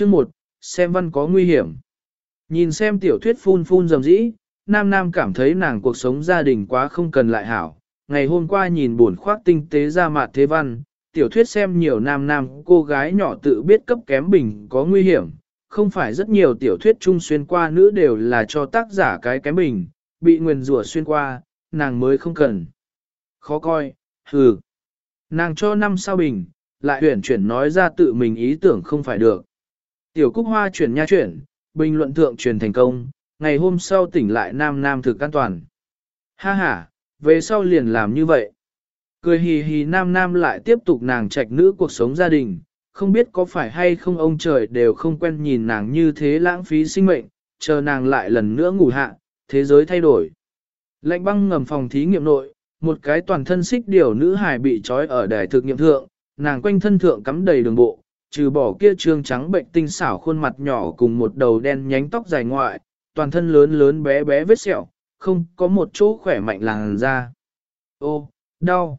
Chương 1, xem văn có nguy hiểm. Nhìn xem tiểu thuyết phun phun dầm dĩ, nam nam cảm thấy nàng cuộc sống gia đình quá không cần lại hảo. Ngày hôm qua nhìn buồn khoác tinh tế ra mặt thế văn, tiểu thuyết xem nhiều nam nam cô gái nhỏ tự biết cấp kém bình có nguy hiểm. Không phải rất nhiều tiểu thuyết chung xuyên qua nữ đều là cho tác giả cái kém bình, bị nguyền rủa xuyên qua, nàng mới không cần. Khó coi, hừ. Nàng cho năm sao bình, lại huyển chuyển nói ra tự mình ý tưởng không phải được. Tiểu Cúc Hoa chuyển nha chuyển, bình luận thượng truyền thành công, ngày hôm sau tỉnh lại nam nam thực an toàn. Ha ha, về sau liền làm như vậy. Cười hì hì nam nam lại tiếp tục nàng trạch nữ cuộc sống gia đình, không biết có phải hay không ông trời đều không quen nhìn nàng như thế lãng phí sinh mệnh, chờ nàng lại lần nữa ngủ hạ, thế giới thay đổi. Lạnh băng ngầm phòng thí nghiệm nội, một cái toàn thân xích điều nữ hài bị trói ở đài thực nghiệm thượng, nàng quanh thân thượng cắm đầy đường bộ, trừ bỏ kia trương trắng bệnh tinh xảo khuôn mặt nhỏ cùng một đầu đen nhánh tóc dài ngoại, toàn thân lớn lớn bé bé vết sẹo, không có một chỗ khỏe mạnh làn da. Ô, đau.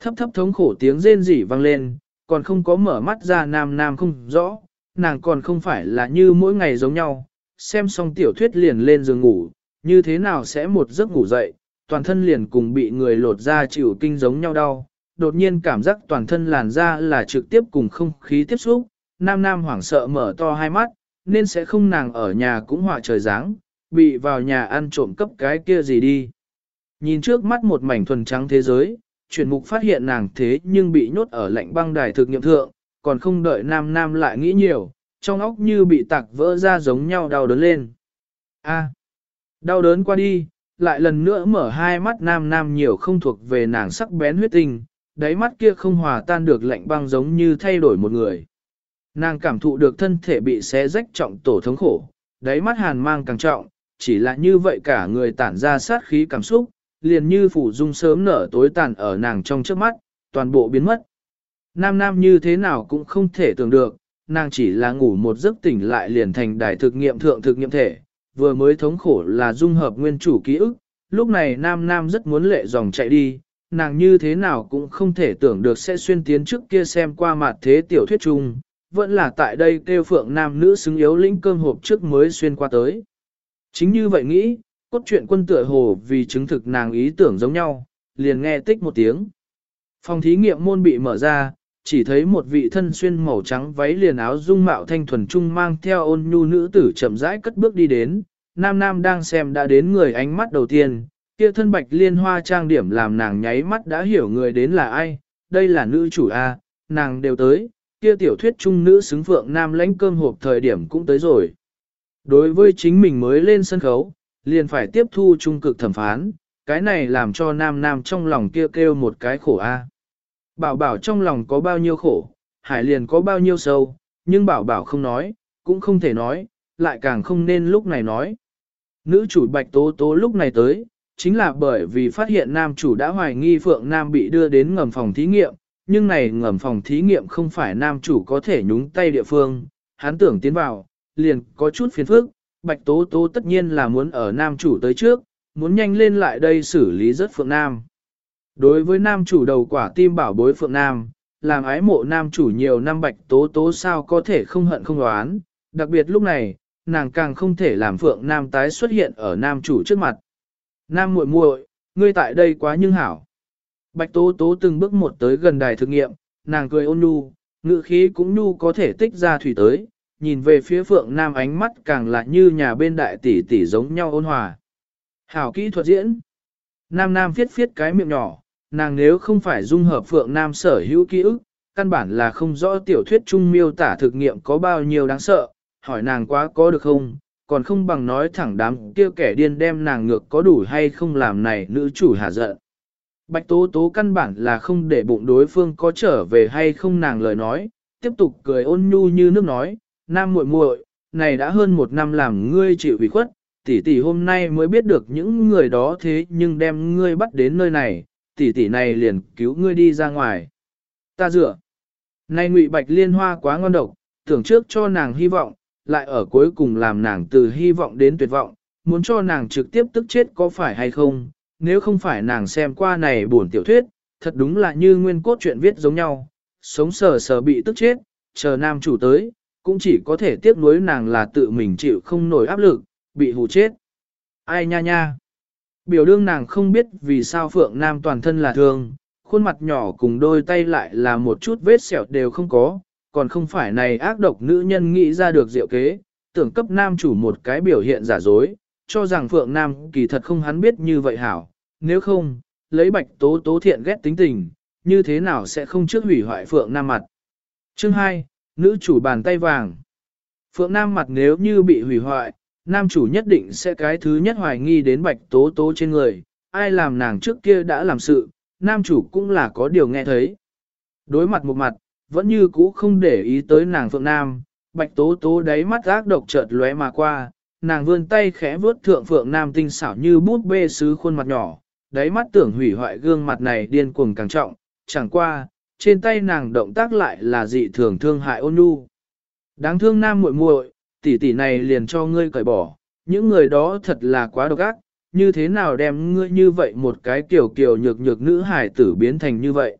Thấp thấp thống khổ tiếng rên rỉ vang lên, còn không có mở mắt ra nam nam không rõ, nàng còn không phải là như mỗi ngày giống nhau, xem xong tiểu thuyết liền lên giường ngủ, như thế nào sẽ một giấc ngủ dậy, toàn thân liền cùng bị người lột ra chịu kinh giống nhau đau, đột nhiên cảm giác toàn thân làn da là trực tiếp cùng không khí tiếp xúc, nam nam hoảng sợ mở to hai mắt, nên sẽ không nàng ở nhà cũng họa trời dáng, bị vào nhà ăn trộm cấp cái kia gì đi. Nhìn trước mắt một mảnh thuần trắng thế giới, chuyển mục phát hiện nàng thế nhưng bị nhốt ở lạnh băng đài thực nghiệm thượng, còn không đợi nam nam lại nghĩ nhiều, trong óc như bị tạc vỡ ra giống nhau đau đớn lên. A, đau đớn qua đi, lại lần nữa mở hai mắt nam nam nhiều không thuộc về nàng sắc bén huyết tình, đáy mắt kia không hòa tan được lạnh băng giống như thay đổi một người. Nàng cảm thụ được thân thể bị xé rách trọng tổ thống khổ, đáy mắt hàn mang càng trọng, chỉ là như vậy cả người tản ra sát khí cảm xúc, liền như phủ dung sớm nở tối tàn ở nàng trong trước mắt, toàn bộ biến mất. Nam nam như thế nào cũng không thể tưởng được, nàng chỉ là ngủ một giấc tỉnh lại liền thành đài thực nghiệm thượng thực nghiệm thể, vừa mới thống khổ là dung hợp nguyên chủ ký ức, lúc này nam nam rất muốn lệ dòng chạy đi, nàng như thế nào cũng không thể tưởng được sẽ xuyên tiến trước kia xem qua mặt thế tiểu thuyết chung, vẫn là tại đây kêu phượng nam nữ xứng yếu lĩnh cơm hộp trước mới xuyên qua tới. Chính như vậy nghĩ, cốt truyện quân tựa hồ vì chứng thực nàng ý tưởng giống nhau, liền nghe tích một tiếng. Phòng thí nghiệm môn bị mở ra, chỉ thấy một vị thân xuyên màu trắng váy liền áo dung mạo thanh thuần trung mang theo ôn nhu nữ tử chậm rãi cất bước đi đến, nam nam đang xem đã đến người ánh mắt đầu tiên, kia thân bạch liên hoa trang điểm làm nàng nháy mắt đã hiểu người đến là ai, đây là nữ chủ A, nàng đều tới, kia tiểu thuyết trung nữ xứng phượng nam lãnh cơm hộp thời điểm cũng tới rồi. Đối với chính mình mới lên sân khấu, liền phải tiếp thu trung cực thẩm phán, cái này làm cho nam nam trong lòng kia kêu, kêu một cái khổ A. Bảo bảo trong lòng có bao nhiêu khổ, hải liền có bao nhiêu sâu, nhưng bảo bảo không nói, cũng không thể nói, lại càng không nên lúc này nói. Nữ chủ bạch tố tố lúc này tới, chính là bởi vì phát hiện nam chủ đã hoài nghi Phượng Nam bị đưa đến ngầm phòng thí nghiệm, nhưng này ngầm phòng thí nghiệm không phải nam chủ có thể nhúng tay địa phương, hắn tưởng tiến vào, liền có chút phiền phức, Bạch Tố Tố tất nhiên là muốn ở nam chủ tới trước, muốn nhanh lên lại đây xử lý rất Phượng Nam. Đối với nam chủ đầu quả tim bảo bối Phượng Nam, làm ái mộ nam chủ nhiều năm Bạch Tố Tố sao có thể không hận không đoán, đặc biệt lúc này, nàng càng không thể làm Phượng Nam tái xuất hiện ở nam chủ trước mặt. Nam muội muội, ngươi tại đây quá nhưng hảo. Bạch Tố Tố từng bước một tới gần đài thực nghiệm, nàng cười ôn nhu, ngữ khí cũng nhu có thể tích ra thủy tới, nhìn về phía Phượng Nam ánh mắt càng là như nhà bên đại tỷ tỷ giống nhau ôn hòa. Hảo kỹ thuật diễn. Nam Nam viết viết cái miệng nhỏ, nàng nếu không phải dung hợp Phượng Nam sở hữu ký ức, căn bản là không rõ tiểu thuyết trung miêu tả thực nghiệm có bao nhiêu đáng sợ, hỏi nàng quá có được không, còn không bằng nói thẳng đám kia kẻ điên đem nàng ngược có đủ hay không làm này nữ chủ hạ giận. Bạch Tố Tố căn bản là không để bụng đối phương có trở về hay không nàng lời nói, tiếp tục cười ôn nhu như nước nói, nam muội muội, này đã hơn một năm làm ngươi chịu ủy khuất, tỷ tỷ hôm nay mới biết được những người đó thế nhưng đem ngươi bắt đến nơi này, tỷ tỷ này liền cứu ngươi đi ra ngoài. Ta dựa. nay ngụy bạch liên hoa quá ngon độc, tưởng trước cho nàng hy vọng, lại ở cuối cùng làm nàng từ hy vọng đến tuyệt vọng, muốn cho nàng trực tiếp tức chết có phải hay không, nếu không phải nàng xem qua này buồn tiểu thuyết, thật đúng là như nguyên cốt truyện viết giống nhau, sống sờ sờ bị tức chết, chờ nam chủ tới, cũng chỉ có thể tiếc nuối nàng là tự mình chịu không nổi áp lực, bị hù chết. Ai nha nha. Biểu đương nàng không biết vì sao Phượng Nam toàn thân là thương, khuôn mặt nhỏ cùng đôi tay lại là một chút vết sẹo đều không có, còn không phải này ác độc nữ nhân nghĩ ra được diệu kế, tưởng cấp nam chủ một cái biểu hiện giả dối, cho rằng Phượng Nam kỳ thật không hắn biết như vậy hảo, nếu không, lấy bạch tố tố thiện ghét tính tình, như thế nào sẽ không trước hủy hoại Phượng Nam mặt. Chương 2, nữ chủ bàn tay vàng. Phượng Nam mặt nếu như bị hủy hoại, nam chủ nhất định sẽ cái thứ nhất hoài nghi đến bạch tố tố trên người, ai làm nàng trước kia đã làm sự, nam chủ cũng là có điều nghe thấy. Đối mặt một mặt, vẫn như cũ không để ý tới nàng Phượng Nam, bạch tố tố đáy mắt ác độc chợt lóe mà qua, nàng vươn tay khẽ vuốt thượng Phượng Nam tinh xảo như bút bê sứ khuôn mặt nhỏ, đáy mắt tưởng hủy hoại gương mặt này điên cuồng càng trọng, chẳng qua, trên tay nàng động tác lại là dị thường thương hại ôn nhu. Đáng thương nam muội muội, tỷ tỷ này liền cho ngươi cởi bỏ, những người đó thật là quá độc ác, như thế nào đem ngươi như vậy một cái kiểu kiểu nhược nhược nữ hải tử biến thành như vậy.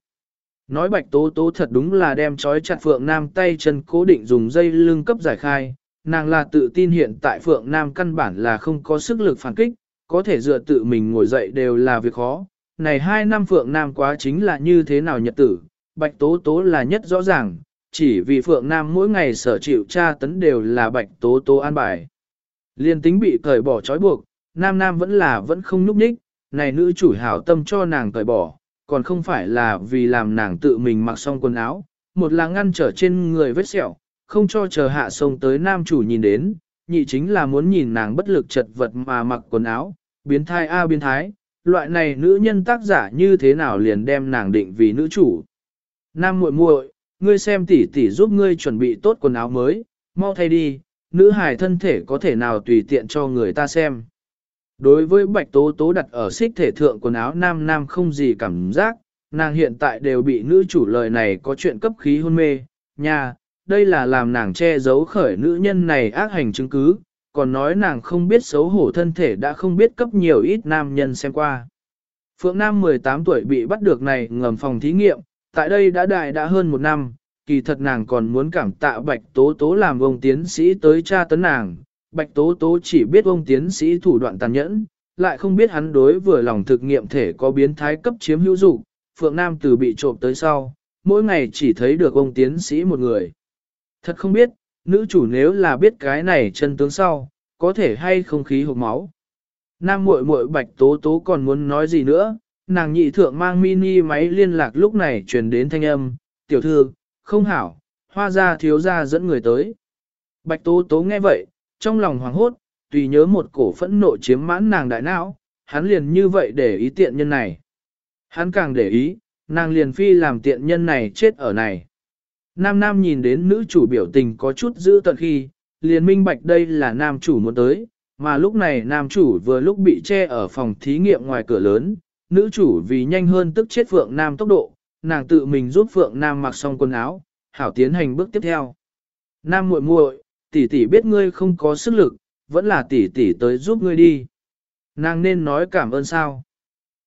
Nói bạch tố tố thật đúng là đem trói chặt Phượng Nam tay chân cố định dùng dây lưng cấp giải khai, nàng là tự tin hiện tại Phượng Nam căn bản là không có sức lực phản kích, có thể dựa tự mình ngồi dậy đều là việc khó. Này hai năm Phượng Nam quá chính là như thế nào nhật tử, bạch tố tố là nhất rõ ràng, chỉ vì Phượng Nam mỗi ngày sở chịu tra tấn đều là bạch tố tố an bài. Liên tính bị cởi bỏ trói buộc, Nam Nam vẫn là vẫn không nhúc nhích, này nữ chủ hảo tâm cho nàng cởi bỏ, còn không phải là vì làm nàng tự mình mặc xong quần áo, một là ngăn trở trên người vết sẹo, không cho chờ hạ sông tới nam chủ nhìn đến, nhị chính là muốn nhìn nàng bất lực chật vật mà mặc quần áo, biến thai a biến thái, loại này nữ nhân tác giả như thế nào liền đem nàng định vì nữ chủ. Nam muội muội, ngươi xem tỷ tỷ giúp ngươi chuẩn bị tốt quần áo mới, mau thay đi, nữ hài thân thể có thể nào tùy tiện cho người ta xem. Đối với bạch tố tố đặt ở xích thể thượng quần áo nam nam không gì cảm giác, nàng hiện tại đều bị nữ chủ lời này có chuyện cấp khí hôn mê, nha, đây là làm nàng che giấu khởi nữ nhân này ác hành chứng cứ, còn nói nàng không biết xấu hổ thân thể đã không biết cấp nhiều ít nam nhân xem qua. Phượng Nam 18 tuổi bị bắt được này ngầm phòng thí nghiệm, tại đây đã đại đã hơn một năm, kỳ thật nàng còn muốn cảm tạ Bạch Tố Tố làm ông tiến sĩ tới tra tấn nàng. Bạch Tố Tố chỉ biết ông tiến sĩ thủ đoạn tàn nhẫn, lại không biết hắn đối vừa lòng thực nghiệm thể có biến thái cấp chiếm hữu dụng. Phượng Nam từ bị trộm tới sau, mỗi ngày chỉ thấy được ông tiến sĩ một người. Thật không biết, nữ chủ nếu là biết cái này chân tướng sau, có thể hay không khí hộp máu. Nam muội muội bạch tố tố còn muốn nói gì nữa, nàng nhị thượng mang mini máy liên lạc lúc này truyền đến thanh âm, tiểu thư, không hảo, hoa gia thiếu gia dẫn người tới. Bạch tố tố nghe vậy, trong lòng hoảng hốt, tùy nhớ một cổ phẫn nộ chiếm mãn nàng đại não, hắn liền như vậy để ý tiện nhân này. Hắn càng để ý, nàng liền phi làm tiện nhân này chết ở này. Nam Nam nhìn đến nữ chủ biểu tình có chút giữ tận khi, liền minh bạch đây là nam chủ muốn tới, mà lúc này nam chủ vừa lúc bị che ở phòng thí nghiệm ngoài cửa lớn, nữ chủ vì nhanh hơn tức chết Phượng Nam tốc độ, nàng tự mình giúp Phượng Nam mặc xong quần áo, hảo tiến hành bước tiếp theo. Nam muội muội, tỷ tỷ biết ngươi không có sức lực, vẫn là tỷ tỷ tới giúp ngươi đi. Nàng nên nói cảm ơn sao?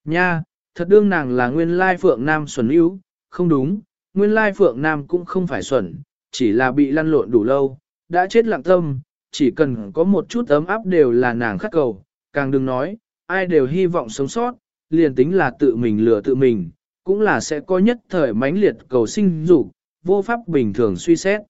Nha, thật đương nàng là nguyên lai Phượng Nam xuẩn yếu, không đúng, nguyên lai Phượng Nam cũng không phải xuẩn, chỉ là bị lăn lộn đủ lâu, đã chết lặng tâm, chỉ cần có một chút ấm áp đều là nàng khắc cầu, càng đừng nói, ai đều hy vọng sống sót, liền tính là tự mình lừa tự mình, cũng là sẽ có nhất thời mãnh liệt cầu sinh dục, vô pháp bình thường suy xét.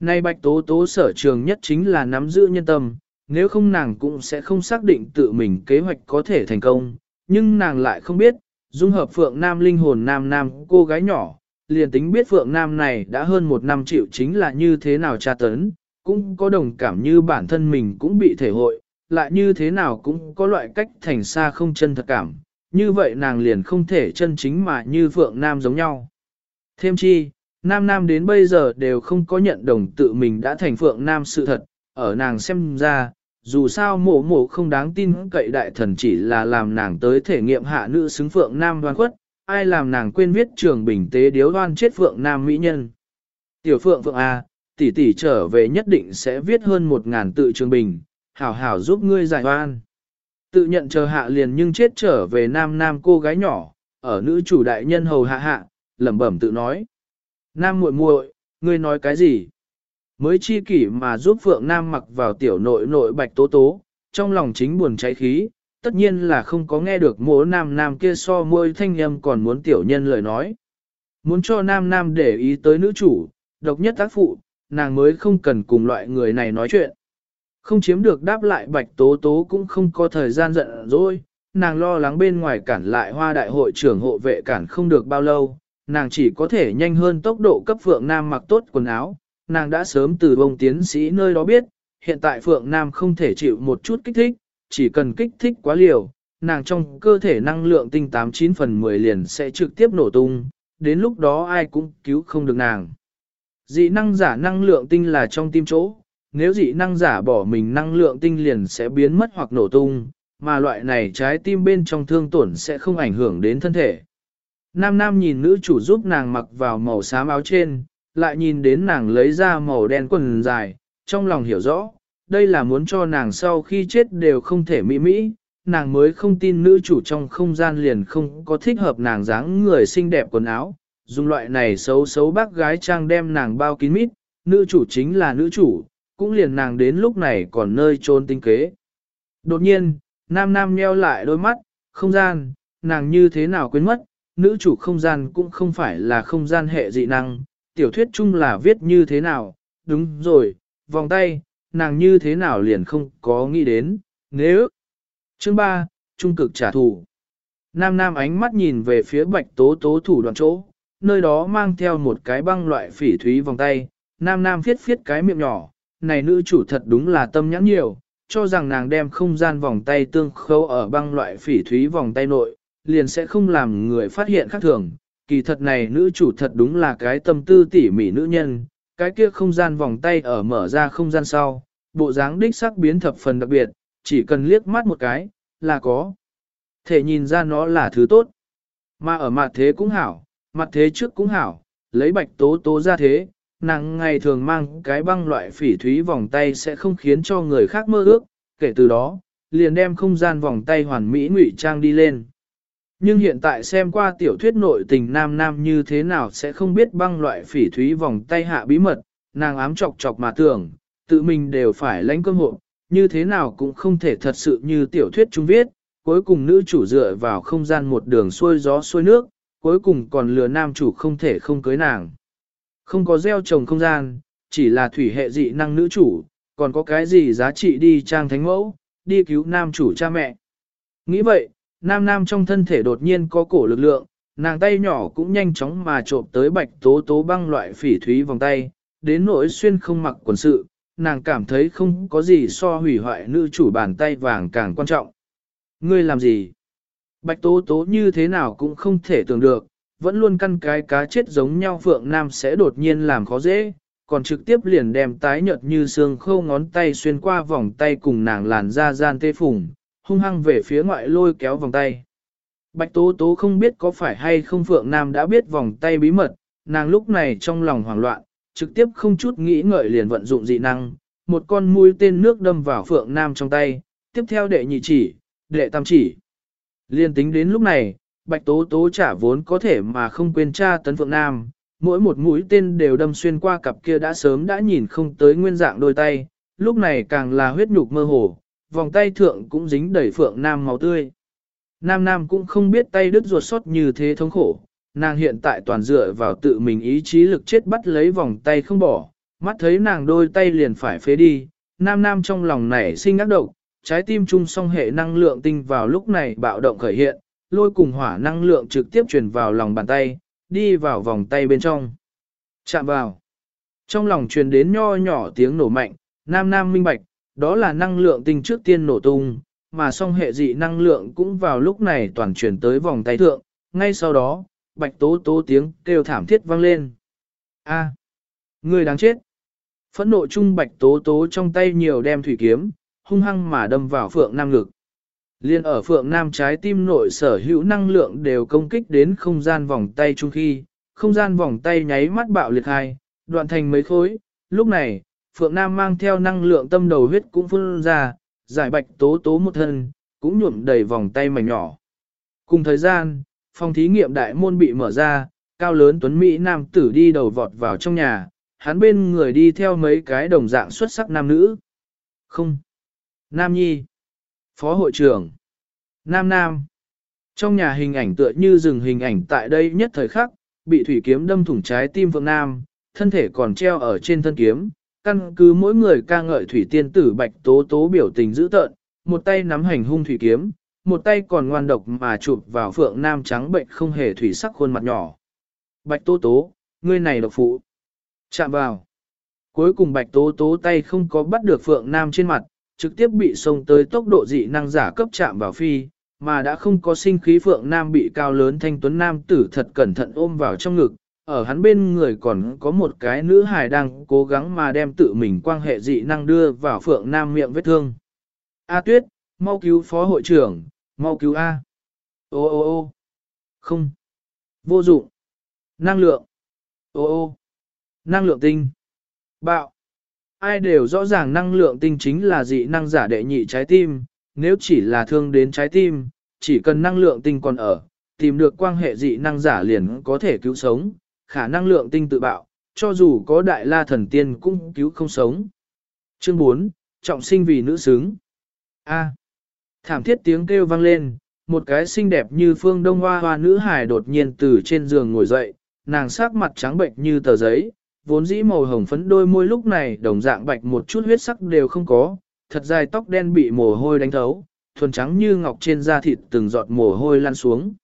Nay bạch tố tố sở trường nhất chính là nắm giữ nhân tâm, nếu không nàng cũng sẽ không xác định tự mình kế hoạch có thể thành công, nhưng nàng lại không biết, dung hợp phượng nam linh hồn nam nam cô gái nhỏ, liền tính biết Phượng Nam này đã hơn một năm chịu chính là như thế nào tra tấn, cũng có đồng cảm như bản thân mình cũng bị thể hội, lại như thế nào cũng có loại cách thành xa không chân thật cảm, như vậy nàng liền không thể chân chính mà như Phượng Nam giống nhau. Thêm chi, Nam Nam đến bây giờ đều không có nhận đồng tự mình đã thành Phượng Nam sự thật, ở nàng xem ra, dù sao mổ mổ không đáng tin cậy đại thần chỉ là làm nàng tới thể nghiệm hạ nữ xứng Phượng Nam đoan khuất, ai làm nàng quên viết trường bình tế điếu đoan chết phượng nam mỹ nhân. Tiểu phượng phượng A, tỷ tỷ trở về nhất định sẽ viết hơn một ngàn tự trường bình, hảo hảo giúp ngươi giải oan. Tự nhận chờ hạ liền nhưng chết trở về nam nam cô gái nhỏ, ở nữ chủ đại nhân hầu hạ hạ, lẩm bẩm tự nói. Nam muội muội, ngươi nói cái gì? Mới chi kỷ mà giúp Phượng Nam mặc vào tiểu nội nội bạch tố tố, trong lòng chính buồn cháy khí, tất nhiên là không có nghe được mỗ nam nam kia so môi thanh âm còn muốn tiểu nhân lời nói. Muốn cho nam nam để ý tới nữ chủ, độc nhất tác phụ, nàng mới không cần cùng loại người này nói chuyện. Không chiếm được đáp lại bạch tố tố cũng không có thời gian giận rồi, nàng lo lắng bên ngoài cản lại hoa đại hội trưởng hộ vệ cản không được bao lâu, nàng chỉ có thể nhanh hơn tốc độ cấp Phượng Nam mặc tốt quần áo, nàng đã sớm từ bông tiến sĩ nơi đó biết, hiện tại Phượng Nam không thể chịu một chút kích thích, chỉ cần kích thích quá liều, nàng trong cơ thể năng lượng tinh 89 phần 10 liền sẽ trực tiếp nổ tung, đến lúc đó ai cũng cứu không được nàng. Dị năng giả năng lượng tinh là trong tim chỗ, nếu dị năng giả bỏ mình năng lượng tinh liền sẽ biến mất hoặc nổ tung, mà loại này trái tim bên trong thương tổn sẽ không ảnh hưởng đến thân thể. Nam Nam nhìn nữ chủ giúp nàng mặc vào màu xám áo trên, lại nhìn đến nàng lấy ra màu đen quần dài, trong lòng hiểu rõ, đây là muốn cho nàng sau khi chết đều không thể mỹ mỹ, nàng mới không tin nữ chủ trong không gian liền không có thích hợp nàng dáng người xinh đẹp quần áo, dùng loại này xấu xấu bác gái trang đem nàng bao kín mít, nữ chủ chính là nữ chủ, cũng liền nàng đến lúc này còn nơi trôn tinh kế. Đột nhiên, nam nam nheo lại đôi mắt, không gian, nàng như thế nào quên mất, nữ chủ không gian cũng không phải là không gian hệ dị năng, tiểu thuyết chung là viết như thế nào, đúng rồi, vòng tay, nàng như thế nào liền không có nghĩ đến, nếu. Chương 3, Trung cực trả thù. Nam Nam ánh mắt nhìn về phía bạch tố tố thủ đoạn chỗ, nơi đó mang theo một cái băng loại phỉ thúy vòng tay, Nam Nam phiết phiết cái miệng nhỏ, này nữ chủ thật đúng là tâm nhãn nhiều, cho rằng nàng đem không gian vòng tay tương khâu ở băng loại phỉ thúy vòng tay nội, liền sẽ không làm người phát hiện khác thường. Kỳ thật này nữ chủ thật đúng là cái tâm tư tỉ mỉ nữ nhân, cái kia không gian vòng tay ở mở ra không gian sau, bộ dáng đích sắc biến thập phần đặc biệt, chỉ cần liếc mắt một cái, là có. Thể nhìn ra nó là thứ tốt. Mà ở mặt thế cũng hảo, mặt thế trước cũng hảo, lấy bạch tố tố ra thế, nàng ngày thường mang cái băng loại phỉ thúy vòng tay sẽ không khiến cho người khác mơ ước, kể từ đó, liền đem không gian vòng tay hoàn mỹ ngụy trang đi lên. Nhưng hiện tại xem qua tiểu thuyết nội tình nam nam như thế nào sẽ không biết băng loại phỉ thúy vòng tay hạ bí mật, nàng ám chọc chọc mà tưởng, tự mình đều phải lãnh cơm hộ, như thế nào cũng không thể thật sự như tiểu thuyết chúng viết, cuối cùng nữ chủ dựa vào không gian một đường xuôi gió xuôi nước, cuối cùng còn lừa nam chủ không thể không cưới nàng. Không có gieo trồng không gian, chỉ là thủy hệ dị năng nữ chủ, còn có cái gì giá trị đi trang thánh mẫu, đi cứu nam chủ cha mẹ. Nghĩ vậy, nam nam trong thân thể đột nhiên có cổ lực lượng, nàng tay nhỏ cũng nhanh chóng mà trộm tới bạch tố tố băng loại phỉ thúy vòng tay, đến nỗi xuyên không mặc quần sự, nàng cảm thấy không có gì so hủy hoại nữ chủ bàn tay vàng càng quan trọng. Ngươi làm gì? Bạch tố tố như thế nào cũng không thể tưởng được, vẫn luôn căn cái cá chết giống nhau Phượng Nam sẽ đột nhiên làm khó dễ, còn trực tiếp liền đem tái nhợt như xương khâu ngón tay xuyên qua vòng tay cùng nàng làn ra gian tê phủng hung hăng về phía ngoại lôi kéo vòng tay. Bạch Tố Tố không biết có phải hay không Phượng Nam đã biết vòng tay bí mật, nàng lúc này trong lòng hoảng loạn, trực tiếp không chút nghĩ ngợi liền vận dụng dị năng, một con mũi tên nước đâm vào Phượng Nam trong tay, tiếp theo đệ nhị chỉ, đệ tam chỉ. Liên tính đến lúc này, Bạch Tố Tố trả vốn có thể mà không quên tra tấn Phượng Nam, mỗi một mũi tên đều đâm xuyên qua cặp kia đã sớm đã nhìn không tới nguyên dạng đôi tay, lúc này càng là huyết nhục mơ hồ, vòng tay thượng cũng dính đầy Phượng Nam máu tươi. Nam Nam cũng không biết tay đứt ruột sót như thế thống khổ, nàng hiện tại toàn dựa vào tự mình ý chí lực chết bắt lấy vòng tay không bỏ, mắt thấy nàng đôi tay liền phải phế đi, Nam Nam trong lòng nảy sinh ác độc, trái tim trung song hệ năng lượng tinh vào lúc này bạo động khởi hiện, lôi cùng hỏa năng lượng trực tiếp truyền vào lòng bàn tay, đi vào vòng tay bên trong. Chạm vào. Trong lòng truyền đến nho nhỏ tiếng nổ mạnh, nam nam minh bạch, đó là năng lượng tinh trước tiên nổ tung, mà song hệ dị năng lượng cũng vào lúc này toàn truyền tới vòng tay thượng, ngay sau đó, bạch tố tố tiếng kêu thảm thiết vang lên. A, người đáng chết. Phẫn nộ chung bạch tố tố trong tay nhiều đem thủy kiếm, hung hăng mà đâm vào phượng nam ngực. Liên ở phượng nam trái tim nội sở hữu năng lượng đều công kích đến không gian vòng tay chung khi, không gian vòng tay nháy mắt bạo liệt hai, đoạn thành mấy khối. Lúc này, phượng nam mang theo năng lượng tâm đầu huyết cũng phun ra, giải bạch tố tố một thân, cũng nhuộm đầy vòng tay mảnh nhỏ. Cùng thời gian, phòng thí nghiệm đại môn bị mở ra, cao lớn tuấn Mỹ nam tử đi đầu vọt vào trong nhà, hắn bên người đi theo mấy cái đồng dạng xuất sắc nam nữ. Không. Nam Nhi. Phó hội trưởng. Nam Nam. Trong nhà hình ảnh tựa như dừng hình ảnh tại đây nhất thời khắc, bị thủy kiếm đâm thủng trái tim Phượng Nam, thân thể còn treo ở trên thân kiếm, căn cứ mỗi người ca ngợi thủy tiên tử bạch tố tố biểu tình dữ tợn, một tay nắm hành hung thủy kiếm, một tay còn ngoan độc mà chụp vào Phượng Nam trắng bệnh không hề thủy sắc khuôn mặt nhỏ. Bạch tố tố, ngươi này độc phụ. Chạm vào. Cuối cùng bạch tố tố tay không có bắt được Phượng Nam trên mặt, trực tiếp bị xông tới tốc độ dị năng giả cấp chạm vào phi, mà đã không có sinh khí Phượng Nam bị cao lớn thanh tuấn Nam tử thật cẩn thận ôm vào trong ngực, ở hắn bên người còn có một cái nữ hài đang cố gắng mà đem tự mình quan hệ dị năng đưa vào Phượng Nam miệng vết thương. A Tuyết, mau cứu phó hội trưởng, mau cứu A. Ô ô ô. Không, vô dụng, năng lượng, ô ô, năng lượng tinh, bạo. Ai đều rõ ràng năng lượng tinh chính là dị năng giả đệ nhị trái tim, nếu chỉ là thương đến trái tim, chỉ cần năng lượng tinh còn ở, tìm được quan hệ dị năng giả liền có thể cứu sống, khả năng lượng tinh tự bạo, cho dù có đại la thần tiên cũng cứu không sống. Chương 4, trọng sinh vì nữ xứng. A. thảm thiết tiếng kêu vang lên, một cái xinh đẹp như phương đông hoa hoa nữ hài đột nhiên từ trên giường ngồi dậy, nàng sắc mặt trắng bệnh như tờ giấy, vốn dĩ màu hồng phấn đôi môi lúc này đồng dạng bạch một chút huyết sắc đều không có, thật dài tóc đen bị mồ hôi đánh thấu, thuần trắng như ngọc trên da thịt từng giọt mồ hôi lăn xuống.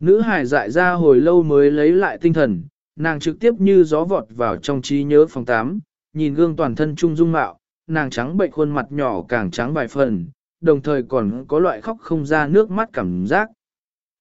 Nữ hài dại ra hồi lâu mới lấy lại tinh thần, nàng trực tiếp như gió vọt vào trong trí nhớ phòng 8, nhìn gương toàn thân trung dung mạo, nàng trắng bệnh khuôn mặt nhỏ càng trắng vài phần, đồng thời còn có loại khóc không ra nước mắt cảm giác.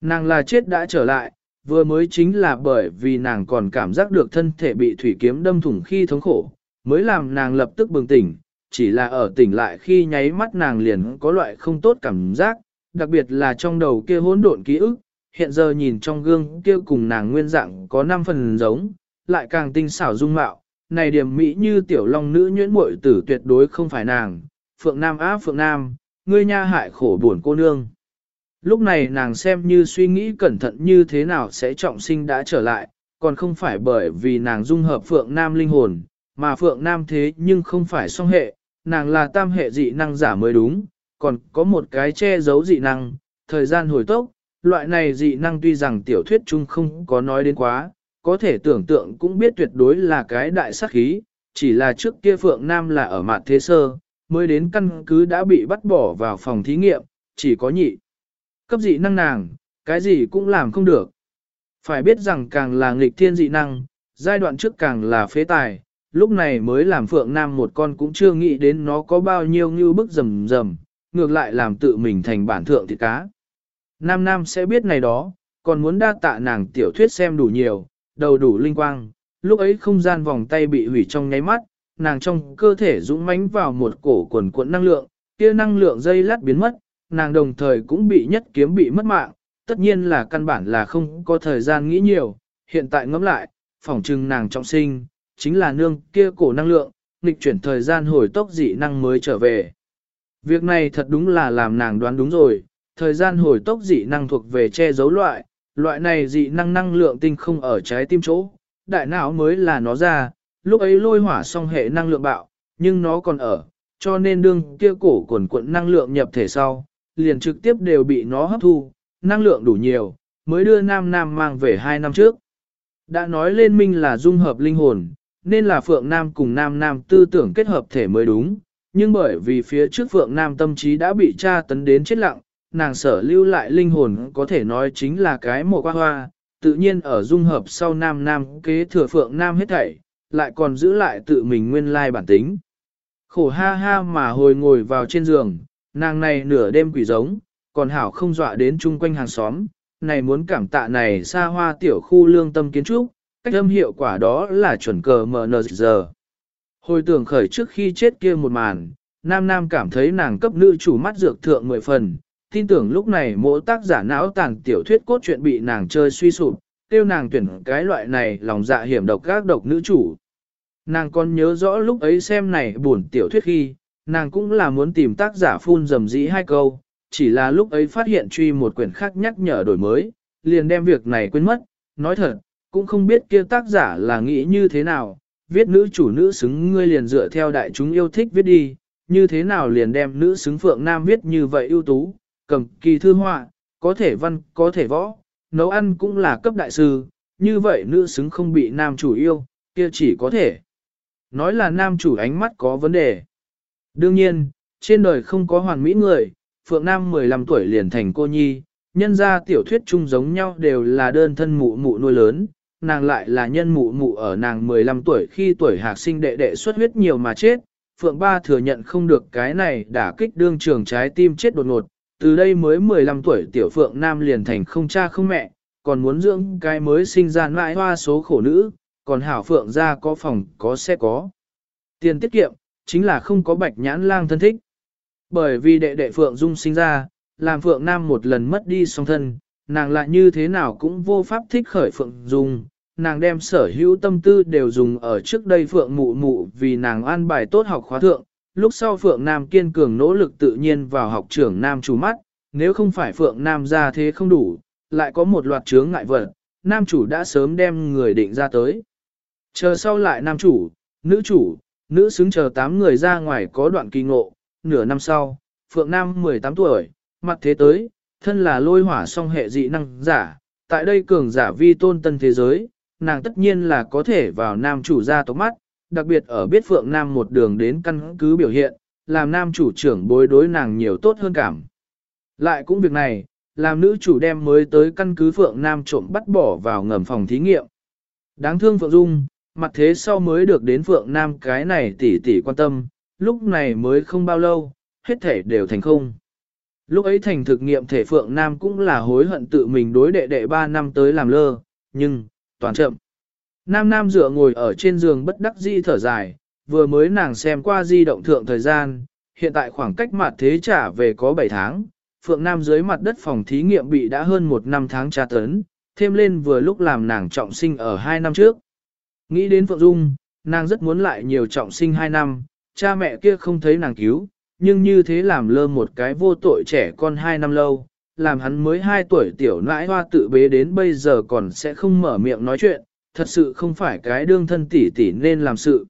Nàng là chết đã trở lại, vừa mới chính là bởi vì nàng còn cảm giác được thân thể bị thủy kiếm đâm thủng khi thống khổ, mới làm nàng lập tức bừng tỉnh, chỉ là ở tỉnh lại khi nháy mắt nàng liền có loại không tốt cảm giác, đặc biệt là trong đầu kia hỗn độn ký ức, hiện giờ nhìn trong gương kia cùng nàng nguyên dạng có 5 phần giống, lại càng tinh xảo dung mạo, này điểm mỹ như tiểu long nữ nhuyễn muội tử tuyệt đối không phải nàng, Phượng Nam á Phượng Nam, ngươi nha hại khổ buồn cô nương. Lúc này nàng xem như suy nghĩ cẩn thận như thế nào sẽ trọng sinh đã trở lại, còn không phải bởi vì nàng dung hợp Phượng Nam linh hồn, mà Phượng Nam thế nhưng không phải song hệ, nàng là tam hệ dị năng giả mới đúng, còn có một cái che giấu dị năng, thời gian hồi tốc, loại này dị năng tuy rằng tiểu thuyết chung không có nói đến quá, có thể tưởng tượng cũng biết tuyệt đối là cái đại sát khí, chỉ là trước kia Phượng Nam là ở mạn thế sơ, mới đến căn cứ đã bị bắt bỏ vào phòng thí nghiệm, chỉ có nhị. Cấp dị năng nàng, cái gì cũng làm không được. Phải biết rằng càng là nghịch thiên dị năng, giai đoạn trước càng là phế tài, lúc này mới làm Phượng Nam một con cũng chưa nghĩ đến nó có bao nhiêu như bức rầm rầm, ngược lại làm tự mình thành bản thượng thịt cá. Nam Nam sẽ biết này đó, còn muốn đa tạ nàng tiểu thuyết xem đủ nhiều, đầu đủ linh quang, lúc ấy không gian vòng tay bị hủy trong nháy mắt, nàng trong cơ thể dũng mãnh vào một cổ quần cuộn năng lượng, kia năng lượng dây lát biến mất, nàng đồng thời cũng bị nhất kiếm bị mất mạng, tất nhiên là căn bản là không có thời gian nghĩ nhiều, hiện tại ngẫm lại, phỏng chừng nàng trọng sinh, chính là nương kia cổ năng lượng, nghịch chuyển thời gian hồi tốc dị năng mới trở về. Việc này thật đúng là làm nàng đoán đúng rồi, thời gian hồi tốc dị năng thuộc về che giấu loại, loại này dị năng năng lượng tinh không ở trái tim chỗ, đại não mới là nó ra, lúc ấy lôi hỏa song hệ năng lượng bạo, nhưng nó còn ở, cho nên đương kia cổ quần quận năng lượng nhập thể sau, liền trực tiếp đều bị nó hấp thu, năng lượng đủ nhiều, mới đưa Nam Nam mang về hai năm trước. Đã nói lên minh là dung hợp linh hồn, nên là Phượng Nam cùng Nam Nam tư tưởng kết hợp thể mới đúng, nhưng bởi vì phía trước Phượng Nam tâm trí đã bị tra tấn đến chết lặng, nàng sở lưu lại linh hồn có thể nói chính là cái mộ qua hoa, tự nhiên ở dung hợp sau Nam Nam kế thừa Phượng Nam hết thảy, lại còn giữ lại tự mình nguyên lai bản tính. Khổ ha ha mà hồi ngồi vào trên giường, nàng này nửa đêm quỷ giống, còn hảo không dọa đến chung quanh hàng xóm, này muốn cảm tạ này xa hoa tiểu khu lương tâm kiến trúc, cách âm hiệu quả đó là chuẩn cờ giờ Hồi tưởng khởi trước khi chết kia một màn, nam nam cảm thấy nàng cấp nữ chủ mắt dược thượng mười phần, tin tưởng lúc này mỗi tác giả não tàn tiểu thuyết cốt truyện bị nàng chơi suy sụp, tiêu nàng tuyển cái loại này lòng dạ hiểm độc các độc nữ chủ. Nàng còn nhớ rõ lúc ấy xem này buồn tiểu thuyết khi, nàng cũng là muốn tìm tác giả phun dầm dĩ hai câu, chỉ là lúc ấy phát hiện truy một quyển khác nhắc nhở đổi mới, liền đem việc này quên mất, nói thật, cũng không biết kia tác giả là nghĩ như thế nào, viết nữ chủ nữ xứng ngươi liền dựa theo đại chúng yêu thích viết đi, như thế nào liền đem nữ xứng phượng nam viết như vậy ưu tú, cầm kỳ thư họa, có thể văn, có thể võ, nấu ăn cũng là cấp đại sư, như vậy nữ xứng không bị nam chủ yêu, kia chỉ có thể. Nói là nam chủ ánh mắt có vấn đề. Đương nhiên, trên đời không có hoàn mỹ người, Phượng Nam 15 tuổi liền thành cô nhi, nhân ra tiểu thuyết chung giống nhau đều là đơn thân mụ mụ nuôi lớn, nàng lại là nhân mụ mụ ở nàng 15 tuổi khi tuổi hạc sinh đệ đệ xuất huyết nhiều mà chết. Phượng Ba thừa nhận không được cái này đã kích đương trường trái tim chết đột ngột, từ đây mới 15 tuổi tiểu Phượng Nam liền thành không cha không mẹ, còn muốn dưỡng cái mới sinh ra mãi hoa số khổ nữ, còn hảo Phượng ra có phòng có xe có. Tiền tiết kiệm, chính là không có bạch nhãn lang thân thích. Bởi vì đệ đệ Phượng Dung sinh ra, làm Phượng Nam một lần mất đi song thân, nàng lại như thế nào cũng vô pháp thích khởi Phượng Dung, nàng đem sở hữu tâm tư đều dùng ở trước đây Phượng Mụ Mụ vì nàng an bài tốt học khóa thượng, lúc sau Phượng Nam kiên cường nỗ lực tự nhiên vào học trưởng Nam chủ mắt, nếu không phải Phượng Nam ra thế không đủ, lại có một loạt chướng ngại vật, Nam chủ đã sớm đem người định ra tới. Chờ sau lại Nam chủ, nữ chủ, nữ xứng chờ 8 người ra ngoài có đoạn kỳ ngộ, nửa năm sau, Phượng Nam 18 tuổi, mặt thế tới, thân là lôi hỏa song hệ dị năng giả, tại đây cường giả vi tôn tân thế giới, nàng tất nhiên là có thể vào nam chủ gia tốc mắt, đặc biệt ở biết Phượng Nam một đường đến căn cứ biểu hiện, làm nam chủ trưởng bối đối nàng nhiều tốt hơn cảm. Lại cũng việc này, làm nữ chủ đem mới tới căn cứ Phượng Nam trộm bắt bỏ vào ngầm phòng thí nghiệm. Đáng thương Phượng Dung, mặt thế sau mới được đến Phượng Nam cái này tỉ tỉ quan tâm, lúc này mới không bao lâu, hết thể đều thành không. Lúc ấy thành thực nghiệm thể Phượng Nam cũng là hối hận tự mình đối đệ đệ 3 năm tới làm lơ, nhưng, toàn chậm. Nam Nam dựa ngồi ở trên giường bất đắc dĩ thở dài, vừa mới nàng xem qua di động thượng thời gian, hiện tại khoảng cách mặt thế trả về có 7 tháng, Phượng Nam dưới mặt đất phòng thí nghiệm bị đã hơn một năm tháng tra tấn, thêm lên vừa lúc làm nàng trọng sinh ở 2 năm trước. Nghĩ đến Phượng Dung, nàng rất muốn lại nhiều trọng sinh 2 năm, cha mẹ kia không thấy nàng cứu, nhưng như thế làm lơ một cái vô tội trẻ con 2 năm lâu, làm hắn mới 2 tuổi tiểu nãi hoa tự bế đến bây giờ còn sẽ không mở miệng nói chuyện, thật sự không phải cái đương thân tỷ tỷ nên làm sự.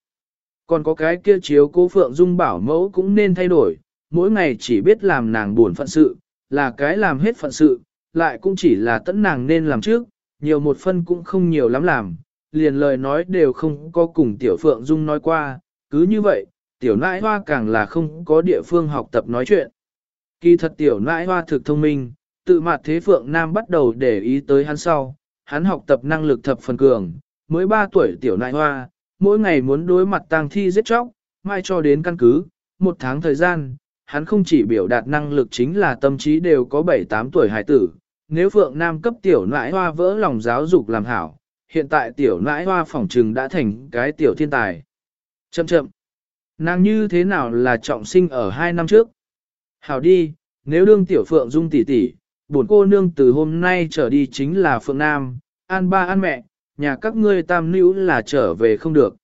Còn có cái kia chiếu cố Phượng Dung bảo mẫu cũng nên thay đổi, mỗi ngày chỉ biết làm nàng buồn phận sự, là cái làm hết phận sự, lại cũng chỉ là tẫn nàng nên làm trước, nhiều một phân cũng không nhiều lắm làm, liền lời nói đều không có cùng Tiểu Phượng Dung nói qua, cứ như vậy, Tiểu Nãi Hoa càng là không có địa phương học tập nói chuyện. Kỳ thật Tiểu Nãi Hoa thực thông minh, tự mặt thế Phượng Nam bắt đầu để ý tới hắn sau, hắn học tập năng lực thập phần cường, mới 3 tuổi Tiểu Nãi Hoa, mỗi ngày muốn đối mặt tang thi giết chóc, mai cho đến căn cứ, một tháng thời gian, hắn không chỉ biểu đạt năng lực chính là tâm trí đều có 7-8 tuổi hải tử. Nếu Phượng Nam cấp tiểu nãi hoa vỡ lòng giáo dục làm hảo, hiện tại tiểu nãi hoa phỏng trừng đã thành cái tiểu thiên tài. Chậm chậm, nàng như thế nào là trọng sinh ở hai năm trước? Hảo đi, nếu đương tiểu Phượng dung tỷ tỷ, buồn cô nương từ hôm nay trở đi chính là Phượng Nam, an ba an mẹ, nhà các ngươi tam nữ là trở về không được.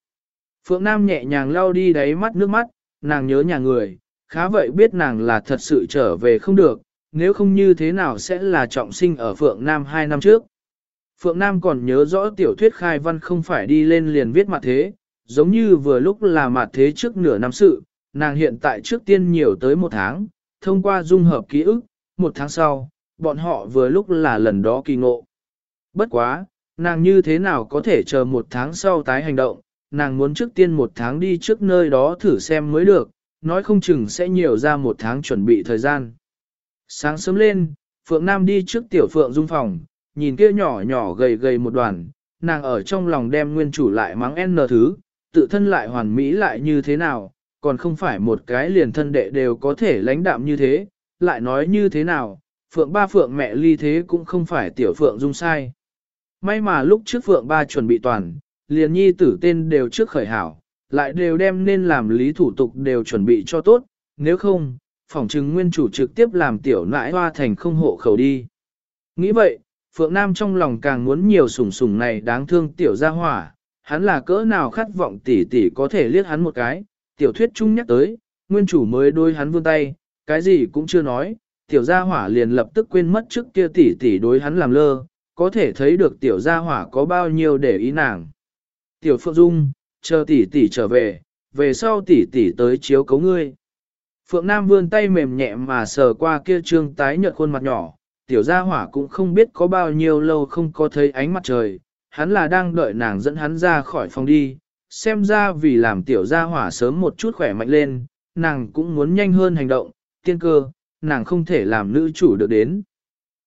Phượng Nam nhẹ nhàng lau đi đáy mắt nước mắt, nàng nhớ nhà người, khá vậy biết nàng là thật sự trở về không được, nếu không như thế nào sẽ là trọng sinh ở Phượng Nam hai năm trước. Phượng Nam còn nhớ rõ tiểu thuyết khai văn không phải đi lên liền viết mặt thế, giống như vừa lúc là mặt thế trước nửa năm sự, nàng hiện tại trước tiên nhiều tới một tháng, thông qua dung hợp ký ức, một tháng sau, bọn họ vừa lúc là lần đó kỳ ngộ. Bất quá, nàng như thế nào có thể chờ một tháng sau tái hành động, nàng muốn trước tiên một tháng đi trước nơi đó thử xem mới được, nói không chừng sẽ nhiều ra một tháng chuẩn bị thời gian. Sáng sớm lên, Phượng Nam đi trước tiểu Phượng Dung phòng, nhìn kia nhỏ nhỏ gầy gầy một đoàn, nàng ở trong lòng đem nguyên chủ lại mắng n thứ, tự thân lại hoàn mỹ lại như thế nào, còn không phải một cái liền thân đệ đều có thể lãnh đạm như thế, lại nói như thế nào, Phượng ba Phượng mẹ ly thế cũng không phải tiểu Phượng Dung sai. May mà lúc trước Phượng ba chuẩn bị toàn, liền nhi tử tên đều trước khởi hảo, lại đều đem nên làm lý thủ tục đều chuẩn bị cho tốt, nếu không, phỏng chứng nguyên chủ trực tiếp làm tiểu nãi hoa thành không hộ khẩu đi. Nghĩ vậy, Phượng Nam trong lòng càng muốn nhiều sủng sủng này đáng thương tiểu gia hỏa, hắn là cỡ nào khát vọng tỷ tỷ có thể liếc hắn một cái, tiểu thuyết chung nhắc tới, nguyên chủ mới đôi hắn vươn tay, cái gì cũng chưa nói, tiểu gia hỏa liền lập tức quên mất trước kia tỷ tỷ đối hắn làm lơ, có thể thấy được tiểu gia hỏa có bao nhiêu để ý nàng. Tiểu Phượng Dung, chờ tỷ tỷ trở về, về sau tỷ tỷ tới chiếu cấu ngươi. Phượng Nam vươn tay mềm nhẹ mà sờ qua kia trương tái nhợt khuôn mặt nhỏ, tiểu gia hỏa cũng không biết có bao nhiêu lâu không có thấy ánh mặt trời, hắn là đang đợi nàng dẫn hắn ra khỏi phòng đi, xem ra vì làm tiểu gia hỏa sớm một chút khỏe mạnh lên, nàng cũng muốn nhanh hơn hành động, tiên cơ, nàng không thể làm nữ chủ được đến.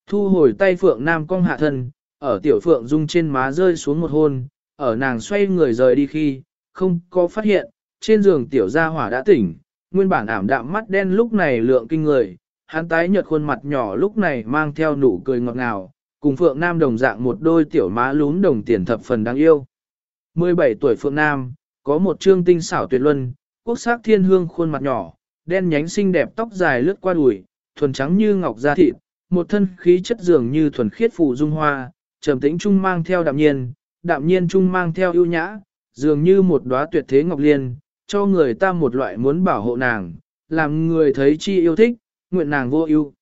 Thu hồi tay Phượng Nam cong hạ thân, ở tiểu Phượng Dung trên má rơi xuống một hôn, ở nàng xoay người rời đi khi, không có phát hiện, trên giường tiểu gia hỏa đã tỉnh, nguyên bản ảm đạm mắt đen lúc này lượng kinh người, hắn tái nhợt khuôn mặt nhỏ lúc này mang theo nụ cười ngọt ngào, cùng Phượng Nam đồng dạng một đôi tiểu má lún đồng tiền thập phần đáng yêu. 17 tuổi Phượng Nam, có một trương tinh xảo tuyệt luân, quốc sắc thiên hương khuôn mặt nhỏ, đen nhánh xinh đẹp tóc dài lướt qua đùi, thuần trắng như ngọc da thịt, một thân khí chất dường như thuần khiết phủ dung hoa, trầm tĩnh trung mang theo đạm nhiên, đạm nhiên trung mang theo ưu nhã, dường như một đóa tuyệt thế ngọc liên, cho người ta một loại muốn bảo hộ nàng, làm người thấy chi yêu thích, nguyện nàng vô ưu.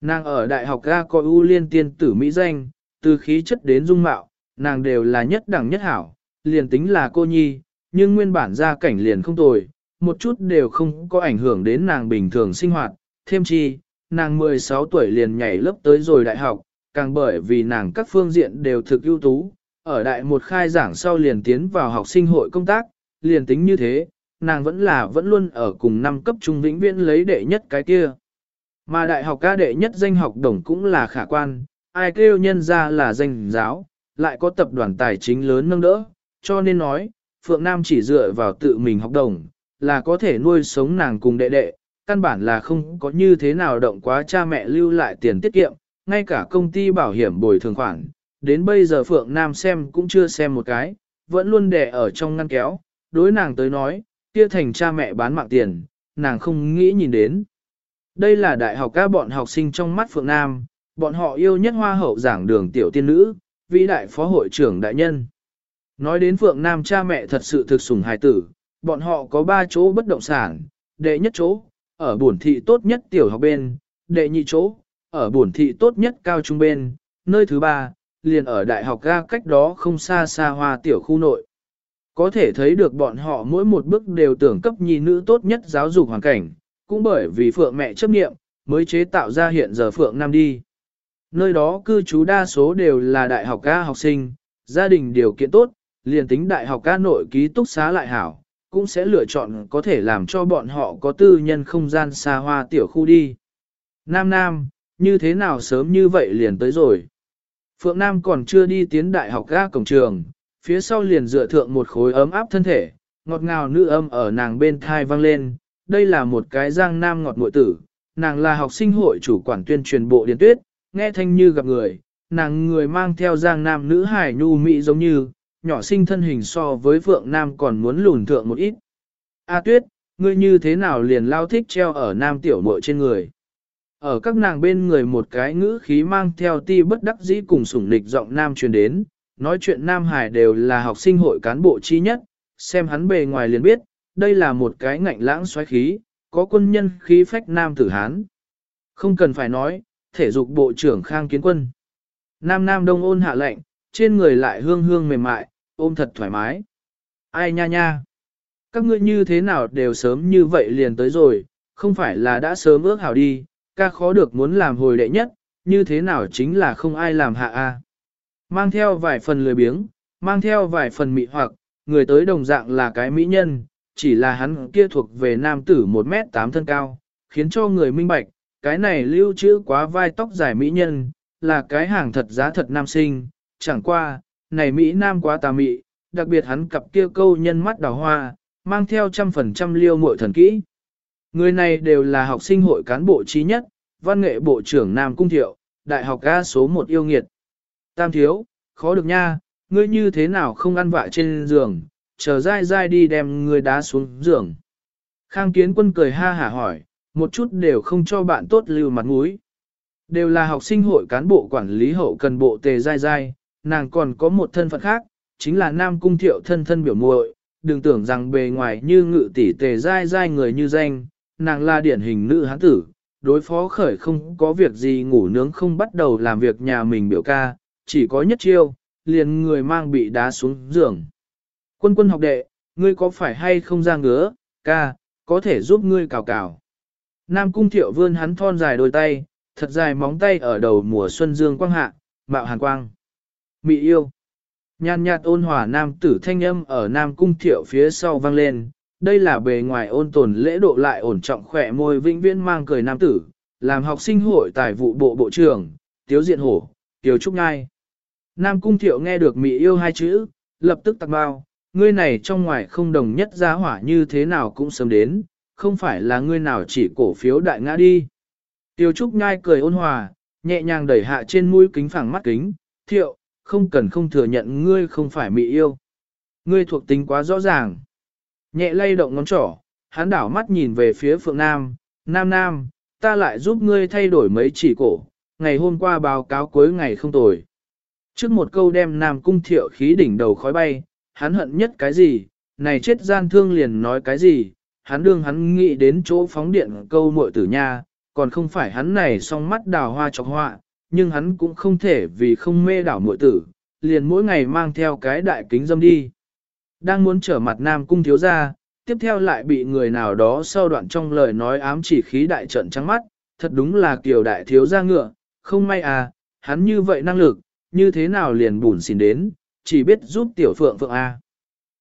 Nàng ở đại học ga có ưu liên tiên tử Mỹ danh, từ khí chất đến dung mạo, nàng đều là nhất đẳng nhất hảo, liền tính là cô nhi, nhưng nguyên bản gia cảnh liền không tồi, một chút đều không có ảnh hưởng đến nàng bình thường sinh hoạt, thêm chi, nàng 16 tuổi liền nhảy lớp tới rồi đại học, càng bởi vì nàng các phương diện đều thực ưu tú, ở đại một khai giảng sau liền tiến vào học sinh hội công tác, liền tính như thế, nàng vẫn là vẫn luôn ở cùng năm cấp trung vĩnh viễn lấy đệ nhất cái kia. Mà đại học ca đệ nhất danh học đồng cũng là khả quan, ai kêu nhân ra là danh giáo, lại có tập đoàn tài chính lớn nâng đỡ, cho nên nói, Phượng Nam chỉ dựa vào tự mình học đồng, là có thể nuôi sống nàng cùng đệ đệ, căn bản là không có như thế nào động quá cha mẹ lưu lại tiền tiết kiệm, ngay cả công ty bảo hiểm bồi thường khoản, đến bây giờ Phượng Nam xem cũng chưa xem một cái, vẫn luôn đè ở trong ngăn kéo, đối nàng tới nói, kia thành cha mẹ bán mạng tiền, nàng không nghĩ nhìn đến. Đây là đại học các bọn học sinh trong mắt Phượng Nam, bọn họ yêu nhất hoa hậu giảng đường tiểu tiên nữ, vĩ đại phó hội trưởng đại nhân. Nói đến Phượng Nam cha mẹ thật sự thực sủng hài tử, bọn họ có ba chỗ bất động sản, đệ nhất chỗ, ở buồn thị tốt nhất tiểu học bên, đệ nhị chỗ, ở buồn thị tốt nhất cao trung bên, nơi thứ ba, liền ở đại học ga cách đó không xa xa hoa tiểu khu nội. Có thể thấy được bọn họ mỗi một bước đều tưởng cấp nhi nữ tốt nhất giáo dục hoàn cảnh, cũng bởi vì Phượng mẹ chấp nghiệm, mới chế tạo ra hiện giờ Phượng Nam đi. Nơi đó cư trú đa số đều là đại học ca học sinh, gia đình điều kiện tốt, liền tính đại học ca nội ký túc xá lại hảo, cũng sẽ lựa chọn có thể làm cho bọn họ có tư nhân không gian xa hoa tiểu khu đi. Nam Nam, như thế nào sớm như vậy liền tới rồi. Phượng Nam còn chưa đi tiến đại học ga cổng trường, phía sau liền dựa thượng một khối ấm áp thân thể, ngọt ngào nữ âm ở nàng bên thai vang lên, đây là một cái giang nam ngọt muội tử, nàng là học sinh hội chủ quản tuyên truyền bộ điện tuyết, nghe thanh như gặp người, nàng người mang theo giang nam nữ hải nhu mỹ giống như, nhỏ sinh thân hình so với Phượng Nam còn muốn lùn thượng một ít. A tuyết, ngươi như thế nào liền lao thích treo ở nam tiểu muội trên người. Ở các nàng bên người một cái ngữ khí mang theo ti bất đắc dĩ cùng sủng lịch giọng nam truyền đến, nói chuyện nam hải đều là học sinh hội cán bộ chi nhất, xem hắn bề ngoài liền biết, đây là một cái ngạnh lãng xoáy khí, có quân nhân khí phách nam tử Hán. Không cần phải nói, thể dục bộ trưởng Khang Kiến Quân. Nam Nam Đông ôn hạ lệnh, trên người lại hương hương mềm mại, ôm thật thoải mái. Ai nha nha? Các ngươi như thế nào đều sớm như vậy liền tới rồi, không phải là đã sớm ước hảo đi, ca khó được muốn làm hồi đệ nhất, như thế nào chính là không ai làm hạ a. Mang theo vài phần lười biếng, mang theo vài phần mị hoặc, người tới đồng dạng là cái mỹ nhân, chỉ là hắn kia thuộc về nam tử 1m8 thân cao, khiến cho người minh bạch, cái này lưu trữ quá vai tóc dài mỹ nhân, là cái hàng thật giá thật nam sinh, chẳng qua, này Mỹ Nam quá tà mị, đặc biệt hắn cặp kia câu nhân mắt đào hoa, mang theo trăm phần trăm liêu muội thần kỹ. Người này đều là học sinh hội cán bộ trí nhất, văn nghệ bộ trưởng Nam Cung Thiệu, đại học A số 1 yêu nghiệt. Tam thiếu, khó được nha, ngươi như thế nào không ăn vạ trên giường, chờ dai dai đi đem ngươi đá xuống giường. Khang kiến quân cười ha hả hỏi, một chút đều không cho bạn tốt lưu mặt mũi. Đều là học sinh hội cán bộ quản lý hậu cần bộ tề dai dai, nàng còn có một thân phận khác, chính là nam cung thiệu thân thân biểu muội. đừng tưởng rằng bề ngoài như ngự tỷ tề dai dai người như danh, nàng là điển hình nữ hán tử, đối phó khởi không có việc gì ngủ nướng không bắt đầu làm việc nhà mình biểu ca, chỉ có nhất chiêu, liền người mang bị đá xuống giường. Quân quân học đệ, ngươi có phải hay không ra ngứa, ca, có thể giúp ngươi cào cào. Nam cung thiệu vươn hắn thon dài đôi tay, thật dài móng tay ở đầu mùa xuân dương quang hạ, mạo hàn quang. Mị yêu. Nhàn nhạt ôn hòa nam tử thanh âm ở nam cung thiệu phía sau vang lên. Đây là bề ngoài ôn tồn lễ độ lại ổn trọng khỏe môi vĩnh viễn mang cười nam tử, làm học sinh hội tài vụ bộ bộ trưởng, tiếu diện hổ, tiếu trúc ngai. Nam cung thiệu nghe được mị yêu hai chữ, lập tức tặc bao, ngươi này trong ngoài không đồng nhất giá hỏa như thế nào cũng sớm đến, không phải là ngươi nào chỉ cổ phiếu đại ngã đi. Tiêu Trúc Nhai cười ôn hòa, nhẹ nhàng đẩy hạ trên mũi kính phẳng mắt kính, thiệu, không cần không thừa nhận ngươi không phải mỹ yêu. Ngươi thuộc tính quá rõ ràng. Nhẹ lay động ngón trỏ, hắn đảo mắt nhìn về phía Phượng Nam, Nam Nam, ta lại giúp ngươi thay đổi mấy chỉ cổ, ngày hôm qua báo cáo cuối ngày không tồi. Trước một câu đem Nam Cung thiệu khí đỉnh đầu khói bay, hắn hận nhất cái gì, này chết gian thương liền nói cái gì, hắn đương hắn nghĩ đến chỗ phóng điện câu muội tử nha, còn không phải hắn này song mắt đào hoa chọc họa, nhưng hắn cũng không thể vì không mê đảo muội tử, liền mỗi ngày mang theo cái đại kính dâm đi. Đang muốn trở mặt nam cung thiếu ra, tiếp theo lại bị người nào đó sau đoạn trong lời nói ám chỉ khí đại trận trắng mắt, thật đúng là kiểu đại thiếu ra ngựa, không may à, hắn như vậy năng lực, như thế nào liền bùn xin đến, chỉ biết giúp tiểu phượng phượng A.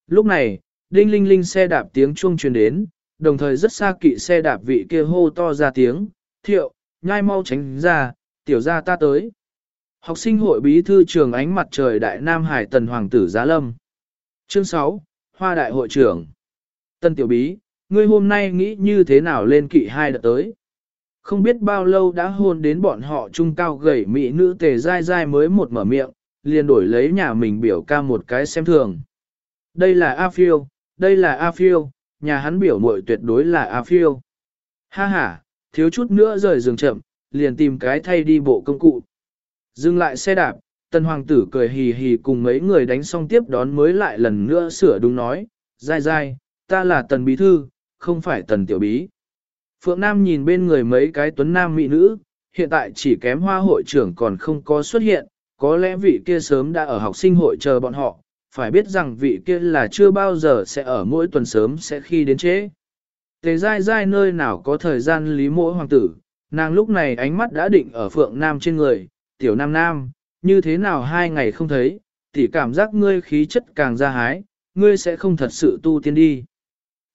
Lúc này, đinh linh linh xe đạp tiếng chuông truyền đến, đồng thời rất xa kỵ xe đạp vị kia hô to ra tiếng, thiệu, nhai mau tránh ra, tiểu gia ta tới. Học sinh hội bí thư trường ánh mặt trời Đại Nam Hải Tần Hoàng tử Giá Lâm. Chương 6, Hoa Đại hội trưởng. Tân tiểu bí, ngươi hôm nay nghĩ như thế nào lên kỵ hai đợt tới? Không biết bao lâu đã hôn đến bọn họ trung cao gầy mỹ nữ tề dai dai mới một mở miệng, liền đổi lấy nhà mình biểu ca một cái xem thường. Đây là A Phiêu, đây là A Phiêu, nhà hắn biểu muội tuyệt đối là A Phiêu. Ha ha, thiếu chút nữa rời giường chậm, liền tìm cái thay đi bộ công cụ. Dừng lại xe đạp, tần hoàng tử cười hì hì cùng mấy người đánh xong tiếp đón mới lại lần nữa sửa đúng nói, dai dai, ta là tần bí thư, không phải tần tiểu bí. Phượng Nam nhìn bên người mấy cái tuấn nam mỹ nữ, hiện tại chỉ kém hoa hội trưởng còn không có xuất hiện, có lẽ vị kia sớm đã ở học sinh hội chờ bọn họ, phải biết rằng vị kia là chưa bao giờ sẽ ở mỗi tuần sớm sẽ khi đến chế Tề dai dai nơi nào có thời gian lý mỗi hoàng tử, nàng lúc này ánh mắt đã định ở phượng nam trên người, tiểu nam nam, như thế nào hai ngày không thấy, tỷ cảm giác ngươi khí chất càng ra hái, ngươi sẽ không thật sự tu tiên đi.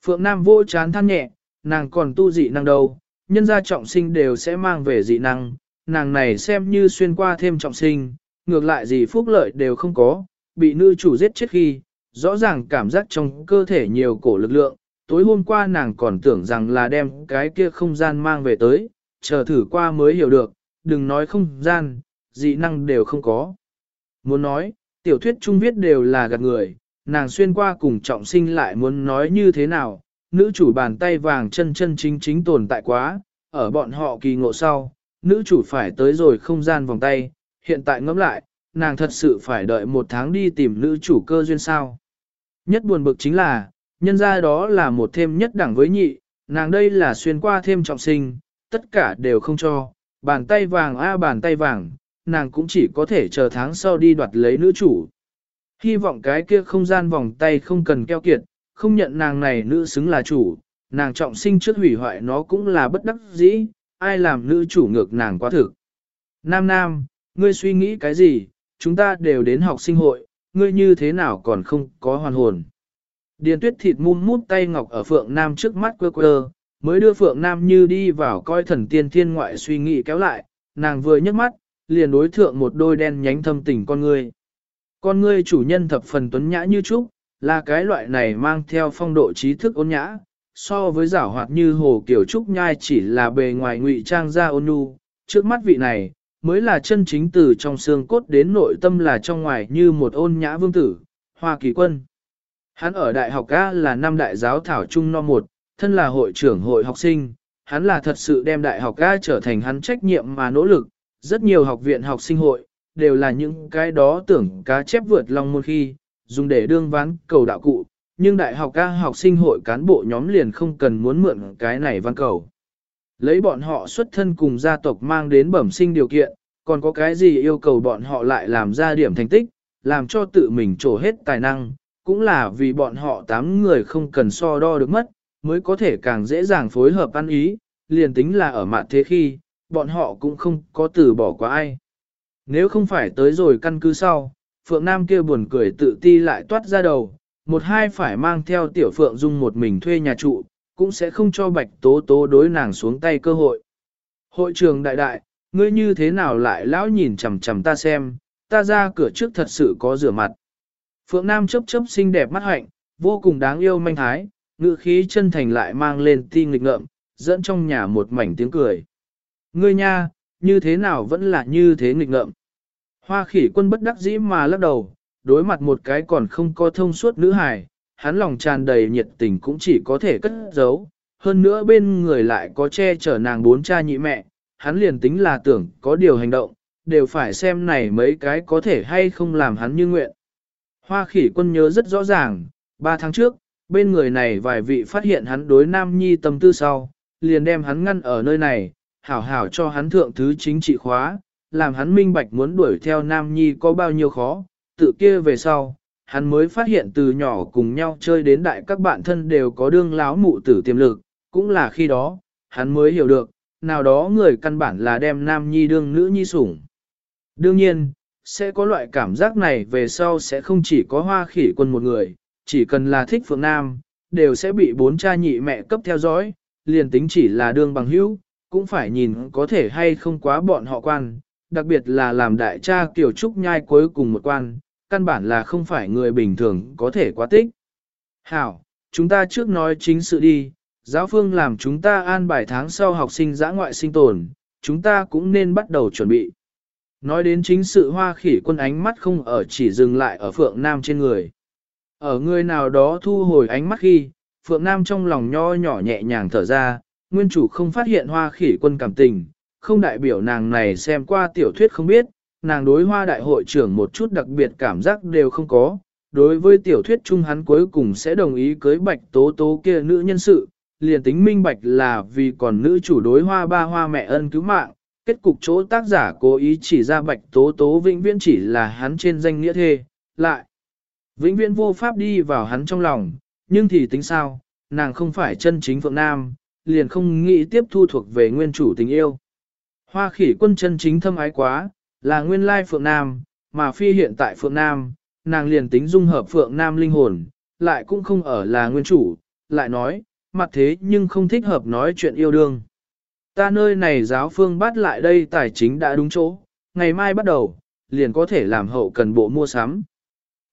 Phượng nam vô chán than nhẹ, nàng còn tu dị năng đâu, nhân gia trọng sinh đều sẽ mang về dị năng, nàng này xem như xuyên qua thêm trọng sinh, ngược lại gì phúc lợi đều không có, bị nữ chủ giết chết khi, rõ ràng cảm giác trong cơ thể nhiều cổ lực lượng, tối hôm qua nàng còn tưởng rằng là đem cái kia không gian mang về tới, chờ thử qua mới hiểu được, đừng nói không gian, dị năng đều không có. Muốn nói, tiểu thuyết trung viết đều là gạt người, nàng xuyên qua cùng trọng sinh lại muốn nói như thế nào, nữ chủ bàn tay vàng chân chân chính chính tồn tại quá, ở bọn họ kỳ ngộ sau, nữ chủ phải tới rồi không gian vòng tay, hiện tại ngẫm lại, nàng thật sự phải đợi một tháng đi tìm nữ chủ cơ duyên sao. Nhất buồn bực chính là, nhân ra đó là một thêm nhất đẳng với nhị, nàng đây là xuyên qua thêm trọng sinh, tất cả đều không cho, bàn tay vàng a à, bàn tay vàng, nàng cũng chỉ có thể chờ tháng sau đi đoạt lấy nữ chủ. Hy vọng cái kia không gian vòng tay không cần keo kiệt, không nhận nàng này nữ xứng là chủ, nàng trọng sinh trước hủy hoại nó cũng là bất đắc dĩ, ai làm nữ chủ ngược nàng quá thực. Nam Nam, ngươi suy nghĩ cái gì, chúng ta đều đến học sinh hội, ngươi như thế nào còn không có hoàn hồn. Điền tuyết thịt mum mút tay ngọc ở Phượng Nam trước mắt quơ quơ, mới đưa Phượng Nam như đi vào coi thần tiên thiên ngoại suy nghĩ kéo lại, nàng vừa nhấc mắt, liền đối thượng một đôi đen nhánh thâm tình con ngươi. Con ngươi chủ nhân thập phần tuấn nhã như trúc, là cái loại này mang theo phong độ trí thức ôn nhã, so với giảo hoạt như hồ kiểu trúc nhai chỉ là bề ngoài ngụy trang ra ôn nhu, trước mắt vị này, mới là chân chính từ trong xương cốt đến nội tâm là trong ngoài như một ôn nhã vương tử, hoa kỳ quân. Hắn ở đại học A là năm đại giáo thảo trung no một, thân là hội trưởng hội học sinh, hắn là thật sự đem đại học ca trở thành hắn trách nhiệm mà nỗ lực, rất nhiều học viện học sinh hội, đều là những cái đó tưởng cá chép vượt lòng một khi, dùng để đương ván cầu đạo cụ, nhưng đại học ca học sinh hội cán bộ nhóm liền không cần muốn mượn cái này văn cầu. Lấy bọn họ xuất thân cùng gia tộc mang đến bẩm sinh điều kiện, còn có cái gì yêu cầu bọn họ lại làm ra điểm thành tích, làm cho tự mình trổ hết tài năng, cũng là vì bọn họ tám người không cần so đo được mất, mới có thể càng dễ dàng phối hợp ăn ý, liền tính là ở mạn thế khi, bọn họ cũng không có từ bỏ qua ai. Nếu không phải tới rồi căn cứ sau, Phượng Nam kia buồn cười tự ti lại toát ra đầu, một hai phải mang theo tiểu Phượng Dung một mình thuê nhà trụ, cũng sẽ không cho bạch tố tố đối nàng xuống tay cơ hội. Hội trường đại đại, ngươi như thế nào lại lão nhìn chằm chằm ta xem, ta ra cửa trước thật sự có rửa mặt. Phượng Nam chớp chớp xinh đẹp mắt hạnh, vô cùng đáng yêu manh thái, ngữ khí chân thành lại mang lên ti nghịch ngợm, dẫn trong nhà một mảnh tiếng cười. Ngươi nha, như thế nào vẫn là như thế nghịch ngợm. Hoa khỉ quân bất đắc dĩ mà lắc đầu, đối mặt một cái còn không có thông suốt nữ hài, hắn lòng tràn đầy nhiệt tình cũng chỉ có thể cất giấu, hơn nữa bên người lại có che chở nàng bốn cha nhị mẹ, hắn liền tính là tưởng có điều hành động, đều phải xem này mấy cái có thể hay không làm hắn như nguyện. Hoa khỉ quân nhớ rất rõ ràng, ba tháng trước, bên người này vài vị phát hiện hắn đối nam nhi tâm tư sau, liền đem hắn ngăn ở nơi này, hảo hảo cho hắn thượng thứ chính trị khóa, làm hắn minh bạch muốn đuổi theo nam nhi có bao nhiêu khó, tự kia về sau, hắn mới phát hiện từ nhỏ cùng nhau chơi đến đại các bạn thân đều có đương láo mụ tử tiềm lực, cũng là khi đó, hắn mới hiểu được, nào đó người căn bản là đem nam nhi đương nữ nhi sủng. Đương nhiên, sẽ có loại cảm giác này về sau sẽ không chỉ có hoa khỉ quân một người, chỉ cần là thích phượng nam, đều sẽ bị bốn cha nhị mẹ cấp theo dõi, liền tính chỉ là đương bằng hữu, cũng phải nhìn có thể hay không quá bọn họ quan, đặc biệt là làm đại cha tiểu trúc nhai cuối cùng một quan, căn bản là không phải người bình thường có thể quá tích. Hảo, chúng ta trước nói chính sự đi, giáo phương làm chúng ta an bài tháng sau học sinh giã ngoại sinh tồn, chúng ta cũng nên bắt đầu chuẩn bị. Nói đến chính sự hoa khỉ quân ánh mắt không ở chỉ dừng lại ở Phượng Nam trên người. Ở người nào đó thu hồi ánh mắt khi, Phượng Nam trong lòng nho nhỏ nhẹ nhàng thở ra, nguyên chủ không phát hiện hoa khỉ quân cảm tình, không đại biểu nàng này xem qua tiểu thuyết không biết, nàng đối hoa đại hội trưởng một chút đặc biệt cảm giác đều không có. Đối với tiểu thuyết chung hắn cuối cùng sẽ đồng ý cưới bạch tố tố kia nữ nhân sự, liền tính minh bạch là vì còn nữ chủ đối hoa ba hoa mẹ ân cứu mạng, kết cục chỗ tác giả cố ý chỉ ra bạch tố tố vĩnh viễn chỉ là hắn trên danh nghĩa thê, lại. Vĩnh viễn vô pháp đi vào hắn trong lòng, nhưng thì tính sao, nàng không phải chân chính Phượng Nam, liền không nghĩ tiếp thu thuộc về nguyên chủ tình yêu. Hoa khỉ quân chân chính thâm ái quá, là nguyên lai Phượng Nam, mà phi hiện tại Phượng Nam, nàng liền tính dung hợp Phượng Nam linh hồn, lại cũng không ở là nguyên chủ, lại nói, mặt thế nhưng không thích hợp nói chuyện yêu đương. Ta nơi này giáo phương bắt lại đây tài chính đã đúng chỗ, ngày mai bắt đầu, liền có thể làm hậu cần bộ mua sắm.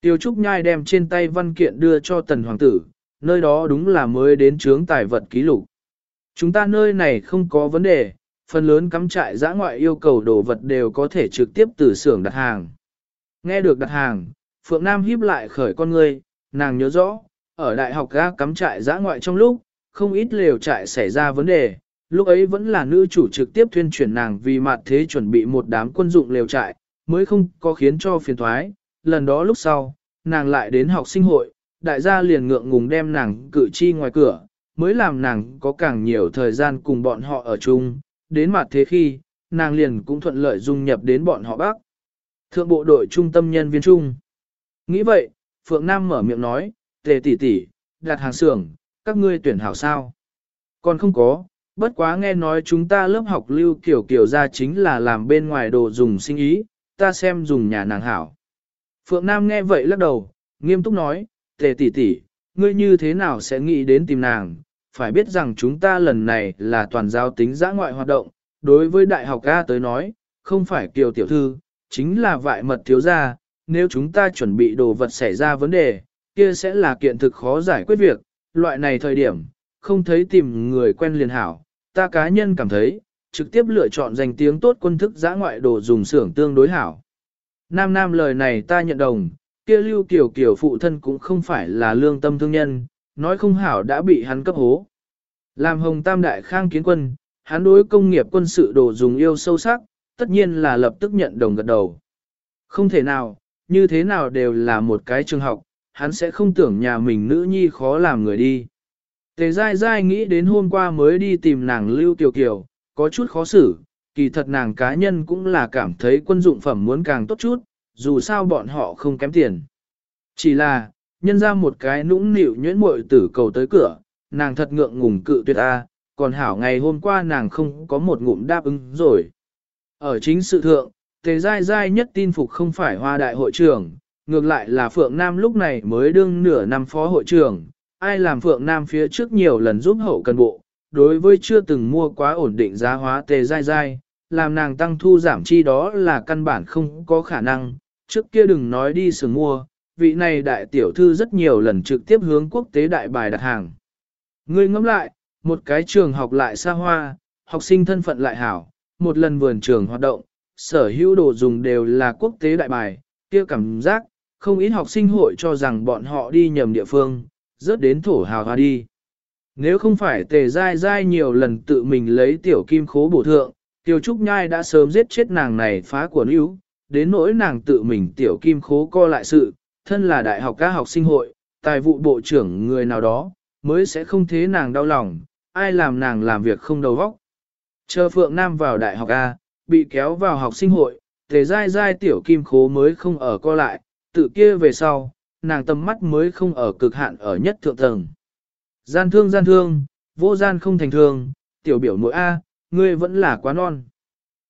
Tiêu Trúc Nhai đem trên tay văn kiện đưa cho tần hoàng tử, nơi đó đúng là mới đến trướng tài vật ký lục. Chúng ta nơi này không có vấn đề, phần lớn cắm trại giã ngoại yêu cầu đồ vật đều có thể trực tiếp từ xưởng đặt hàng. Nghe được đặt hàng, Phượng Nam híp lại khởi con ngươi, nàng nhớ rõ, ở đại học ga cắm trại giã ngoại trong lúc, không ít lều trại xảy ra vấn đề, lúc ấy vẫn là nữ chủ trực tiếp tuyên truyền nàng vì mặt thế chuẩn bị một đám quân dụng lều trại, mới không có khiến cho phiền thoái, lần đó lúc sau, nàng lại đến học sinh hội, đại gia liền ngượng ngùng đem nàng cử chi ngoài cửa, mới làm nàng có càng nhiều thời gian cùng bọn họ ở chung, đến mặt thế khi, nàng liền cũng thuận lợi dung nhập đến bọn họ bác. Thượng bộ đội trung tâm nhân viên trung. Nghĩ vậy, Phượng Nam mở miệng nói, tề tỷ tỷ, đặt hàng xưởng, các ngươi tuyển hảo sao. Còn không có, bất quá nghe nói chúng ta lớp học lưu kiểu kiểu ra chính là làm bên ngoài đồ dùng sinh ý, ta xem dùng nhà nàng hảo. Phượng Nam nghe vậy lắc đầu, nghiêm túc nói, tề tỷ tỷ, ngươi như thế nào sẽ nghĩ đến tìm nàng, phải biết rằng chúng ta lần này là toàn giao tính giã ngoại hoạt động, đối với đại học A tới nói, không phải kiều tiểu thư, chính là vại mật thiếu gia, nếu chúng ta chuẩn bị đồ vật xảy ra vấn đề, kia sẽ là kiện thực khó giải quyết việc, loại này thời điểm, không thấy tìm người quen liền hảo, ta cá nhân cảm thấy, trực tiếp lựa chọn danh tiếng tốt quân thức giã ngoại đồ dùng xưởng tương đối hảo. Nam Nam lời này ta nhận đồng, kia lưu kiểu kiểu phụ thân cũng không phải là lương tâm thương nhân, nói không hảo đã bị hắn cấp hố. Làm hồng tam đại khang kiến quân, hắn đối công nghiệp quân sự đồ dùng yêu sâu sắc, tất nhiên là lập tức nhận đồng gật đầu. Không thể nào, như thế nào đều là một cái trường học, hắn sẽ không tưởng nhà mình nữ nhi khó làm người đi. Tề dai dai nghĩ đến hôm qua mới đi tìm nàng Lưu Kiều Kiều, có chút khó xử, kỳ thật nàng cá nhân cũng là cảm thấy quân dụng phẩm muốn càng tốt chút, dù sao bọn họ không kém tiền. Chỉ là, nhân ra một cái nũng nịu nhuyễn muội tử cầu tới cửa, nàng thật ngượng ngùng cự tuyệt a, còn hảo ngày hôm qua nàng không có một ngụm đáp ứng rồi. Ở chính sự thượng, tề dai dai nhất tin phục không phải hoa đại hội trưởng, ngược lại là Phượng Nam lúc này mới đương nửa năm phó hội trưởng, ai làm Phượng Nam phía trước nhiều lần giúp hậu cần bộ, đối với chưa từng mua quá ổn định giá hóa tề dai dai, làm nàng tăng thu giảm chi đó là căn bản không có khả năng, trước kia đừng nói đi sừng mua, vị này đại tiểu thư rất nhiều lần trực tiếp hướng quốc tế đại bài đặt hàng. Ngươi ngẫm lại, một cái trường học lại xa hoa, học sinh thân phận lại hảo, một lần vườn trường hoạt động, sở hữu đồ dùng đều là quốc tế đại bài, kia cảm giác, không ít học sinh hội cho rằng bọn họ đi nhầm địa phương, rớt đến thổ hào hoa đi. Nếu không phải tề dai dai nhiều lần tự mình lấy tiểu kim khố bổ thượng, tiểu trúc nhai đã sớm giết chết nàng này phá của níu, đến nỗi nàng tự mình tiểu kim khố co lại sự, thân là đại học ca học sinh hội, tài vụ bộ trưởng người nào đó, mới sẽ không thế nàng đau lòng, ai làm nàng làm việc không đầu óc. Chờ Phượng Nam vào đại học A, bị kéo vào học sinh hội, tề dai dai tiểu kim khố mới không ở co lại, tự kia về sau, nàng tầm mắt mới không ở cực hạn ở nhất thượng tầng. Gian thương gian thương, vô gian không thành thương, tiểu biểu mỗi A, ngươi vẫn là quá non.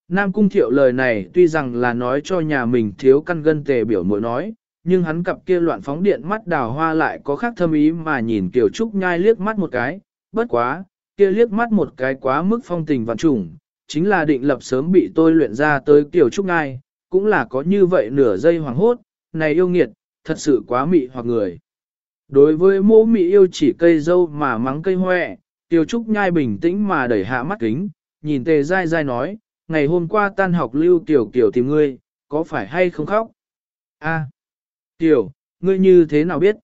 Nam Cung Thiệu lời này tuy rằng là nói cho nhà mình thiếu căn gân tề biểu mỗi nói, nhưng hắn cặp kia loạn phóng điện mắt đào hoa lại có khác thâm ý mà nhìn Kiều Trúc nhai liếc mắt một cái, bất quá, kia liếc mắt một cái quá mức phong tình vạn trùng, chính là định lập sớm bị tôi luyện ra tới Kiều Trúc nhai, cũng là có như vậy nửa giây hoàng hốt, này yêu nghiệt, thật sự quá mị hoặc người. Đối với mô mị yêu chỉ cây dâu mà mắng cây hoẹ, Tiêu Trúc nhai bình tĩnh mà đẩy hạ mắt kính, nhìn tề dai dai nói, ngày hôm qua tan học lưu tiểu kiểu tìm ngươi, có phải hay không khóc? A, tiểu, ngươi như thế nào biết?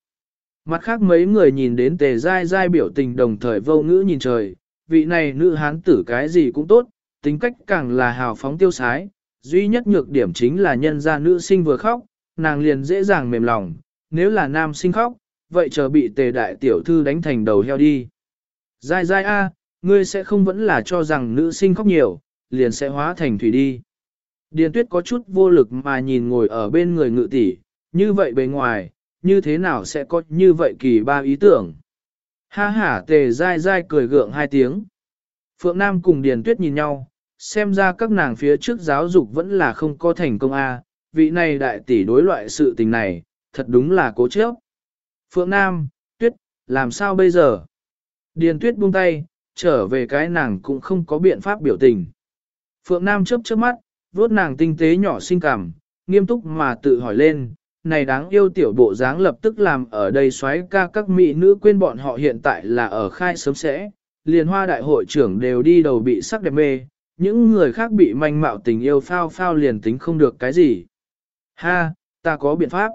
Mặt khác mấy người nhìn đến tề dai dai biểu tình đồng thời vô ngữ nhìn trời, vị này nữ hán tử cái gì cũng tốt, tính cách càng là hào phóng tiêu sái, duy nhất nhược điểm chính là nhân gia nữ sinh vừa khóc, nàng liền dễ dàng mềm lòng, nếu là nam sinh khóc, vậy chờ bị tề đại tiểu thư đánh thành đầu heo đi. Dai dai a, ngươi sẽ không vẫn là cho rằng nữ sinh khóc nhiều, liền sẽ hóa thành thủy đi. Điền tuyết có chút vô lực mà nhìn ngồi ở bên người ngự tỷ, như vậy bề ngoài, như thế nào sẽ có như vậy kỳ ba ý tưởng. Ha ha tề dai dai cười gượng hai tiếng. Phượng Nam cùng Điền tuyết nhìn nhau, xem ra các nàng phía trước giáo dục vẫn là không có thành công a. vị này đại tỷ đối loại sự tình này, thật đúng là cố chấp. Phượng Nam, tuyết, làm sao bây giờ? Điền tuyết buông tay, trở về cái nàng cũng không có biện pháp biểu tình. Phượng Nam chớp chớp mắt, vuốt nàng tinh tế nhỏ xinh cảm, nghiêm túc mà tự hỏi lên, này đáng yêu tiểu bộ dáng lập tức làm ở đây xoáy ca các mỹ nữ quên bọn họ hiện tại là ở khai sớm sẽ, liền hoa đại hội trưởng đều đi đầu bị sắc đẹp mê, những người khác bị manh mạo tình yêu phao phao liền tính không được cái gì. Ha, ta có biện pháp.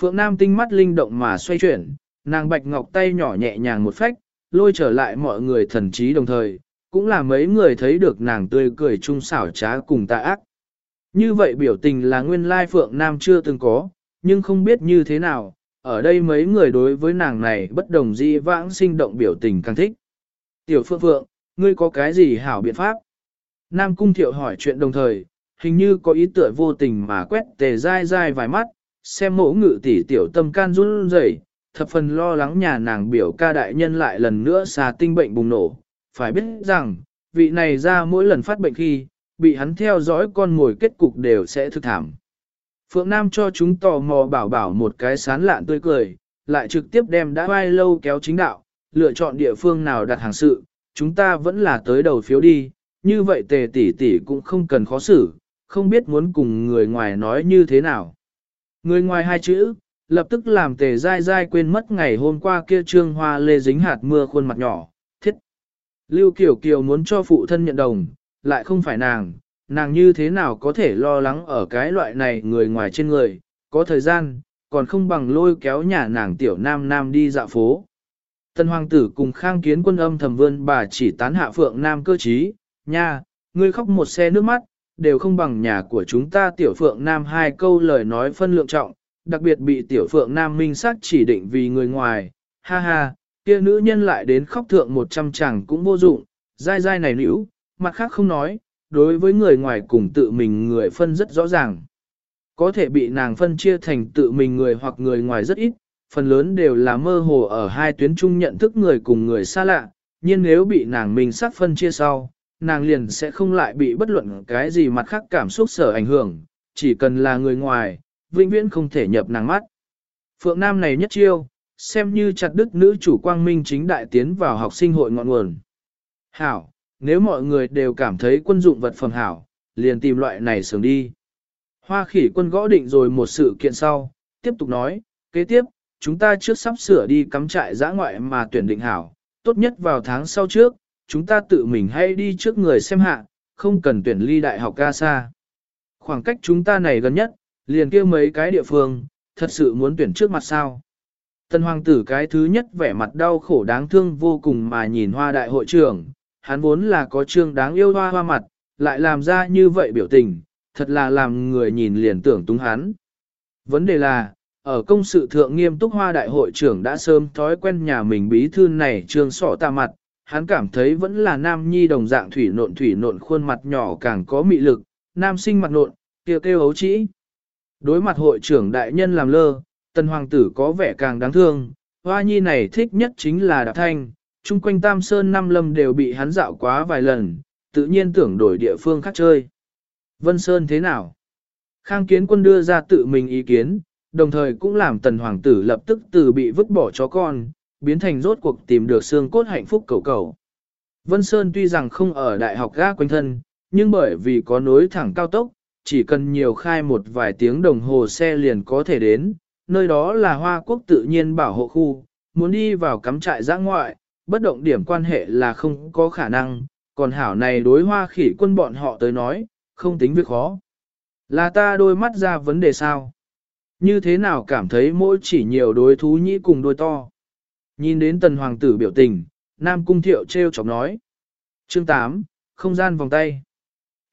Phượng Nam tinh mắt linh động mà xoay chuyển, nàng bạch ngọc tay nhỏ nhẹ nhàng một phách, lôi trở lại mọi người thần trí đồng thời, cũng là mấy người thấy được nàng tươi cười chung xảo trá cùng tà ác. Như vậy biểu tình là nguyên lai Phượng Nam chưa từng có, nhưng không biết như thế nào, ở đây mấy người đối với nàng này bất đồng di vãng sinh động biểu tình càng thích. Tiểu Phượng Phượng, ngươi có cái gì hảo biện pháp? Nam Cung Thiệu hỏi chuyện đồng thời, hình như có ý tựa vô tình mà quét tề dai dai vài mắt, xem mẫu ngự tỷ tiểu tâm can run rẩy, thập phần lo lắng nhà nàng biểu ca đại nhân lại lần nữa xà tinh bệnh bùng nổ. Phải biết rằng, vị này ra mỗi lần phát bệnh khi, bị hắn theo dõi con ngồi kết cục đều sẽ thực thảm. Phượng Nam cho chúng tò mò bảo bảo một cái sán lạn tươi cười, lại trực tiếp đem đã vai lâu kéo chính đạo, lựa chọn địa phương nào đặt hàng sự, chúng ta vẫn là tới đầu phiếu đi, như vậy tề tỷ tỷ cũng không cần khó xử, không biết muốn cùng người ngoài nói như thế nào. Người ngoài hai chữ, lập tức làm tề dai dai quên mất ngày hôm qua kia trương hoa lê dính hạt mưa khuôn mặt nhỏ, thiết. Lưu Kiều Kiều muốn cho phụ thân nhận đồng, lại không phải nàng, nàng như thế nào có thể lo lắng ở cái loại này người ngoài trên người, có thời gian, còn không bằng lôi kéo nhà nàng tiểu nam nam đi dạo phố. Tân hoàng tử cùng khang kiến quân âm thầm vươn bà chỉ tán hạ phượng nam cơ trí, nha, ngươi khóc một xe nước mắt, đều không bằng nhà của chúng ta tiểu phượng nam hai câu lời nói phân lượng trọng, đặc biệt bị tiểu phượng nam minh sát chỉ định vì người ngoài, ha ha, kia nữ nhân lại đến khóc thượng một trăm chẳng cũng vô dụng, dai dai này nữ, mặt khác không nói, đối với người ngoài cùng tự mình người phân rất rõ ràng. Có thể bị nàng phân chia thành tự mình người hoặc người ngoài rất ít, phần lớn đều là mơ hồ ở hai tuyến chung nhận thức người cùng người xa lạ, nhưng nếu bị nàng mình sát phân chia sau, nàng liền sẽ không lại bị bất luận cái gì mặt khác cảm xúc sở ảnh hưởng, chỉ cần là người ngoài, vĩnh viễn không thể nhập nàng mắt. Phượng Nam này nhất chiêu, xem như chặt đức nữ chủ quang minh chính đại tiến vào học sinh hội ngọn nguồn. Hảo, nếu mọi người đều cảm thấy quân dụng vật phẩm hảo, liền tìm loại này sướng đi. Hoa khỉ quân gõ định rồi một sự kiện sau, tiếp tục nói, kế tiếp, chúng ta trước sắp sửa đi cắm trại giã ngoại mà tuyển định hảo, tốt nhất vào tháng sau trước, chúng ta tự mình hay đi trước người xem hạ, không cần tuyển ly đại học ca xa. Khoảng cách chúng ta này gần nhất, liền kêu mấy cái địa phương, thật sự muốn tuyển trước mặt sao. Tân hoàng tử cái thứ nhất vẻ mặt đau khổ đáng thương vô cùng mà nhìn hoa đại hội trưởng, hắn vốn là có trương đáng yêu hoa hoa mặt, lại làm ra như vậy biểu tình, thật là làm người nhìn liền tưởng túng hắn. Vấn đề là, ở công sự thượng nghiêm túc hoa đại hội trưởng đã sớm thói quen nhà mình bí thư này trương sọ ta mặt, hắn cảm thấy vẫn là nam nhi đồng dạng thủy nộn thủy nộn khuôn mặt nhỏ càng có mị lực, nam sinh mặt nộn, kêu kêu ấu trĩ. Đối mặt hội trưởng đại nhân làm lơ, tần hoàng tử có vẻ càng đáng thương, hoa nhi này thích nhất chính là đạp thanh, chung quanh tam sơn năm lâm đều bị hắn dạo quá vài lần, tự nhiên tưởng đổi địa phương khác chơi. Vân Sơn thế nào? Khang kiến quân đưa ra tự mình ý kiến, đồng thời cũng làm tần hoàng tử lập tức từ bị vứt bỏ chó con, biến thành rốt cuộc tìm được xương cốt hạnh phúc cầu cầu. Vân Sơn tuy rằng không ở đại học ga quanh thân, nhưng bởi vì có nối thẳng cao tốc, chỉ cần nhiều khai một vài tiếng đồng hồ xe liền có thể đến, nơi đó là Hoa Quốc tự nhiên bảo hộ khu, muốn đi vào cắm trại giã ngoại, bất động điểm quan hệ là không có khả năng, còn hảo này đối hoa khỉ quân bọn họ tới nói, không tính việc khó. Là ta đôi mắt ra vấn đề sao? Như thế nào cảm thấy mỗi chỉ nhiều đối thú nhĩ cùng đôi to? Nhìn đến tần hoàng tử biểu tình, Nam Cung Thiệu treo chọc nói. Chương 8, không gian vòng tay.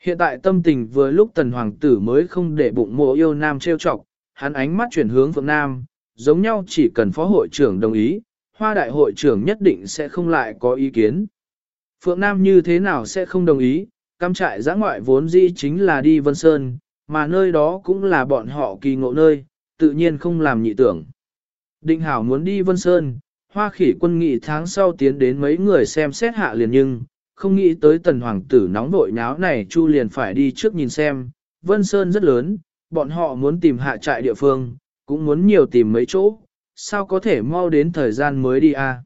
Hiện tại tâm tình vừa lúc tần hoàng tử mới không để bụng mộ yêu Nam treo chọc, hắn ánh mắt chuyển hướng Phượng Nam, giống nhau chỉ cần phó hội trưởng đồng ý, hoa đại hội trưởng nhất định sẽ không lại có ý kiến. Phượng Nam như thế nào sẽ không đồng ý, cam trại giã ngoại vốn dĩ chính là đi Vân Sơn, mà nơi đó cũng là bọn họ kỳ ngộ nơi, tự nhiên không làm nhị tưởng. Định Hảo muốn đi Vân Sơn, hoa khỉ quân nghị tháng sau tiến đến mấy người xem xét hạ liền nhưng, không nghĩ tới tần hoàng tử nóng vội nháo này chu liền phải đi trước nhìn xem, Vân Sơn rất lớn, bọn họ muốn tìm hạ trại địa phương, cũng muốn nhiều tìm mấy chỗ, sao có thể mau đến thời gian mới đi à.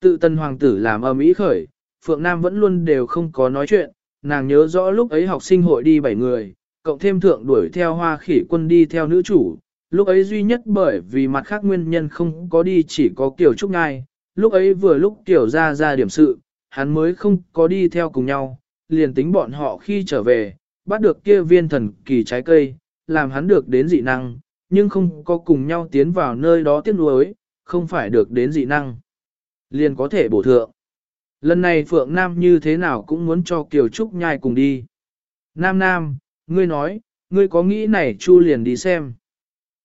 Tự tần hoàng tử làm âm ý khởi, Phượng Nam vẫn luôn đều không có nói chuyện, nàng nhớ rõ lúc ấy học sinh hội đi 7 người, cộng thêm thượng đuổi theo hoa khỉ quân đi theo nữ chủ, lúc ấy duy nhất bởi vì mặt khác nguyên nhân không có đi chỉ có Kiều Trúc Ngai, lúc ấy vừa lúc Kiều ra ra điểm sự, hắn mới không có đi theo cùng nhau, liền tính bọn họ khi trở về, bắt được kia viên thần kỳ trái cây, làm hắn được đến dị năng, nhưng không có cùng nhau tiến vào nơi đó tiếc nuối, không phải được đến dị năng. Liền có thể bổ thượng. Lần này Phượng Nam như thế nào cũng muốn cho Kiều Trúc nhai cùng đi. Nam Nam, ngươi nói, ngươi có nghĩ này Chu liền đi xem.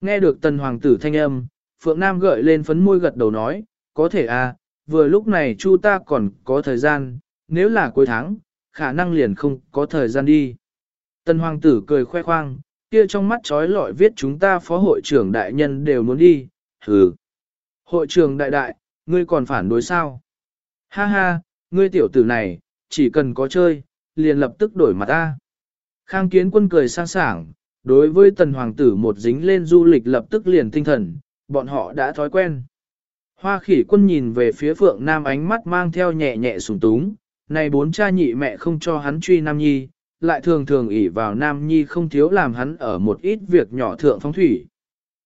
Nghe được tần hoàng tử thanh âm, Phượng Nam gợi lên phấn môi gật đầu nói, có thể à, vừa lúc này Chu ta còn có thời gian, nếu là cuối tháng, khả năng liền không có thời gian đi. Tần hoàng tử cười khoe khoang, kia trong mắt trói lọi viết chúng ta phó hội trưởng đại nhân đều muốn đi, hừ. Hội trưởng đại đại, ngươi còn phản đối sao? Ha ha, ngươi tiểu tử này, chỉ cần có chơi, liền lập tức đổi mặt ta. Khang kiến quân cười sang sảng, đối với tần hoàng tử một dính lên du lịch lập tức liền tinh thần, bọn họ đã thói quen. Hoa khỉ quân nhìn về phía phượng nam ánh mắt mang theo nhẹ nhẹ sùng túng, này bốn cha nhị mẹ không cho hắn truy nam nhi, lại thường thường ỷ vào nam nhi không thiếu làm hắn ở một ít việc nhỏ thượng phong thủy.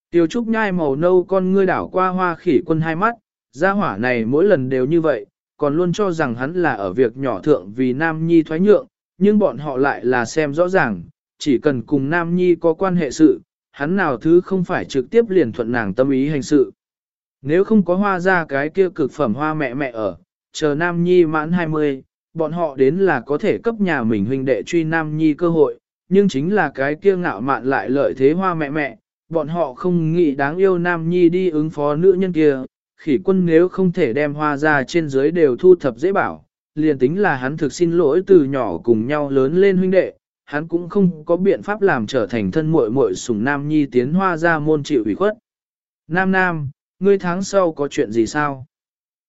Tiêu trúc nhai màu nâu con ngươi đảo qua hoa khỉ quân hai mắt, gia hỏa này mỗi lần đều như vậy, còn luôn cho rằng hắn là ở việc nhỏ thượng vì nam nhi thoái nhượng, nhưng bọn họ lại là xem rõ ràng, chỉ cần cùng nam nhi có quan hệ sự, hắn nào thứ không phải trực tiếp liền thuận nàng tâm ý hành sự. Nếu không có hoa ra cái kia cực phẩm hoa mẹ mẹ ở, chờ nam nhi mãn 20, bọn họ đến là có thể cấp nhà mình huynh đệ truy nam nhi cơ hội, nhưng chính là cái kia ngạo mạn lại lợi thế hoa mẹ mẹ, bọn họ không nghĩ đáng yêu nam nhi đi ứng phó nữ nhân kia, khỉ quân nếu không thể đem hoa ra trên dưới đều thu thập dễ bảo, liền tính là hắn thực xin lỗi từ nhỏ cùng nhau lớn lên huynh đệ, hắn cũng không có biện pháp làm trở thành thân muội muội sủng nam nhi tiến hoa ra môn chịu ủy khuất. Nam Nam, ngươi tháng sau có chuyện gì sao?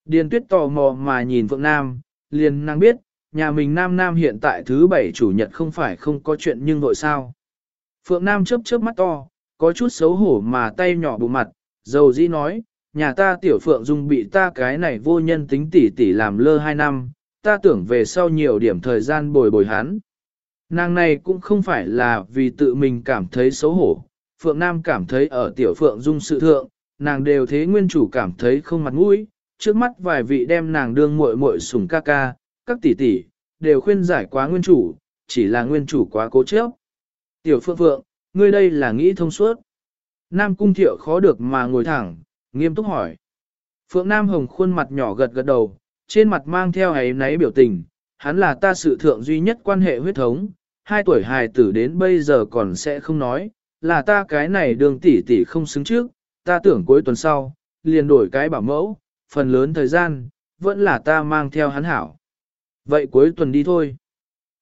Điền tuyết tò mò mà nhìn Phượng Nam, liền năng biết, nhà mình Nam Nam hiện tại thứ bảy chủ nhật không phải không có chuyện nhưng vội sao. Phượng Nam chớp chớp mắt to, có chút xấu hổ mà tay nhỏ bụng mặt, dầu dĩ nói, nhà ta tiểu Phượng Dung bị ta cái này vô nhân tính tỉ tỉ làm lơ hai năm, ta tưởng về sau nhiều điểm thời gian bồi bồi hắn. Nàng này cũng không phải là vì tự mình cảm thấy xấu hổ, Phượng Nam cảm thấy ở tiểu Phượng Dung sự thượng, nàng đều thế nguyên chủ cảm thấy không mặt mũi, trước mắt vài vị đem nàng đương muội muội sủng ca ca, các tỷ tỷ, đều khuyên giải quá nguyên chủ, chỉ là nguyên chủ quá cố chấp. Tiểu Phượng Phượng, ngươi đây là nghĩ thông suốt. Nam Cung Thiệu khó được mà ngồi thẳng, nghiêm túc hỏi. Phượng Nam Hồng khuôn mặt nhỏ gật gật đầu, trên mặt mang theo ấy náy biểu tình, hắn là ta sự thượng duy nhất quan hệ huyết thống, hai tuổi hài tử đến bây giờ còn sẽ không nói, là ta cái này đường tỷ tỷ không xứng trước, ta tưởng cuối tuần sau, liền đổi cái bảo mẫu, phần lớn thời gian, vẫn là ta mang theo hắn hảo. Vậy cuối tuần đi thôi.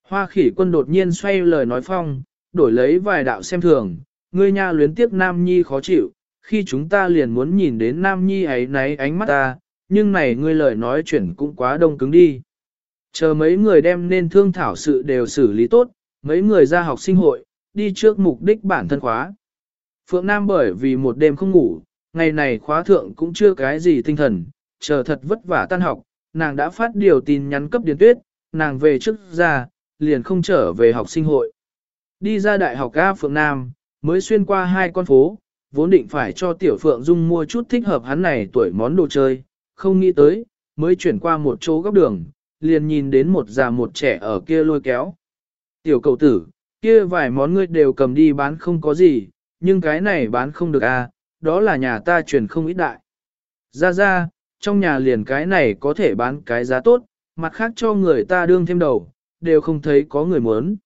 Hoa khỉ quân đột nhiên xoay lời nói phong, đổi lấy vài đạo xem thường, ngươi nha luyến tiếc Nam Nhi khó chịu, khi chúng ta liền muốn nhìn đến Nam Nhi ấy náy ánh mắt ta, nhưng này ngươi lời nói chuyển cũng quá đông cứng đi. Chờ mấy người đem nên thương thảo sự đều xử lý tốt, mấy người ra học sinh hội, đi trước mục đích bản thân khóa. Phượng Nam bởi vì một đêm không ngủ, ngày này khóa thượng cũng chưa cái gì tinh thần, chờ thật vất vả tan học, nàng đã phát điều tin nhắn cấp Điền Tuyết, nàng về trước ra, liền không trở về học sinh hội. Đi ra đại học A Phượng Nam, mới xuyên qua hai con phố, vốn định phải cho Tiểu Phượng Dung mua chút thích hợp hắn này tuổi món đồ chơi, không nghĩ tới, mới chuyển qua một chỗ góc đường, liền nhìn đến một già một trẻ ở kia lôi kéo. Tiểu cầu tử, kia vài món ngươi đều cầm đi bán không có gì, nhưng cái này bán không được a, đó là nhà ta truyền không ít đại. Ra ra, trong nhà liền cái này có thể bán cái giá tốt, mặt khác cho người ta đương thêm đầu, đều không thấy có người muốn.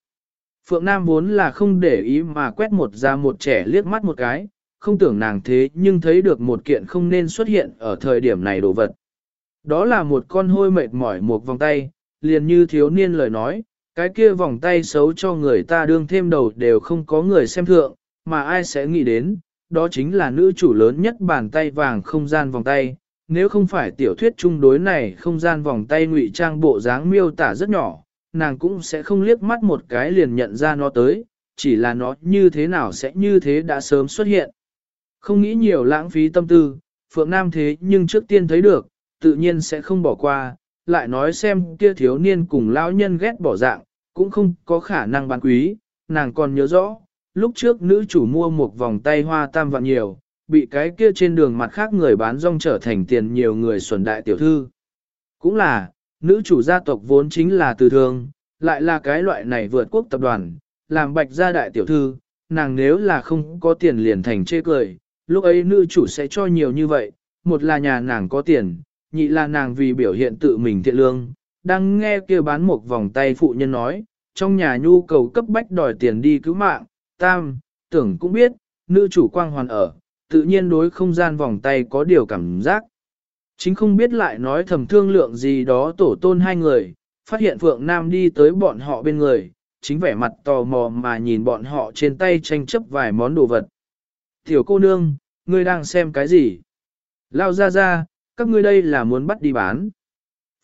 Phượng Nam vốn là không để ý mà quét một ra một trẻ liếc mắt một cái, không tưởng nàng thế nhưng thấy được một kiện không nên xuất hiện ở thời điểm này đồ vật. Đó là một con hôi mệt mỏi một vòng tay, liền như thiếu niên lời nói, cái kia vòng tay xấu cho người ta đương thêm đầu đều không có người xem thượng, mà ai sẽ nghĩ đến, đó chính là nữ chủ lớn nhất bàn tay vàng không gian vòng tay. Nếu không phải tiểu thuyết chung đối này không gian vòng tay ngụy trang bộ dáng miêu tả rất nhỏ, nàng cũng sẽ không liếc mắt một cái liền nhận ra nó tới, chỉ là nó như thế nào sẽ như thế đã sớm xuất hiện. Không nghĩ nhiều lãng phí tâm tư, Phượng Nam thế nhưng trước tiên thấy được, tự nhiên sẽ không bỏ qua, lại nói xem kia thiếu niên cùng lão nhân ghét bỏ dạng, cũng không có khả năng bán quý, nàng còn nhớ rõ, lúc trước nữ chủ mua một vòng tay hoa tam vạn nhiều, bị cái kia trên đường mặt khác người bán rong trở thành tiền nhiều người xuẩn đại tiểu thư. Cũng là, nữ chủ gia tộc vốn chính là từ thường, lại là cái loại này vượt quốc tập đoàn, làm bạch gia đại tiểu thư, nàng nếu là không có tiền liền thành chê cười, lúc ấy nữ chủ sẽ cho nhiều như vậy, một là nhà nàng có tiền, nhị là nàng vì biểu hiện tự mình thiện lương, đang nghe kia bán một vòng tay phụ nhân nói, trong nhà nhu cầu cấp bách đòi tiền đi cứu mạng, tam, tưởng cũng biết, nữ chủ quang hoàn ở, tự nhiên đối không gian vòng tay có điều cảm giác. Chính không biết lại nói thầm thương lượng gì đó tổ tôn hai người, phát hiện Phượng Nam đi tới bọn họ bên người, chính vẻ mặt tò mò mà nhìn bọn họ trên tay tranh chấp vài món đồ vật. Tiểu cô nương, ngươi đang xem cái gì? Lao ra ra, các ngươi đây là muốn bắt đi bán.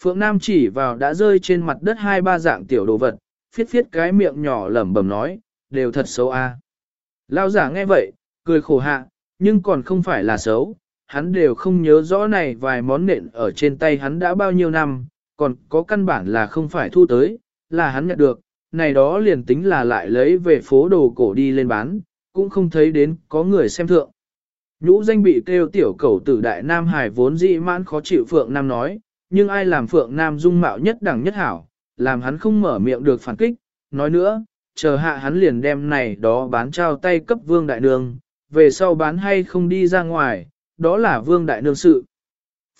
Phượng Nam chỉ vào đã rơi trên mặt đất hai ba dạng tiểu đồ vật, phiết phiết cái miệng nhỏ lẩm bẩm nói, đều thật xấu a. À. Lao giả nghe vậy, cười khổ hạ, nhưng còn không phải là xấu, hắn đều không nhớ rõ này vài món nện ở trên tay hắn đã bao nhiêu năm, còn có căn bản là không phải thu tới, là hắn nhận được, này đó liền tính là lại lấy về phố đồ cổ đi lên bán, cũng không thấy đến có người xem thượng. Nhũ danh bị kêu tiểu cầu tử đại Nam Hải vốn dị mãn khó chịu Phượng Nam nói, nhưng ai làm Phượng Nam dung mạo nhất đẳng nhất hảo, làm hắn không mở miệng được phản kích, nói nữa, chờ hạ hắn liền đem này đó bán trao tay cấp vương đại nương, về sau bán hay không đi ra ngoài, đó là vương đại nương sự.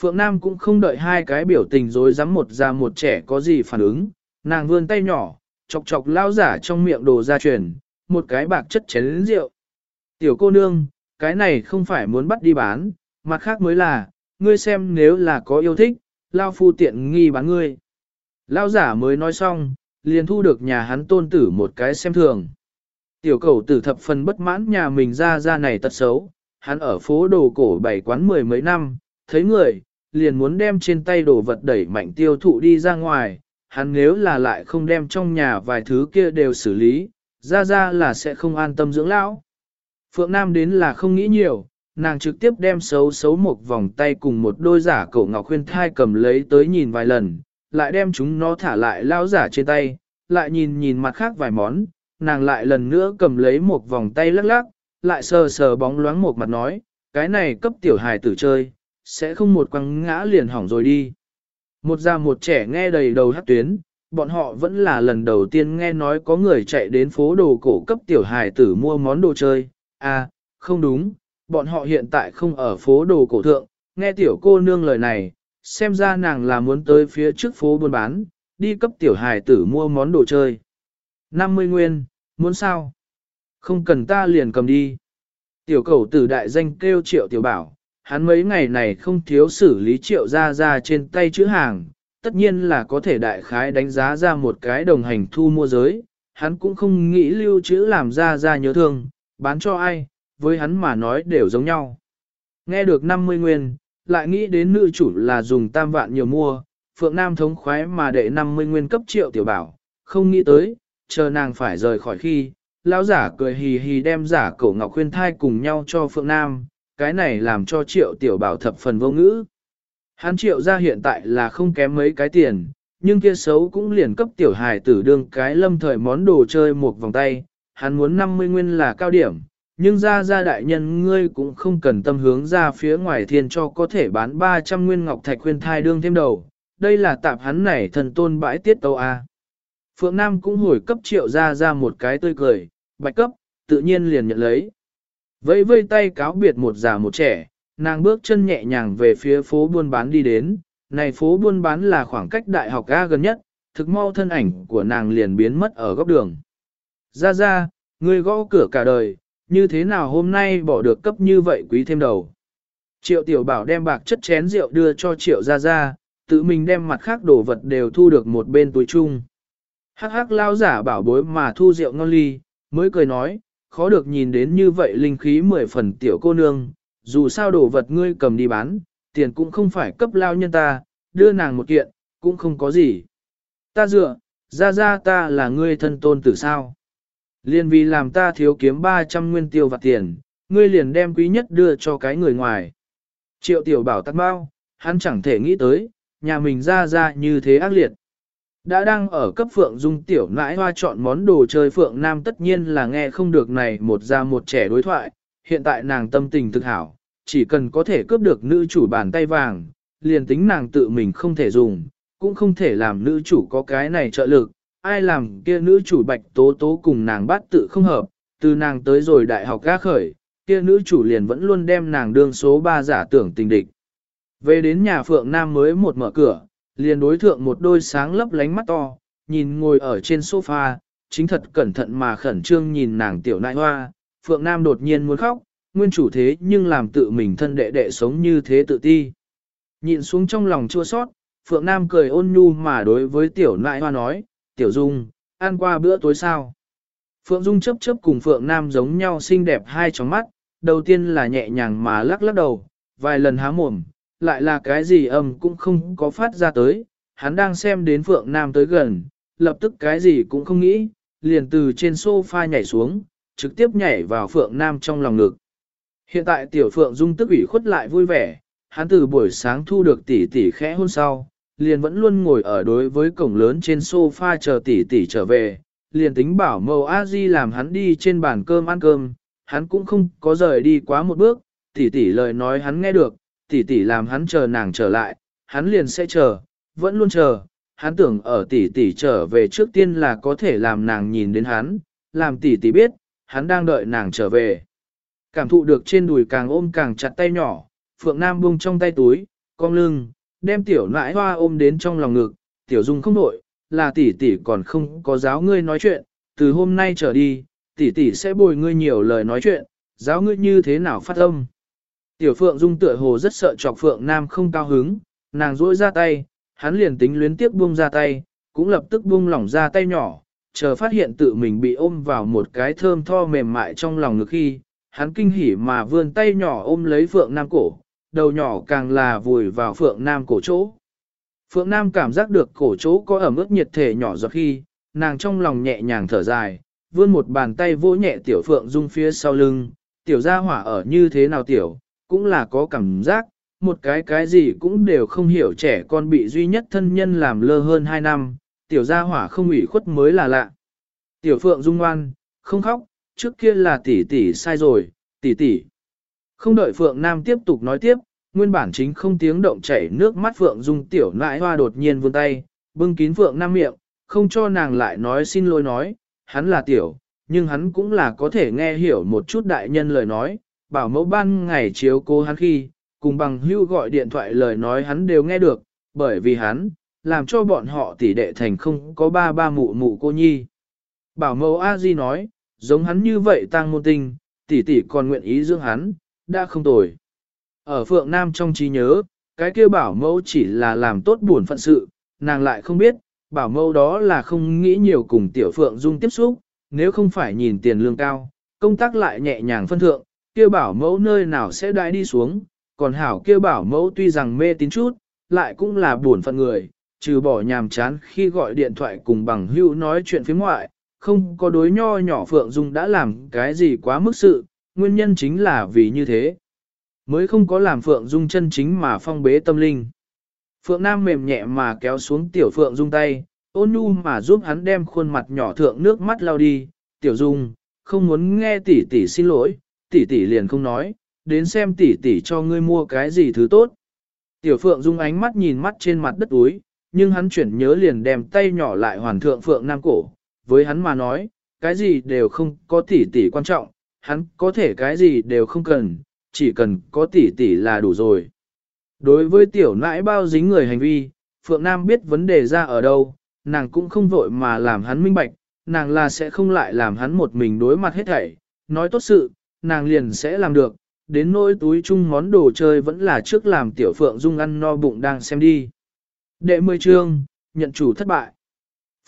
Phượng Nam cũng không đợi hai cái biểu tình dối rắm một già một trẻ có gì phản ứng, nàng vươn tay nhỏ, chọc chọc lao giả trong miệng đồ ra truyền, một cái bạc chất chén lĩnh rượu. Tiểu cô nương, cái này không phải muốn bắt đi bán, mặt khác mới là, ngươi xem nếu là có yêu thích, lao phu tiện nghi bán ngươi. Lao giả mới nói xong, liền thu được nhà hắn tôn tử một cái xem thường. Tiểu cầu tử thập phần bất mãn nhà mình ra ra này tật xấu, hắn ở phố đồ cổ bảy quán mười mấy năm, thấy người, liền muốn đem trên tay đồ vật đẩy mạnh tiêu thụ đi ra ngoài, hắn nếu là lại không đem trong nhà vài thứ kia đều xử lý, ra ra là sẽ không an tâm dưỡng lão. Phượng Nam đến là không nghĩ nhiều, nàng trực tiếp đem xấu xấu một vòng tay cùng một đôi giả cổ ngọc khuyên thai cầm lấy tới nhìn vài lần, lại đem chúng nó thả lại lao giả trên tay, lại nhìn nhìn mặt khác vài món, nàng lại lần nữa cầm lấy một vòng tay lắc lắc, lại sờ sờ bóng loáng một mặt nói, cái này cấp tiểu hài tử chơi, sẽ không một quăng ngã liền hỏng rồi đi. Một già một trẻ nghe đầy đầu hát tuyến, bọn họ vẫn là lần đầu tiên nghe nói có người chạy đến phố đồ cổ cấp tiểu hài tử mua món đồ chơi. À, không đúng, bọn họ hiện tại không ở phố đồ cổ thượng, nghe tiểu cô nương lời này, xem ra nàng là muốn tới phía trước phố buôn bán, đi cấp tiểu hài tử mua món đồ chơi. 50 nguyên, muốn sao? Không cần ta liền cầm đi. Tiểu cầu tử đại danh kêu triệu tiểu bảo, hắn mấy ngày này không thiếu xử lý triệu ra ra trên tay chữ hàng, tất nhiên là có thể đại khái đánh giá ra một cái đồng hành thu mua giới, hắn cũng không nghĩ lưu trữ làm ra ra nhớ thương, bán cho ai, với hắn mà nói đều giống nhau. Nghe được 50 nguyên, lại nghĩ đến nữ chủ là dùng tam vạn nhiều mua, Phượng Nam thống khoái mà đệ 50 nguyên cấp triệu tiểu bảo, không nghĩ tới, chờ nàng phải rời khỏi khi, lão giả cười hì hì đem giả cổ ngọc khuyên thai cùng nhau cho Phượng Nam, cái này làm cho triệu tiểu bảo thập phần vô ngữ. Hắn triệu ra hiện tại là không kém mấy cái tiền, nhưng kia xấu cũng liền cấp tiểu hài tử đương cái lâm thời món đồ chơi một vòng tay, hắn muốn 50 nguyên là cao điểm, nhưng ra ra đại nhân ngươi cũng không cần tâm hướng ra phía ngoài thiên cho có thể bán 300 nguyên ngọc thạch khuyên thai đương thêm đầu, đây là tạp hắn này thần tôn bãi tiết tâu A. Phượng Nam cũng hồi cấp triệu ra ra một cái tươi cười, bạch cấp, tự nhiên liền nhận lấy. Vẫy vây tay cáo biệt một già một trẻ, nàng bước chân nhẹ nhàng về phía phố buôn bán đi đến, này phố buôn bán là khoảng cách đại học ga gần nhất, thực mau thân ảnh của nàng liền biến mất ở góc đường. Ra ra, người gõ cửa cả đời, như thế nào hôm nay bỏ được cấp như vậy quý thêm đầu. Triệu tiểu bảo đem bạc chất chén rượu đưa cho triệu ra ra, tự mình đem mặt khác đồ vật đều thu được một bên túi chung. Hắc hắc lao giả bảo bối mà thu rượu ngon ly, mới cười nói, khó được nhìn đến như vậy linh khí mười phần tiểu cô nương, dù sao đồ vật ngươi cầm đi bán, tiền cũng không phải cấp lao nhân ta, đưa nàng một kiện, cũng không có gì. Ta dựa, ra ra ta là ngươi thân tôn tử sao. Liên vì làm ta thiếu kiếm 300 nguyên tiêu vặt tiền, ngươi liền đem quý nhất đưa cho cái người ngoài. Triệu tiểu bảo tắt bao, hắn chẳng thể nghĩ tới, nhà mình ra ra như thế ác liệt. Đã đang ở cấp Phượng Dung tiểu nãi hoa chọn món đồ chơi Phượng Nam tất nhiên là nghe không được này một ra một trẻ đối thoại, hiện tại nàng tâm tình thực hảo, chỉ cần có thể cướp được nữ chủ bàn tay vàng, liền tính nàng tự mình không thể dùng, cũng không thể làm nữ chủ có cái này trợ lực, ai làm kia nữ chủ bạch tố tố cùng nàng bắt tự không hợp, từ nàng tới rồi đại học ca khởi, kia nữ chủ liền vẫn luôn đem nàng đương số 3 giả tưởng tình địch. Về đến nhà Phượng Nam mới một mở cửa, liền đối thượng một đôi sáng lấp lánh mắt to, nhìn ngồi ở trên sofa, chính thật cẩn thận mà khẩn trương nhìn nàng tiểu nại hoa, Phượng Nam đột nhiên muốn khóc, nguyên chủ thế nhưng làm tự mình thân đệ đệ sống như thế tự ti. Nhìn xuống trong lòng chua sót, Phượng Nam cười ôn nhu mà đối với tiểu nại hoa nói, tiểu dung, ăn qua bữa tối sao. Phượng Dung chấp chấp cùng Phượng Nam giống nhau xinh đẹp hai tróng mắt, đầu tiên là nhẹ nhàng mà lắc lắc đầu, vài lần há mồm, lại là cái gì âm cũng không có phát ra tới, hắn đang xem đến Phượng Nam tới gần, lập tức cái gì cũng không nghĩ, liền từ trên sofa nhảy xuống, trực tiếp nhảy vào Phượng Nam trong lòng ngực. Hiện tại tiểu Phượng Dung tức ủy khuất lại vui vẻ, hắn từ buổi sáng thu được tỷ tỷ khẽ hôn sau, liền vẫn luôn ngồi ở đối với cổng lớn trên sofa chờ tỷ tỷ trở về, liền tính bảo mẫu a di làm hắn đi trên bàn cơm ăn cơm, hắn cũng không có rời đi quá một bước, tỷ tỷ lời nói hắn nghe được, tỷ tỷ làm hắn chờ nàng trở lại, hắn liền sẽ chờ, vẫn luôn chờ, hắn tưởng ở tỷ tỷ trở về trước tiên là có thể làm nàng nhìn đến hắn, làm tỷ tỷ biết, hắn đang đợi nàng trở về. Cảm thụ được trên đùi càng ôm càng chặt tay nhỏ, Phượng Nam buông trong tay túi, cong lưng, đem tiểu nãi hoa ôm đến trong lòng ngực, tiểu dung không nội, là tỷ tỷ còn không có giáo ngươi nói chuyện, từ hôm nay trở đi, tỷ tỷ sẽ bồi ngươi nhiều lời nói chuyện, giáo ngươi như thế nào phát âm. Tiểu Phượng Dung tựa hồ rất sợ chọc Phượng Nam không cao hứng, nàng duỗi ra tay, hắn liền tính luyến tiếp buông ra tay, cũng lập tức buông lỏng ra tay nhỏ, chờ phát hiện tự mình bị ôm vào một cái thơm tho mềm mại trong lòng ngực khi, hắn kinh hỉ mà vươn tay nhỏ ôm lấy Phượng Nam cổ, đầu nhỏ càng là vùi vào Phượng Nam cổ chỗ. Phượng Nam cảm giác được cổ chỗ có ẩm ướt nhiệt thể nhỏ giọt khi, nàng trong lòng nhẹ nhàng thở dài, vươn một bàn tay vỗ nhẹ tiểu Phượng Dung phía sau lưng, tiểu gia hỏa ở như thế nào tiểu, cũng là có cảm giác, một cái cái gì cũng đều không hiểu trẻ con bị duy nhất thân nhân làm lơ hơn 2 năm, tiểu gia hỏa không ủy khuất mới là lạ. Tiểu Phượng Dung ngoan, không khóc, trước kia là tỷ tỷ sai rồi, tỷ tỷ. Không đợi Phượng Nam tiếp tục nói tiếp, nguyên bản chính không tiếng động chảy nước mắt Phượng Dung tiểu nãi hoa đột nhiên vươn tay, bưng kín Phượng Nam miệng, không cho nàng lại nói xin lỗi nói, hắn là tiểu, nhưng hắn cũng là có thể nghe hiểu một chút đại nhân lời nói, bảo mẫu ban ngày chiếu cô hắn khi, cùng bằng hưu gọi điện thoại lời nói hắn đều nghe được, bởi vì hắn, làm cho bọn họ tỷ đệ thành không có ba ba mụ mụ cô nhi. Bảo mẫu A Di nói, giống hắn như vậy tang môn tinh, tỷ tỷ còn nguyện ý dưỡng hắn, đã không tồi. Ở Phượng Nam trong trí nhớ, cái kia bảo mẫu chỉ là làm tốt buồn phận sự, nàng lại không biết, bảo mẫu đó là không nghĩ nhiều cùng tiểu Phượng Dung tiếp xúc, nếu không phải nhìn tiền lương cao, công tác lại nhẹ nhàng phân thượng, kia bảo mẫu nơi nào sẽ đại đi xuống, còn hảo kia bảo mẫu tuy rằng mê tín chút, lại cũng là buồn phận người, trừ bỏ nhàm chán khi gọi điện thoại cùng bằng hữu nói chuyện phía ngoại, không có đối nho nhỏ Phượng Dung đã làm cái gì quá mức sự, nguyên nhân chính là vì như thế. Mới không có làm Phượng Dung chân chính mà phong bế tâm linh. Phượng Nam mềm nhẹ mà kéo xuống tiểu Phượng Dung tay, ôn nhu mà giúp hắn đem khuôn mặt nhỏ thượng nước mắt lau đi, tiểu Dung, không muốn nghe tỷ tỷ xin lỗi, tỷ tỷ liền không nói, đến xem tỷ tỷ cho ngươi mua cái gì thứ tốt. Tiểu Phượng Dung ánh mắt nhìn mắt trên mặt đất úi nhưng hắn chuyển nhớ liền đem tay nhỏ lại hoàn thượng Phượng Nam cổ, với hắn mà nói, cái gì đều không có tỷ tỷ quan trọng, hắn có thể cái gì đều không cần, chỉ cần có tỷ tỷ là đủ rồi. Đối với tiểu nãi bao dính người hành vi, Phượng Nam biết vấn đề ra ở đâu, nàng cũng không vội mà làm hắn minh bạch, nàng là sẽ không lại làm hắn một mình đối mặt hết thảy, nói tốt sự, nàng liền sẽ làm được, đến nỗi túi chung món đồ chơi vẫn là trước làm tiểu Phượng Dung ăn no bụng đang xem đi. Đệ mười chương, nhận chủ thất bại.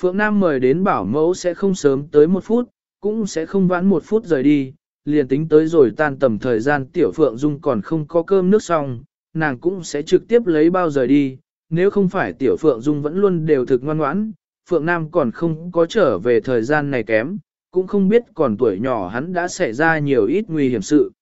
Phượng Nam mời đến bảo mẫu sẽ không sớm tới một phút, cũng sẽ không vãn một phút rời đi, liền tính tới rồi tan tầm thời gian tiểu Phượng Dung còn không có cơm nước xong, nàng cũng sẽ trực tiếp lấy bao rời đi, nếu không phải tiểu Phượng Dung vẫn luôn đều thực ngoan ngoãn, Phượng Nam còn không có trở về thời gian này kém, cũng không biết còn tuổi nhỏ hắn đã xảy ra nhiều ít nguy hiểm sự.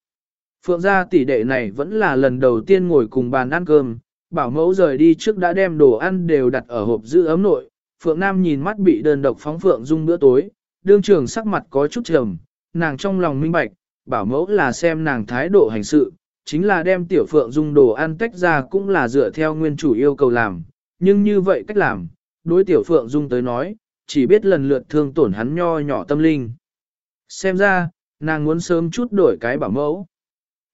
Phượng gia tỷ đệ này vẫn là lần đầu tiên ngồi cùng bàn ăn cơm, bảo mẫu rời đi trước đã đem đồ ăn đều đặt ở hộp giữ ấm nội, Phượng Nam nhìn mắt bị đơn độc phóng Phượng Dung bữa tối, đương trường sắc mặt có chút trầm, nàng trong lòng minh bạch, bảo mẫu là xem nàng thái độ hành sự, chính là đem tiểu Phượng Dung đồ ăn tách ra cũng là dựa theo nguyên chủ yêu cầu làm, nhưng như vậy cách làm, đối tiểu Phượng Dung tới nói, chỉ biết lần lượt thương tổn hắn nho nhỏ tâm linh. Xem ra, nàng muốn sớm chút đổi cái bảo mẫu.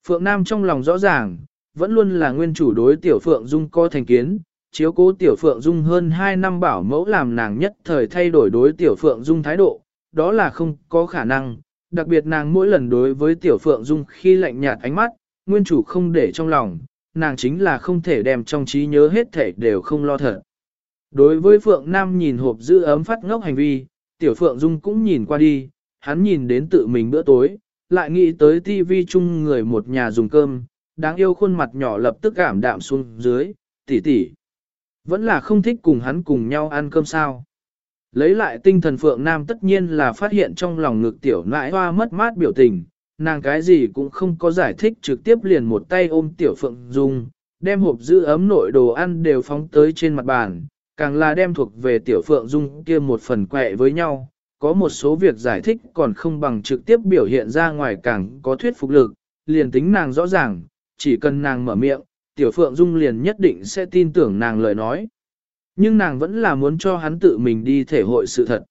Phượng Nam trong lòng rõ ràng, vẫn luôn là nguyên chủ đối tiểu Phượng Dung co thành kiến, chiếu cố tiểu Phượng Dung hơn 2 năm bảo mẫu làm nàng nhất thời thay đổi đối tiểu Phượng Dung thái độ, đó là không có khả năng, đặc biệt nàng mỗi lần đối với tiểu Phượng Dung khi lạnh nhạt ánh mắt, nguyên chủ không để trong lòng, nàng chính là không thể đem trong trí nhớ hết thể đều không lo thật. Đối với Phượng Nam nhìn hộp giữ ấm phát ngốc hành vi, tiểu Phượng Dung cũng nhìn qua đi, hắn nhìn đến tự mình bữa tối, lại nghĩ tới tivi chung người một nhà dùng cơm, đáng yêu khuôn mặt nhỏ lập tức cảm đạm xuống dưới, tỷ tỷ. Vẫn là không thích cùng hắn cùng nhau ăn cơm sao. Lấy lại tinh thần Phượng Nam tất nhiên là phát hiện trong lòng ngực tiểu nãi hoa mất mát biểu tình, nàng cái gì cũng không có giải thích trực tiếp liền một tay ôm tiểu Phượng Dung, đem hộp giữ ấm nội đồ ăn đều phóng tới trên mặt bàn, càng là đem thuộc về tiểu Phượng Dung kia một phần quẹ với nhau, có một số việc giải thích còn không bằng trực tiếp biểu hiện ra ngoài càng có thuyết phục lực, liền tính nàng rõ ràng, chỉ cần nàng mở miệng, tiểu Phượng Dung liền nhất định sẽ tin tưởng nàng lời nói. Nhưng nàng vẫn là muốn cho hắn tự mình đi thể hội sự thật.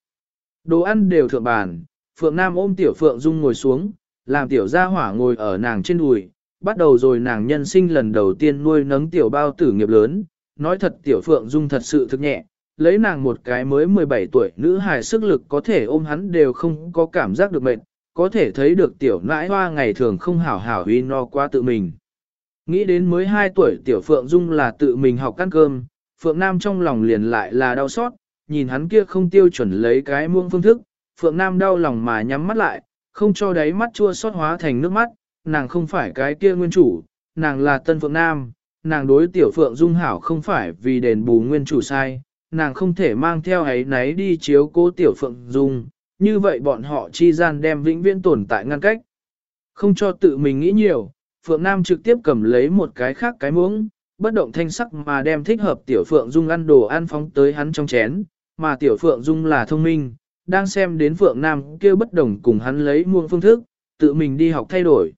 Đồ ăn đều thượng bàn, Phượng Nam ôm tiểu Phượng Dung ngồi xuống, làm tiểu gia hỏa ngồi ở nàng trên đùi, bắt đầu rồi nàng nhân sinh lần đầu tiên nuôi nấng tiểu bao tử nghiệp lớn, nói thật tiểu Phượng Dung thật sự thực nhẹ, lấy nàng một cái mới 17 tuổi nữ hài sức lực có thể ôm hắn đều không có cảm giác được mệt, có thể thấy được tiểu nãi hoa ngày thường không hảo hảo huy no qua tự mình. Nghĩ đến mới 2 tuổi tiểu Phượng Dung là tự mình học ăn cơm, Phượng Nam trong lòng liền lại là đau xót, nhìn hắn kia không tiêu chuẩn lấy cái muông phương thức, Phượng Nam đau lòng mà nhắm mắt lại, không cho đáy mắt chua xót hóa thành nước mắt, nàng không phải cái kia nguyên chủ, nàng là Tân Phượng Nam, nàng đối tiểu Phượng Dung hảo không phải vì đền bù nguyên chủ sai, nàng không thể mang theo ấy náy đi chiếu cố tiểu Phượng Dung, như vậy bọn họ chi gian đem vĩnh viễn tồn tại ngăn cách. Không cho tự mình nghĩ nhiều, Phượng Nam trực tiếp cầm lấy một cái khác cái muỗng, bất động thanh sắc mà đem thích hợp tiểu Phượng Dung ăn đồ ăn phóng tới hắn trong chén, mà tiểu Phượng Dung là thông minh, đang xem đến Phượng Nam kêu bất đồng cùng hắn lấy muông phương thức, tự mình đi học thay đổi.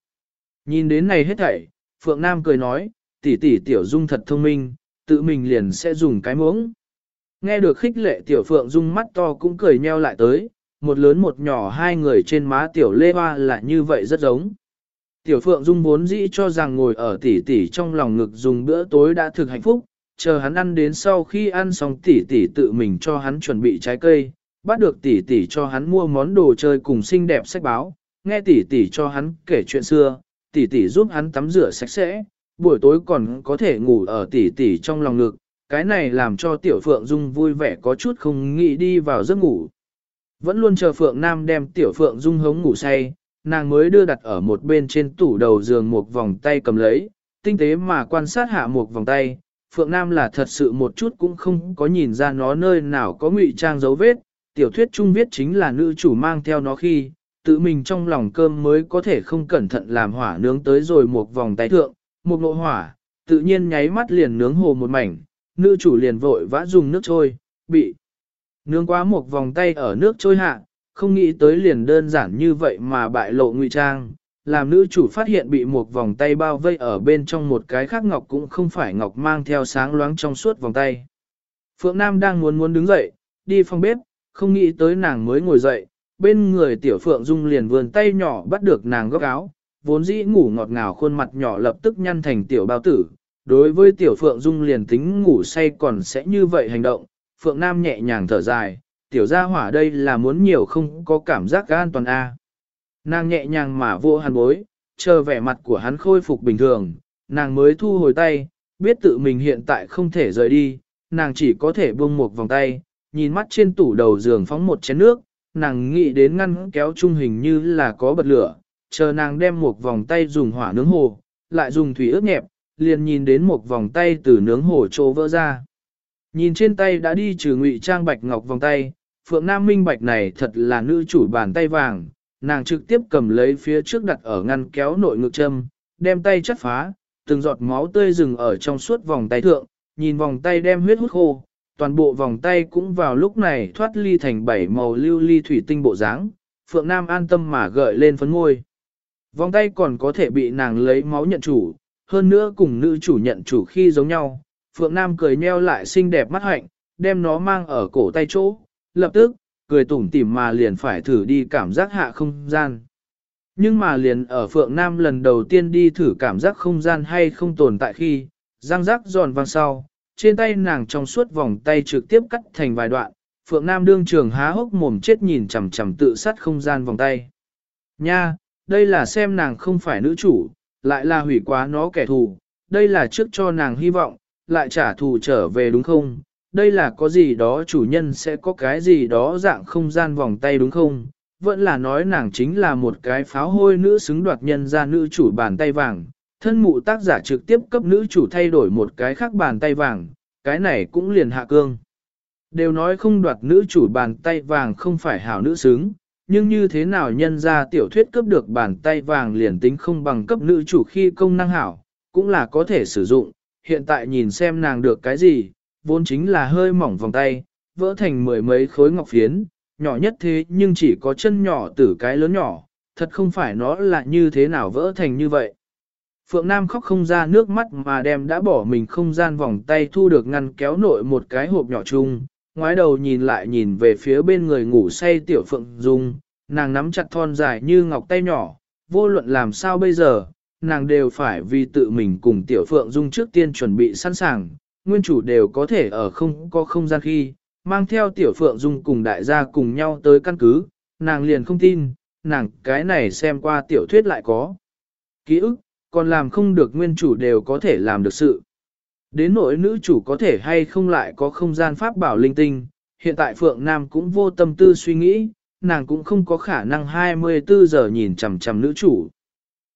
Nhìn đến này hết thảy, Phượng Nam cười nói, tỷ tỷ tiểu Dung thật thông minh, tự mình liền sẽ dùng cái muỗng. Nghe được khích lệ tiểu Phượng Dung mắt to cũng cười nheo lại tới, một lớn một nhỏ hai người trên má tiểu lê hoa là như vậy rất giống. Tiểu Phượng Dung vốn dĩ cho rằng ngồi ở tỷ tỷ trong lòng ngực dùng bữa tối đã thực hạnh phúc, chờ hắn ăn đến sau khi ăn xong tỷ tỷ tự mình cho hắn chuẩn bị trái cây, bắt được tỷ tỷ cho hắn mua món đồ chơi cùng xinh đẹp sách báo, nghe tỷ tỷ cho hắn kể chuyện xưa, tỷ tỷ giúp hắn tắm rửa sạch sẽ, buổi tối còn có thể ngủ ở tỷ tỷ trong lòng ngực, cái này làm cho tiểu Phượng Dung vui vẻ có chút không nghĩ đi vào giấc ngủ. Vẫn luôn chờ Phượng Nam đem tiểu Phượng Dung hống ngủ say, nàng mới đưa đặt ở một bên trên tủ đầu giường một vòng tay cầm lấy, tinh tế mà quan sát hạ một vòng tay. Phượng Nam là thật sự một chút cũng không có nhìn ra nó nơi nào có ngụy trang dấu vết, tiểu thuyết trung viết chính là nữ chủ mang theo nó khi, tự mình trong lòng cơm mới có thể không cẩn thận làm hỏa nướng tới rồi một vòng tay thượng, một nội hỏa, tự nhiên nháy mắt liền nướng hồ một mảnh, nữ chủ liền vội vã dùng nước trôi, bị nướng quá một vòng tay ở nước trôi hạ, không nghĩ tới liền đơn giản như vậy mà bại lộ ngụy trang, làm nữ chủ phát hiện bị một vòng tay bao vây ở bên trong một cái khác ngọc cũng không phải ngọc mang theo sáng loáng trong suốt vòng tay. Phượng Nam đang muốn muốn đứng dậy, đi phòng bếp, không nghĩ tới nàng mới ngồi dậy, bên người tiểu Phượng Dung liền vườn tay nhỏ bắt được nàng góc áo, vốn dĩ ngủ ngọt ngào khuôn mặt nhỏ lập tức nhăn thành tiểu bao tử. Đối với tiểu Phượng Dung liền tính ngủ say còn sẽ như vậy hành động, Phượng Nam nhẹ nhàng thở dài, tiểu gia hỏa đây là muốn nhiều không có cảm giác an toàn a. Nàng nhẹ nhàng mà vô hàn bối, chờ vẻ mặt của hắn khôi phục bình thường, nàng mới thu hồi tay, biết tự mình hiện tại không thể rời đi, nàng chỉ có thể buông một vòng tay, nhìn mắt trên tủ đầu giường phóng một chén nước, nàng nghĩ đến ngăn kéo trung hình như là có bật lửa, chờ nàng đem một vòng tay dùng hỏa nướng hồ, lại dùng thủy ướp nhẹp, liền nhìn đến một vòng tay từ nướng hồ trô vỡ ra. Nhìn trên tay đã đi trừ ngụy trang bạch ngọc vòng tay, Phượng Nam minh bạch này thật là nữ chủ bàn tay vàng, nàng trực tiếp cầm lấy phía trước đặt ở ngăn kéo nội ngực châm, đem tay chắt phá, từng giọt máu tươi rừng ở trong suốt vòng tay thượng, nhìn vòng tay đem huyết hút khô, toàn bộ vòng tay cũng vào lúc này thoát ly thành bảy màu lưu ly thủy tinh bộ dáng. Phượng Nam an tâm mà gợi lên phấn ngôi. Vòng tay còn có thể bị nàng lấy máu nhận chủ, hơn nữa cùng nữ chủ nhận chủ khi giống nhau. Phượng Nam cười nheo lại xinh đẹp mắt hạnh, đem nó mang ở cổ tay chỗ, lập tức, cười tủm tỉm mà liền phải thử đi cảm giác hạ không gian. Nhưng mà liền ở Phượng Nam lần đầu tiên đi thử cảm giác không gian hay không tồn tại khi, răng rác giòn vang sau, trên tay nàng trong suốt vòng tay trực tiếp cắt thành vài đoạn, Phượng Nam đương trường há hốc mồm chết nhìn chằm chằm tự sát không gian vòng tay. Nha, đây là xem nàng không phải nữ chủ, lại là hủy quá nó kẻ thù, đây là trước cho nàng hy vọng, lại trả thù trở về đúng không? Đây là có gì đó chủ nhân sẽ có cái gì đó dạng không gian vòng tay đúng không? Vẫn là nói nàng chính là một cái pháo hôi nữ xứng đoạt nhân ra nữ chủ bàn tay vàng, thân mụ tác giả trực tiếp cấp nữ chủ thay đổi một cái khác bàn tay vàng, cái này cũng liền hạ cương. Đều nói không đoạt nữ chủ bàn tay vàng không phải hảo nữ xứng, nhưng như thế nào nhân ra tiểu thuyết cấp được bàn tay vàng liền tính không bằng cấp nữ chủ khi công năng hảo, cũng là có thể sử dụng, hiện tại nhìn xem nàng được cái gì, vốn chính là hơi mỏng vòng tay, vỡ thành mười mấy khối ngọc phiến, nhỏ nhất thế nhưng chỉ có chân nhỏ tử cái lớn nhỏ, thật không phải nó là như thế nào vỡ thành như vậy. Phượng Nam khóc không ra nước mắt mà đem đã bỏ mình không gian vòng tay thu được ngăn kéo nội một cái hộp nhỏ chung, ngoái đầu nhìn lại nhìn về phía bên người ngủ say tiểu Phượng Dung, nàng nắm chặt thon dài như ngọc tay nhỏ, vô luận làm sao bây giờ, nàng đều phải vì tự mình cùng tiểu Phượng Dung trước tiên chuẩn bị sẵn sàng, nguyên chủ đều có thể ở không có không gian khi, mang theo tiểu Phượng Dung cùng đại gia cùng nhau tới căn cứ, nàng liền không tin, nàng cái này xem qua tiểu thuyết lại có. Ký ức, còn làm không được nguyên chủ đều có thể làm được sự. Đến nỗi nữ chủ có thể hay không lại có không gian pháp bảo linh tinh, hiện tại Phượng Nam cũng vô tâm tư suy nghĩ, nàng cũng không có khả năng 24 giờ nhìn chằm chằm nữ chủ.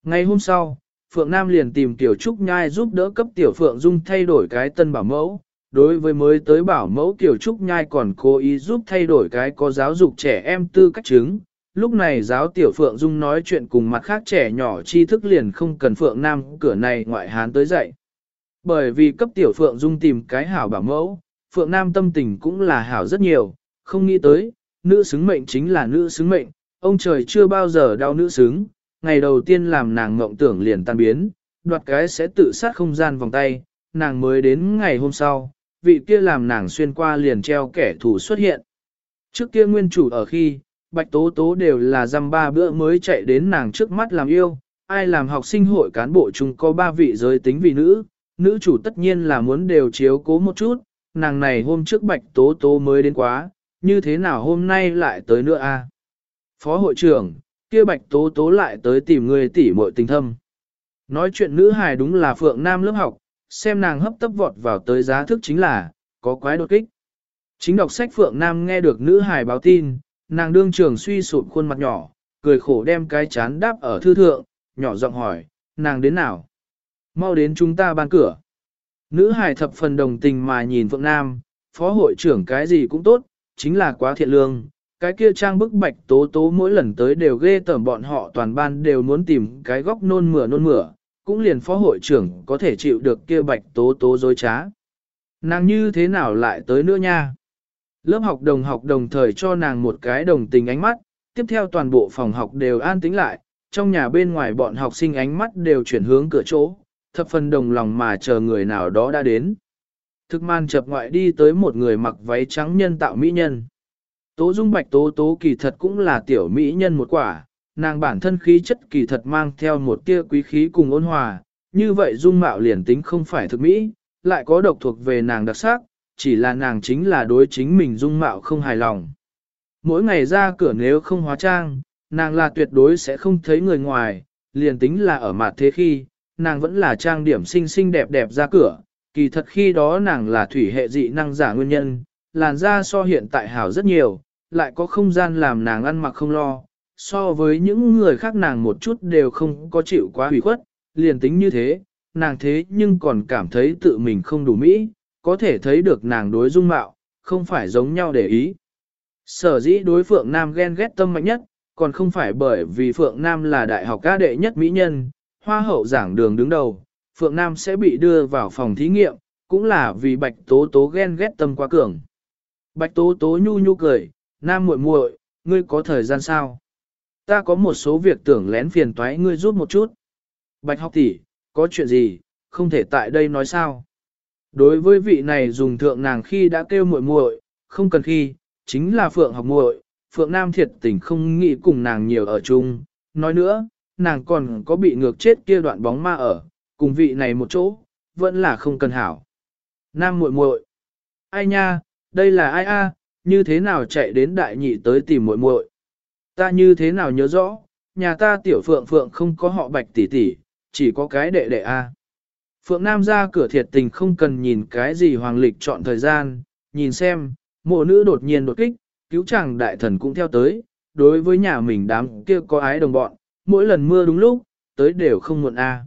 Ngày hôm sau, Phượng Nam liền tìm Tiểu Trúc Nhai giúp đỡ cấp Tiểu Phượng Dung thay đổi cái tân bảo mẫu. Đối với mới tới bảo mẫu Tiểu Trúc Nhai còn cố ý giúp thay đổi cái có giáo dục trẻ em tư cách chứng. Lúc này giáo Tiểu Phượng Dung nói chuyện cùng mặt khác trẻ nhỏ tri thức liền không cần Phượng Nam cửa này ngoại hán tới dạy. Bởi vì cấp Tiểu Phượng Dung tìm cái hảo bảo mẫu, Phượng Nam tâm tình cũng là hảo rất nhiều, không nghĩ tới, nữ xứng mệnh chính là nữ xứng mệnh, ông trời chưa bao giờ đau nữ xứng, ngày đầu tiên làm nàng ngộng tưởng liền tan biến, đoạt cái sẽ tự sát không gian vòng tay, nàng mới đến ngày hôm sau, vị kia làm nàng xuyên qua liền treo kẻ thù xuất hiện. Trước kia nguyên chủ ở khi, bạch tố tố đều là dăm ba bữa mới chạy đến nàng trước mắt làm yêu, ai làm học sinh hội cán bộ chung có ba vị giới tính vị nữ, nữ chủ tất nhiên là muốn đều chiếu cố một chút, nàng này hôm trước bạch tố tố mới đến quá, như thế nào hôm nay lại tới nữa a? Phó hội trưởng, kia bạch tố tố lại tới tìm người tỷ muội tình thâm. Nói chuyện nữ hài đúng là Phượng Nam lớp học, xem nàng hấp tấp vọt vào tới giá thức chính là, có quái đột kích. Chính đọc sách Phượng Nam nghe được nữ hài báo tin, nàng đương trường suy sụp khuôn mặt nhỏ, cười khổ đem cái chán đáp ở thư thượng, nhỏ giọng hỏi, nàng đến nào? Mau đến chúng ta ban cửa. Nữ hài thập phần đồng tình mà nhìn Phượng Nam, phó hội trưởng cái gì cũng tốt, chính là quá thiện lương, cái kia trang bức bạch tố tố mỗi lần tới đều ghê tởm bọn họ toàn ban đều muốn tìm cái góc nôn mửa nôn mửa, cũng liền phó hội trưởng có thể chịu được kia bạch tố tố dối trá. Nàng như thế nào lại tới nữa nha? Lớp học đồng học đồng thời cho nàng một cái đồng tình ánh mắt, tiếp theo toàn bộ phòng học đều an tĩnh lại, trong nhà bên ngoài bọn học sinh ánh mắt đều chuyển hướng cửa chỗ, thập phần đồng lòng mà chờ người nào đó đã đến. Thực man chập ngoại đi tới một người mặc váy trắng nhân tạo mỹ nhân. Tố dung bạch tố tố kỳ thật cũng là tiểu mỹ nhân một quả, nàng bản thân khí chất kỳ thật mang theo một tia quý khí cùng ôn hòa, như vậy dung mạo liền tính không phải thực mỹ, lại có độc thuộc về nàng đặc sắc, chỉ là nàng chính là đối chính mình dung mạo không hài lòng. Mỗi ngày ra cửa nếu không hóa trang, nàng là tuyệt đối sẽ không thấy người ngoài, liền tính là ở mặt thế khi, nàng vẫn là trang điểm xinh xinh đẹp đẹp ra cửa, kỳ thật khi đó nàng là thủy hệ dị năng giả nguyên nhân, làn da so hiện tại hảo rất nhiều, lại có không gian làm nàng ăn mặc không lo, so với những người khác nàng một chút đều không có chịu quá hủy khuất, liền tính như thế, nàng thế nhưng còn cảm thấy tự mình không đủ mỹ, có thể thấy được nàng đối dung mạo, không phải giống nhau để ý. Sở dĩ đối Phượng Nam ghen ghét tâm mạnh nhất, còn không phải bởi vì Phượng Nam là đại học ca đệ nhất mỹ nhân, hoa hậu giảng đường đứng đầu, Phượng Nam sẽ bị đưa vào phòng thí nghiệm, cũng là vì Bạch Tố Tố ghen ghét tâm quá cường. Bạch Tố Tố nhu nhu cười, Nam muội muội, ngươi có thời gian sao? Ta có một số việc tưởng lén phiền toái ngươi giúp một chút. Bạch học tỷ, có chuyện gì, không thể tại đây nói sao? Đối với vị này dùng thượng nàng khi đã kêu muội muội, không cần khi, chính là Phượng học muội, Phượng Nam thiệt tình không nghĩ cùng nàng nhiều ở chung. Nói nữa, nàng còn có bị ngược chết kia đoạn bóng ma ở, cùng vị này một chỗ, vẫn là không cần hảo. Nam muội muội, ai nha, đây là ai a? như thế nào chạy đến đại nhị tới tìm muội muội? Ta như thế nào nhớ rõ, nhà ta tiểu phượng phượng không có họ bạch tỷ tỷ, chỉ có cái đệ đệ a. Phượng Nam ra cửa thiệt tình không cần nhìn cái gì hoàng lịch chọn thời gian, nhìn xem, mộ nữ đột nhiên đột kích, cứu chàng đại thần cũng theo tới, đối với nhà mình đám kia có ái đồng bọn, mỗi lần mưa đúng lúc, tới đều không muộn a.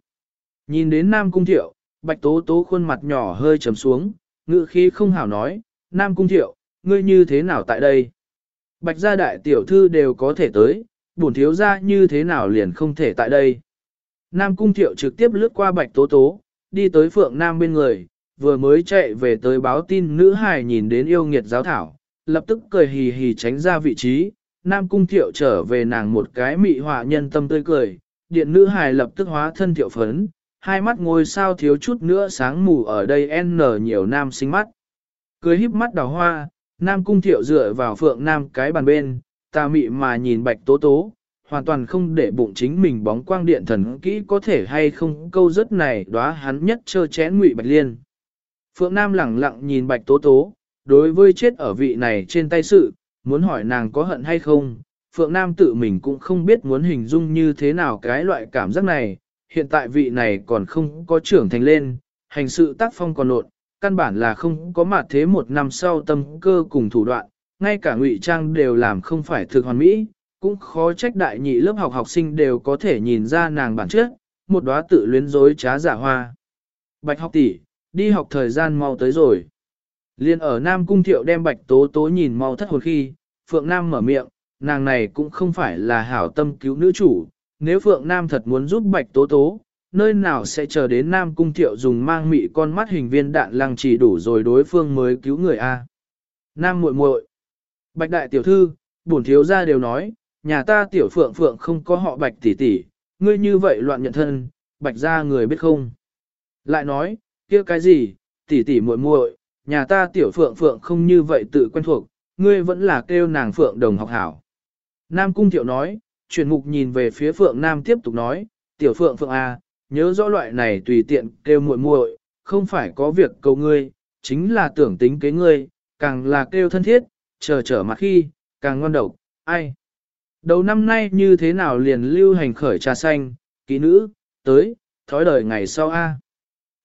Nhìn đến Nam Cung Thiệu, Bạch Tố Tố khuôn mặt nhỏ hơi trầm xuống, ngự khí không hảo nói, Nam Cung Thiệu, ngươi như thế nào tại đây? Bạch gia đại tiểu thư đều có thể tới, bổn thiếu gia như thế nào liền không thể tại đây? Nam Cung Thiệu trực tiếp lướt qua Bạch Tố Tố, đi tới Phượng Nam bên người, vừa mới chạy về tới báo tin nữ hài nhìn đến yêu nghiệt giáo thảo, lập tức cười hì hì tránh ra vị trí, Nam Cung Thiệu trở về nàng một cái mị họa nhân tâm tươi cười, điện nữ hài lập tức hóa thân thiệu phấn, hai mắt ngôi sao thiếu chút nữa sáng mù ở đây n nhiều nam sinh mắt. Cười híp mắt đào hoa, Nam Cung Thiệu dựa vào Phượng Nam cái bàn bên, ta mị mà nhìn bạch tố tố, hoàn toàn không để bụng chính mình bóng quang điện thần kỹ có thể hay không câu rất này đóa hắn nhất chơ chén ngụy bạch liên. Phượng Nam lẳng lặng nhìn bạch tố tố, đối với chết ở vị này trên tay sự, muốn hỏi nàng có hận hay không, Phượng Nam tự mình cũng không biết muốn hình dung như thế nào cái loại cảm giác này, hiện tại vị này còn không có trưởng thành lên, hành sự tác phong còn nộn, căn bản là không có mặt thế một năm sau tâm cơ cùng thủ đoạn, ngay cả ngụy trang đều làm không phải thực hoàn mỹ, cũng khó trách đại nhị lớp học học sinh đều có thể nhìn ra nàng bản chất, một đóa tự luyến dối trá giả hoa. Bạch học tỷ, đi học thời gian mau tới rồi. Liên ở Nam Cung Thiệu đem Bạch Tố Tố nhìn mau thất hồn khi, Phượng Nam mở miệng, nàng này cũng không phải là hảo tâm cứu nữ chủ, nếu Phượng Nam thật muốn giúp Bạch Tố Tố, nơi nào sẽ chờ đến Nam Cung Thiệu dùng mang mị con mắt hình viên đạn lăng chỉ đủ rồi đối phương mới cứu người A. Nam muội muội Bạch Đại Tiểu Thư, bổn thiếu gia đều nói, nhà ta Tiểu Phượng Phượng không có họ Bạch tỷ tỷ, ngươi như vậy loạn nhận thân, Bạch gia người biết không? Lại nói, kia cái gì, tỷ tỷ muội muội, nhà ta Tiểu Phượng Phượng không như vậy tự quen thuộc, ngươi vẫn là kêu nàng Phượng đồng học hảo. Nam Cung Thiệu nói, chuyển mục nhìn về phía Phượng Nam tiếp tục nói, Tiểu Phượng Phượng A, nhớ rõ loại này tùy tiện kêu muội muội, không phải có việc cầu ngươi, chính là tưởng tính kế ngươi, càng là kêu thân thiết, chờ trở mặt khi, càng ngon độc, ai. Đầu năm nay như thế nào liền lưu hành khởi trà xanh, kỹ nữ, tới, thói đời ngày sau a.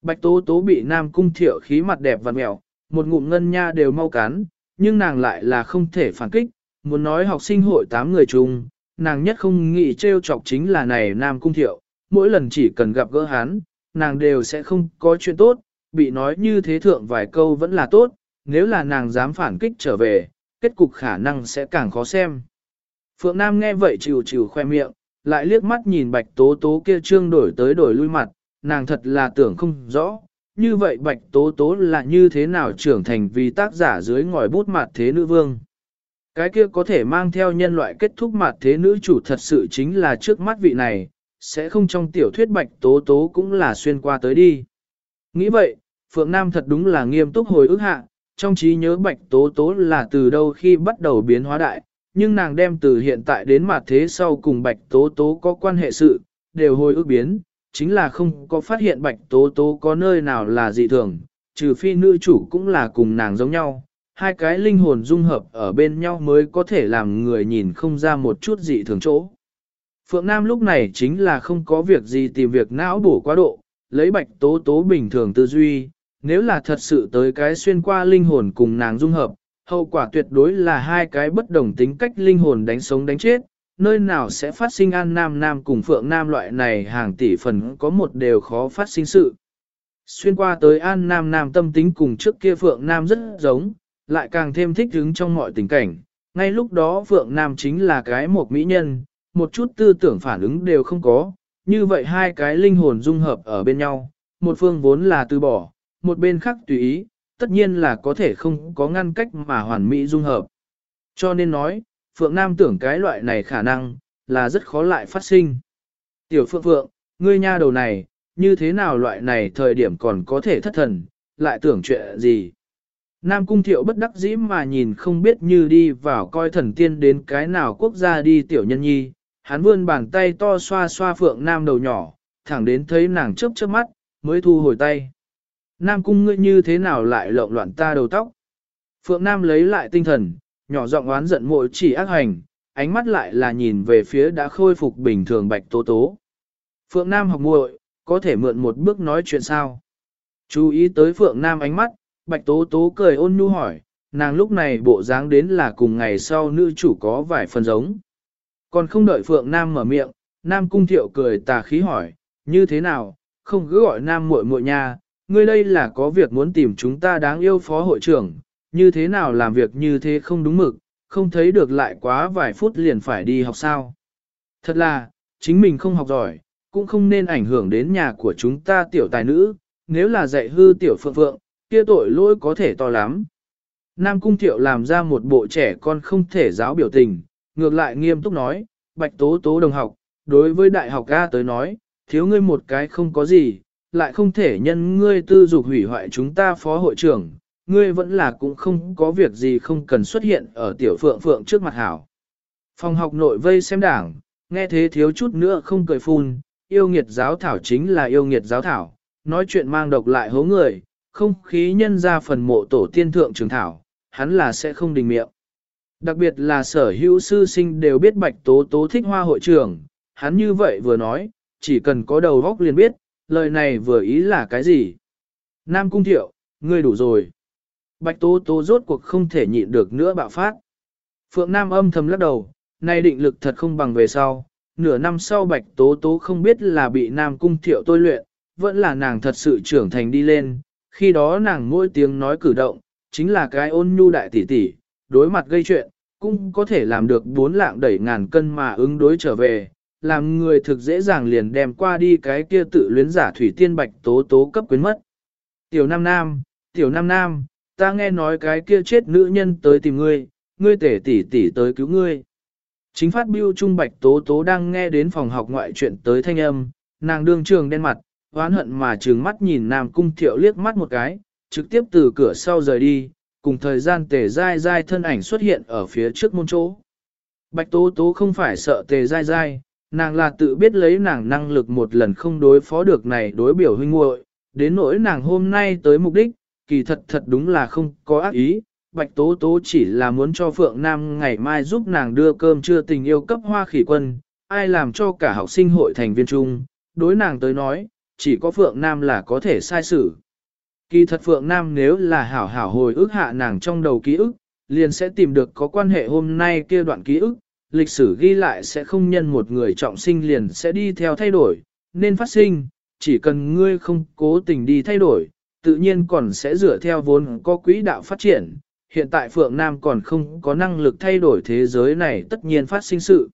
Bạch Tố Tố bị Nam Cung Thiệu khí mặt đẹp và mẹo, một ngụm ngân nha đều mau cán nhưng nàng lại là không thể phản kích, muốn nói học sinh hội 8 người chung, nàng nhất không nghĩ trêu chọc chính là này Nam Cung Thiệu, mỗi lần chỉ cần gặp gỡ hắn, nàng đều sẽ không có chuyện tốt, bị nói như thế thượng vài câu vẫn là tốt, nếu là nàng dám phản kích trở về, kết cục khả năng sẽ càng khó xem. Phượng Nam nghe vậy chịu chịu khoe miệng, lại liếc mắt nhìn bạch tố tố kia trương đổi tới đổi lui mặt, nàng thật là tưởng không rõ, như vậy bạch tố tố là như thế nào trưởng thành vì tác giả dưới ngòi bút mặt thế nữ vương. Cái kia có thể mang theo nhân loại kết thúc mặt thế nữ chủ thật sự chính là trước mắt vị này, sẽ không trong tiểu thuyết bạch tố tố cũng là xuyên qua tới đi. Nghĩ vậy, Phượng Nam thật đúng là nghiêm túc hồi ức hạ, trong trí nhớ bạch tố tố là từ đâu khi bắt đầu biến hóa đại, nhưng nàng đem từ hiện tại đến mặt thế sau cùng bạch tố tố có quan hệ sự, đều hồi ức biến, chính là không có phát hiện bạch tố tố có nơi nào là dị thường, trừ phi nữ chủ cũng là cùng nàng giống nhau. Hai cái linh hồn dung hợp ở bên nhau mới có thể làm người nhìn không ra một chút dị thường chỗ. Phượng Nam lúc này chính là không có việc gì tìm việc não bổ quá độ, lấy bạch tố tố bình thường tư duy, nếu là thật sự tới cái xuyên qua linh hồn cùng nàng dung hợp, hậu quả tuyệt đối là hai cái bất đồng tính cách linh hồn đánh sống đánh chết, nơi nào sẽ phát sinh an nam nam cùng phượng nam loại này hàng tỷ phần có một đều khó phát sinh sự. Xuyên qua tới an nam nam tâm tính cùng trước kia phượng nam rất giống, lại càng thêm thích hứng trong mọi tình cảnh, ngay lúc đó phượng nam chính là cái một mỹ nhân, một chút tư tưởng phản ứng đều không có, như vậy hai cái linh hồn dung hợp ở bên nhau, một phương vốn là từ bỏ, một bên khác tùy ý, tất nhiên là có thể không có ngăn cách mà hoàn mỹ dung hợp. Cho nên nói, Phượng Nam tưởng cái loại này khả năng, là rất khó lại phát sinh. Tiểu Phượng Phượng, ngươi nha đầu này, như thế nào loại này thời điểm còn có thể thất thần, lại tưởng chuyện gì. Nam Cung Thiệu bất đắc dĩ mà nhìn không biết như đi vào coi thần tiên đến cái nào quốc gia đi tiểu nhân nhi, hắn vươn bàn tay to xoa xoa Phượng Nam đầu nhỏ, thẳng đến thấy nàng chớp chớp mắt, mới thu hồi tay. Nam cung ngươi như thế nào lại lộn loạn ta đầu tóc? Phượng Nam lấy lại tinh thần, nhỏ giọng oán giận mội chỉ ác hành, ánh mắt lại là nhìn về phía đã khôi phục bình thường bạch tố tố. Phượng Nam học muội, có thể mượn một bước nói chuyện sao? Chú ý tới Phượng Nam ánh mắt, bạch tố tố cười ôn nhu hỏi, nàng lúc này bộ dáng đến là cùng ngày sau nữ chủ có vài phần giống. Còn không đợi Phượng Nam mở miệng, Nam cung thiệu cười tà khí hỏi, như thế nào, không cứ gọi Nam muội muội nha, ngươi đây là có việc muốn tìm chúng ta đáng yêu phó hội trưởng, như thế nào làm việc như thế không đúng mực, không thấy được lại quá vài phút liền phải đi học sao. Thật là, chính mình không học giỏi, cũng không nên ảnh hưởng đến nhà của chúng ta tiểu tài nữ, nếu là dạy hư tiểu phượng phượng, kia tội lỗi có thể to lắm. Nam Cung Thiệu làm ra một bộ trẻ con không thể giáo biểu tình, ngược lại nghiêm túc nói, bạch tố tố đồng học, đối với đại học A tới nói, thiếu ngươi một cái không có gì, lại không thể nhân ngươi tư dục hủy hoại chúng ta phó hội trưởng, ngươi vẫn là cũng không có việc gì không cần xuất hiện ở tiểu phượng phượng trước mặt hảo. Phòng học nội vây xem đảng, nghe thế thiếu chút nữa không cười phun, yêu nghiệt giáo thảo chính là yêu nghiệt giáo thảo, nói chuyện mang độc lại hố người, không khí nhân ra phần mộ tổ tiên thượng trường thảo, hắn là sẽ không đình miệng. Đặc biệt là sở hữu sư sinh đều biết bạch tố tố thích hoa hội trưởng, hắn như vậy vừa nói, chỉ cần có đầu góc liền biết, lời này vừa ý là cái gì. Nam Cung Thiệu, ngươi đủ rồi. Bạch Tố Tố rốt cuộc không thể nhịn được nữa bạo phát. Phượng Nam âm thầm lắc đầu, nay định lực thật không bằng về sau. Nửa năm sau Bạch Tố Tố không biết là bị Nam Cung Thiệu tôi luyện, vẫn là nàng thật sự trưởng thành đi lên. Khi đó nàng mỗi tiếng nói cử động, chính là cái ôn nhu đại tỷ tỷ, đối mặt gây chuyện, cũng có thể làm được bốn lạng đẩy ngàn cân mà ứng đối trở về, làm người thực dễ dàng liền đem qua đi cái kia tự luyến giả thủy tiên bạch tố tố cấp quyến mất. Tiểu Nam Nam, Tiểu Nam Nam, ta nghe nói cái kia chết nữ nhân tới tìm ngươi, ngươi tể tỷ tỷ tới cứu ngươi. Chính phát biêu trung bạch tố tố đang nghe đến phòng học ngoại chuyện tới thanh âm, nàng đương trường đen mặt, oán hận mà trừng mắt nhìn Nam Cung Thiệu liếc mắt một cái, trực tiếp từ cửa sau rời đi, cùng thời gian tề dai dai thân ảnh xuất hiện ở phía trước môn chỗ. Bạch tố tố không phải sợ tề dai dai, nàng là tự biết lấy nàng năng lực một lần không đối phó được này đối biểu huynh muội đến nỗi nàng hôm nay tới mục đích, kỳ thật thật đúng là không có ác ý. Bạch Tố Tố chỉ là muốn cho Phượng Nam ngày mai giúp nàng đưa cơm trưa tình yêu cấp hoa khỉ quân, ai làm cho cả học sinh hội thành viên chung, đối nàng tới nói, chỉ có Phượng Nam là có thể sai xử. Kỳ thật Phượng Nam nếu là hảo hảo hồi ức hạ nàng trong đầu ký ức, liền sẽ tìm được có quan hệ hôm nay kia đoạn ký ức, lịch sử ghi lại sẽ không nhân một người trọng sinh liền sẽ đi theo thay đổi, nên phát sinh, chỉ cần ngươi không cố tình đi thay đổi, tự nhiên còn sẽ dựa theo vốn có quỹ đạo phát triển. Hiện tại Phượng Nam còn không có năng lực thay đổi thế giới này tất nhiên phát sinh sự.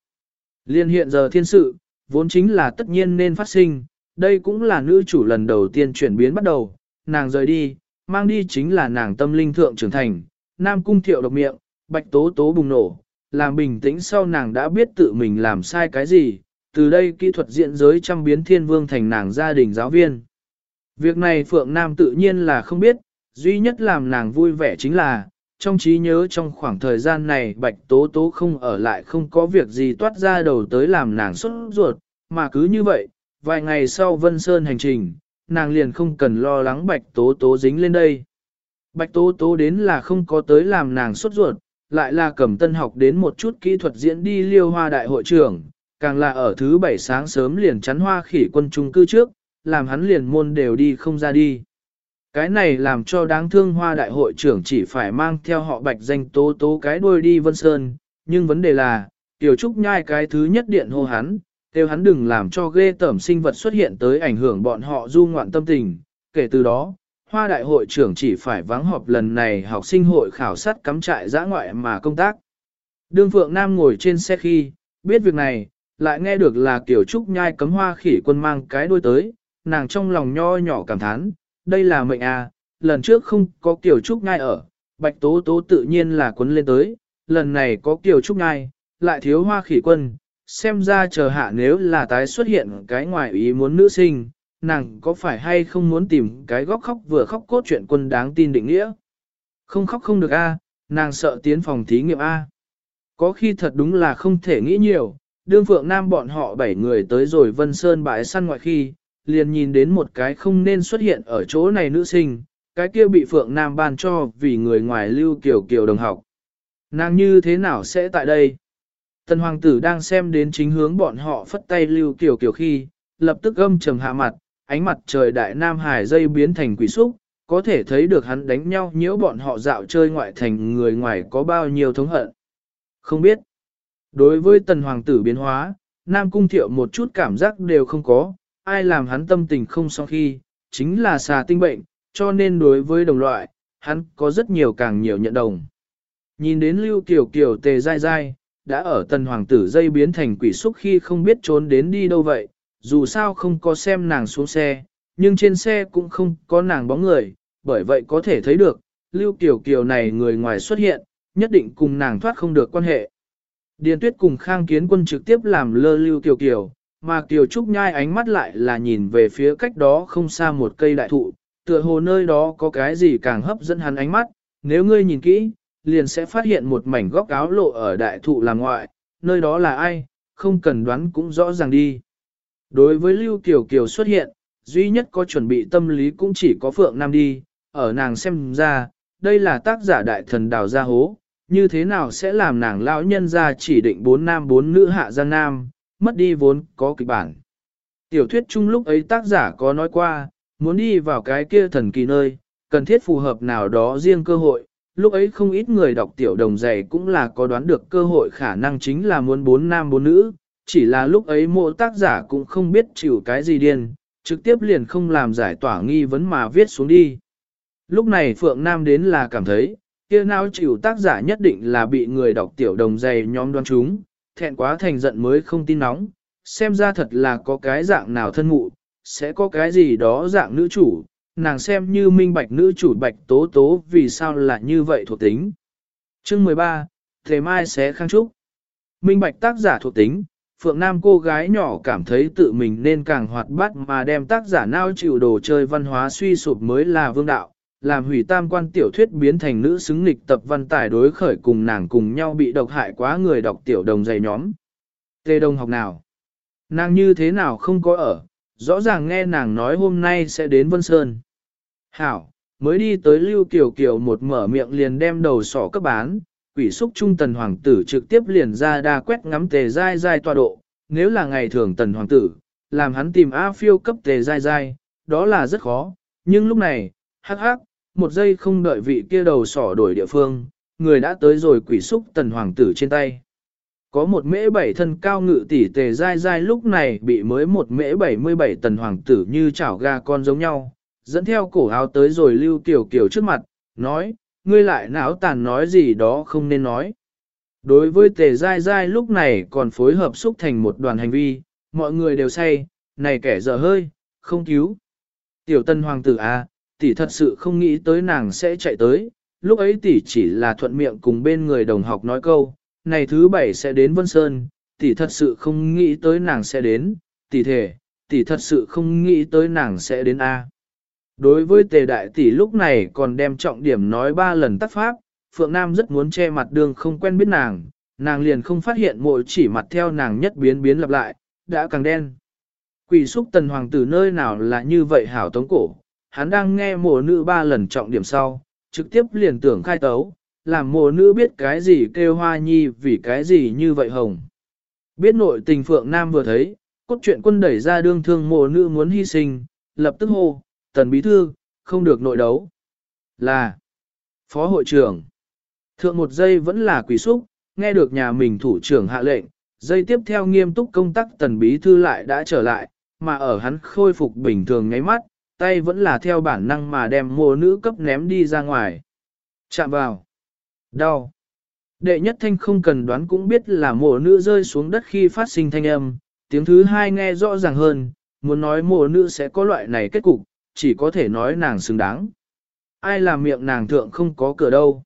Liên hiện giờ thiên sự, vốn chính là tất nhiên nên phát sinh, đây cũng là nữ chủ lần đầu tiên chuyển biến bắt đầu, nàng rời đi, mang đi chính là nàng tâm linh thượng trưởng thành, Nam Cung thiệu độc miệng, bạch tố tố bùng nổ, làm bình tĩnh sau nàng đã biết tự mình làm sai cái gì, từ đây kỹ thuật diễn giới trăm biến thiên vương thành nàng gia đình giáo viên. Việc này Phượng Nam tự nhiên là không biết, duy nhất làm nàng vui vẻ chính là, trong trí nhớ trong khoảng thời gian này Bạch Tố Tố không ở lại không có việc gì toát ra đầu tới làm nàng xuất ruột, mà cứ như vậy, vài ngày sau Vân Sơn hành trình, nàng liền không cần lo lắng Bạch Tố Tố dính lên đây. Bạch Tố Tố đến là không có tới làm nàng sốt ruột, lại là cầm tân học đến một chút kỹ thuật diễn đi liêu hoa đại hội trưởng, càng là ở thứ bảy sáng sớm liền chắn hoa khỉ quân trung cư trước, làm hắn liền môn đều đi không ra đi. Cái này làm cho đáng thương hoa đại hội trưởng chỉ phải mang theo họ bạch danh tố tố cái đuôi đi Vân Sơn, nhưng vấn đề là, tiểu trúc nhai cái thứ nhất điện hô hắn, kêu hắn đừng làm cho ghê tẩm sinh vật xuất hiện tới ảnh hưởng bọn họ du ngoạn tâm tình, kể từ đó, hoa đại hội trưởng chỉ phải vắng họp lần này học sinh hội khảo sát cắm trại giã ngoại mà công tác. Đương Phượng Nam ngồi trên xe khi, biết việc này, lại nghe được là kiểu trúc nhai cấm hoa khỉ quân mang cái đuôi tới, nàng trong lòng nho nhỏ cảm thán, đây là mệnh à, lần trước không có kiểu trúc nhai ở, bạch tố tố tự nhiên là quấn lên tới, lần này có kiểu trúc nhai, lại thiếu hoa khỉ quân, xem ra chờ hạ nếu là tái xuất hiện cái ngoài ý muốn nữ sinh, nàng có phải hay không muốn tìm cái góc khóc vừa khóc cốt chuyện quân đáng tin định nghĩa. Không khóc không được a, nàng sợ tiến phòng thí nghiệm a. Có khi thật đúng là không thể nghĩ nhiều, đương phượng nam bọn họ bảy người tới rồi Vân Sơn bãi săn ngoại khi, liền nhìn đến một cái không nên xuất hiện ở chỗ này nữ sinh, cái kia bị phượng nam ban cho vì người ngoài lưu kiểu kiểu đồng học. Nàng như thế nào sẽ tại đây? Tần hoàng tử đang xem đến chính hướng bọn họ phất tay lưu kiểu kiểu khi, lập tức âm trầm hạ mặt, ánh mặt trời đại nam hải dây biến thành quỷ xúc, có thể thấy được hắn đánh nhau nhiễu bọn họ dạo chơi ngoại thành người ngoài có bao nhiêu thống hận. Không biết. Đối với tần hoàng tử biến hóa, Nam Cung Thiệu một chút cảm giác đều không có, ai làm hắn tâm tình không sau khi, chính là xà tinh bệnh, cho nên đối với đồng loại, hắn có rất nhiều càng nhiều nhận đồng. Nhìn đến Lưu kiểu kiểu tề dai dai, đã ở tần hoàng tử dây biến thành quỷ xúc khi không biết trốn đến đi đâu vậy, dù sao không có xem nàng xuống xe, nhưng trên xe cũng không có nàng bóng người, bởi vậy có thể thấy được, Lưu tiểu Kiều này người ngoài xuất hiện, nhất định cùng nàng thoát không được quan hệ. Điền tuyết cùng khang kiến quân trực tiếp làm lơ lưu kiều kiều, mà kiều trúc nhai ánh mắt lại là nhìn về phía cách đó không xa một cây đại thụ, tựa hồ nơi đó có cái gì càng hấp dẫn hắn ánh mắt, nếu ngươi nhìn kỹ, liền sẽ phát hiện một mảnh góc áo lộ ở đại thụ là ngoại, nơi đó là ai, không cần đoán cũng rõ ràng đi. Đối với Lưu Kiều Kiều xuất hiện, duy nhất có chuẩn bị tâm lý cũng chỉ có Phượng Nam đi, ở nàng xem ra, đây là tác giả đại thần đào gia hố, như thế nào sẽ làm nàng lão nhân ra chỉ định bốn nam bốn nữ hạ gian nam, mất đi vốn có kịch bản. Tiểu thuyết chung lúc ấy tác giả có nói qua, muốn đi vào cái kia thần kỳ nơi, cần thiết phù hợp nào đó riêng cơ hội. Lúc ấy không ít người đọc tiểu đồng dày cũng là có đoán được cơ hội khả năng chính là muốn bốn nam bốn nữ, chỉ là lúc ấy mộ tác giả cũng không biết chịu cái gì điên, trực tiếp liền không làm giải tỏa nghi vấn mà viết xuống đi. Lúc này Phượng Nam đến là cảm thấy, kia nào chịu tác giả nhất định là bị người đọc tiểu đồng dày nhóm đoán chúng, thẹn quá thành giận mới không tin nóng, xem ra thật là có cái dạng nào thân mụ, sẽ có cái gì đó dạng nữ chủ, nàng xem như minh bạch nữ chủ bạch tố tố vì sao là như vậy thuộc tính. Chương 13, Thế Mai sẽ khang trúc. Minh bạch tác giả thuộc tính, Phượng Nam cô gái nhỏ cảm thấy tự mình nên càng hoạt bát mà đem tác giả nao chịu đồ chơi văn hóa suy sụp mới là vương đạo, làm hủy tam quan tiểu thuyết biến thành nữ xứng nghịch tập văn tài đối khởi cùng nàng cùng nhau bị độc hại quá người đọc tiểu đồng dày nhóm. Tê đông học nào? Nàng như thế nào không có ở, rõ ràng nghe nàng nói hôm nay sẽ đến Vân Sơn. Hảo, mới đi tới Lưu Kiều Kiều một mở miệng liền đem đầu sỏ cấp bán, quỷ xúc trung tần hoàng tử trực tiếp liền ra đa quét ngắm tề dai dai tọa độ, nếu là ngày thường tần hoàng tử, làm hắn tìm A phiêu cấp tề dai dai, đó là rất khó, nhưng lúc này, hắc hắc, một giây không đợi vị kia đầu sỏ đổi địa phương, người đã tới rồi quỷ xúc tần hoàng tử trên tay. Có một mễ bảy thân cao ngự tỷ tề dai dai lúc này bị mới một mễ bảy mươi bảy tần hoàng tử như chảo gà con giống nhau, dẫn theo cổ áo tới rồi lưu tiểu kiểu trước mặt, nói, ngươi lại não tàn nói gì đó không nên nói. Đối với tề dai dai lúc này còn phối hợp xúc thành một đoàn hành vi, mọi người đều say, này kẻ dở hơi, không cứu. Tiểu tân hoàng tử à, tỷ thật sự không nghĩ tới nàng sẽ chạy tới, lúc ấy tỷ chỉ là thuận miệng cùng bên người đồng học nói câu, này thứ bảy sẽ đến Vân Sơn, tỷ thật sự không nghĩ tới nàng sẽ đến, tỷ thể, tỷ thật sự không nghĩ tới nàng sẽ đến A. Đối với tề đại tỷ lúc này còn đem trọng điểm nói ba lần tắt pháp, Phượng Nam rất muốn che mặt đường không quen biết nàng, nàng liền không phát hiện mỗi chỉ mặt theo nàng nhất biến biến lặp lại, đã càng đen. Quỷ xúc tần hoàng tử nơi nào là như vậy hảo tống cổ, hắn đang nghe mùa nữ ba lần trọng điểm sau, trực tiếp liền tưởng khai tấu, làm mùa nữ biết cái gì kêu hoa nhi vì cái gì như vậy hồng. Biết nội tình Phượng Nam vừa thấy, cốt truyện quân đẩy ra đương thương mùa nữ muốn hy sinh, lập tức hô, tần bí thư, không được nội đấu. Là, phó hội trưởng, thượng một giây vẫn là quỷ xúc, nghe được nhà mình thủ trưởng hạ lệnh, giây tiếp theo nghiêm túc công tác tần bí thư lại đã trở lại, mà ở hắn khôi phục bình thường nháy mắt, tay vẫn là theo bản năng mà đem mùa nữ cấp ném đi ra ngoài. Chạm vào. Đau. Đệ nhất thanh không cần đoán cũng biết là mùa nữ rơi xuống đất khi phát sinh thanh âm, tiếng thứ hai nghe rõ ràng hơn, muốn nói mùa nữ sẽ có loại này kết cục, chỉ có thể nói nàng xứng đáng. Ai làm miệng nàng thượng không có cửa đâu.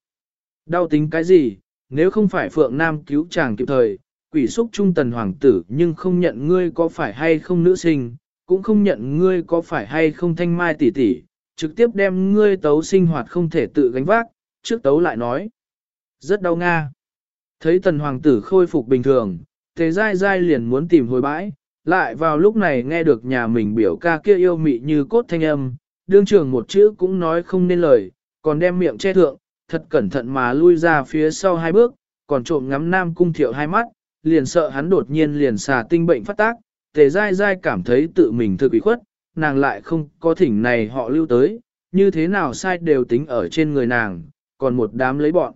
Đau tính cái gì, nếu không phải Phượng Nam cứu chàng kịp thời, quỷ xúc trung tần hoàng tử nhưng không nhận ngươi có phải hay không nữ sinh, cũng không nhận ngươi có phải hay không thanh mai tỷ tỷ, trực tiếp đem ngươi tấu sinh hoạt không thể tự gánh vác, trước tấu lại nói. Rất đau nga. Thấy tần hoàng tử khôi phục bình thường, tề dai dai liền muốn tìm hồi bãi, lại vào lúc này nghe được nhà mình biểu ca kia yêu mị như cốt thanh âm, đương trường một chữ cũng nói không nên lời, còn đem miệng che thượng, thật cẩn thận mà lui ra phía sau hai bước, còn trộm ngắm nam cung thiệu hai mắt, liền sợ hắn đột nhiên liền xà tinh bệnh phát tác, tề dai dai cảm thấy tự mình thực bị khuất, nàng lại không có thỉnh này họ lưu tới, như thế nào sai đều tính ở trên người nàng, còn một đám lấy bọn.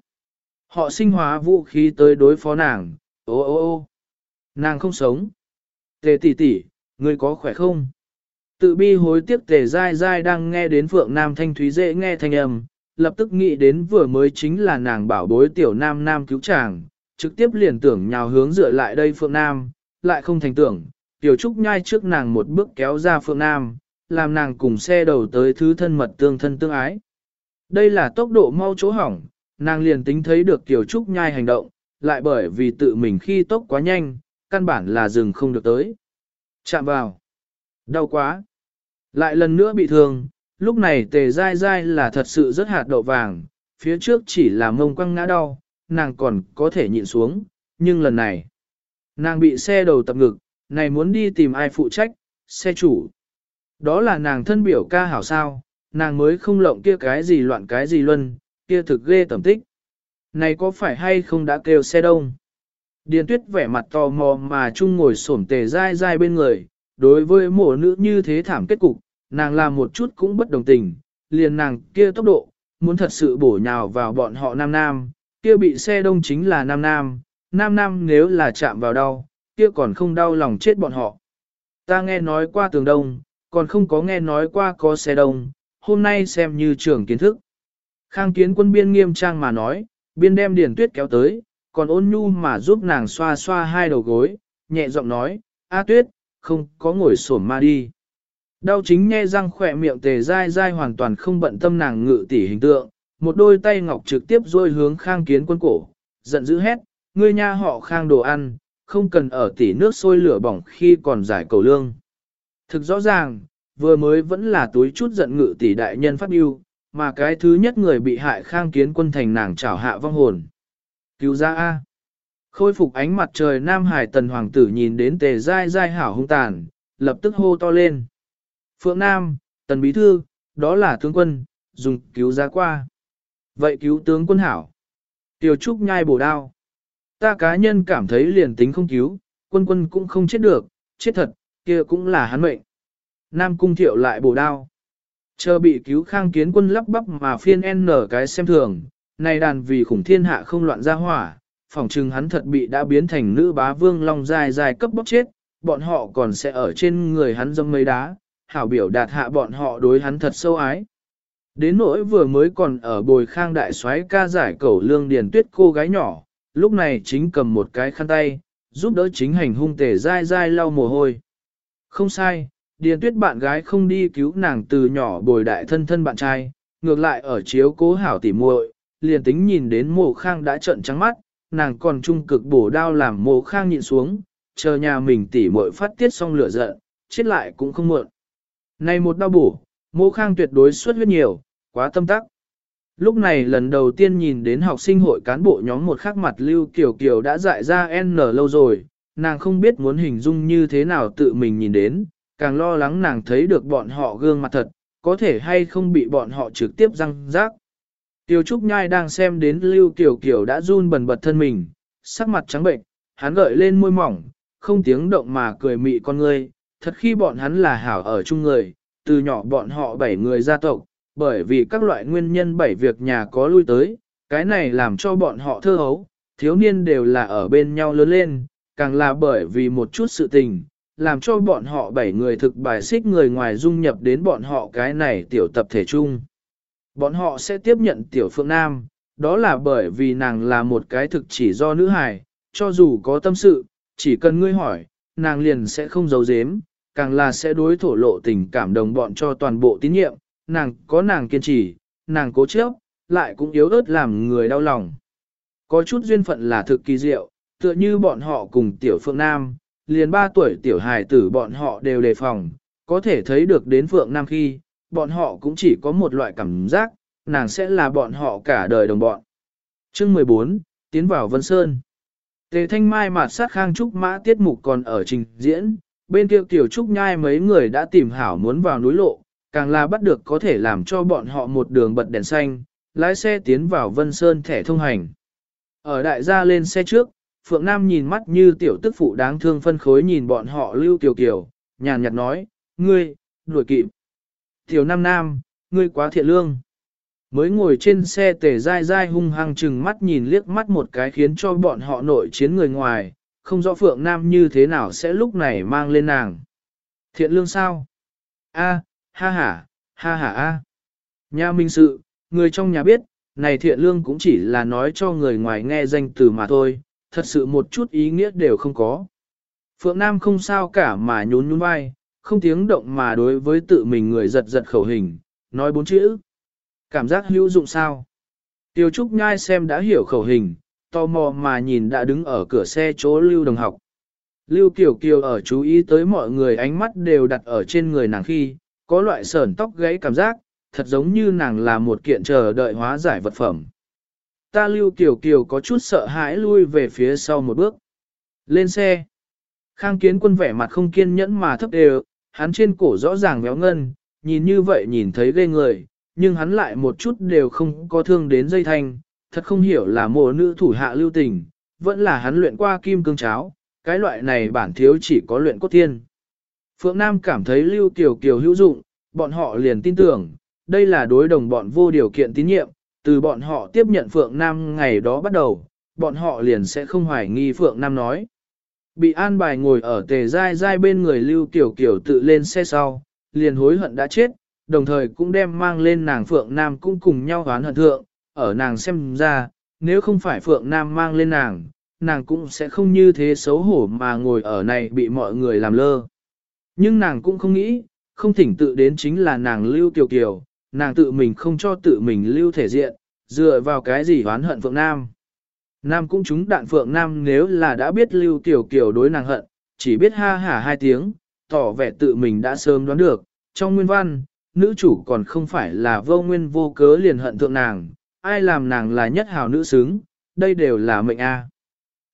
Họ sinh hóa vũ khí tới đối phó nàng, ô ô ô, nàng không sống. Tề tỷ tỷ, ngươi có khỏe không? Tự bi hối tiếc tề dai dai đang nghe đến Phượng Nam Thanh Thúy dễ nghe thanh âm, lập tức nghĩ đến vừa mới chính là nàng bảo bối tiểu nam nam cứu chàng, trực tiếp liền tưởng nhào hướng dựa lại đây Phượng Nam, lại không thành tưởng, tiểu trúc nhai trước nàng một bước kéo ra Phượng Nam, làm nàng cùng xe đầu tới thứ thân mật tương thân tương ái. Đây là tốc độ mau chỗ hỏng, nàng liền tính thấy được tiểu trúc nhai hành động, lại bởi vì tự mình khi tốc quá nhanh, căn bản là dừng không được tới. Chạm vào. Đau quá. Lại lần nữa bị thương, lúc này tề dai dai là thật sự rất hạt đậu vàng, phía trước chỉ là mông quăng ngã đau, nàng còn có thể nhịn xuống, nhưng lần này, nàng bị xe đầu tập ngực, này muốn đi tìm ai phụ trách, xe chủ. Đó là nàng thân biểu ca hảo sao, nàng mới không lộng kia cái gì loạn cái gì luân, kia thực ghê tẩm tích. Này có phải hay không đã kêu xe đông? Điền tuyết vẻ mặt tò mò mà chung ngồi xổm tề dai dai bên người, đối với mổ nữ như thế thảm kết cục, nàng làm một chút cũng bất đồng tình, liền nàng kia tốc độ, muốn thật sự bổ nhào vào bọn họ nam nam, kia bị xe đông chính là nam nam, nam nam nếu là chạm vào đau, kia còn không đau lòng chết bọn họ. Ta nghe nói qua tường đông, còn không có nghe nói qua có xe đông, hôm nay xem như trường kiến thức. Khang kiến quân biên nghiêm trang mà nói, biên đem điền tuyết kéo tới, còn ôn nhu mà giúp nàng xoa xoa hai đầu gối, nhẹ giọng nói, A tuyết, không có ngồi sổm ma đi. Đau chính nghe răng khỏe miệng tề dai dai hoàn toàn không bận tâm nàng ngự tỉ hình tượng, một đôi tay ngọc trực tiếp dôi hướng khang kiến quân cổ, giận dữ hét, ngươi nha họ khang đồ ăn, không cần ở tỉ nước sôi lửa bỏng khi còn giải cầu lương. Thực rõ ràng, vừa mới vẫn là túi chút giận ngự tỷ đại nhân phát yêu, mà cái thứ nhất người bị hại khang kiến quân thành nàng trảo hạ vong hồn. Cứu ra A. Khôi phục ánh mặt trời Nam Hải tần hoàng tử nhìn đến tề dai dai hảo hung tàn, lập tức hô to lên. Phượng Nam, tần bí thư, đó là tướng quân, dùng cứu ra qua. Vậy cứu tướng quân hảo. Tiểu Trúc nhai bổ đao. Ta cá nhân cảm thấy liền tính không cứu, quân quân cũng không chết được, chết thật, kia cũng là hắn mệnh. Nam cung thiệu lại bổ đao. Chờ bị cứu khang kiến quân lắp bắp mà phiên n cái xem thường, này đàn vì khủng thiên hạ không loạn ra hỏa, phỏng chừng hắn thật bị đã biến thành nữ bá vương long dài dài cấp bóc chết, bọn họ còn sẽ ở trên người hắn dâm mấy đá, hảo biểu đạt hạ bọn họ đối hắn thật sâu ái. Đến nỗi vừa mới còn ở bồi khang đại soái ca giải cẩu lương điền tuyết cô gái nhỏ, lúc này chính cầm một cái khăn tay, giúp đỡ chính hành hung tề dai dai lau mồ hôi. Không sai, điền tuyết bạn gái không đi cứu nàng từ nhỏ bồi đại thân thân bạn trai, ngược lại ở chiếu cố hảo tỉ muội, liền tính nhìn đến mộ khang đã trợn trắng mắt, nàng còn trung cực bổ đao làm mộ khang nhịn xuống, chờ nhà mình tỉ muội phát tiết xong lửa giận, chết lại cũng không muộn. Này một đau bổ, mộ khang tuyệt đối xuất huyết nhiều, quá tâm tắc. Lúc này lần đầu tiên nhìn đến học sinh hội cán bộ nhóm một khắc mặt Lưu Kiều Kiều đã dại ra N lâu rồi, nàng không biết muốn hình dung như thế nào tự mình nhìn đến, càng lo lắng nàng thấy được bọn họ gương mặt thật, có thể hay không bị bọn họ trực tiếp răng rác. Tiêu Trúc Nhai đang xem đến Lưu Kiều Kiều đã run bần bật thân mình, sắc mặt trắng bệnh, hắn gợi lên môi mỏng, không tiếng động mà cười mị con ngươi, thật khi bọn hắn là hảo ở chung người, từ nhỏ bọn họ bảy người gia tộc, bởi vì các loại nguyên nhân bảy việc nhà có lui tới, cái này làm cho bọn họ thơ hấu, thiếu niên đều là ở bên nhau lớn lên, càng là bởi vì một chút sự tình, làm cho bọn họ bảy người thực bài xích người ngoài dung nhập đến bọn họ cái này tiểu tập thể chung. Bọn họ sẽ tiếp nhận tiểu phượng nam, đó là bởi vì nàng là một cái thực chỉ do nữ hài, cho dù có tâm sự, chỉ cần ngươi hỏi, nàng liền sẽ không giấu giếm, càng là sẽ đối thổ lộ tình cảm đồng bọn cho toàn bộ tín nhiệm, nàng có nàng kiên trì, nàng cố chấp, lại cũng yếu ớt làm người đau lòng. Có chút duyên phận là thực kỳ diệu, tựa như bọn họ cùng tiểu phượng nam, liền 3 tuổi tiểu hài tử bọn họ đều đề phòng, có thể thấy được đến phượng nam khi, bọn họ cũng chỉ có một loại cảm giác, nàng sẽ là bọn họ cả đời đồng bọn. Chương 14, tiến vào Vân Sơn. Tề Thanh Mai mạt sát khang trúc mã tiết mục còn ở trình diễn, bên kia tiểu trúc nhai mấy người đã tìm hảo muốn vào núi lộ, càng là bắt được có thể làm cho bọn họ một đường bật đèn xanh, lái xe tiến vào Vân Sơn thẻ thông hành. Ở đại gia lên xe trước, Phượng Nam nhìn mắt như tiểu tức phụ đáng thương phân khối nhìn bọn họ lưu tiểu kiều, nhàn nhạt nói, ngươi, đuổi kịp. Tiểu Nam Nam, ngươi quá thiện lương. Mới ngồi trên xe tề dai dai hung hăng chừng mắt nhìn liếc mắt một cái khiến cho bọn họ nội chiến người ngoài, không rõ Phượng Nam như thế nào sẽ lúc này mang lên nàng. Thiện lương sao? A, ha ha, ha ha a. Nhà minh sự, người trong nhà biết, này thiện lương cũng chỉ là nói cho người ngoài nghe danh từ mà thôi, thật sự một chút ý nghĩa đều không có. Phượng Nam không sao cả mà nhún nhún vai, không tiếng động mà đối với tự mình người giật giật khẩu hình, nói bốn chữ. Cảm giác hữu dụng sao? Tiêu Trúc Nhai xem đã hiểu khẩu hình, tò mò mà nhìn đã đứng ở cửa xe chỗ Lưu Đồng học. Lưu Kiều Kiều ở chú ý tới mọi người ánh mắt đều đặt ở trên người nàng khi, có loại sờn tóc gãy cảm giác, thật giống như nàng là một kiện chờ đợi hóa giải vật phẩm. Ta Lưu Kiều Kiều có chút sợ hãi lui về phía sau một bước. Lên xe. Khang kiến quân vẻ mặt không kiên nhẫn mà thấp đều, hắn trên cổ rõ ràng méo ngân, nhìn như vậy nhìn thấy ghê người, nhưng hắn lại một chút đều không có thương đến dây thanh, thật không hiểu là mộ nữ thủ hạ lưu tình, vẫn là hắn luyện qua kim cương cháo, cái loại này bản thiếu chỉ có luyện cốt tiên. Phượng Nam cảm thấy lưu tiểu kiều hữu dụng, bọn họ liền tin tưởng, đây là đối đồng bọn vô điều kiện tín nhiệm, từ bọn họ tiếp nhận Phượng Nam ngày đó bắt đầu, bọn họ liền sẽ không hoài nghi Phượng Nam nói. Bị an bài ngồi ở tề dai dai bên người Lưu tiểu kiểu tự lên xe sau, liền hối hận đã chết, đồng thời cũng đem mang lên nàng Phượng Nam cũng cùng nhau hoán hận thượng, ở nàng xem ra, nếu không phải Phượng Nam mang lên nàng, nàng cũng sẽ không như thế xấu hổ mà ngồi ở này bị mọi người làm lơ. Nhưng nàng cũng không nghĩ, không thỉnh tự đến chính là nàng Lưu Tiểu Kiều, nàng tự mình không cho tự mình lưu thể diện, dựa vào cái gì hoán hận Phượng Nam. Nam cũng chúng đạn Phượng Nam nếu là đã biết Lưu tiểu kiểu đối nàng hận, chỉ biết ha hả hai tiếng, tỏ vẻ tự mình đã sớm đoán được, trong nguyên văn, nữ chủ còn không phải là vô nguyên vô cớ liền hận thượng nàng, ai làm nàng là nhất hào nữ xứng, đây đều là mệnh A.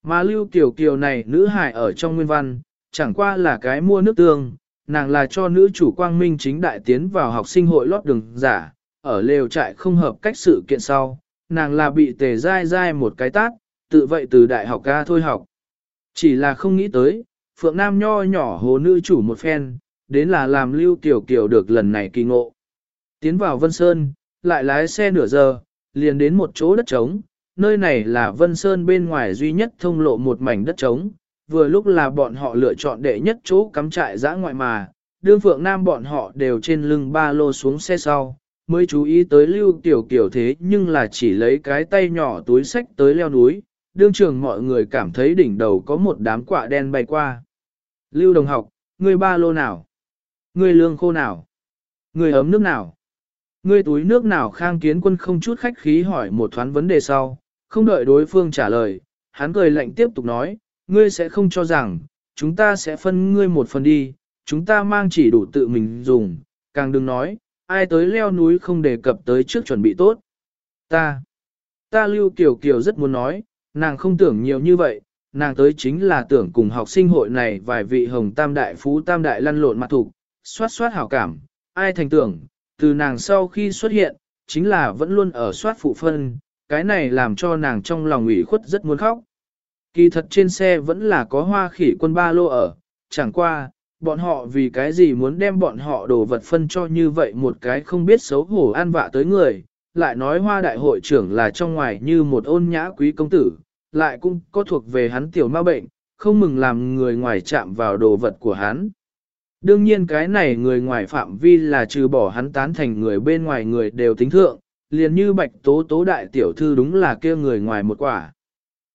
Mà Lưu tiểu Kiều này nữ hài ở trong nguyên văn, chẳng qua là cái mua nước tương, nàng là cho nữ chủ quang minh chính đại tiến vào học sinh hội lót đường giả, ở lều trại không hợp cách sự kiện sau, nàng là bị tề dai dai một cái tát, tự vậy từ đại học ca thôi học. Chỉ là không nghĩ tới, Phượng Nam nho nhỏ hồ nữ chủ một phen, đến là làm lưu tiểu kiểu được lần này kỳ ngộ. Tiến vào Vân Sơn, lại lái xe nửa giờ, liền đến một chỗ đất trống, nơi này là Vân Sơn bên ngoài duy nhất thông lộ một mảnh đất trống, vừa lúc là bọn họ lựa chọn đệ nhất chỗ cắm trại dã ngoại mà, đương Phượng Nam bọn họ đều trên lưng ba lô xuống xe sau, mới chú ý tới lưu tiểu kiểu thế nhưng là chỉ lấy cái tay nhỏ túi sách tới leo núi, đương trường mọi người cảm thấy đỉnh đầu có một đám quạ đen bay qua. Lưu đồng học, ngươi ba lô nào? Ngươi lương khô nào? Ngươi ấm nước nào? Ngươi túi nước nào khang kiến quân không chút khách khí hỏi một thoáng vấn đề sau, không đợi đối phương trả lời, hắn cười lạnh tiếp tục nói, ngươi sẽ không cho rằng, chúng ta sẽ phân ngươi một phần đi, chúng ta mang chỉ đủ tự mình dùng, càng đừng nói, ai tới leo núi không đề cập tới trước chuẩn bị tốt. Ta, ta Lưu kiểu kiểu rất muốn nói, nàng không tưởng nhiều như vậy, nàng tới chính là tưởng cùng học sinh hội này vài vị hồng tam đại phú tam đại lăn lộn mặt thục, xoát xoát hảo cảm, ai thành tưởng, từ nàng sau khi xuất hiện, chính là vẫn luôn ở xoát phụ phân, cái này làm cho nàng trong lòng ủy khuất rất muốn khóc. Kỳ thật trên xe vẫn là có hoa khỉ quân ba lô ở, chẳng qua, bọn họ vì cái gì muốn đem bọn họ đồ vật phân cho như vậy một cái không biết xấu hổ an vạ tới người, lại nói hoa đại hội trưởng là trong ngoài như một ôn nhã quý công tử, lại cũng có thuộc về hắn tiểu ma bệnh, không mừng làm người ngoài chạm vào đồ vật của hắn. Đương nhiên cái này người ngoài phạm vi là trừ bỏ hắn tán thành người bên ngoài người đều tính thượng, liền như bạch tố tố đại tiểu thư đúng là kia người ngoài một quả.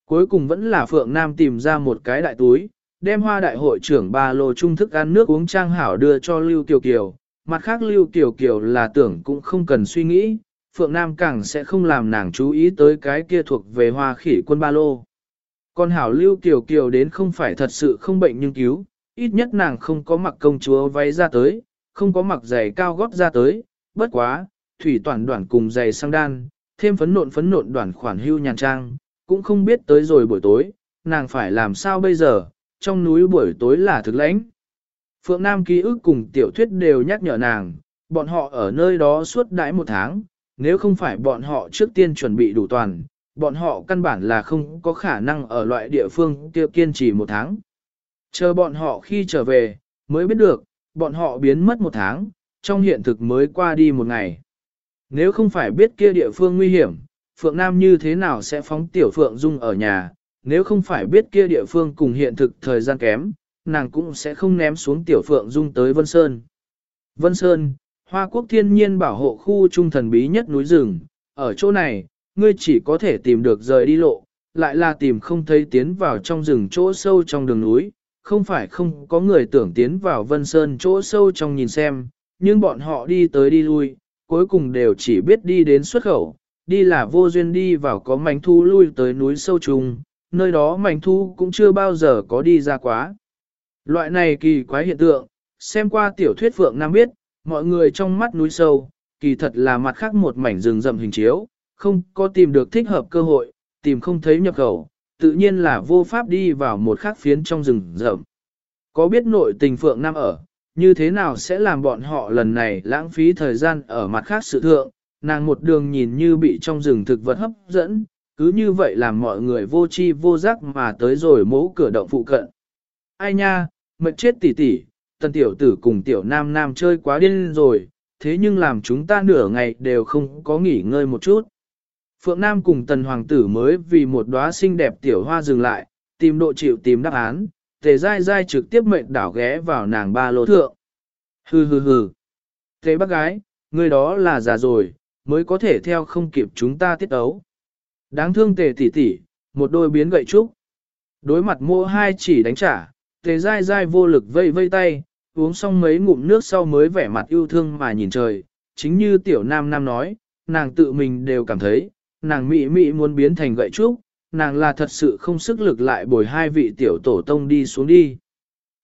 Cuối cùng vẫn là Phượng Nam tìm ra một cái đại túi, đem hoa đại hội trưởng ba lô trung thức ăn nước uống trang hảo đưa cho Lưu Kiều Kiều. Mặt khác Lưu Kiều Kiều là tưởng cũng không cần suy nghĩ, Phượng Nam càng sẽ không làm nàng chú ý tới cái kia thuộc về hoa khỉ quân ba lô. Còn hảo Lưu Kiều Kiều đến không phải thật sự không bệnh nhưng cứu, ít nhất nàng không có mặc công chúa váy ra tới, không có mặc giày cao gót ra tới, bất quá, thủy toàn đoạn cùng giày sang đan, thêm phấn nộn phấn nộn đoạn khoản hưu nhàn trang, cũng không biết tới rồi buổi tối, nàng phải làm sao bây giờ, trong núi buổi tối là thực lãnh. Phượng Nam ký ức cùng tiểu thuyết đều nhắc nhở nàng, bọn họ ở nơi đó suốt đãi một tháng, nếu không phải bọn họ trước tiên chuẩn bị đủ toàn, bọn họ căn bản là không có khả năng ở loại địa phương kia kiên trì một tháng. Chờ bọn họ khi trở về, mới biết được, bọn họ biến mất một tháng, trong hiện thực mới qua đi một ngày. Nếu không phải biết kia địa phương nguy hiểm, Phượng Nam như thế nào sẽ phóng tiểu Phượng Dung ở nhà, nếu không phải biết kia địa phương cùng hiện thực thời gian kém, nàng cũng sẽ không ném xuống tiểu Phượng Dung tới Vân Sơn. Vân Sơn, Hoa Quốc thiên nhiên bảo hộ khu trung thần bí nhất núi rừng, ở chỗ này, ngươi chỉ có thể tìm được rời đi lộ, lại là tìm không thấy tiến vào trong rừng chỗ sâu trong đường núi, không phải không có người tưởng tiến vào Vân Sơn chỗ sâu trong nhìn xem, nhưng bọn họ đi tới đi lui, cuối cùng đều chỉ biết đi đến xuất khẩu, đi là vô duyên đi vào có mảnh thu lui tới núi sâu trùng, nơi đó mảnh thu cũng chưa bao giờ có đi ra quá. Loại này kỳ quái hiện tượng, xem qua tiểu thuyết Phượng Nam biết, mọi người trong mắt núi sâu, kỳ thật là mặt khác một mảnh rừng rậm hình chiếu, không có tìm được thích hợp cơ hội, tìm không thấy nhập khẩu, tự nhiên là vô pháp đi vào một khác phiến trong rừng rậm. Có biết nội tình Phượng Nam ở, như thế nào sẽ làm bọn họ lần này lãng phí thời gian ở mặt khác sự thượng, nàng một đường nhìn như bị trong rừng thực vật hấp dẫn, cứ như vậy làm mọi người vô chi vô giác mà tới rồi mố cửa động phụ cận. Ai nha, mệt chết tỉ tỉ, tần tiểu tử cùng tiểu nam nam chơi quá điên rồi, thế nhưng làm chúng ta nửa ngày đều không có nghỉ ngơi một chút. Phượng Nam cùng tần hoàng tử mới vì một đóa xinh đẹp tiểu hoa dừng lại, tìm độ chịu tìm đáp án, tề dai dai trực tiếp mệnh đảo ghé vào nàng ba lô thượng. Hừ hừ hừ. Tề bác gái, người đó là già rồi, mới có thể theo không kịp chúng ta tiết ấu. Đáng thương tề tỷ tỷ, một đôi biến gậy trúc. Đối mặt mô hai chỉ đánh trả, tề dai dai vô lực vây vây tay, uống xong mấy ngụm nước sau mới vẻ mặt yêu thương mà nhìn trời. Chính như tiểu nam nam nói, nàng tự mình đều cảm thấy, nàng mị mị muốn biến thành gậy trúc, nàng là thật sự không sức lực lại bồi hai vị tiểu tổ tông đi xuống đi.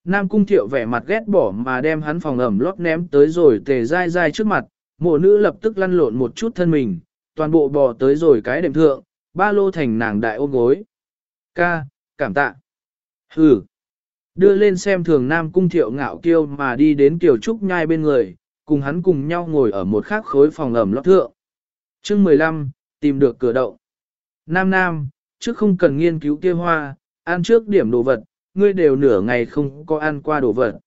Nam cung thiệu vẻ mặt ghét bỏ mà đem hắn phòng ẩm lót ném tới rồi tề dai dai trước mặt, mộ nữ lập tức lăn lộn một chút thân mình, toàn bộ bò tới rồi cái đệm thượng, ba lô thành nàng đại ôm gối. Ca, cảm tạ. Hừ. Đưa lên xem thường Nam cung thiệu ngạo kiêu mà đi đến Kiều Trúc nhai bên người, cùng hắn cùng nhau ngồi ở một khắc khối phòng ẩm lót thượng. chương 15, tìm được cửa động. Nam Nam, trước không cần nghiên cứu kia hoa, ăn trước điểm đồ vật, ngươi đều nửa ngày không có ăn qua đồ vật.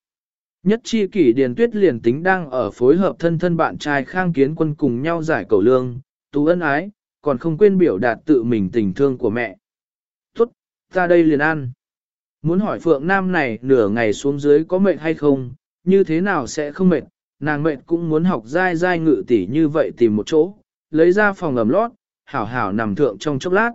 Nhất chi kỷ điền tuyết liền tính đang ở phối hợp thân thân bạn trai khang kiến quân cùng nhau giải cầu lương, tú ân ái, còn không quên biểu đạt tự mình tình thương của mẹ. Tốt, ta đây liền ăn. Muốn hỏi Phượng Nam này nửa ngày xuống dưới có mệt hay không, như thế nào sẽ không mệt, nàng mệt cũng muốn học dai dai ngự tỉ như vậy tìm một chỗ, lấy ra phòng ẩm lót, hảo hảo nằm thượng trong chốc lát.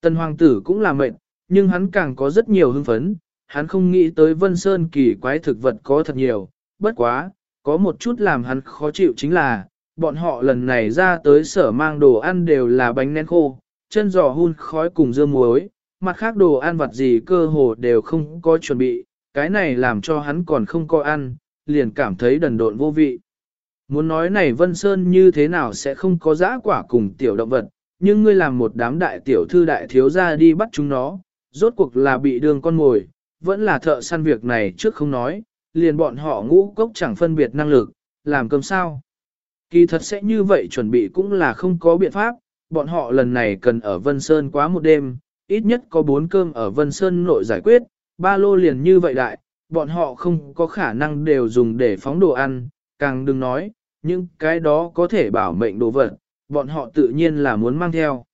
Tân hoàng tử cũng là mệt, nhưng hắn càng có rất nhiều hưng phấn, hắn không nghĩ tới Vân Sơn kỳ quái thực vật có thật nhiều, bất quá, có một chút làm hắn khó chịu chính là, bọn họ lần này ra tới sở mang đồ ăn đều là bánh nén khô, chân giò hun khói cùng dưa muối, mặt khác đồ ăn vặt gì cơ hồ đều không có chuẩn bị, cái này làm cho hắn còn không có ăn, liền cảm thấy đần độn vô vị. Muốn nói này Vân Sơn như thế nào sẽ không có dã quả cùng tiểu động vật, nhưng ngươi làm một đám đại tiểu thư đại thiếu ra đi bắt chúng nó, rốt cuộc là bị đường con ngồi, vẫn là thợ săn việc này trước không nói, liền bọn họ ngũ cốc chẳng phân biệt năng lực, làm cơm sao. Kỳ thật sẽ như vậy chuẩn bị cũng là không có biện pháp, bọn họ lần này cần ở Vân Sơn quá một đêm, ít nhất có bốn cơm ở Vân Sơn nội giải quyết, ba lô liền như vậy đại, bọn họ không có khả năng đều dùng để phóng đồ ăn, càng đừng nói, những cái đó có thể bảo mệnh đồ vật, bọn họ tự nhiên là muốn mang theo.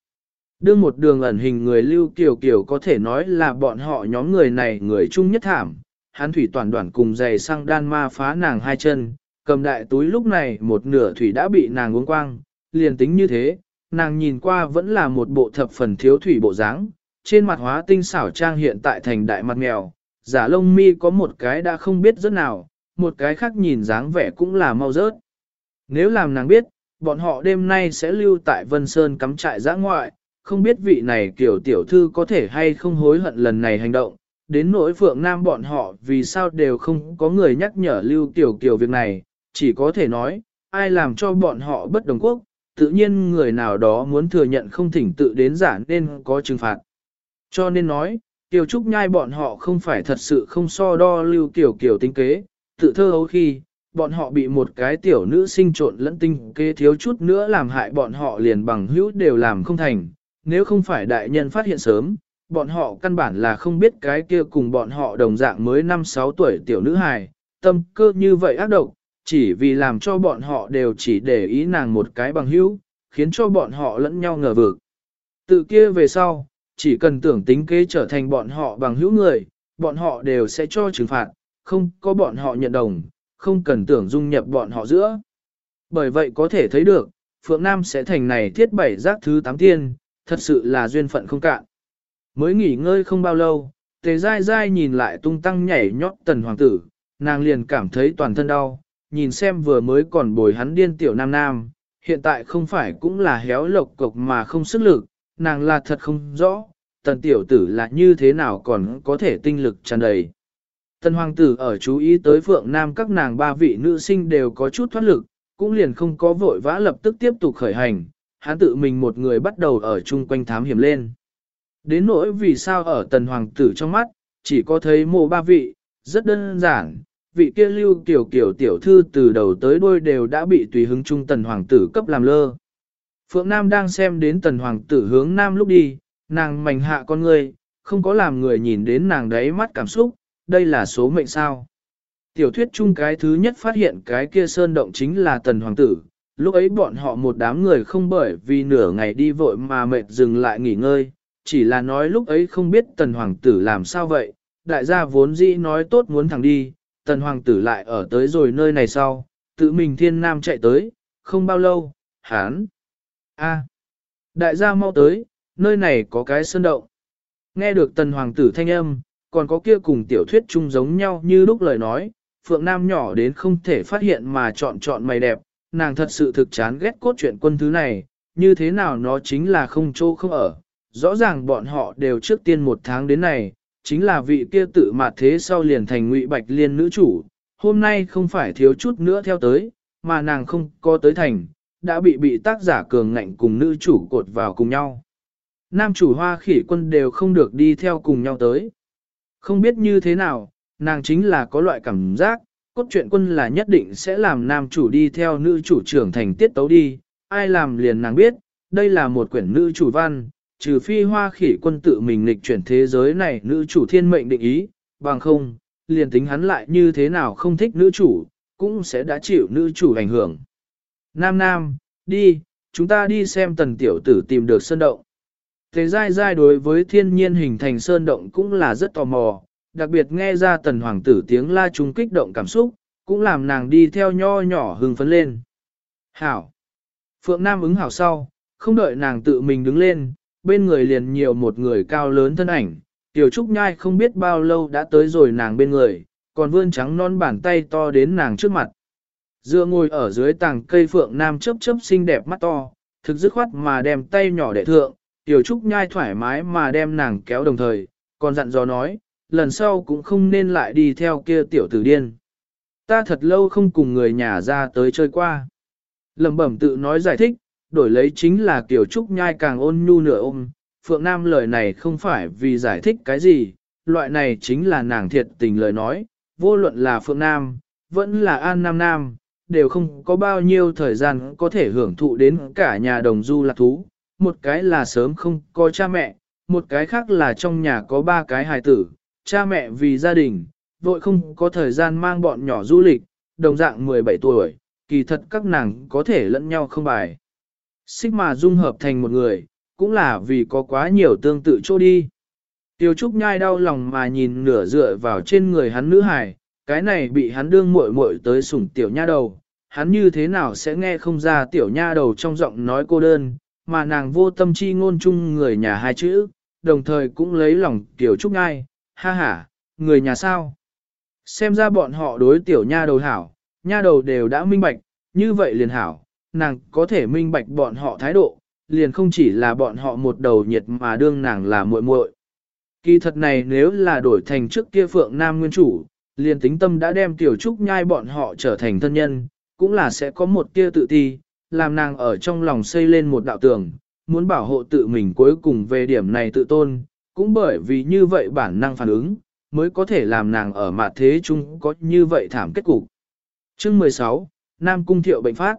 Đương một đường ẩn hình người lưu kiều kiều có thể nói là bọn họ nhóm người này người chung nhất thảm, hắn thủy toàn đoàn cùng giày sang đan ma phá nàng hai chân, cầm đại túi lúc này một nửa thủy đã bị nàng uống quang, liền tính như thế, nàng nhìn qua vẫn là một bộ thập phần thiếu thủy bộ dáng, trên mặt hóa tinh xảo trang hiện tại thành đại mặt mèo, giả lông mi có một cái đã không biết rất nào, một cái khác nhìn dáng vẻ cũng là mau rớt. Nếu làm nàng biết, bọn họ đêm nay sẽ lưu tại Vân Sơn cắm trại giã ngoại, không biết vị này kiểu tiểu thư có thể hay không hối hận lần này hành động, đến nỗi phượng nam bọn họ vì sao đều không có người nhắc nhở lưu tiểu kiểu việc này, chỉ có thể nói, ai làm cho bọn họ bất đồng quốc, tự nhiên người nào đó muốn thừa nhận không thỉnh tự đến giả nên có trừng phạt. Cho nên nói, tiêu trúc nhai bọn họ không phải thật sự không so đo lưu kiểu kiểu tinh kế, tự thơ hấu khi, bọn họ bị một cái tiểu nữ sinh trộn lẫn tinh kế thiếu chút nữa làm hại bọn họ liền bằng hữu đều làm không thành, nếu không phải đại nhân phát hiện sớm, bọn họ căn bản là không biết cái kia cùng bọn họ đồng dạng mới 5-6 tuổi tiểu nữ hài, tâm cơ như vậy ác độc, chỉ vì làm cho bọn họ đều chỉ để ý nàng một cái bằng hữu, khiến cho bọn họ lẫn nhau ngờ vực. Tự kia về sau, chỉ cần tưởng tính kế trở thành bọn họ bằng hữu người, bọn họ đều sẽ cho trừng phạt, không có bọn họ nhận đồng, không cần tưởng dung nhập bọn họ giữa. Bởi vậy có thể thấy được, Phượng Nam sẽ thành này thiết bảy giác thứ tám tiên, thật sự là duyên phận không cạn. Mới nghỉ ngơi không bao lâu, tề dai dai nhìn lại tung tăng nhảy nhót tần hoàng tử, nàng liền cảm thấy toàn thân đau, nhìn xem vừa mới còn bồi hắn điên tiểu nam nam, hiện tại không phải cũng là héo lộc cộc mà không sức lực, nàng là thật không rõ, tần tiểu tử là như thế nào còn có thể tinh lực tràn đầy. Tần hoàng tử ở chú ý tới phượng nam các nàng ba vị nữ sinh đều có chút thoát lực, cũng liền không có vội vã lập tức tiếp tục khởi hành, hắn tự mình một người bắt đầu ở chung quanh thám hiểm lên. Đến nỗi vì sao ở tần hoàng tử trong mắt, chỉ có thấy mộ ba vị, rất đơn giản, vị kia lưu tiểu kiểu tiểu thư từ đầu tới đuôi đều đã bị tùy hứng trung tần hoàng tử cấp làm lơ. Phượng Nam đang xem đến tần hoàng tử hướng Nam lúc đi, nàng mảnh hạ con người, không có làm người nhìn đến nàng đấy mắt cảm xúc, đây là số mệnh sao. Tiểu thuyết chung cái thứ nhất phát hiện cái kia sơn động chính là tần hoàng tử, lúc ấy bọn họ một đám người không bởi vì nửa ngày đi vội mà mệt dừng lại nghỉ ngơi, chỉ là nói lúc ấy không biết tần hoàng tử làm sao vậy, đại gia vốn dĩ nói tốt muốn thẳng đi, tần hoàng tử lại ở tới rồi nơi này sau, tự mình thiên nam chạy tới, không bao lâu, hán. a đại gia mau tới, nơi này có cái sơn động. Nghe được tần hoàng tử thanh âm, còn có kia cùng tiểu thuyết chung giống nhau như lúc lời nói, phượng nam nhỏ đến không thể phát hiện mà chọn chọn mày đẹp, nàng thật sự thực chán ghét cốt truyện quân thứ này, như thế nào nó chính là không chỗ không ở. Rõ ràng bọn họ đều trước tiên một tháng đến này, chính là vị kia tự mạt thế sau liền thành ngụy bạch liên nữ chủ, hôm nay không phải thiếu chút nữa theo tới, mà nàng không có tới thành, đã bị bị tác giả cường ngạnh cùng nữ chủ cột vào cùng nhau. Nam chủ hoa khỉ quân đều không được đi theo cùng nhau tới. Không biết như thế nào, nàng chính là có loại cảm giác, cốt truyện quân là nhất định sẽ làm nam chủ đi theo nữ chủ trưởng thành tiết tấu đi, ai làm liền nàng biết, đây là một quyển nữ chủ văn, trừ phi hoa khỉ quân tự mình lịch chuyển thế giới này nữ chủ thiên mệnh định ý, bằng không, liền tính hắn lại như thế nào không thích nữ chủ, cũng sẽ đã chịu nữ chủ ảnh hưởng. Nam Nam, đi, chúng ta đi xem tần tiểu tử tìm được sơn động. Thế dai dai đối với thiên nhiên hình thành sơn động cũng là rất tò mò, đặc biệt nghe ra tần hoàng tử tiếng la trung kích động cảm xúc, cũng làm nàng đi theo nho nhỏ hưng phấn lên. Hảo! Phượng Nam ứng hảo sau, không đợi nàng tự mình đứng lên, bên người liền nhiều một người cao lớn thân ảnh, tiểu trúc nhai không biết bao lâu đã tới rồi nàng bên người, còn vươn trắng non bàn tay to đến nàng trước mặt. Dựa ngồi ở dưới tàng cây Phượng Nam chớp chớp xinh đẹp mắt to, thực dứt khoát mà đem tay nhỏ đệ thượng, tiểu trúc nhai thoải mái mà đem nàng kéo đồng thời, còn dặn dò nói, lần sau cũng không nên lại đi theo kia tiểu tử điên. Ta thật lâu không cùng người nhà ra tới chơi qua. Lầm bẩm tự nói giải thích, đổi lấy chính là kiểu trúc nhai càng ôn nhu nửa ôm. Phượng Nam lời này không phải vì giải thích cái gì, loại này chính là nàng thiệt tình lời nói, vô luận là Phượng Nam, vẫn là An Nam Nam, đều không có bao nhiêu thời gian có thể hưởng thụ đến cả nhà đồng du lạc thú. Một cái là sớm không có cha mẹ, một cái khác là trong nhà có ba cái hài tử, cha mẹ vì gia đình, vội không có thời gian mang bọn nhỏ du lịch, đồng dạng 17 tuổi, kỳ thật các nàng có thể lẫn nhau không bài. Xích mà dung hợp thành một người, cũng là vì có quá nhiều tương tự chỗ đi. Tiêu Trúc nhai đau lòng mà nhìn nửa dựa vào trên người hắn nữ hải, cái này bị hắn đương muội muội tới sủng tiểu nha đầu, hắn như thế nào sẽ nghe không ra tiểu nha đầu trong giọng nói cô đơn, mà nàng vô tâm chi ngôn chung người nhà hai chữ, đồng thời cũng lấy lòng tiểu Trúc nhai, ha ha, người nhà sao? Xem ra bọn họ đối tiểu nha đầu hảo, nha đầu đều đã minh bạch, như vậy liền hảo, nàng có thể minh bạch bọn họ thái độ, liền không chỉ là bọn họ một đầu nhiệt mà đương nàng là muội muội. Kỳ thật này nếu là đổi thành trước kia Phượng Nam nguyên chủ, liền tính tâm đã đem tiểu trúc nhai bọn họ trở thành thân nhân, cũng là sẽ có một tia tự ti, làm nàng ở trong lòng xây lên một đạo tường, muốn bảo hộ tự mình cuối cùng về điểm này tự tôn, cũng bởi vì như vậy bản năng phản ứng, mới có thể làm nàng ở mặt thế chung có như vậy thảm kết cục. Chương 16, Nam Cung Thiệu bệnh phát.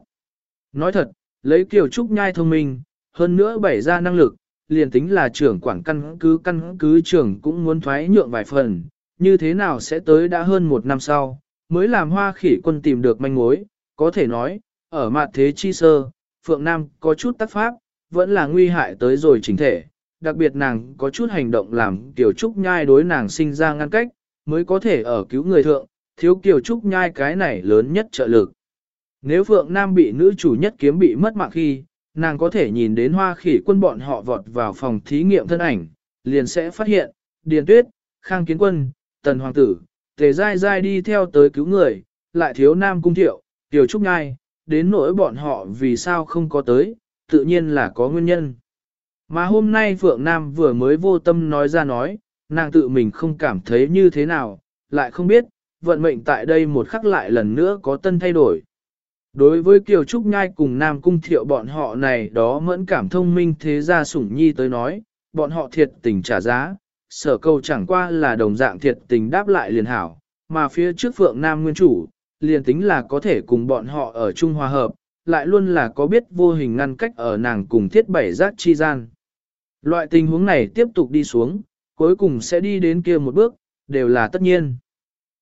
Nói thật, lấy Kiều Trúc nhai thông minh, hơn nữa bày ra năng lực, liền tính là trưởng quản căn cứ căn cứ trưởng cũng muốn thoái nhượng vài phần, như thế nào sẽ tới đã hơn một năm sau, mới làm hoa khỉ quân tìm được manh mối, có thể nói, ở mặt thế chi sơ, Phượng Nam có chút tác pháp, vẫn là nguy hại tới rồi chính thể, đặc biệt nàng có chút hành động làm Kiều Trúc Nhai đối nàng sinh ra ngăn cách, mới có thể ở cứu người thượng, thiếu Kiều Trúc Nhai cái này lớn nhất trợ lực. Nếu Phượng Nam bị nữ chủ nhất kiếm bị mất mạng khi, nàng có thể nhìn đến hoa khỉ quân bọn họ vọt vào phòng thí nghiệm thân ảnh, liền sẽ phát hiện, Điền Tuyết, Khang Kiến Quân, Tần Hoàng Tử, Tề Giai Giai đi theo tới cứu người, lại thiếu Nam Cung Thiệu, Tiểu Trúc Ngai đến nỗi bọn họ vì sao không có tới, tự nhiên là có nguyên nhân. Mà hôm nay Phượng Nam vừa mới vô tâm nói ra nói, nàng tự mình không cảm thấy như thế nào, lại không biết, vận mệnh tại đây một khắc lại lần nữa có tân thay đổi. Đối với Kiều Trúc Nhai cùng Nam Cung Thiệu bọn họ này đó mẫn cảm thông minh thế gia sủng nhi tới nói, bọn họ thiệt tình trả giá, sở câu chẳng qua là đồng dạng thiệt tình đáp lại liền hảo, mà phía trước Phượng Nam Nguyên Chủ, liền tính là có thể cùng bọn họ ở chung hòa hợp, lại luôn là có biết vô hình ngăn cách ở nàng cùng thiết bảy giác chi gian. Loại tình huống này tiếp tục đi xuống, cuối cùng sẽ đi đến kia một bước, đều là tất nhiên.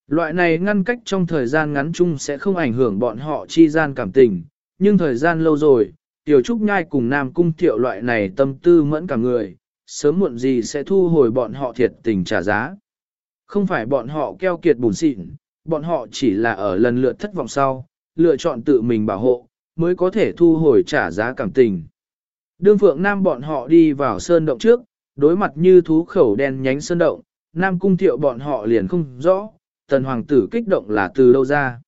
Loại này ngăn cách trong thời gian ngắn chung sẽ không ảnh hưởng bọn họ chi gian cảm tình, nhưng thời gian lâu rồi, Tiểu Trúc Nhai cùng Nam Cung Thiệu loại này tâm tư mẫn cả người, sớm muộn gì sẽ thu hồi bọn họ thiệt tình trả giá. Không phải bọn họ keo kiệt bùn xịn, bọn họ chỉ là ở lần lượt thất vọng sau, lựa chọn tự mình bảo hộ, mới có thể thu hồi trả giá cảm tình. Đương Phượng Nam bọn họ đi vào sơn động trước, đối mặt như thú khẩu đen nhánh sơn động, Nam Cung Thiệu bọn họ liền không rõ, tần hoàng tử kích động là từ đâu ra.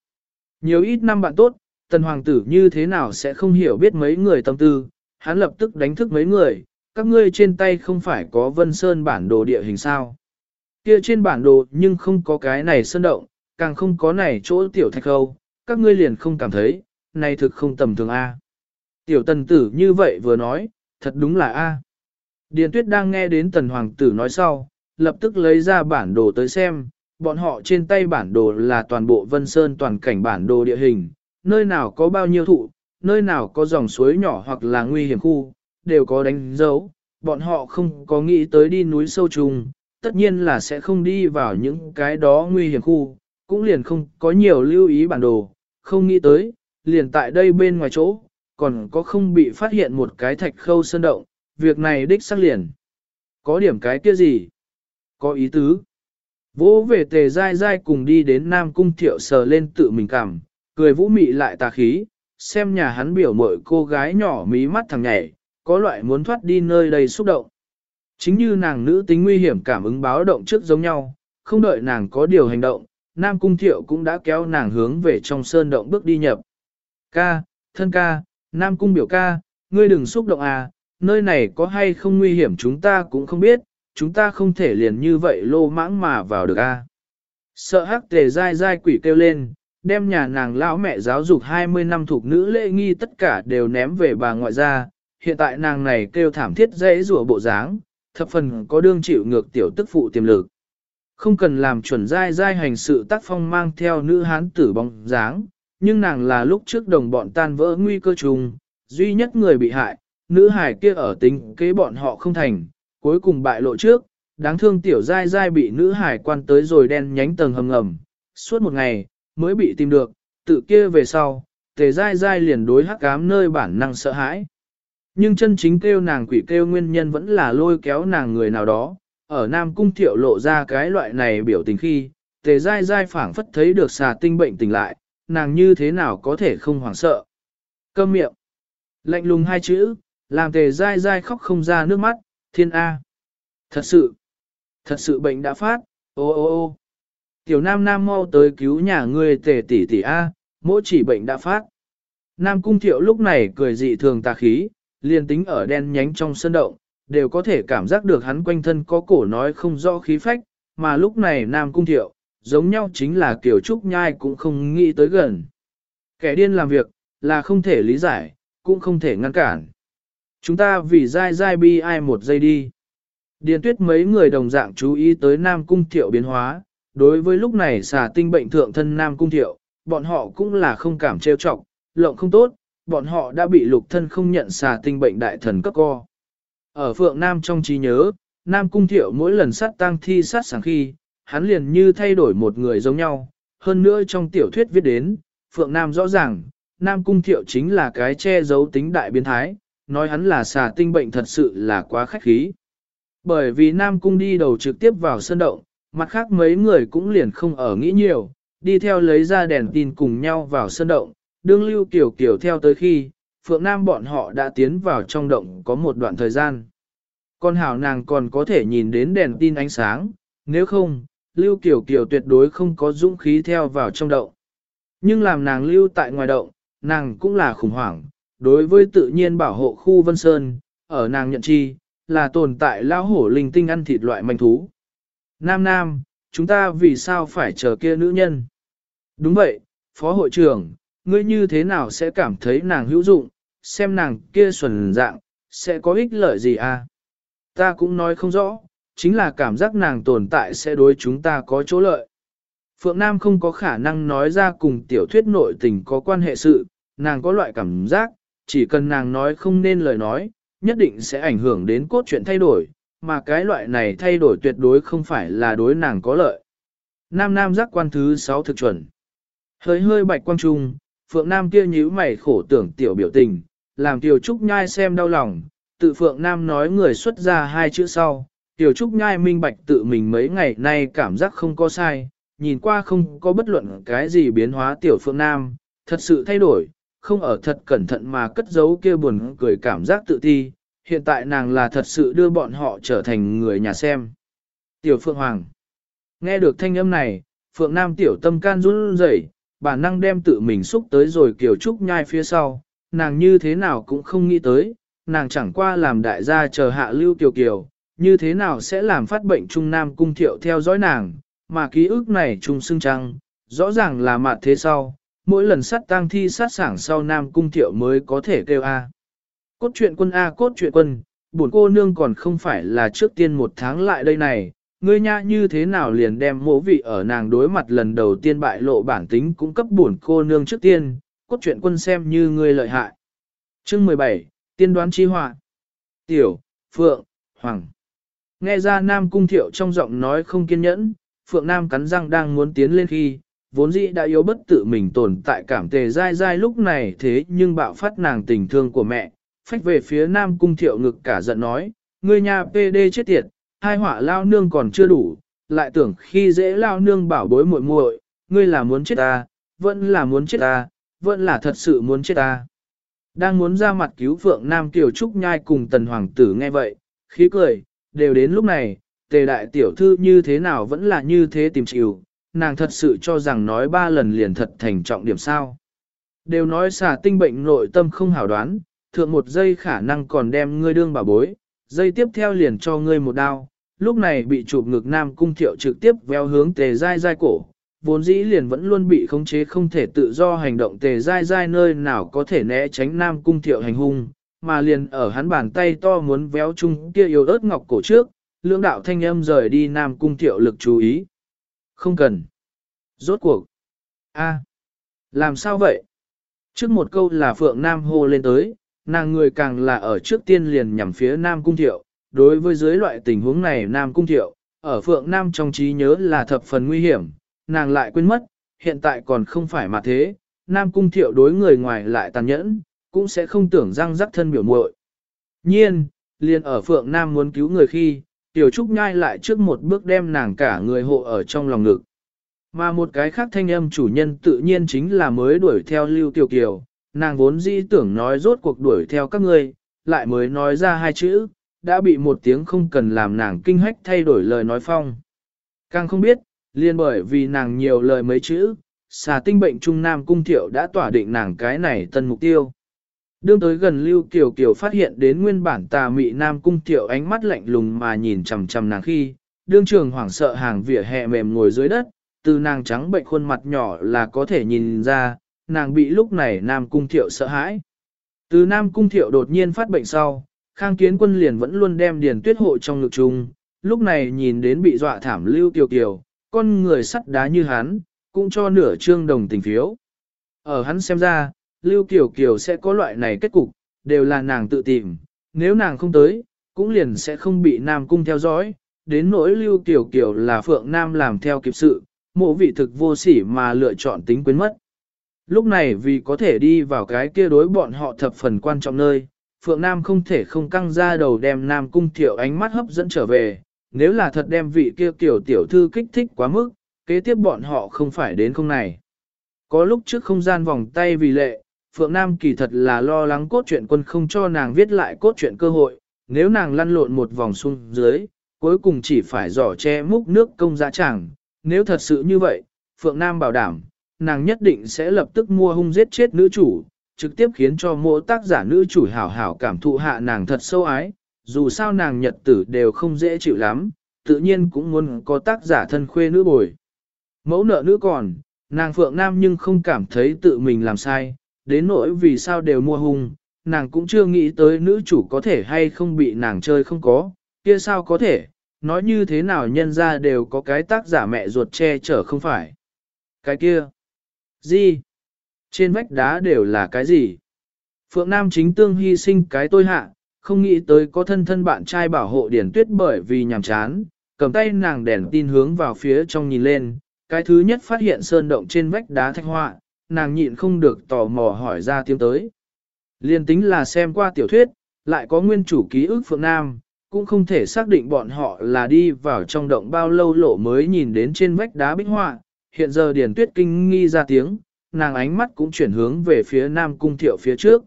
Nhiều ít năm bạn tốt, tần hoàng tử như thế nào sẽ không hiểu biết mấy người tâm tư, hắn lập tức đánh thức mấy người, các ngươi trên tay không phải có vân sơn bản đồ địa hình sao. Kia trên bản đồ nhưng không có cái này sơn động, càng không có này chỗ tiểu thạch khâu, các ngươi liền không cảm thấy, này thực không tầm thường A. Tiểu tần tử như vậy vừa nói, thật đúng là A. Điền tuyết đang nghe đến tần hoàng tử nói sau, lập tức lấy ra bản đồ tới xem, bọn họ trên tay bản đồ là toàn bộ Vân Sơn toàn cảnh bản đồ địa hình, nơi nào có bao nhiêu thụ, nơi nào có dòng suối nhỏ hoặc là nguy hiểm khu, đều có đánh dấu, bọn họ không có nghĩ tới đi núi sâu trùng, tất nhiên là sẽ không đi vào những cái đó nguy hiểm khu, cũng liền không có nhiều lưu ý bản đồ, không nghĩ tới, liền tại đây bên ngoài chỗ, còn có không bị phát hiện một cái thạch khâu sơn động, việc này đích xác liền. Có điểm cái kia gì? Có ý tứ. Vỗ về tề dai dai cùng đi đến Nam Cung Thiệu sờ lên tự mình cảm, cười vũ mị lại tà khí, xem nhà hắn biểu mội cô gái nhỏ mí mắt thằng nhảy, có loại muốn thoát đi nơi đây xúc động. Chính như nàng nữ tính nguy hiểm cảm ứng báo động trước giống nhau, không đợi nàng có điều hành động, Nam Cung Thiệu cũng đã kéo nàng hướng về trong sơn động bước đi nhập. Ca, thân ca, Nam Cung biểu ca, ngươi đừng xúc động à, nơi này có hay không nguy hiểm chúng ta cũng không biết, chúng ta không thể liền như vậy lô mãng mà vào được a. Sợ hắc tề dai dai quỷ kêu lên, đem nhà nàng lão mẹ giáo dục 20 năm thuộc nữ lễ nghi tất cả đều ném về bà ngoại gia, hiện tại nàng này kêu thảm thiết dễ rủa bộ dáng, thập phần có đương chịu ngược tiểu tức phụ tiềm lực. Không cần làm chuẩn dai dai hành sự tác phong mang theo nữ hán tử bóng dáng, nhưng nàng là lúc trước đồng bọn tan vỡ nguy cơ trùng, duy nhất người bị hại, nữ hải kia ở tính kế bọn họ không thành, cuối cùng bại lộ trước, đáng thương tiểu dai dai bị nữ hải quan tới rồi đen nhánh tầng hầm ngầm, suốt một ngày, mới bị tìm được, tự kia về sau, tề dai dai liền đối hắc ám nơi bản năng sợ hãi. Nhưng chân chính kêu nàng quỷ kêu nguyên nhân vẫn là lôi kéo nàng người nào đó, ở Nam Cung Thiệu lộ ra cái loại này biểu tình khi, tề dai dai phảng phất thấy được xà tinh bệnh tỉnh lại, nàng như thế nào có thể không hoảng sợ. Câm miệng. Lạnh lùng hai chữ, làm tề dai dai khóc không ra nước mắt, thiên A. Thật sự, thật sự bệnh đã phát, ô ô ô. Tiểu nam nam mau tới cứu nhà ngươi tề tỷ tỷ A, mỗi chỉ bệnh đã phát. Nam cung thiệu lúc này cười dị thường tà khí, liền tính ở đen nhánh trong sân động, đều có thể cảm giác được hắn quanh thân có cổ nói không rõ khí phách, mà lúc này Nam cung thiệu, giống nhau chính là kiểu trúc nhai cũng không nghĩ tới gần. Kẻ điên làm việc, là không thể lý giải, cũng không thể ngăn cản. Chúng ta vì dai dai bi ai một giây đi. Điền tuyết mấy người đồng dạng chú ý tới Nam Cung Thiệu biến hóa, đối với lúc này xà tinh bệnh thượng thân Nam Cung Thiệu, bọn họ cũng là không cảm trêu trọng, lộng không tốt, bọn họ đã bị lục thân không nhận xà tinh bệnh đại thần cấp co. Ở Phượng Nam trong trí nhớ, Nam Cung Thiệu mỗi lần sát tang thi sát sáng khi, hắn liền như thay đổi một người giống nhau, hơn nữa trong tiểu thuyết viết đến, Phượng Nam rõ ràng, Nam Cung Thiệu chính là cái che giấu tính đại biến thái, nói hắn là xà tinh bệnh thật sự là quá khách khí. Bởi vì Nam Cung đi đầu trực tiếp vào sân động, mặt khác mấy người cũng liền không ở nghĩ nhiều, đi theo lấy ra đèn tin cùng nhau vào sân động, đương lưu kiểu kiểu theo tới khi, Phượng Nam bọn họ đã tiến vào trong động có một đoạn thời gian. Con hảo nàng còn có thể nhìn đến đèn tin ánh sáng, nếu không, lưu kiểu kiểu tuyệt đối không có dũng khí theo vào trong động. Nhưng làm nàng lưu tại ngoài động, nàng cũng là khủng hoảng, đối với tự nhiên bảo hộ khu Vân Sơn, ở nàng nhận chi, là tồn tại lão hổ linh tinh ăn thịt loại manh thú. Nam Nam, chúng ta vì sao phải chờ kia nữ nhân? Đúng vậy, Phó hội trưởng, ngươi như thế nào sẽ cảm thấy nàng hữu dụng, xem nàng kia xuẩn dạng, sẽ có ích lợi gì à? Ta cũng nói không rõ, chính là cảm giác nàng tồn tại sẽ đối chúng ta có chỗ lợi. Phượng Nam không có khả năng nói ra cùng tiểu thuyết nội tình có quan hệ sự, nàng có loại cảm giác, chỉ cần nàng nói không nên lời nói, nhất định sẽ ảnh hưởng đến cốt truyện thay đổi, mà cái loại này thay đổi tuyệt đối không phải là đối nàng có lợi. Nam Nam giác quan thứ 6 thực chuẩn. Hơi hơi bạch quang trung, Phượng Nam kia nhíu mày khổ tưởng tiểu biểu tình, làm Tiểu Trúc Nhai xem đau lòng, tự Phượng Nam nói người xuất ra hai chữ sau, Tiểu Trúc Nhai minh bạch tự mình mấy ngày nay cảm giác không có sai, nhìn qua không có bất luận cái gì biến hóa Tiểu Phượng Nam, thật sự thay đổi, không ở thật cẩn thận mà cất giấu kia buồn cười cảm giác tự ti, hiện tại nàng là thật sự đưa bọn họ trở thành người nhà xem. Tiểu Phượng Hoàng Nghe được thanh âm này, Phượng Nam tiểu tâm can run rẩy, bản năng đem tự mình xúc tới rồi Kiều Trúc nhai phía sau, nàng như thế nào cũng không nghĩ tới, nàng chẳng qua làm đại gia chờ hạ lưu Kiều Kiều, như thế nào sẽ làm phát bệnh Trung Nam cung thiệu theo dõi nàng, mà ký ức này trung xưng trăng, rõ ràng là mặt thế sau, mỗi lần sát tang thi sát sảng sau Nam cung thiệu mới có thể kêu A. Cốt truyện quân A cốt truyện quân, buồn cô nương còn không phải là trước tiên một tháng lại đây này, ngươi nha như thế nào liền đem mỗ vị ở nàng đối mặt lần đầu tiên bại lộ bản tính cũng cấp buồn cô nương trước tiên, cốt truyện quân xem như ngươi lợi hại. Chương 17, tiên đoán chi họa. Tiểu, Phượng, Hoàng. Nghe ra Nam Cung Thiệu trong giọng nói không kiên nhẫn, Phượng Nam cắn răng đang muốn tiến lên khi, vốn dĩ đã yếu bất tự mình tồn tại cảm tề dai dai lúc này thế nhưng bạo phát nàng tình thương của mẹ, phách về phía Nam Cung Thiệu ngực cả giận nói, ngươi nhà PD chết tiệt, hai hỏa lao nương còn chưa đủ, lại tưởng khi dễ lao nương bảo bối muội muội, ngươi là muốn chết ta, vẫn là muốn chết ta, vẫn là thật sự muốn chết ta. Đang muốn ra mặt cứu Phượng Nam Tiểu Trúc Nhai cùng Tần Hoàng tử nghe vậy, khí cười, đều đến lúc này, tề đại tiểu thư như thế nào vẫn là như thế tìm chịu, nàng thật sự cho rằng nói ba lần liền thật thành trọng điểm sao. Đều nói xả tinh bệnh nội tâm không hảo đoán, thượng một giây khả năng còn đem ngươi đương bảo bối, dây tiếp theo liền cho ngươi một đao, lúc này bị chụp ngực nam cung thiệu trực tiếp véo hướng tề dai dai cổ, vốn dĩ liền vẫn luôn bị khống chế không thể tự do hành động tề dai dai nơi nào có thể né tránh nam cung thiệu hành hung, mà liền ở hắn bàn tay to muốn véo chung kia yêu ớt ngọc cổ trước, lưỡng đạo thanh âm rời đi nam cung thiệu lực chú ý. Không cần. Rốt cuộc. a làm sao vậy? Trước một câu là Phượng Nam hô lên tới, nàng người càng là ở trước tiên liền nhằm phía Nam Cung Thiệu. Đối với dưới loại tình huống này Nam Cung Thiệu, ở Phượng Nam trong trí nhớ là thập phần nguy hiểm, nàng lại quên mất, hiện tại còn không phải mà thế, Nam Cung Thiệu đối người ngoài lại tàn nhẫn, cũng sẽ không tưởng răng rắc thân biểu muội. Nhiên, liền ở Phượng Nam muốn cứu người khi, Tiểu Trúc nhai lại trước một bước đem nàng cả người hộ ở trong lòng ngực. Mà một cái khác thanh âm chủ nhân tự nhiên chính là mới đuổi theo Lưu Tiểu Kiều, nàng vốn dĩ tưởng nói rốt cuộc đuổi theo các ngươi, lại mới nói ra hai chữ, đã bị một tiếng không cần làm nàng kinh hách thay đổi lời nói phong. Càng không biết, liên bởi vì nàng nhiều lời mấy chữ, xà tinh bệnh trung nam cung thiệu đã tỏa định nàng cái này tân mục tiêu. Đương tới gần Lưu Kiều Kiều phát hiện đến nguyên bản tà mị nam cung tiểu ánh mắt lạnh lùng mà nhìn chằm chằm nàng khi, đương trường hoảng sợ hàng vỉa hè mềm ngồi dưới đất, từ nàng trắng bệnh khuôn mặt nhỏ là có thể nhìn ra, nàng bị lúc này Nam Cung tiểu sợ hãi. Từ Nam Cung tiểu đột nhiên phát bệnh sau, Khang Kiến Quân liền vẫn luôn đem Điền Tuyết hộ trong ngực chung, lúc này nhìn đến bị dọa thảm Lưu Kiều Kiều, con người sắt đá như hắn, cũng cho nửa trương đồng tình phiếu. Ở hắn xem ra, Lưu Kiều Kiều sẽ có loại này kết cục, đều là nàng tự tìm, nếu nàng không tới, cũng liền sẽ không bị Nam Cung theo dõi, đến nỗi Lưu Kiều Kiều là Phượng Nam làm theo kịp sự, mộ vị thực vô sỉ mà lựa chọn tính quên mất. Lúc này vì có thể đi vào cái kia đối bọn họ thập phần quan trọng nơi, Phượng Nam không thể không căng ra đầu đem Nam Cung Thiệu ánh mắt hấp dẫn trở về, nếu là thật đem vị kia tiểu tiểu thư kích thích quá mức, kế tiếp bọn họ không phải đến không này. Có lúc trước không gian vòng tay vì lệ, Phượng Nam kỳ thật là lo lắng cốt truyện quân không cho nàng viết lại cốt truyện cơ hội, nếu nàng lăn lộn một vòng xuống dưới, cuối cùng chỉ phải giỏ che múc nước công giá chẳng, nếu thật sự như vậy, Phượng Nam bảo đảm, nàng nhất định sẽ lập tức mua hung giết chết nữ chủ, trực tiếp khiến cho mỗi tác giả nữ chủ hảo hảo cảm thụ hạ nàng thật sâu ái, dù sao nàng nhật tử đều không dễ chịu lắm, tự nhiên cũng muốn có tác giả thân khuê nữ bồi. Mẫu nợ nữ còn, nàng Phượng Nam nhưng không cảm thấy tự mình làm sai, đến nỗi vì sao đều mua hung, nàng cũng chưa nghĩ tới nữ chủ có thể hay không bị nàng chơi không có, kia sao có thể, nói như thế nào nhân ra đều có cái tác giả mẹ ruột che chở không phải. Cái kia, gì? Trên vách đá đều là cái gì? Phượng Nam chính tương hy sinh cái tôi hạ, không nghĩ tới có thân thân bạn trai bảo hộ điển tuyết bởi vì nhàm chán, cầm tay nàng đèn tin hướng vào phía trong nhìn lên, cái thứ nhất phát hiện sơn động trên vách đá thạch họa, nàng nhịn không được tò mò hỏi ra tiếng tới. Liên tính là xem qua tiểu thuyết, lại có nguyên chủ ký ức Phượng Nam, cũng không thể xác định bọn họ là đi vào trong động bao lâu lộ mới nhìn đến trên vách đá bích họa. Hiện giờ Điền Tuyết kinh nghi ra tiếng, nàng ánh mắt cũng chuyển hướng về phía Nam Cung Thiệu phía trước.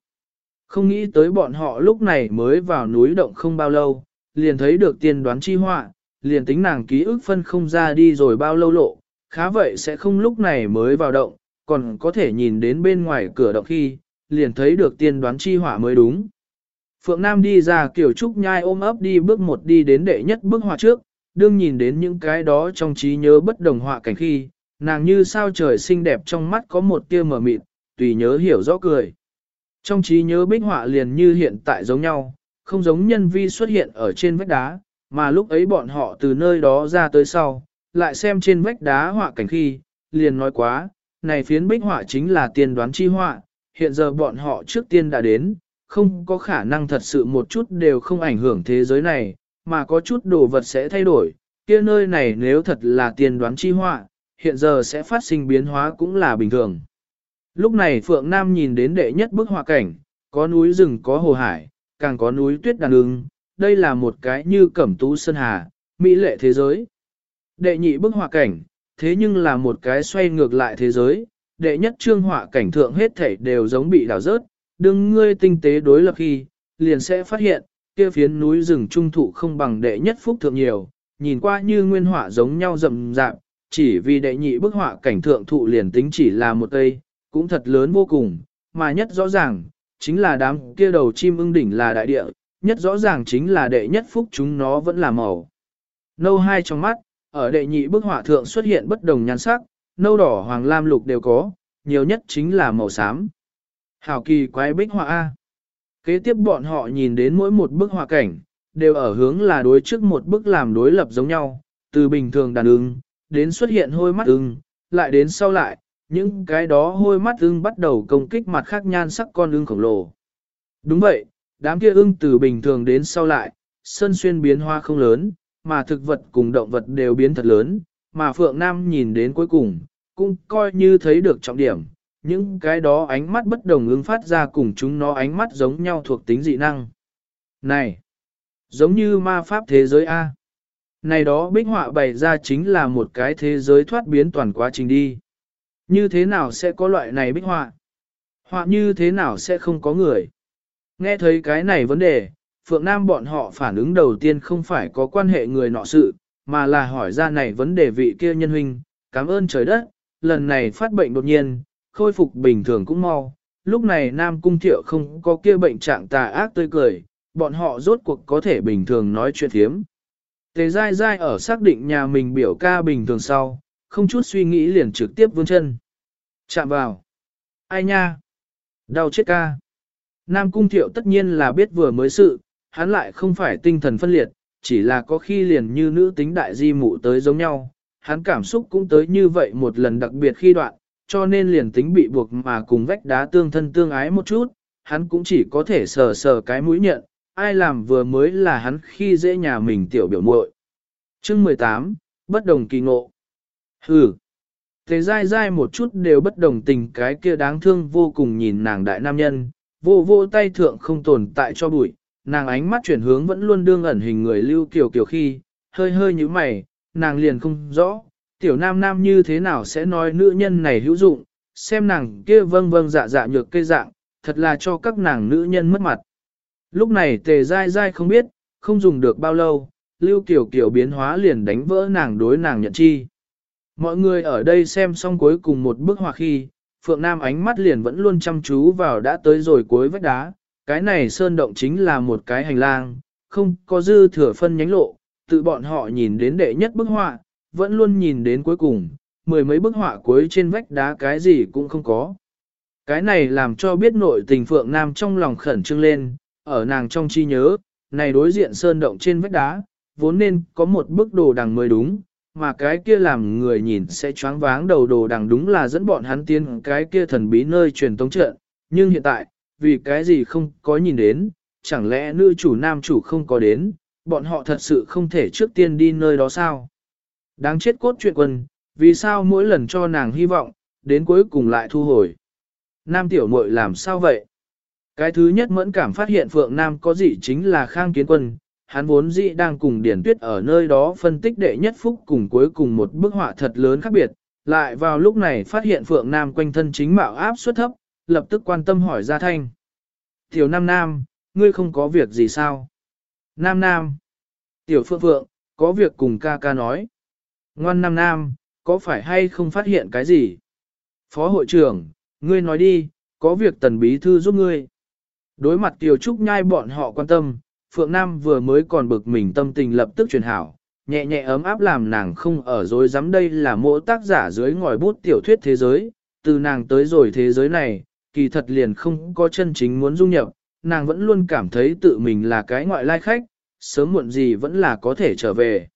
Không nghĩ tới bọn họ lúc này mới vào núi động không bao lâu, liền thấy được tiên đoán chi họa, liền tính nàng ký ức phân không ra đi rồi bao lâu lộ, khá vậy sẽ không lúc này mới vào động, còn có thể nhìn đến bên ngoài cửa động khi, liền thấy được tiên đoán chi hỏa mới đúng. Phượng Nam đi ra kiểu trúc nhai ôm ấp đi bước một đi đến đệ nhất bước họa trước, đương nhìn đến những cái đó trong trí nhớ bất đồng họa cảnh khi, nàng như sao trời xinh đẹp trong mắt có một tia mờ mịt, tùy nhớ hiểu rõ cười. Trong trí nhớ bích họa liền như hiện tại giống nhau, không giống nhân vi xuất hiện ở trên vách đá, mà lúc ấy bọn họ từ nơi đó ra tới sau, lại xem trên vách đá họa cảnh khi, liền nói quá, này phiến bích họa chính là tiên đoán chi họa, hiện giờ bọn họ trước tiên đã đến, không có khả năng thật sự một chút đều không ảnh hưởng thế giới này, mà có chút đồ vật sẽ thay đổi, kia nơi này nếu thật là tiên đoán chi họa, hiện giờ sẽ phát sinh biến hóa cũng là bình thường. Lúc này Phượng Nam nhìn đến đệ nhất bức họa cảnh, có núi rừng có hồ hải, càng có núi tuyết đàn ưng, đây là một cái như cẩm tú sơn hà, mỹ lệ thế giới. Đệ nhị bức họa cảnh, thế nhưng là một cái xoay ngược lại thế giới, đệ nhất trương họa cảnh thượng hết thảy đều giống bị đảo rớt, đừng ngươi tinh tế đối lập khi, liền sẽ phát hiện, kia phiến núi rừng trung thụ không bằng đệ nhất phúc thượng nhiều, nhìn qua như nguyên họa giống nhau rậm rạp, chỉ vì đệ nhị bức họa cảnh thượng thụ liền tính chỉ là một cây, cũng thật lớn vô cùng, mà nhất rõ ràng, chính là đám kia đầu chim ưng đỉnh là đại địa, nhất rõ ràng chính là đệ nhất phúc chúng nó vẫn là màu. Nâu hai trong mắt, ở đệ nhị bức họa thượng xuất hiện bất đồng nhan sắc, nâu đỏ hoàng lam lục đều có, nhiều nhất chính là màu xám. Hảo kỳ quái bích họa A. Kế tiếp bọn họ nhìn đến mỗi một bức họa cảnh, đều ở hướng là đối trước một bức làm đối lập giống nhau, từ bình thường đàn ưng, đến xuất hiện hôi mắt ưng, lại đến sau lại, những cái đó hôi mắt ưng bắt đầu công kích mặt khác nhan sắc con ưng khổng lồ. Đúng vậy, đám kia ưng từ bình thường đến sau lại, sân xuyên biến hoa không lớn, mà thực vật cùng động vật đều biến thật lớn, mà Phượng Nam nhìn đến cuối cùng, cũng coi như thấy được trọng điểm, những cái đó ánh mắt bất đồng ứng phát ra cùng chúng nó ánh mắt giống nhau thuộc tính dị năng. Này, giống như ma pháp thế giới A. Này đó bích họa bày ra chính là một cái thế giới thoát biến toàn quá trình đi. Như thế nào sẽ có loại này bích họa? Họa như thế nào sẽ không có người? Nghe thấy cái này vấn đề, Phượng Nam bọn họ phản ứng đầu tiên không phải có quan hệ người nọ sự, mà là hỏi ra này vấn đề vị kia nhân huynh, cảm ơn trời đất, lần này phát bệnh đột nhiên, khôi phục bình thường cũng mau. Lúc này Nam Cung Thiệu không có kia bệnh trạng tà ác tươi cười, bọn họ rốt cuộc có thể bình thường nói chuyện thiếm. Tề dai dai ở xác định nhà mình biểu ca bình thường sau, không chút suy nghĩ liền trực tiếp vươn chân. Chạm vào. Ai nha? Đau chết ca. Nam Cung Thiệu tất nhiên là biết vừa mới sự, hắn lại không phải tinh thần phân liệt, chỉ là có khi liền như nữ tính đại di mụ tới giống nhau. Hắn cảm xúc cũng tới như vậy một lần đặc biệt khi đoạn, cho nên liền tính bị buộc mà cùng vách đá tương thân tương ái một chút, hắn cũng chỉ có thể sờ sờ cái mũi nhận, ai làm vừa mới là hắn khi dễ nhà mình tiểu biểu muội. Chương 18, bất đồng kỳ ngộ. Hừ. Thế dai dai một chút đều bất đồng tình cái kia đáng thương vô cùng nhìn nàng đại nam nhân, vô vô tay thượng không tồn tại cho bụi, nàng ánh mắt chuyển hướng vẫn luôn đương ẩn hình người lưu Kiều Kiều khi, hơi hơi như mày, nàng liền không rõ, tiểu nam nam như thế nào sẽ nói nữ nhân này hữu dụng, xem nàng kia vâng vâng dạ dạ nhược cây dạng, thật là cho các nàng nữ nhân mất mặt. Lúc này tề dai dai không biết, không dùng được bao lâu, lưu Kiều Kiều biến hóa liền đánh vỡ nàng đối nàng nhận chi. Mọi người ở đây xem xong cuối cùng một bức họa khi, Phượng Nam ánh mắt liền vẫn luôn chăm chú vào đã tới rồi cuối vách đá, cái này sơn động chính là một cái hành lang, không có dư thừa phân nhánh lộ, tự bọn họ nhìn đến đệ nhất bức họa, vẫn luôn nhìn đến cuối cùng, mười mấy bức họa cuối trên vách đá cái gì cũng không có. Cái này làm cho biết nội tình Phượng Nam trong lòng khẩn trương lên, ở nàng trong chi nhớ, này đối diện sơn động trên vách đá, vốn nên có một bức đồ đằng mới đúng, mà cái kia làm người nhìn sẽ choáng váng đầu đồ đằng đúng là dẫn bọn hắn tiến cái kia thần bí nơi truyền tống trận, nhưng hiện tại, vì cái gì không có nhìn đến, chẳng lẽ nữ chủ nam chủ không có đến, bọn họ thật sự không thể trước tiên đi nơi đó sao? Đáng chết cốt truyện quân, vì sao mỗi lần cho nàng hy vọng, đến cuối cùng lại thu hồi. Nam tiểu muội làm sao vậy? Cái thứ nhất mẫn cảm phát hiện Phượng Nam có gì chính là Khang Kiến Quân, hắn vốn dĩ đang cùng Điển Tuyết ở nơi đó phân tích đệ nhất phúc cùng cuối cùng một bức họa thật lớn khác biệt, lại vào lúc này phát hiện Phượng Nam quanh thân chính mạo áp suất thấp, lập tức quan tâm hỏi ra thanh. Tiểu Nam Nam, ngươi không có việc gì sao? Nam Nam. Tiểu Phượng Phượng, có việc cùng ca ca nói. Ngoan Nam Nam, có phải hay không phát hiện cái gì? Phó hội trưởng, ngươi nói đi, có việc tần bí thư giúp ngươi. Đối mặt Tiểu Trúc nhai bọn họ quan tâm, Phượng Nam vừa mới còn bực mình tâm tình lập tức truyền hảo, nhẹ nhẹ ấm áp làm nàng không ở dối dám đây là mỗi tác giả dưới ngòi bút tiểu thuyết thế giới, từ nàng tới rồi thế giới này, kỳ thật liền không có chân chính muốn dung nhập, nàng vẫn luôn cảm thấy tự mình là cái ngoại lai khách, sớm muộn gì vẫn là có thể trở về.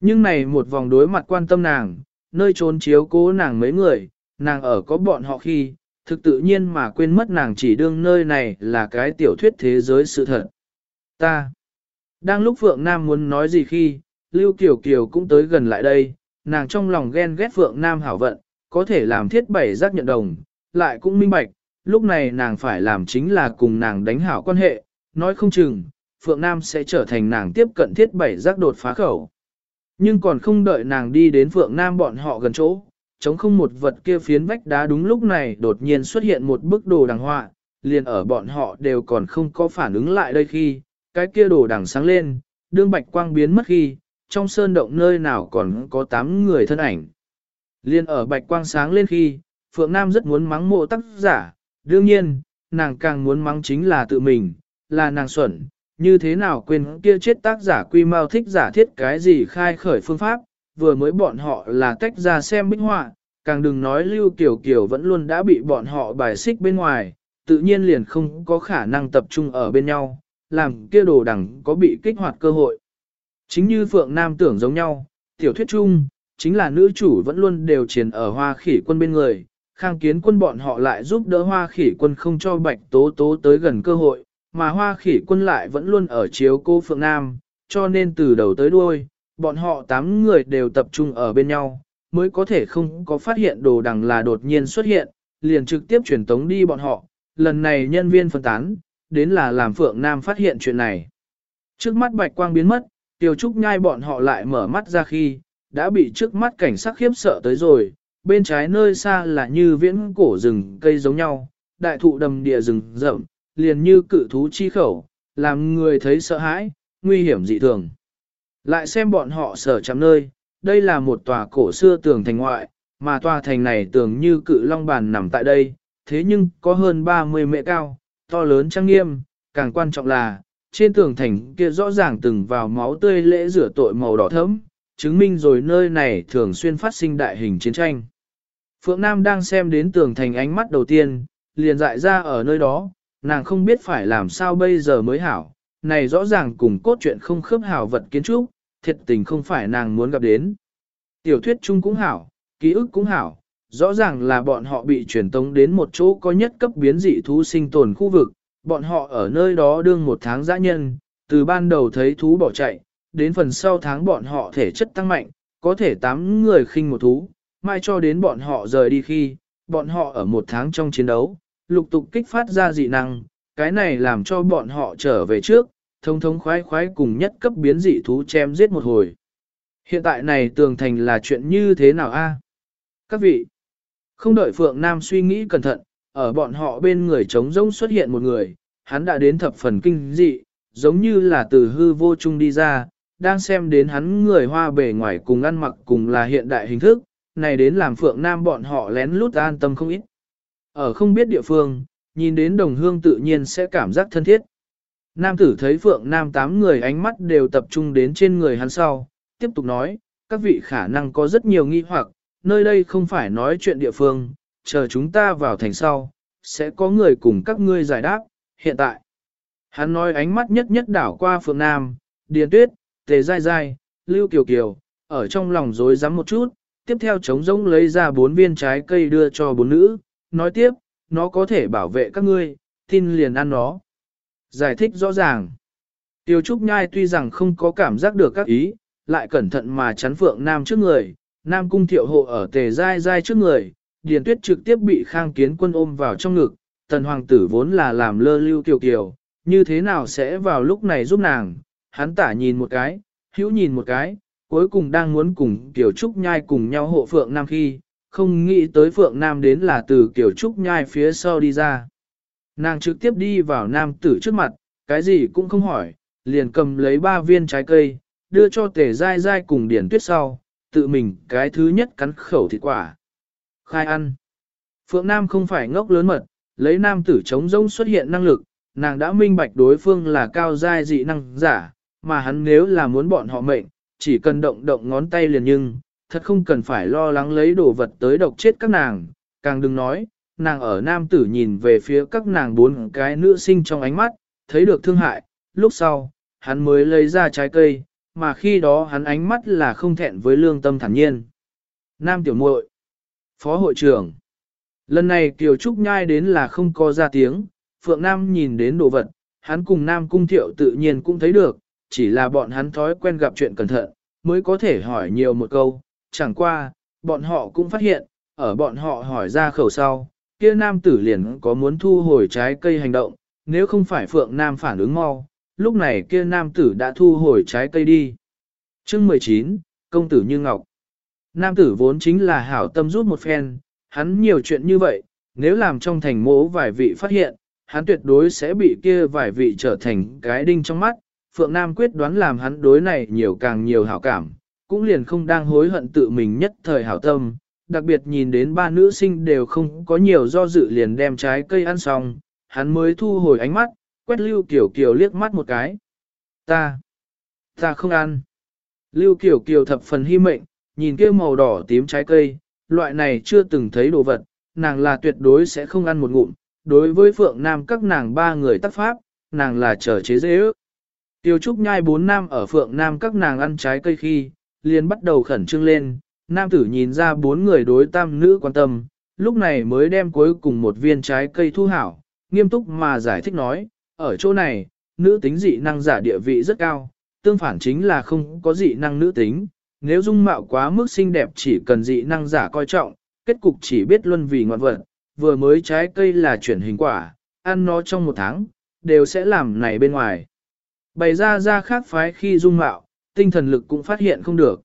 Nhưng này một vòng đối mặt quan tâm nàng, nơi trốn chiếu cố nàng mấy người, nàng ở có bọn họ khi, thực tự nhiên mà quên mất nàng chỉ đương nơi này là cái tiểu thuyết thế giới sự thật. Ta. Đang lúc Phượng Nam muốn nói gì khi, Lưu Kiều Kiều cũng tới gần lại đây, nàng trong lòng ghen ghét Phượng Nam hảo vận, có thể làm thiết bảy giác nhận đồng, lại cũng minh bạch, lúc này nàng phải làm chính là cùng nàng đánh hảo quan hệ, nói không chừng, Phượng Nam sẽ trở thành nàng tiếp cận thiết bảy giác đột phá khẩu. Nhưng còn không đợi nàng đi đến Phượng Nam bọn họ gần chỗ, chống không một vật kia phiến vách đá đúng lúc này đột nhiên xuất hiện một bức đồ đằng họa, liền ở bọn họ đều còn không có phản ứng lại đây khi, cái kia đồ đằng sáng lên, đương bạch quang biến mất khi, trong sơn động nơi nào còn có 8 người thân ảnh. Liên ở bạch quang sáng lên khi, Phượng Nam rất muốn mắng mộ tác giả, đương nhiên, nàng càng muốn mắng chính là tự mình, là nàng xuẩn, như thế nào quên kia chết tác giả quy mau thích giả thiết cái gì khai khởi phương pháp, vừa mới bọn họ là tách ra xem bích họa, càng đừng nói Lưu Kiều Kiều vẫn luôn đã bị bọn họ bài xích bên ngoài, tự nhiên liền không có khả năng tập trung ở bên nhau, làm kia đồ đằng có bị kích hoạt cơ hội. Chính như Phượng Nam tưởng giống nhau, tiểu thuyết chung, chính là nữ chủ vẫn luôn đều chiến ở hoa khỉ quân bên người, khang kiến quân bọn họ lại giúp đỡ hoa khỉ quân không cho bạch tố tố tới gần cơ hội, mà hoa khỉ quân lại vẫn luôn ở chiếu cô Phượng Nam, cho nên từ đầu tới đuôi, bọn họ tám người đều tập trung ở bên nhau, mới có thể không có phát hiện đồ đằng là đột nhiên xuất hiện, liền trực tiếp truyền tống đi bọn họ, lần này nhân viên phân tán, đến là làm Phượng Nam phát hiện chuyện này. Trước mắt bạch quang biến mất, Tiêu Trúc nhai bọn họ lại mở mắt ra khi, đã bị trước mắt cảnh sắc khiếp sợ tới rồi, bên trái nơi xa là như viễn cổ rừng cây giống nhau, đại thụ đầm địa rừng rậm, liền như cự thú chi khẩu, làm người thấy sợ hãi, nguy hiểm dị thường. Lại xem bọn họ sở chạm nơi, đây là một tòa cổ xưa tường thành ngoại, mà tòa thành này tưởng như cự long bàn nằm tại đây, thế nhưng có hơn 30 mệ cao, to lớn trang nghiêm, càng quan trọng là, trên tường thành kia rõ ràng từng vào máu tươi lễ rửa tội màu đỏ thẫm, chứng minh rồi nơi này thường xuyên phát sinh đại hình chiến tranh. Phượng Nam đang xem đến tường thành ánh mắt đầu tiên, liền dại ra ở nơi đó, nàng không biết phải làm sao bây giờ mới hảo, này rõ ràng cùng cốt truyện không khớp hảo vật kiến trúc, thiệt tình không phải nàng muốn gặp đến. Tiểu thuyết chung cũng hảo, ký ức cũng hảo, rõ ràng là bọn họ bị truyền tống đến một chỗ có nhất cấp biến dị thú sinh tồn khu vực, bọn họ ở nơi đó đương một tháng dã nhân, từ ban đầu thấy thú bỏ chạy, đến phần sau tháng bọn họ thể chất tăng mạnh, có thể tám người khinh một thú, mai cho đến bọn họ rời đi khi, bọn họ ở một tháng trong chiến đấu, lục tục kích phát ra dị năng, cái này làm cho bọn họ trở về trước, thông thống khoái khoái cùng nhất cấp biến dị thú chém giết một hồi. Hiện tại này tường thành là chuyện như thế nào a? Các vị, không đợi Phượng Nam suy nghĩ cẩn thận, ở bọn họ bên người trống rỗng xuất hiện một người, hắn đã đến thập phần kinh dị, giống như là từ hư vô trung đi ra, đang xem đến hắn người hoa bề ngoài cùng ăn mặc cùng là hiện đại hình thức, này đến làm Phượng Nam bọn họ lén lút an tâm không ít. Ở không biết địa phương, nhìn đến đồng hương tự nhiên sẽ cảm giác thân thiết. Nam tử thấy Phượng Nam tám người ánh mắt đều tập trung đến trên người hắn sau, tiếp tục nói, các vị khả năng có rất nhiều nghi hoặc, nơi đây không phải nói chuyện địa phương, chờ chúng ta vào thành sau, sẽ có người cùng các ngươi giải đáp, hiện tại. Hắn nói ánh mắt nhất nhất đảo qua Phượng Nam, Điền Tuyết, Tề Giai Giai, Lưu Kiều Kiều, ở trong lòng rối rắm một chút, tiếp theo chống rỗng lấy ra bốn viên trái cây đưa cho bốn nữ, nói tiếp, nó có thể bảo vệ các ngươi, tin liền ăn nó. Giải thích rõ ràng. Tiêu Trúc Nhai tuy rằng không có cảm giác được các ý, lại cẩn thận mà chắn Phượng Nam trước người, Nam Cung thiệu hộ ở tề dai dai trước người, Điền Tuyết trực tiếp bị Khang Kiến quân ôm vào trong ngực, tần hoàng tử vốn là làm lơ lưu kiều kiều, như thế nào sẽ vào lúc này giúp nàng, hắn tả nhìn một cái, hữu nhìn một cái, cuối cùng đang muốn cùng Kiều Trúc Nhai cùng nhau hộ Phượng Nam khi, không nghĩ tới Phượng Nam đến là từ Kiều Trúc Nhai phía sau đi ra. Nàng trực tiếp đi vào Nam tử trước mặt, cái gì cũng không hỏi, liền cầm lấy ba viên trái cây, đưa cho tề dai dai cùng điển tuyết sau, tự mình cái thứ nhất cắn khẩu thịt quả. Khai ăn. Phượng Nam không phải ngốc lớn mật, lấy nam tử chống rông xuất hiện năng lực, nàng đã minh bạch đối phương là cao giai dị năng giả, mà hắn nếu là muốn bọn họ mệnh, chỉ cần động động ngón tay liền nhưng, thật không cần phải lo lắng lấy đồ vật tới độc chết các nàng, càng đừng nói, nàng ở nam tử nhìn về phía các nàng bốn cái nữ sinh trong ánh mắt, thấy được thương hại, lúc sau, hắn mới lấy ra trái cây, mà khi đó hắn ánh mắt là không thẹn với lương tâm thản nhiên. Nam tiểu muội, phó hội trưởng. Lần này Kiều Trúc nhai đến là không có ra tiếng, Phượng Nam nhìn đến đồ vật, hắn cùng Nam Cung Thiệu tự nhiên cũng thấy được, chỉ là bọn hắn thói quen gặp chuyện cẩn thận, mới có thể hỏi nhiều một câu, chẳng qua, bọn họ cũng phát hiện, ở bọn họ hỏi ra khẩu sau, kia nam tử liền có muốn thu hồi trái cây hành động, nếu không phải Phượng Nam phản ứng mau, lúc này kia nam tử đã thu hồi trái cây đi. Chương 19, Công tử Như Ngọc Nam tử vốn chính là hảo tâm rút một phen, hắn nhiều chuyện như vậy, nếu làm trong thành mố vài vị phát hiện, hắn tuyệt đối sẽ bị kia vài vị trở thành cái đinh trong mắt. Phượng Nam quyết đoán làm hắn đối này nhiều càng nhiều hảo cảm, cũng liền không đang hối hận tự mình nhất thời hảo tâm, đặc biệt nhìn đến ba nữ sinh đều không có nhiều do dự liền đem trái cây ăn xong, hắn mới thu hồi ánh mắt, quét Lưu Kiều Kiều liếc mắt một cái. Ta, ta không ăn. Lưu Kiều Kiều thập phần hy mệnh, nhìn kia màu đỏ tím trái cây, loại này chưa từng thấy đồ vật, nàng là tuyệt đối sẽ không ăn một ngụm. Đối với Phượng Nam các nàng ba người tác pháp, nàng là trở chế dễ ước. Tiêu Trúc nhai bốn nam ở Phượng Nam các nàng ăn trái cây khi, liền bắt đầu khẩn trương lên, nam tử nhìn ra bốn người đối tam nữ quan tâm, lúc này mới đem cuối cùng một viên trái cây thu hảo, nghiêm túc mà giải thích nói, ở chỗ này, nữ tính dị năng giả địa vị rất cao, tương phản chính là không có dị năng nữ tính, nếu dung mạo quá mức xinh đẹp chỉ cần dị năng giả coi trọng, kết cục chỉ biết luân vì ngoạn vật, vừa mới trái cây là chuyển hình quả, ăn nó trong một tháng, đều sẽ làm này bên ngoài. Bày ra ra khác phái khi dung mạo, tinh thần lực cũng phát hiện không được.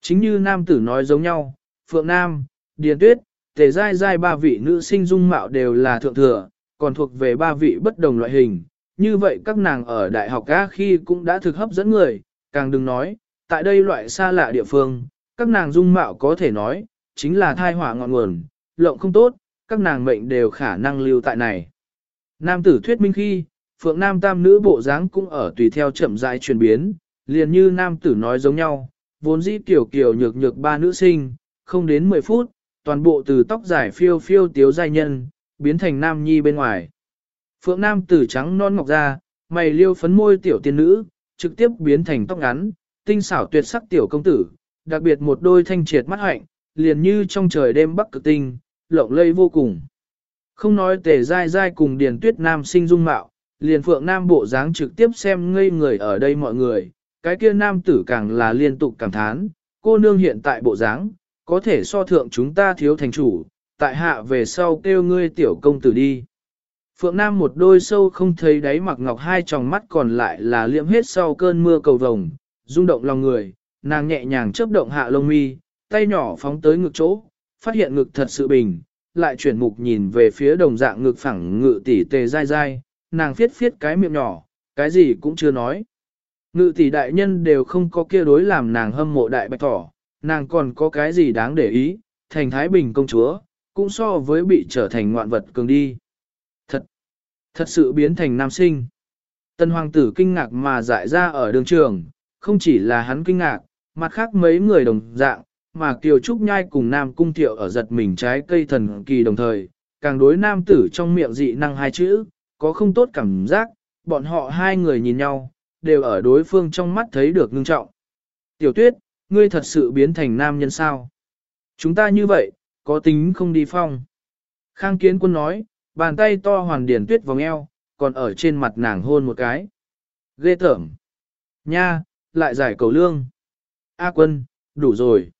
Chính như nam tử nói giống nhau, Phượng Nam, Điền Tuyết, Tề Giai Giai ba vị nữ sinh dung mạo đều là thượng thừa, còn thuộc về ba vị bất đồng loại hình. Như vậy các nàng ở đại học ca khi cũng đã thực hấp dẫn người, càng đừng nói, tại đây loại xa lạ địa phương, các nàng dung mạo có thể nói, chính là thai hỏa ngọn nguồn, lộng không tốt, các nàng mệnh đều khả năng lưu tại này. Nam tử thuyết minh khi, phượng nam tam nữ bộ dáng cũng ở tùy theo chậm rãi chuyển biến, liền như nam tử nói giống nhau, vốn dĩ kiểu kiểu nhược nhược ba nữ sinh, không đến 10 phút, toàn bộ từ tóc dài phiêu phiêu tiếu giai nhân, biến thành nam nhi bên ngoài. Phượng nam tử trắng non ngọc da, mày liêu phấn môi tiểu tiên nữ, trực tiếp biến thành tóc ngắn, tinh xảo tuyệt sắc tiểu công tử, đặc biệt một đôi thanh triệt mắt hạnh, liền như trong trời đêm bắc cực tinh, lộng lây vô cùng. Không nói tề dai dai cùng điền tuyết nam sinh dung mạo, liền phượng nam bộ dáng trực tiếp xem ngây người ở đây mọi người, cái kia nam tử càng là liên tục cảm thán, cô nương hiện tại bộ dáng, có thể so thượng chúng ta thiếu thành chủ, tại hạ về sau kêu ngươi tiểu công tử đi. Phượng Nam một đôi sâu không thấy đáy mặc ngọc hai tròng mắt còn lại là liệm hết sau cơn mưa cầu vồng, rung động lòng người, nàng nhẹ nhàng chớp động hạ lông mi, tay nhỏ phóng tới ngực chỗ, phát hiện ngực thật sự bình, lại chuyển mục nhìn về phía đồng dạng ngực phẳng ngự tỷ tề dai dai, nàng phiết phiết cái miệng nhỏ, cái gì cũng chưa nói. Ngự tỷ đại nhân đều không có kia đối làm nàng hâm mộ đại bạch thỏ, nàng còn có cái gì đáng để ý, thành Thái Bình công chúa, cũng so với bị trở thành ngoạn vật cường đi. Thật, thật sự biến thành nam sinh. Tân hoàng tử kinh ngạc mà dại ra ở đường trường, không chỉ là hắn kinh ngạc, mặt khác mấy người đồng dạng, mà Kiều Trúc Nhai cùng Nam Cung Thiệu ở giật mình trái cây thần kỳ đồng thời, càng đối nam tử trong miệng dị năng hai chữ, có không tốt cảm giác, bọn họ hai người nhìn nhau, đều ở đối phương trong mắt thấy được ngưng trọng. Tiểu tuyết, ngươi thật sự biến thành nam nhân sao? Chúng ta như vậy, có tính không đi phong? Khang kiến quân nói, bàn tay to hoàn điển tuyết vòng eo, còn ở trên mặt nàng hôn một cái. Ghê tởm. Nha, lại giải cầu lương. A quân, đủ rồi.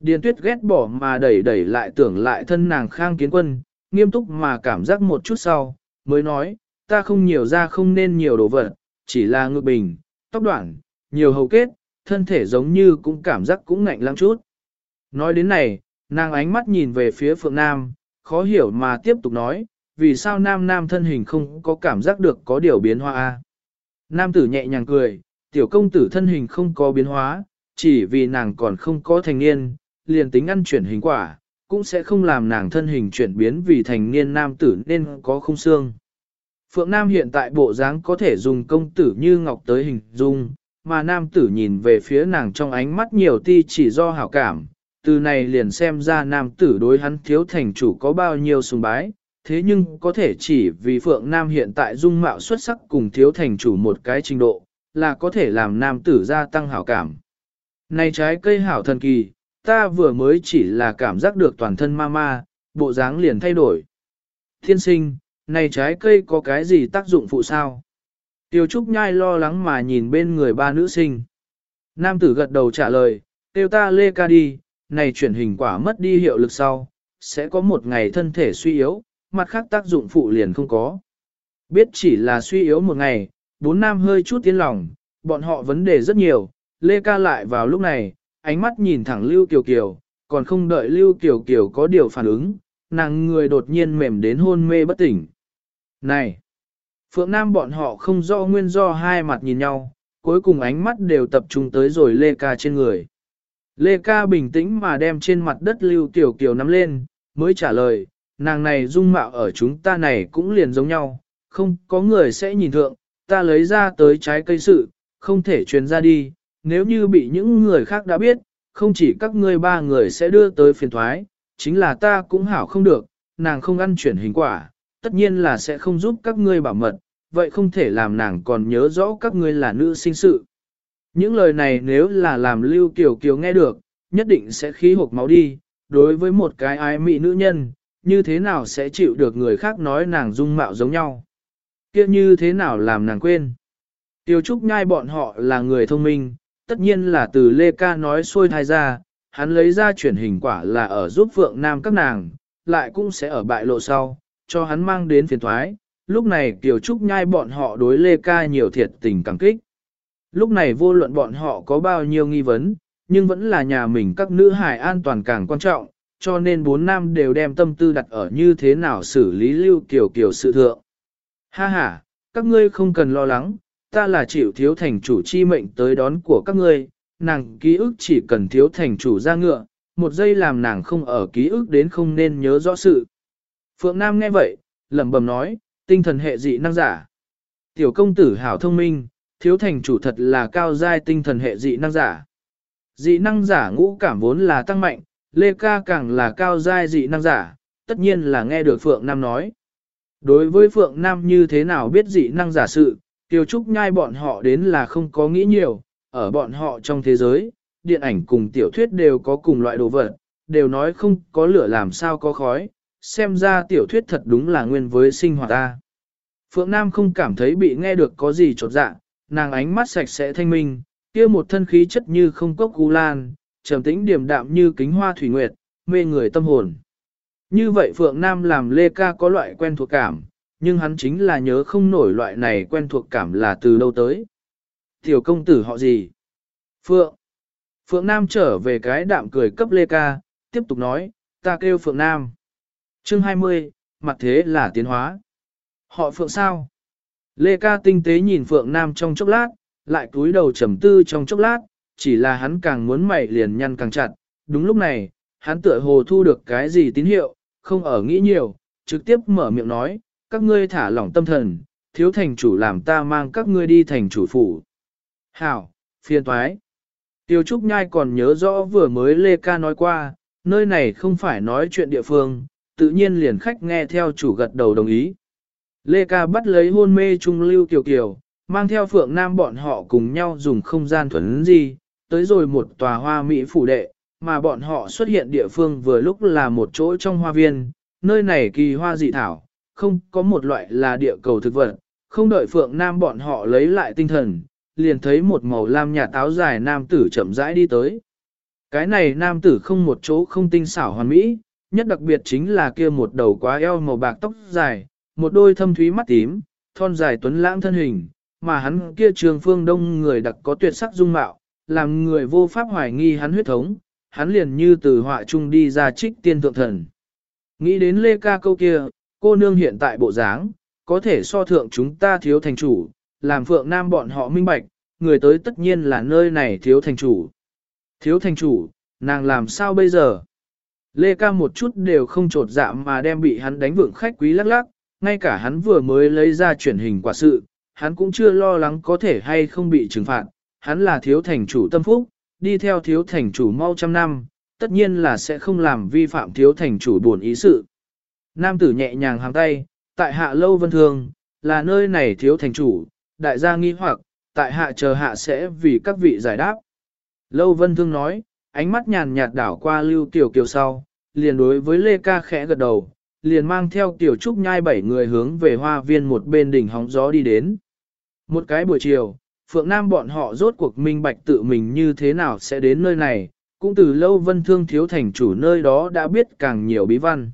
Điền tuyết ghét bỏ mà đẩy đẩy lại tưởng lại thân nàng khang kiến quân, nghiêm túc mà cảm giác một chút sau, mới nói, ta không nhiều ra không nên nhiều đồ vật, chỉ là ngực bình, tóc đoạn, nhiều hầu kết, thân thể giống như cũng cảm giác cũng ngạnh lắm chút. Nói đến này, nàng ánh mắt nhìn về phía Phượng Nam, khó hiểu mà tiếp tục nói, vì sao Nam Nam thân hình không có cảm giác được có điều biến hóa a? Nam tử nhẹ nhàng cười, tiểu công tử thân hình không có biến hóa, chỉ vì nàng còn không có thành niên, liền tính ăn chuyển hình quả, cũng sẽ không làm nàng thân hình chuyển biến vì thành niên nam tử nên có không xương. Phượng Nam hiện tại bộ dáng có thể dùng công tử như ngọc tới hình dung, mà nam tử nhìn về phía nàng trong ánh mắt nhiều ti chỉ do hảo cảm, từ này liền xem ra nam tử đối hắn thiếu thành chủ có bao nhiêu sùng bái, thế nhưng có thể chỉ vì Phượng Nam hiện tại dung mạo xuất sắc cùng thiếu thành chủ một cái trình độ, là có thể làm nam tử gia tăng hảo cảm. Này trái cây hảo thần kỳ, ta vừa mới chỉ là cảm giác được toàn thân ma ma, bộ dáng liền thay đổi. Thiên sinh, này trái cây có cái gì tác dụng phụ sao? Tiêu Trúc Nhai lo lắng mà nhìn bên người ba nữ sinh. Nam tử gật đầu trả lời, tiêu ta lê ca đi, này chuyển hình quả mất đi hiệu lực sau, sẽ có một ngày thân thể suy yếu, mặt khác tác dụng phụ liền không có. Biết chỉ là suy yếu một ngày, bốn nam hơi chút tiến lòng, bọn họ vấn đề rất nhiều, lê ca lại vào lúc này, ánh mắt nhìn thẳng Lưu Kiều Kiều, còn không đợi Lưu Kiều Kiều có điều phản ứng, nàng người đột nhiên mềm đến hôn mê bất tỉnh. Này! Phượng Nam bọn họ không do nguyên do hai mặt nhìn nhau, cuối cùng ánh mắt đều tập trung tới rồi Lê Ca trên người. Lê Ca bình tĩnh mà đem trên mặt đất Lưu Kiều Kiều nắm lên, mới trả lời, nàng này dung mạo ở chúng ta này cũng liền giống nhau, không có người sẽ nhìn thượng, ta lấy ra tới trái cây sự, không thể truyền ra đi, nếu như bị những người khác đã biết, không chỉ các ngươi ba người sẽ đưa tới phiền thoái, chính là ta cũng hảo không được, nàng không ăn chuyển hình quả, tất nhiên là sẽ không giúp các ngươi bảo mật, vậy không thể làm nàng còn nhớ rõ các ngươi là nữ sinh sự. Những lời này nếu là làm Lưu Kiều Kiều nghe được, nhất định sẽ khí hộp máu đi, đối với một cái ái mị nữ nhân, như thế nào sẽ chịu được người khác nói nàng dung mạo giống nhau. kia như thế nào làm nàng quên. Tiêu Trúc Nhai bọn họ là người thông minh, tất nhiên là từ Lê Ca nói xuôi thai ra, hắn lấy ra chuyển hình quả là ở giúp Phượng Nam các nàng, lại cũng sẽ ở bại lộ sau, cho hắn mang đến phiền thoái. Lúc này Kiều Trúc nhai bọn họ đối Lê Ca nhiều thiệt tình cảm kích. Lúc này vô luận bọn họ có bao nhiêu nghi vấn, nhưng vẫn là nhà mình các nữ hài an toàn càng quan trọng, cho nên bốn nam đều đem tâm tư đặt ở như thế nào xử lý lưu Kiều Kiều sự thượng. Ha ha, các ngươi không cần lo lắng, ta là chịu thiếu thành chủ chi mệnh tới đón của các ngươi, nàng ký ức chỉ cần thiếu thành chủ ra ngựa, một giây làm nàng không ở ký ức đến không nên nhớ rõ sự. Phượng Nam nghe vậy, lẩm bẩm nói, tinh thần hệ dị năng giả. Tiểu công tử hảo thông minh, thiếu thành chủ thật là cao giai tinh thần hệ dị năng giả. Dị năng giả ngũ cảm vốn là tăng mạnh, Lê Ca càng là cao giai dị năng giả, tất nhiên là nghe được Phượng Nam nói. Đối với Phượng Nam như thế nào biết dị năng giả sự, Tiêu Trúc nhai bọn họ đến là không có nghĩ nhiều, ở bọn họ trong thế giới, điện ảnh cùng tiểu thuyết đều có cùng loại đồ vật, đều nói không có lửa làm sao có khói, xem ra tiểu thuyết thật đúng là nguyên với sinh hoạt ta. Phượng Nam không cảm thấy bị nghe được có gì trột dạ, nàng ánh mắt sạch sẽ thanh minh, kia một thân khí chất như không cốc gu lan, trầm tĩnh điềm đạm như kính hoa thủy nguyệt, mê người tâm hồn. Như vậy Phượng Nam làm Lê Ca có loại quen thuộc cảm, nhưng hắn chính là nhớ không nổi loại này quen thuộc cảm là từ đâu tới. Tiểu công tử họ gì? Phượng. Phượng Nam trở về cái đạm cười cấp Lê Ca, tiếp tục nói, ta kêu Phượng Nam. Chương 20, mặt thế là tiến hóa. Họ Phượng sao? Lê Ca tinh tế nhìn Phượng Nam trong chốc lát, lại cúi đầu trầm tư trong chốc lát, chỉ là hắn càng muốn mày liền nhăn càng chặt. Đúng lúc này, hắn tựa hồ thu được cái gì tín hiệu, không ở nghĩ nhiều, trực tiếp mở miệng nói, các ngươi thả lỏng tâm thần, thiếu thành chủ làm ta mang các ngươi đi thành chủ phủ. Hảo, phiền toái. Tiêu Trúc Nhai còn nhớ rõ vừa mới Lê Ca nói qua, nơi này không phải nói chuyện địa phương, tự nhiên liền khách nghe theo chủ gật đầu đồng ý. Lê Ca bắt lấy hôn mê trung lưu kiều kiều, mang theo phượng nam bọn họ cùng nhau dùng không gian thuần gì, tới rồi một tòa hoa mỹ phủ đệ, mà bọn họ xuất hiện địa phương vừa lúc là một chỗ trong hoa viên, nơi này kỳ hoa dị thảo, không có một loại là địa cầu thực vật, không đợi Phượng Nam bọn họ lấy lại tinh thần, liền thấy một màu lam nhà táo dài nam tử chậm rãi đi tới. Cái này nam tử không một chỗ không tinh xảo hoàn mỹ, nhất đặc biệt chính là kia một đầu quá eo màu bạc tóc dài, một đôi thâm thúy mắt tím, thon dài tuấn lãng thân hình, mà hắn kia trường phương đông người đặc có tuyệt sắc dung mạo, làm người vô pháp hoài nghi hắn huyết thống, hắn liền như từ họa trung đi ra trích tiên thượng thần. Nghĩ đến Lê Ca câu kia, cô nương hiện tại bộ dáng, có thể so thượng chúng ta thiếu thành chủ, làm phượng nam bọn họ minh bạch, người tới tất nhiên là nơi này thiếu thành chủ. Thiếu thành chủ, nàng làm sao bây giờ? Lê Ca một chút đều không trột dạ mà đem bị hắn đánh vượng khách quý lắc lắc, ngay cả hắn vừa mới lấy ra chuyển hình quả sự, hắn cũng chưa lo lắng có thể hay không bị trừng phạt, hắn là thiếu thành chủ tâm phúc, đi theo thiếu thành chủ mau trăm năm, tất nhiên là sẽ không làm vi phạm thiếu thành chủ buồn ý sự. Nam tử nhẹ nhàng hàng tay, tại hạ lâu vân thường, là nơi này thiếu thành chủ, đại gia nghi hoặc, tại hạ chờ hạ sẽ vì các vị giải đáp. Lâu vân thương nói, ánh mắt nhàn nhạt đảo qua lưu tiểu kiều sau, liền đối với Lê Ca khẽ gật đầu, liền mang theo tiểu trúc nhai bảy người hướng về hoa viên một bên đỉnh hóng gió đi đến. Một cái buổi chiều, Phượng Nam bọn họ rốt cuộc minh bạch tự mình như thế nào sẽ đến nơi này, cũng từ lâu vân thương thiếu thành chủ nơi đó đã biết càng nhiều bí văn.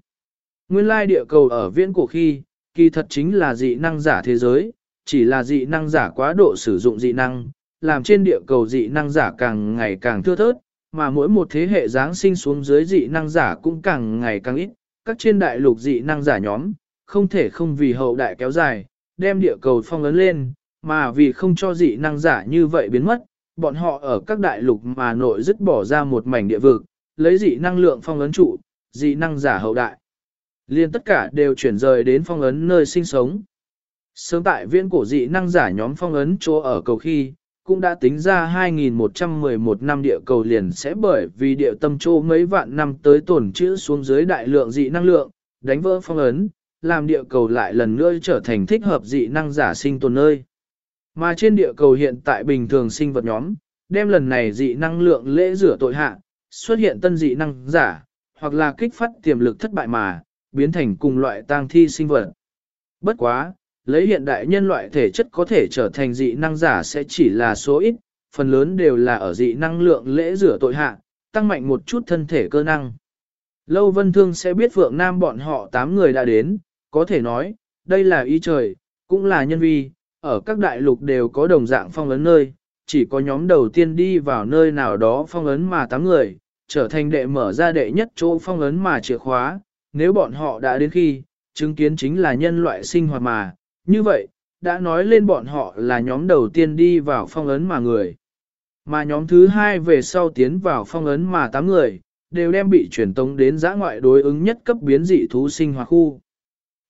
Nguyên lai địa cầu ở viễn cổ khi, kỳ thật chính là dị năng giả thế giới, chỉ là dị năng giả quá độ sử dụng dị năng, làm trên địa cầu dị năng giả càng ngày càng thưa thớt, mà mỗi một thế hệ Giáng sinh xuống dưới dị năng giả cũng càng ngày càng ít, các trên đại lục dị năng giả nhóm, không thể không vì hậu đại kéo dài, đem địa cầu phong ấn lên, mà vì không cho dị năng giả như vậy biến mất, bọn họ ở các đại lục mà nội dứt bỏ ra một mảnh địa vực, lấy dị năng lượng phong ấn trụ, dị năng giả hậu đại. Liên tất cả đều chuyển rời đến phong ấn nơi sinh sống. Sớm tại viên cổ dị năng giả nhóm phong ấn chỗ ở cầu khi, cũng đã tính ra 2111 năm địa cầu liền sẽ bởi vì địa tâm chỗ mấy vạn năm tới tổn trữ xuống dưới đại lượng dị năng lượng, đánh vỡ phong ấn, làm địa cầu lại lần nữa trở thành thích hợp dị năng giả sinh tồn nơi. Mà trên địa cầu hiện tại bình thường sinh vật nhóm, đem lần này dị năng lượng lễ rửa tội hạ, xuất hiện tân dị năng giả, hoặc là kích phát tiềm lực thất bại mà, biến thành cùng loại tang thi sinh vật. Bất quá, lấy hiện đại nhân loại thể chất có thể trở thành dị năng giả sẽ chỉ là số ít, phần lớn đều là ở dị năng lượng lễ rửa tội hạ, tăng mạnh một chút thân thể cơ năng. Lâu Vân Thương sẽ biết Phượng Nam bọn họ 8 người đã đến, có thể nói, đây là ý trời, cũng là nhân vi, ở các đại lục đều có đồng dạng phong ấn nơi, chỉ có nhóm đầu tiên đi vào nơi nào đó phong ấn mà 8 người, trở thành đệ mở ra đệ nhất chỗ phong ấn mà chìa khóa, nếu bọn họ đã đến khi, chứng kiến chính là nhân loại sinh hoạt mà, như vậy, đã nói lên bọn họ là nhóm đầu tiên đi vào phong ấn mà người. Mà nhóm thứ hai về sau tiến vào phong ấn mà tám người, đều đem bị chuyển tống đến giã ngoại đối ứng nhất cấp biến dị thú sinh hoạt khu.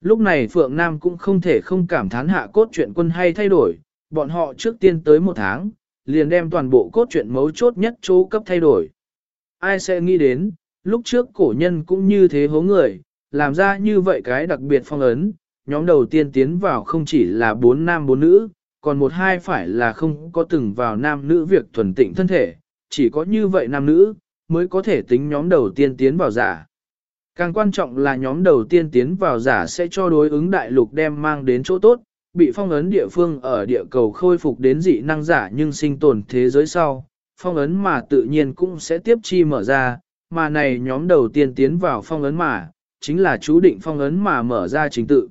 Lúc này Phượng Nam cũng không thể không cảm thán hạ cốt truyện quân hay thay đổi, bọn họ trước tiên tới một tháng, liền đem toàn bộ cốt truyện mấu chốt nhất chỗ cấp thay đổi. Ai sẽ nghĩ đến, lúc trước cổ nhân cũng như thế hố người, làm ra như vậy cái đặc biệt phong ấn, nhóm đầu tiên tiến vào không chỉ là bốn nam bốn nữ, còn một hai phải là không có từng vào nam nữ việc thuần tịnh thân thể, chỉ có như vậy nam nữ, mới có thể tính nhóm đầu tiên tiến vào giả. Càng quan trọng là nhóm đầu tiên tiến vào giả sẽ cho đối ứng đại lục đem mang đến chỗ tốt, bị phong ấn địa phương ở địa cầu khôi phục đến dị năng giả nhưng sinh tồn thế giới sau, phong ấn mà tự nhiên cũng sẽ tiếp chi mở ra, mà này nhóm đầu tiên tiến vào phong ấn mà, chính là chú định phong ấn mà mở ra chính tự.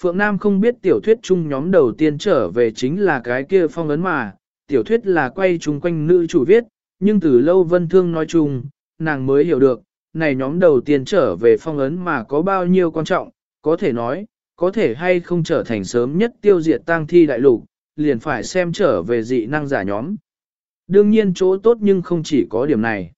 Phượng Nam không biết tiểu thuyết chung nhóm đầu tiên trở về chính là cái kia phong ấn mà, tiểu thuyết là quay chung quanh nữ chủ viết, nhưng từ lâu vân thương nói chung, nàng mới hiểu được, này nhóm đầu tiên trở về phong ấn mà có bao nhiêu quan trọng, có thể nói, có thể hay không trở thành sớm nhất tiêu diệt tang thi đại lục, liền phải xem trở về dị năng giả nhóm. Đương nhiên chỗ tốt nhưng không chỉ có điểm này.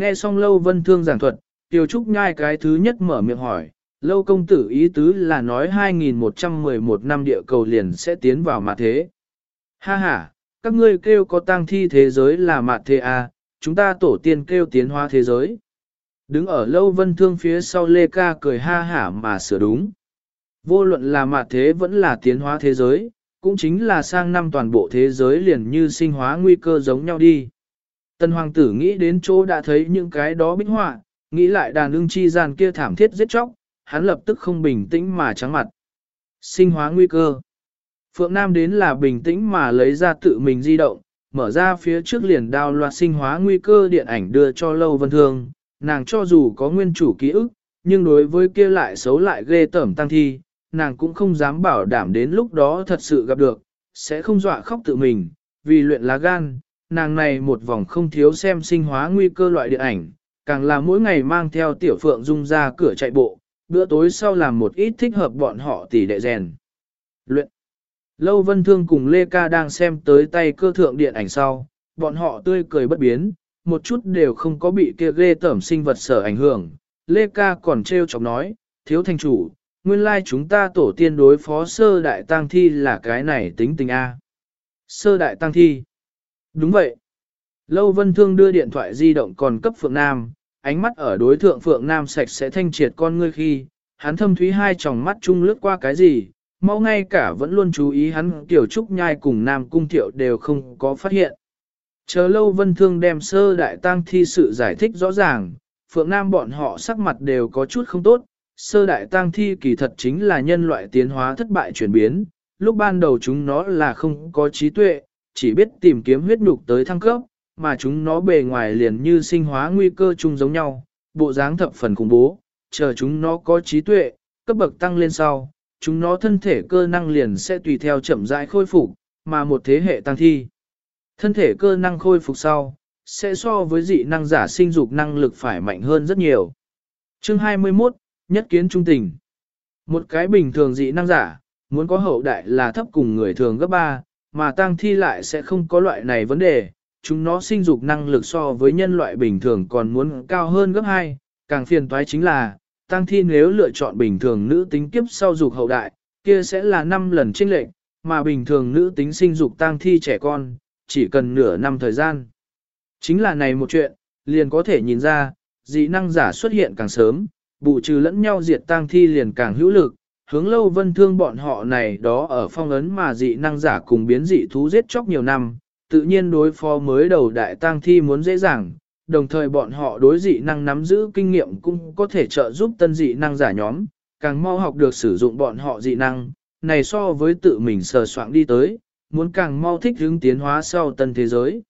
Nghe xong lâu vân thương giảng thuật, Tiêu Trúc nhai cái thứ nhất mở miệng hỏi, lâu công tử ý tứ là nói 2111 năm địa cầu liền sẽ tiến vào mặt thế. Ha ha, các ngươi kêu có tang thi thế giới là mặt thế à, chúng ta tổ tiên kêu tiến hóa thế giới. Đứng ở lâu vân thương phía sau Lê Ca cười ha hả mà sửa đúng. Vô luận là mặt thế vẫn là tiến hóa thế giới, cũng chính là sang năm toàn bộ thế giới liền như sinh hóa nguy cơ giống nhau đi. Tân hoàng tử nghĩ đến chỗ đã thấy những cái đó bích họa, nghĩ lại đàn ưng chi gian kia thảm thiết giết chóc, hắn lập tức không bình tĩnh mà trắng mặt. Sinh hóa nguy cơ. Phượng Nam đến là bình tĩnh mà lấy ra tự mình di động, mở ra phía trước liền đao loạt sinh hóa nguy cơ điện ảnh đưa cho Lâu Vân Thương, nàng cho dù có nguyên chủ ký ức, nhưng đối với kia lại xấu lại ghê tởm tăng thi, nàng cũng không dám bảo đảm đến lúc đó thật sự gặp được, sẽ không dọa khóc tự mình, vì luyện lá gan, nàng này một vòng không thiếu xem sinh hóa nguy cơ loại điện ảnh, càng là mỗi ngày mang theo tiểu phượng dung ra cửa chạy bộ, bữa tối sau làm một ít thích hợp bọn họ tỉ đệ rèn. Luyện Lâu Vân Thương cùng Lê Ca đang xem tới tay cơ thượng điện ảnh sau, bọn họ tươi cười bất biến, một chút đều không có bị kia ghê tẩm sinh vật sở ảnh hưởng. Lê Ca còn trêu chọc nói, thiếu thành chủ, nguyên lai chúng ta tổ tiên đối phó sơ đại tang thi là cái này tính tình A. Sơ đại tang thi. Đúng vậy. Lâu Vân Thương đưa điện thoại di động còn cấp Phượng Nam, ánh mắt ở đối thượng Phượng Nam sạch sẽ thanh triệt con ngươi khi, hắn thâm thúy hai tròng mắt chung lướt qua cái gì, mau ngay cả vẫn luôn chú ý hắn tiểu trúc nhai cùng Nam Cung Thiệu đều không có phát hiện. Chờ lâu Vân Thương đem sơ đại tang thi sự giải thích rõ ràng, Phượng Nam bọn họ sắc mặt đều có chút không tốt, sơ đại tang thi kỳ thật chính là nhân loại tiến hóa thất bại chuyển biến, lúc ban đầu chúng nó là không có trí tuệ, chỉ biết tìm kiếm huyết nhục tới thăng cấp, mà chúng nó bề ngoài liền như sinh hóa nguy cơ chung giống nhau, bộ dáng thập phần khủng bố, chờ chúng nó có trí tuệ, cấp bậc tăng lên sau, chúng nó thân thể cơ năng liền sẽ tùy theo chậm rãi khôi phục, mà một thế hệ tăng thi. Thân thể cơ năng khôi phục sau, sẽ so với dị năng giả sinh dục năng lực phải mạnh hơn rất nhiều. Chương 21, Nhất kiến trung tình. Một cái bình thường dị năng giả, muốn có hậu đại là thấp cùng người thường gấp 3, mà tang thi lại sẽ không có loại này vấn đề. Chúng nó sinh dục năng lực so với nhân loại bình thường còn muốn cao hơn gấp 2, càng phiền toái chính là, tăng thi nếu lựa chọn bình thường nữ tính kiếp sau dục hậu đại, kia sẽ là 5 lần chênh lệch, mà bình thường nữ tính sinh dục tăng thi trẻ con, chỉ cần nửa năm thời gian. Chính là này một chuyện, liền có thể nhìn ra, dị năng giả xuất hiện càng sớm, bù trừ lẫn nhau diệt tang thi liền càng hữu lực, hướng lâu vân thương bọn họ này đó ở phong ấn mà dị năng giả cùng biến dị thú giết chóc nhiều năm, tự nhiên đối phó mới đầu đại tang thi muốn dễ dàng, đồng thời bọn họ đối dị năng nắm giữ kinh nghiệm cũng có thể trợ giúp tân dị năng giả nhóm, càng mau học được sử dụng bọn họ dị năng, này so với tự mình sờ soạn đi tới, muốn càng mau thích hướng tiến hóa sau tân thế giới.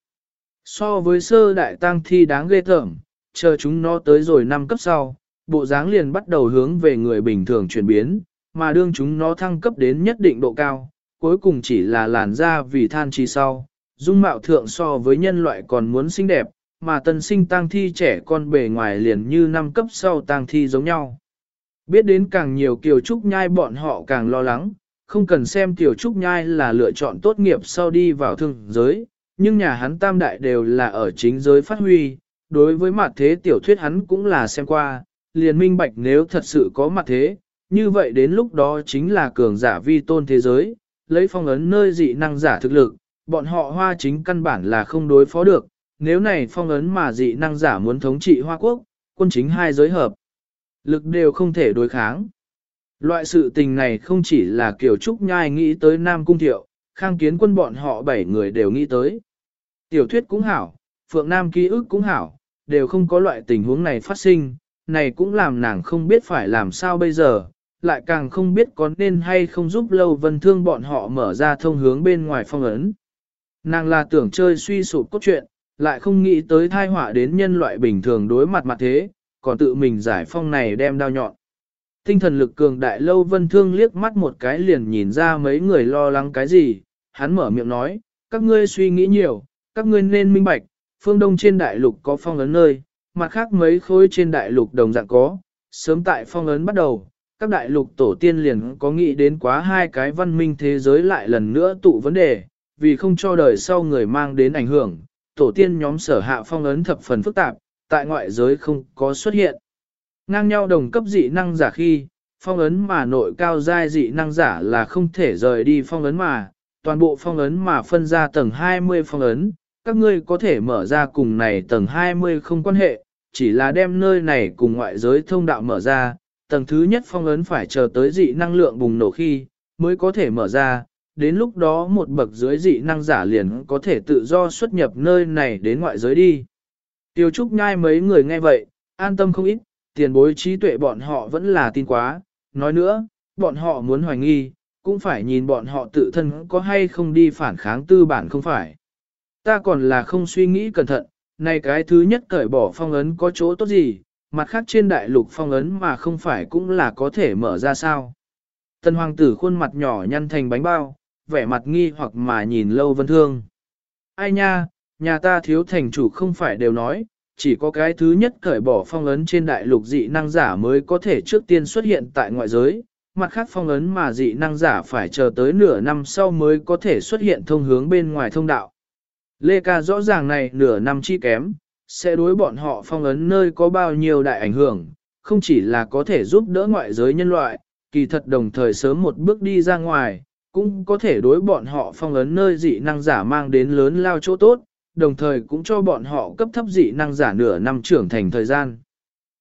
So với sơ đại tăng thi đáng ghê tởm, chờ chúng nó tới rồi năm cấp sau, bộ dáng liền bắt đầu hướng về người bình thường chuyển biến, mà đương chúng nó thăng cấp đến nhất định độ cao, cuối cùng chỉ là làn da vì than chi sau, dung mạo thượng so với nhân loại còn muốn xinh đẹp, mà tân sinh tang thi trẻ con bề ngoài liền như năm cấp sau tang thi giống nhau. Biết đến càng nhiều kiều trúc nhai bọn họ càng lo lắng, không cần xem tiểu trúc nhai là lựa chọn tốt nghiệp sau đi vào thương giới, nhưng nhà hắn tam đại đều là ở chính giới phát huy, đối với mặt thế tiểu thuyết hắn cũng là xem qua, liền minh bạch nếu thật sự có mặt thế, như vậy đến lúc đó chính là cường giả vi tôn thế giới, lấy phong ấn nơi dị năng giả thực lực, bọn họ hoa chính căn bản là không đối phó được, nếu này phong ấn mà dị năng giả muốn thống trị hoa quốc, quân chính hai giới hợp, lực đều không thể đối kháng. Loại sự tình này không chỉ là Kiều Trúc Nhai nghĩ tới Nam Cung Thiệu, khang kiến quân bọn họ bảy người đều nghĩ tới. Tiểu thuyết cũng hảo, Phượng Nam ký ức cũng hảo, đều không có loại tình huống này phát sinh, này cũng làm nàng không biết phải làm sao bây giờ, lại càng không biết có nên hay không giúp lâu vân thương bọn họ mở ra thông hướng bên ngoài phong ấn. Nàng là tưởng chơi suy sụp cốt truyện, lại không nghĩ tới thai họa đến nhân loại bình thường đối mặt mặt thế, còn tự mình giải phong này đem đao nhọn. Tinh thần lực cường đại lâu vân thương liếc mắt một cái liền nhìn ra mấy người lo lắng cái gì, hắn mở miệng nói, các ngươi suy nghĩ nhiều, các ngươi nên minh bạch, phương đông trên đại lục có phong ấn nơi, mặt khác mấy khối trên đại lục đồng dạng có, sớm tại phong ấn bắt đầu, các đại lục tổ tiên liền có nghĩ đến quá hai cái văn minh thế giới lại lần nữa tụ vấn đề, vì không cho đời sau người mang đến ảnh hưởng, tổ tiên nhóm sở hạ phong ấn thập phần phức tạp, tại ngoại giới không có xuất hiện. Ngang nhau đồng cấp dị năng giả khi, phong ấn mà nội cao giai dị năng giả là không thể rời đi phong ấn mà, toàn bộ phong ấn mà phân ra tầng 20 phong ấn, các ngươi có thể mở ra cùng này tầng 20 không quan hệ, chỉ là đem nơi này cùng ngoại giới thông đạo mở ra, tầng thứ nhất phong ấn phải chờ tới dị năng lượng bùng nổ khi, mới có thể mở ra, đến lúc đó một bậc dưới dị năng giả liền có thể tự do xuất nhập nơi này đến ngoại giới đi. Tiêu Trúc nhai mấy người nghe vậy, an tâm không ít, tiền bối trí tuệ bọn họ vẫn là tin quá, nói nữa, bọn họ muốn hoài nghi, cũng phải nhìn bọn họ tự thân có hay không đi phản kháng tư bản không phải. Ta còn là không suy nghĩ cẩn thận, này cái thứ nhất cởi bỏ phong ấn có chỗ tốt gì, mặt khác trên đại lục phong ấn mà không phải cũng là có thể mở ra sao. Tân hoàng tử khuôn mặt nhỏ nhăn thành bánh bao, vẻ mặt nghi hoặc mà nhìn lâu vân thương. Ai nha, nhà ta thiếu thành chủ không phải đều nói, chỉ có cái thứ nhất cởi bỏ phong ấn trên đại lục dị năng giả mới có thể trước tiên xuất hiện tại ngoại giới, mặt khác phong ấn mà dị năng giả phải chờ tới nửa năm sau mới có thể xuất hiện thông hướng bên ngoài thông đạo. Lê ca rõ ràng này nửa năm chi kém, sẽ đối bọn họ phong ấn nơi có bao nhiêu đại ảnh hưởng, không chỉ là có thể giúp đỡ ngoại giới nhân loại, kỳ thật đồng thời sớm một bước đi ra ngoài, cũng có thể đối bọn họ phong ấn nơi dị năng giả mang đến lớn lao chỗ tốt, đồng thời cũng cho bọn họ cấp thấp dị năng giả nửa năm trưởng thành thời gian.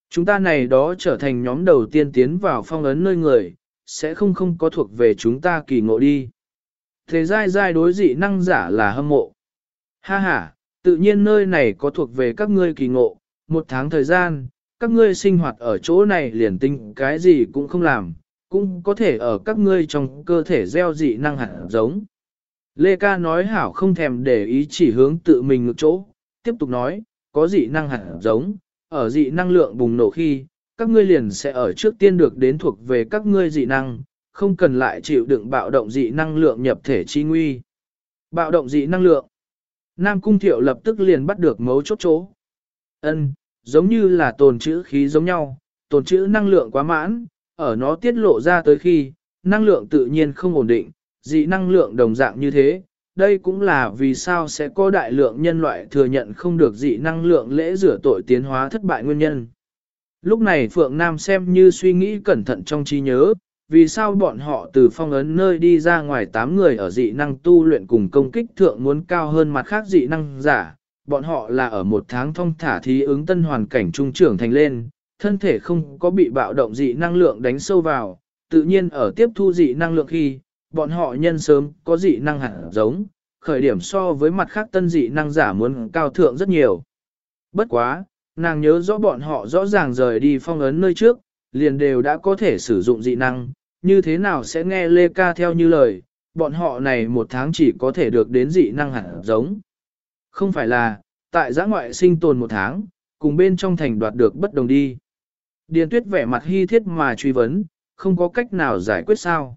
Chúng ta này đó trở thành nhóm đầu tiên tiến vào phong ấn nơi người, sẽ không không có thuộc về chúng ta kỳ ngộ đi. Thế giai giai đối dị năng giả là hâm mộ. Ha ha, tự nhiên nơi này có thuộc về các ngươi kỳ ngộ, một tháng thời gian, các ngươi sinh hoạt ở chỗ này liền tinh cái gì cũng không làm, cũng có thể ở các ngươi trong cơ thể gieo dị năng hạt giống. Lê Ca nói hảo không thèm để ý chỉ hướng tự mình ngược chỗ, tiếp tục nói, có dị năng hạt giống, ở dị năng lượng bùng nổ khi, các ngươi liền sẽ ở trước tiên được đến thuộc về các ngươi dị năng, không cần lại chịu đựng bạo động dị năng lượng nhập thể chi nguy. Bạo động dị năng lượng. Nam Cung Thiệu lập tức liền bắt được mấu chốt chỗ. Ân, giống như là tồn trữ khí giống nhau, tồn trữ năng lượng quá mãn, ở nó tiết lộ ra tới khi, năng lượng tự nhiên không ổn định, dị năng lượng đồng dạng như thế. Đây cũng là vì sao sẽ có đại lượng nhân loại thừa nhận không được dị năng lượng lễ rửa tội tiến hóa thất bại nguyên nhân. Lúc này Phượng Nam xem như suy nghĩ cẩn thận trong trí nhớ, vì sao bọn họ từ phong ấn nơi đi ra ngoài 8 người ở dị năng tu luyện cùng công kích thượng muốn cao hơn mặt khác dị năng giả, bọn họ là ở một tháng thông thả thí ứng tân hoàn cảnh trung trưởng thành lên, thân thể không có bị bạo động dị năng lượng đánh sâu vào, tự nhiên ở tiếp thu dị năng lượng khi, bọn họ nhân sớm có dị năng hẳn giống, khởi điểm so với mặt khác tân dị năng giả muốn cao thượng rất nhiều. Bất quá, nàng nhớ rõ bọn họ rõ ràng rời đi phong ấn nơi trước, liền đều đã có thể sử dụng dị năng, như thế nào sẽ nghe Lê Ca theo như lời, bọn họ này một tháng chỉ có thể được đến dị năng hẳn giống. Không phải là, tại giã ngoại sinh tồn một tháng, cùng bên trong thành đoạt được bất đồng đi. Điền tuyết vẻ mặt hy thiết mà truy vấn, không có cách nào giải quyết sao.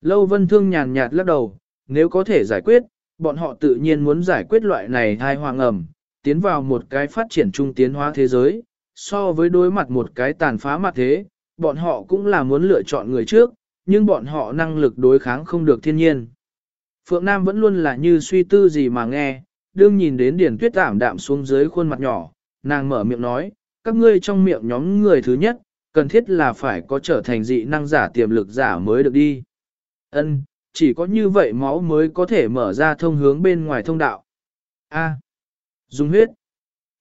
Lâu vân thương nhàn nhạt lắc đầu, nếu có thể giải quyết, bọn họ tự nhiên muốn giải quyết loại này thai hoàng ẩm, tiến vào một cái phát triển trung tiến hóa thế giới, so với đối mặt một cái tàn phá mặt thế, bọn họ cũng là muốn lựa chọn người trước, nhưng bọn họ năng lực đối kháng không được thiên nhiên. Phượng Nam vẫn luôn là như suy tư gì mà nghe, đương nhìn đến Điền tuyết tảm đạm xuống dưới khuôn mặt nhỏ, nàng mở miệng nói, các ngươi trong miệng nhóm người thứ nhất, cần thiết là phải có trở thành dị năng giả tiềm lực giả mới được đi. Ân, chỉ có như vậy máu mới có thể mở ra thông hướng bên ngoài thông đạo. A. dùng huyết.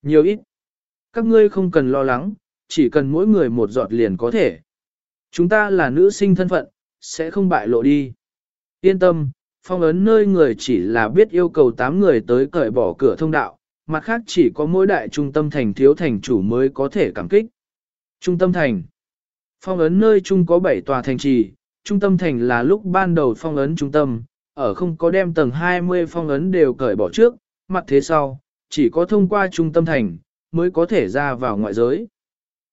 Nhiều ít. Các ngươi không cần lo lắng, chỉ cần mỗi người một giọt liền có thể. Chúng ta là nữ sinh thân phận, sẽ không bại lộ đi. Yên tâm, phong ấn nơi người chỉ là biết yêu cầu 8 người tới cởi bỏ cửa thông đạo, mặt khác chỉ có mỗi đại trung tâm thành thiếu thành chủ mới có thể cảm kích. Trung tâm thành Phong ấn nơi chung có 7 tòa thành trì, trung tâm thành là lúc ban đầu phong ấn trung tâm, ở không có đem tầng 20 phong ấn đều cởi bỏ trước, mặt thế sau, chỉ có thông qua trung tâm thành, mới có thể ra vào ngoại giới.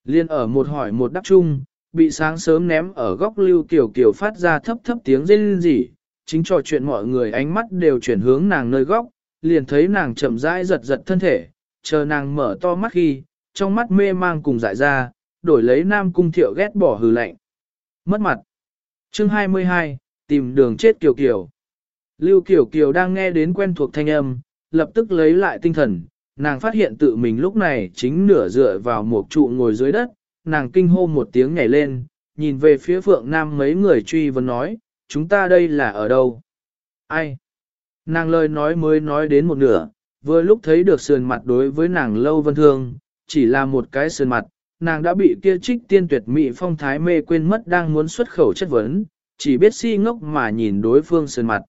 Liên ở một hỏi một đáp chung, bị sáng sớm ném ở góc lưu kiểu kiểu phát ra thấp thấp tiếng rên rỉ, chính trò chuyện mọi người ánh mắt đều chuyển hướng nàng nơi góc, liền thấy nàng chậm rãi giật giật thân thể, chờ nàng mở to mắt khi, trong mắt mê mang cùng dại ra, đổi lấy nam cung thiệu ghét bỏ hừ lạnh. Mất mặt. Chương 22, tìm đường chết Kiều Kiều. Lưu Kiều Kiều đang nghe đến quen thuộc thanh âm, lập tức lấy lại tinh thần, nàng phát hiện tự mình lúc này chính nửa dựa vào một trụ ngồi dưới đất, nàng kinh hô một tiếng nhảy lên, nhìn về phía phượng nam mấy người truy vấn nói, chúng ta đây là ở đâu? Ai? Nàng lời nói mới nói đến một nửa, vừa lúc thấy được sườn mặt đối với nàng lâu vân thương, chỉ là một cái sườn mặt, nàng đã bị kia trích tiên tuyệt mỹ phong thái mê quên mất đang muốn xuất khẩu chất vấn, chỉ biết si ngốc mà nhìn đối phương sườn mặt.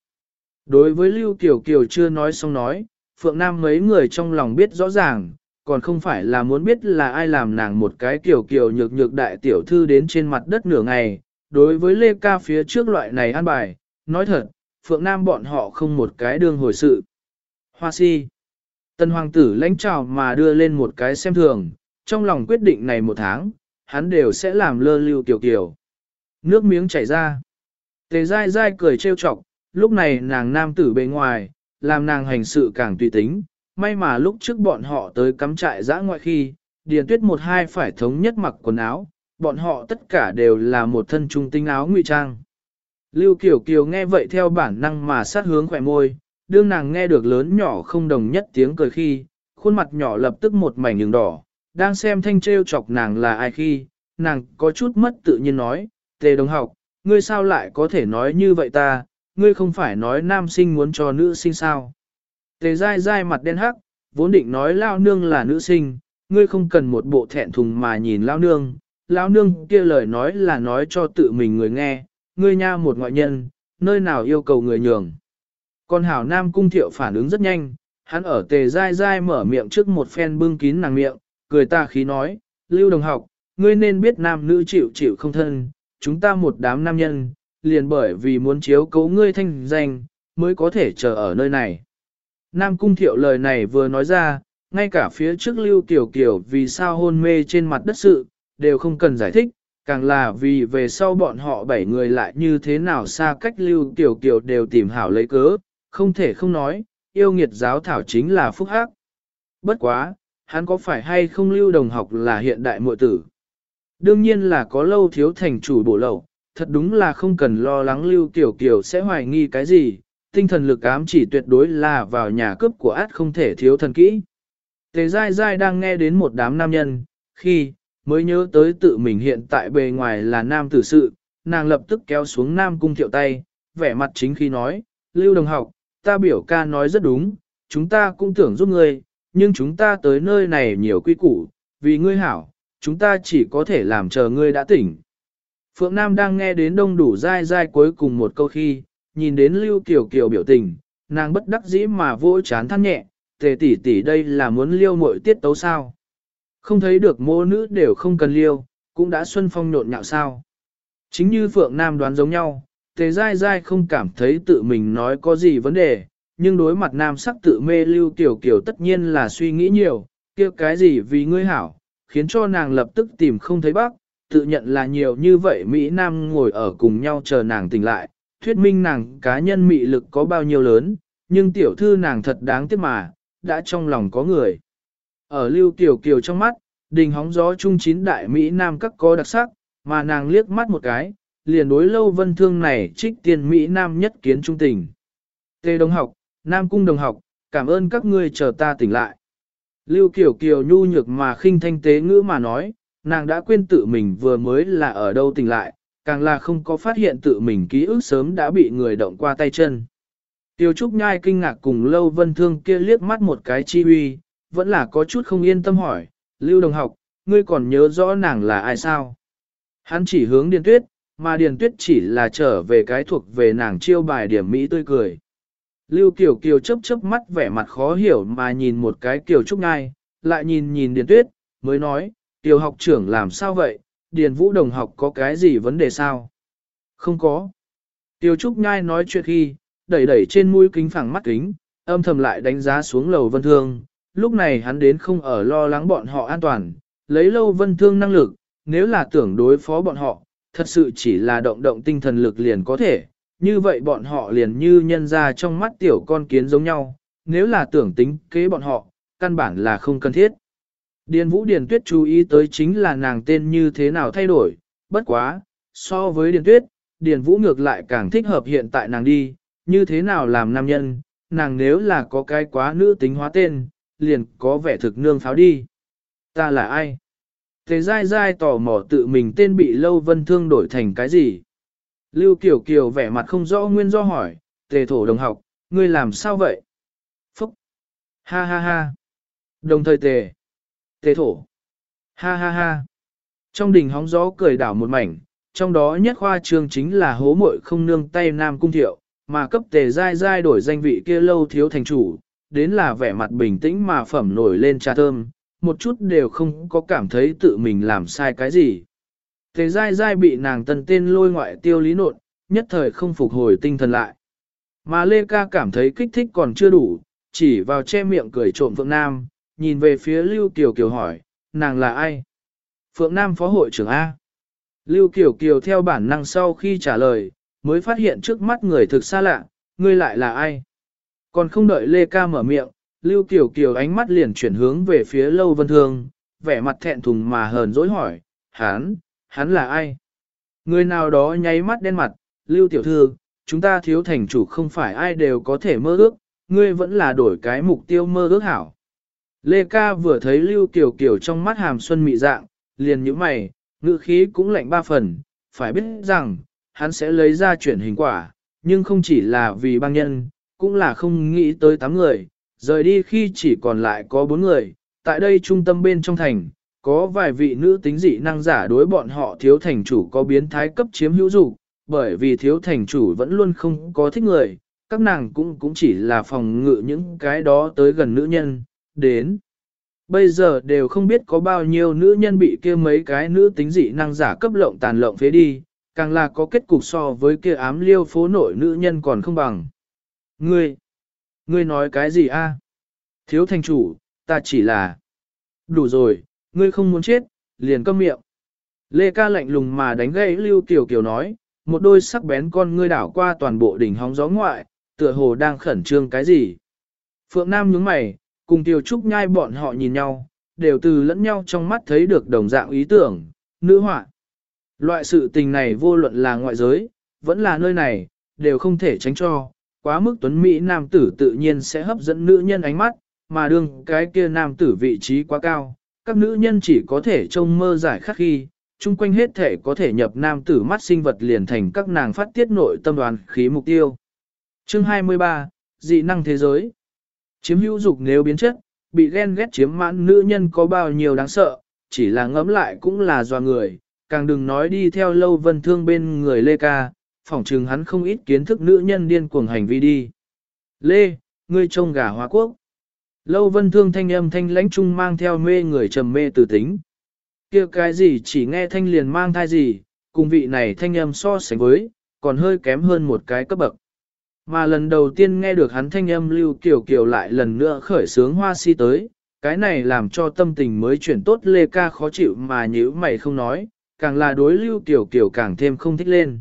Đối với Lưu Kiều Kiều chưa nói xong nói, Phượng Nam mấy người trong lòng biết rõ ràng, còn không phải là muốn biết là ai làm nàng một cái kiểu kiểu nhược nhược đại tiểu thư đến trên mặt đất nửa ngày. Đối với Lê Ca phía trước loại này an bài, nói thật, Phượng Nam bọn họ không một cái đương hồi sự. Hoa si. Tân hoàng tử lãnh trào mà đưa lên một cái xem thường, trong lòng quyết định này một tháng, hắn đều sẽ làm lơ lưu tiểu kiểu. Nước miếng chảy ra. Tề dai dai cười trêu chọc, lúc này nàng nam tử bề ngoài, làm nàng hành sự càng tùy tính. May mà lúc trước bọn họ tới cắm trại giã ngoại khi, điền tuyết một hai phải thống nhất mặc quần áo, bọn họ tất cả đều là một thân trung tinh áo ngụy trang. Lưu Kiều Kiều nghe vậy theo bản năng mà sát hướng khỏe môi, đương nàng nghe được lớn nhỏ không đồng nhất tiếng cười khi, khuôn mặt nhỏ lập tức một mảnh đường đỏ, đang xem thanh trêu chọc nàng là ai khi, nàng có chút mất tự nhiên nói, tề đồng học, ngươi sao lại có thể nói như vậy ta, ngươi không phải nói nam sinh muốn cho nữ sinh sao. Tề dai dai mặt đen hắc, vốn định nói lao nương là nữ sinh, ngươi không cần một bộ thẹn thùng mà nhìn lao nương, lao nương kia lời nói là nói cho tự mình người nghe, ngươi nha một ngoại nhân, nơi nào yêu cầu người nhường. Còn hảo nam cung thiệu phản ứng rất nhanh, hắn ở tề dai dai mở miệng trước một phen bưng kín nàng miệng, cười ta khí nói, lưu đồng học, ngươi nên biết nam nữ chịu chịu không thân, chúng ta một đám nam nhân, liền bởi vì muốn chiếu cấu ngươi thanh danh, mới có thể chờ ở nơi này. Nam cung thiệu lời này vừa nói ra, ngay cả phía trước lưu tiểu Kiều vì sao hôn mê trên mặt đất sự, đều không cần giải thích, càng là vì về sau bọn họ bảy người lại như thế nào xa cách lưu tiểu Kiều đều tìm hảo lấy cớ, không thể không nói, yêu nghiệt giáo thảo chính là phúc hắc. Bất quá, hắn có phải hay không lưu đồng học là hiện đại muội tử? Đương nhiên là có lâu thiếu thành chủ bổ lậu, thật đúng là không cần lo lắng lưu tiểu kiểu sẽ hoài nghi cái gì, tinh thần lực ám chỉ tuyệt đối là vào nhà cướp của át không thể thiếu thần kỹ. Tề dai dai đang nghe đến một đám nam nhân, khi, mới nhớ tới tự mình hiện tại bề ngoài là nam tử sự, nàng lập tức kéo xuống nam cung thiệu tay, vẻ mặt chính khi nói, Lưu đồng học, ta biểu ca nói rất đúng, chúng ta cũng tưởng giúp ngươi, nhưng chúng ta tới nơi này nhiều quy củ, vì ngươi hảo, chúng ta chỉ có thể làm chờ ngươi đã tỉnh. Phượng Nam đang nghe đến đông đủ dai dai cuối cùng một câu khi, nhìn đến Lưu Kiều Kiều biểu tình, nàng bất đắc dĩ mà vỗ chán than nhẹ, tề tỷ tỷ đây là muốn liêu mội tiết tấu sao. Không thấy được mô nữ đều không cần liêu, cũng đã xuân phong nhộn nhạo sao. Chính như Phượng Nam đoán giống nhau, tề dai dai không cảm thấy tự mình nói có gì vấn đề, nhưng đối mặt Nam sắc tự mê lưu Kiều Kiều tất nhiên là suy nghĩ nhiều, kia cái gì vì ngươi hảo, khiến cho nàng lập tức tìm không thấy bác, tự nhận là nhiều như vậy Mỹ Nam ngồi ở cùng nhau chờ nàng tỉnh lại, thuyết minh nàng cá nhân mị lực có bao nhiêu lớn, nhưng tiểu thư nàng thật đáng tiếc mà, đã trong lòng có người. Ở lưu tiểu kiều trong mắt, đình hóng gió trung chín đại Mỹ Nam các có đặc sắc, mà nàng liếc mắt một cái, liền đối lâu vân thương này trích tiền Mỹ Nam nhất kiến trung tình. Tê đồng học, Nam cung đồng học, cảm ơn các ngươi chờ ta tỉnh lại. Lưu Kiều Kiều nhu nhược mà khinh thanh tế ngữ mà nói, nàng đã quên tự mình vừa mới là ở đâu tỉnh lại, càng là không có phát hiện tự mình ký ức sớm đã bị người động qua tay chân. Tiêu Trúc Nhai kinh ngạc cùng Lâu Vân Thương kia liếc mắt một cái chi huy, vẫn là có chút không yên tâm hỏi, Lưu Đồng học, ngươi còn nhớ rõ nàng là ai sao? Hắn chỉ hướng Điền Tuyết, mà Điền Tuyết chỉ là trở về cái thuộc về nàng chiêu bài điểm Mỹ tươi cười. Lưu Kiều Kiều chớp chớp mắt vẻ mặt khó hiểu mà nhìn một cái Kiều Trúc Nhai, lại nhìn nhìn Điền Tuyết, mới nói, Tiểu học trưởng làm sao vậy, Điền Vũ đồng học có cái gì vấn đề sao? Không có. Tiêu Trúc Nhai nói chuyện khi, đẩy đẩy trên mũi kính phẳng mắt kính, âm thầm lại đánh giá xuống lầu vân thương. Lúc này hắn đến không ở lo lắng bọn họ an toàn, lấy lâu vân thương năng lực, nếu là tưởng đối phó bọn họ, thật sự chỉ là động động tinh thần lực liền có thể. Như vậy bọn họ liền như nhân ra trong mắt tiểu con kiến giống nhau, nếu là tưởng tính kế bọn họ, căn bản là không cần thiết. Điền Vũ Điền Tuyết chú ý tới chính là nàng tên như thế nào thay đổi, bất quá, so với Điền Tuyết, Điền Vũ ngược lại càng thích hợp hiện tại nàng đi, như thế nào làm nam nhân, nàng nếu là có cái quá nữ tính hóa tên, liền có vẻ thực nương pháo đi. Ta là ai? Thế dai dai tò mò tự mình tên bị lâu vân thương đổi thành cái gì? Lưu Kiều Kiều vẻ mặt không rõ nguyên do hỏi, tề thổ đồng học, ngươi làm sao vậy? Phúc! Ha ha ha! Đồng thời tề! Tế thổ! Ha ha ha! Trong đình hóng gió cười đảo một mảnh, trong đó nhất khoa trương chính là hố muội không nương tay nam cung thiệu, mà cấp tề dai dai đổi danh vị kia lâu thiếu thành chủ, đến là vẻ mặt bình tĩnh mà phẩm nổi lên trà thơm, một chút đều không có cảm thấy tự mình làm sai cái gì. Tề dai dai bị nàng tần tên lôi ngoại tiêu lý nộn, nhất thời không phục hồi tinh thần lại. Mà Lê Ca cảm thấy kích thích còn chưa đủ, chỉ vào che miệng cười trộm Phượng Nam, nhìn về phía Lưu Kiều Kiều hỏi, nàng là ai? Phượng Nam Phó hội trưởng A. Lưu Kiều Kiều theo bản năng sau khi trả lời, mới phát hiện trước mắt người thực xa lạ, ngươi lại là ai? Còn không đợi Lê Ca mở miệng, Lưu Kiều Kiều ánh mắt liền chuyển hướng về phía Lâu Vân Thương, vẻ mặt thẹn thùng mà hờn dỗi hỏi, hắn, hắn là ai? Người nào đó nháy mắt đen mặt, Lưu Tiểu Thư, chúng ta thiếu thành chủ không phải ai đều có thể mơ ước, ngươi vẫn là đổi cái mục tiêu mơ ước hảo. Lê Ca vừa thấy Lưu Kiều Kiều trong mắt hàm xuân mị dạng, liền như mày, ngữ khí cũng lạnh ba phần, phải biết rằng, hắn sẽ lấy ra chuyển hình quả, nhưng không chỉ là vì băng nhân, cũng là không nghĩ tới tám người, rời đi khi chỉ còn lại có bốn người, tại đây trung tâm bên trong thành, có vài vị nữ tính dị năng giả đối bọn họ thiếu thành chủ có biến thái cấp chiếm hữu dục bởi vì thiếu thành chủ vẫn luôn không có thích người, các nàng cũng cũng chỉ là phòng ngự những cái đó tới gần nữ nhân, đến. Bây giờ đều không biết có bao nhiêu nữ nhân bị kia mấy cái nữ tính dị năng giả cấp lộng tàn lộng phế đi, càng là có kết cục so với kia ám liêu phố nội nữ nhân còn không bằng. Ngươi, ngươi nói cái gì a? Thiếu thành chủ, ta chỉ là... Đủ rồi, ngươi không muốn chết, liền câm miệng. Lê ca lạnh lùng mà đánh gãy Lưu Kiều Kiều nói, một đôi sắc bén con ngươi đảo qua toàn bộ đỉnh hóng gió ngoại, tựa hồ đang khẩn trương cái gì. Phượng Nam nhướng mày, cùng Tiêu Trúc nhai bọn họ nhìn nhau, đều từ lẫn nhau trong mắt thấy được đồng dạng ý tưởng, nữ họa. Loại sự tình này vô luận là ngoại giới, vẫn là nơi này, đều không thể tránh cho, quá mức tuấn Mỹ nam tử tự nhiên sẽ hấp dẫn nữ nhân ánh mắt, mà đương cái kia nam tử vị trí quá cao, các nữ nhân chỉ có thể trông mơ giải khắc khi, chung quanh hết thể có thể nhập nam tử mắt sinh vật liền thành các nàng phát tiết nội tâm đoàn khí mục tiêu. Chương 23, dị năng thế giới. Chiếm hữu dục nếu biến chất, bị ghen ghét chiếm mãn nữ nhân có bao nhiêu đáng sợ, chỉ là ngẫm lại cũng là doa người, càng đừng nói đi theo lâu vân thương bên người Lê Ca, phỏng chừng hắn không ít kiến thức nữ nhân điên cuồng hành vi đi. Lê, ngươi trông gà hoa quốc. Lâu vân thương thanh âm thanh lãnh trung mang theo mê người trầm mê từ tính. kia cái gì chỉ nghe thanh liền mang thai gì, cùng vị này thanh âm so sánh với, còn hơi kém hơn một cái cấp bậc. Mà lần đầu tiên nghe được hắn thanh âm lưu kiều kiều lại lần nữa khởi sướng hoa si tới, cái này làm cho tâm tình mới chuyển tốt lê ca khó chịu mà nhữ mày không nói, càng là đối lưu kiều kiều càng thêm không thích lên.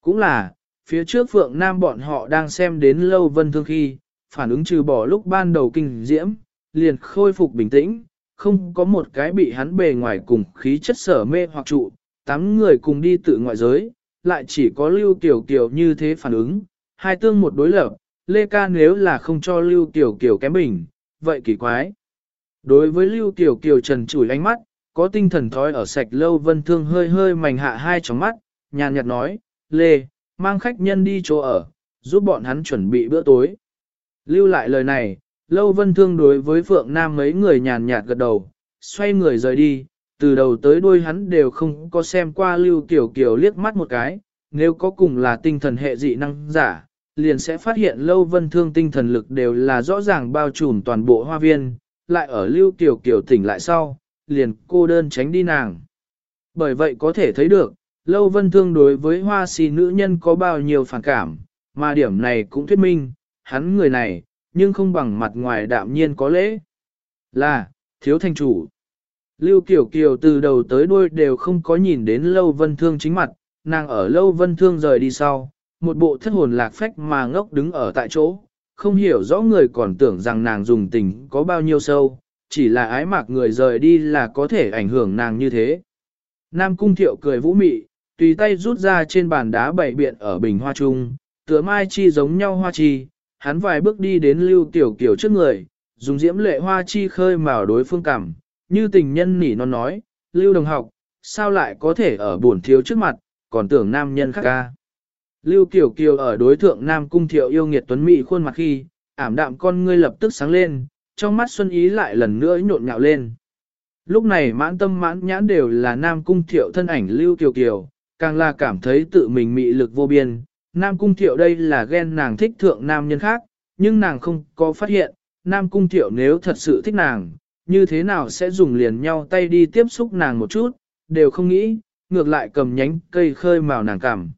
Cũng là, phía trước Phượng Nam bọn họ đang xem đến lâu vân thương khi, phản ứng trừ bỏ lúc ban đầu kinh diễm, liền khôi phục bình tĩnh, không có một cái bị hắn bề ngoài cùng khí chất sở mê hoặc trụ, tám người cùng đi tự ngoại giới, lại chỉ có lưu kiều kiều như thế phản ứng, hai tương một đối lập, Lê Ca nếu là không cho lưu Tiểu Kiều kém bình, vậy kỳ quái. Đối với lưu Tiểu Kiều trần chủi ánh mắt, có tinh thần thói ở sạch lâu vân thương hơi hơi mảnh hạ hai tròng mắt, nhàn nhạt nói, Lê, mang khách nhân đi chỗ ở, giúp bọn hắn chuẩn bị bữa tối. Lưu lại lời này, lâu vân thương đối với Phượng Nam mấy người nhàn nhạt gật đầu, xoay người rời đi, từ đầu tới đuôi hắn đều không có xem qua Lưu Kiều Kiều liếc mắt một cái, nếu có cùng là tinh thần hệ dị năng giả, liền sẽ phát hiện lâu vân thương tinh thần lực đều là rõ ràng bao trùm toàn bộ hoa viên, lại ở Lưu tiểu kiểu tỉnh lại sau, liền cô đơn tránh đi nàng. Bởi vậy có thể thấy được, lâu vân thương đối với hoa si nữ nhân có bao nhiêu phản cảm, mà điểm này cũng thuyết minh, hắn người này, nhưng không bằng mặt ngoài đạm nhiên có lễ. Là, thiếu thanh chủ. Lưu Kiều Kiều từ đầu tới đuôi đều không có nhìn đến Lâu Vân Thương chính mặt, nàng ở Lâu Vân Thương rời đi sau, một bộ thất hồn lạc phách mà ngốc đứng ở tại chỗ, không hiểu rõ người còn tưởng rằng nàng dùng tình có bao nhiêu sâu, chỉ là ái mạc người rời đi là có thể ảnh hưởng nàng như thế. Nam Cung Thiệu cười vũ mị, tùy tay rút ra trên bàn đá bảy biện ở bình hoa trung, tựa mai chi giống nhau hoa chi, hắn vài bước đi đến Lưu Tiểu kiểu trước người, dùng diễm lệ hoa chi khơi mào đối phương cảm, như tình nhân nỉ non nói, Lưu đồng học, sao lại có thể ở buồn thiếu trước mặt, còn tưởng nam nhân khác ca. Lưu Kiều Kiều ở đối thượng Nam Cung Thiệu yêu nghiệt tuấn mỹ khuôn mặt khi, ảm đạm con ngươi lập tức sáng lên, trong mắt Xuân Ý lại lần nữa nhộn nhạo lên. Lúc này mãn tâm mãn nhãn đều là Nam Cung Thiệu thân ảnh Lưu Kiều Kiều, càng là cảm thấy tự mình mị lực vô biên, Nam Cung Thiệu đây là ghen nàng thích thượng nam nhân khác, nhưng nàng không có phát hiện, Nam Cung Thiệu nếu thật sự thích nàng, như thế nào sẽ dùng liền nhau tay đi tiếp xúc nàng một chút, đều không nghĩ, ngược lại cầm nhánh cây khơi màu nàng cảm.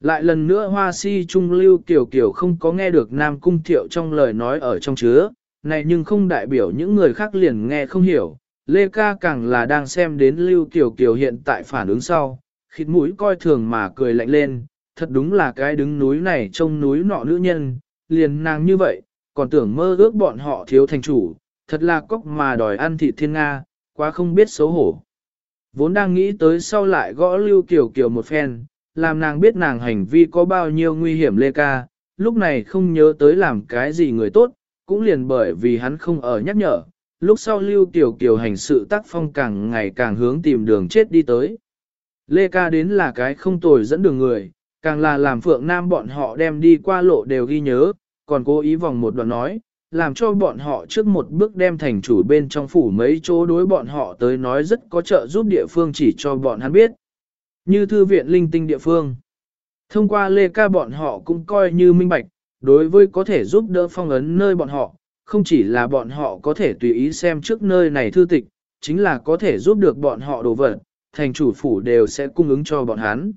Lại lần nữa hoa si trung lưu kiểu kiểu không có nghe được Nam Cung Thiệu trong lời nói ở trong chứa, này nhưng không đại biểu những người khác liền nghe không hiểu. Lê ca càng là đang xem đến lưu kiểu kiểu hiện tại phản ứng sau, khít mũi coi thường mà cười lạnh lên, thật đúng là cái đứng núi này trông núi nọ nữ nhân, liền nàng như vậy, còn tưởng mơ ước bọn họ thiếu thành chủ, thật là cóc mà đòi ăn thịt thiên Nga, quá không biết xấu hổ. Vốn đang nghĩ tới sau lại gõ lưu kiểu kiểu một phen, làm nàng biết nàng hành vi có bao nhiêu nguy hiểm lê ca, lúc này không nhớ tới làm cái gì người tốt, cũng liền bởi vì hắn không ở nhắc nhở, lúc sau lưu tiểu kiều hành sự tác phong càng ngày càng hướng tìm đường chết đi tới. Lê ca đến là cái không tồi dẫn đường người, càng là làm phượng nam bọn họ đem đi qua lộ đều ghi nhớ, còn cố ý vòng một đoạn nói, làm cho bọn họ trước một bước đem thành chủ bên trong phủ mấy chỗ đối bọn họ tới nói rất có trợ giúp địa phương chỉ cho bọn hắn biết. Như thư viện linh tinh địa phương. Thông qua lê ca bọn họ cũng coi như minh bạch, đối với có thể giúp đỡ phong ấn nơi bọn họ, không chỉ là bọn họ có thể tùy ý xem trước nơi này thư tịch, chính là có thể giúp được bọn họ đồ vật, thành chủ phủ đều sẽ cung ứng cho bọn hắn.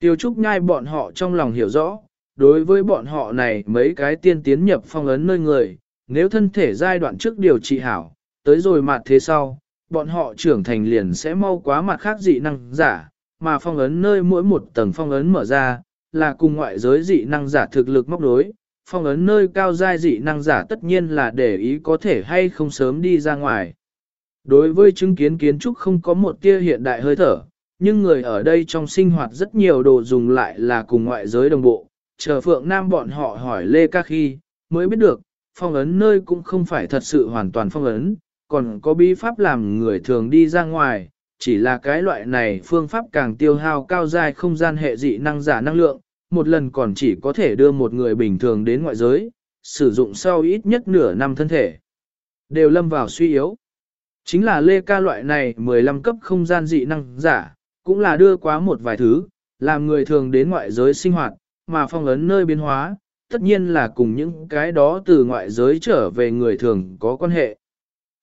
Tiêu Trúc Nhai bọn họ trong lòng hiểu rõ, đối với bọn họ này mấy cái tiên tiến nhập phong ấn nơi người, nếu thân thể giai đoạn trước điều trị hảo, tới rồi mặt thế sau, bọn họ trưởng thành liền sẽ mau quá mặt khác dị năng giả, mà phong ấn nơi mỗi một tầng phong ấn mở ra, là cùng ngoại giới dị năng giả thực lực móc đối, phong ấn nơi cao giai dị năng giả tất nhiên là để ý có thể hay không sớm đi ra ngoài. Đối với chứng kiến kiến trúc không có một tia hiện đại hơi thở, nhưng người ở đây trong sinh hoạt rất nhiều đồ dùng lại là cùng ngoại giới đồng bộ. Chờ Phượng Nam bọn họ hỏi Lê Ca khi, mới biết được, phong ấn nơi cũng không phải thật sự hoàn toàn phong ấn, còn có bí pháp làm người thường đi ra ngoài, chỉ là cái loại này phương pháp càng tiêu hao cao dài không gian hệ dị năng giả năng lượng, một lần còn chỉ có thể đưa một người bình thường đến ngoại giới, sử dụng sau ít nhất nửa năm thân thể. Đều lâm vào suy yếu. Chính là lê ca loại này 15 cấp không gian dị năng giả, cũng là đưa quá một vài thứ, làm người thường đến ngoại giới sinh hoạt, mà phong ấn nơi biến hóa, tất nhiên là cùng những cái đó từ ngoại giới trở về người thường có quan hệ.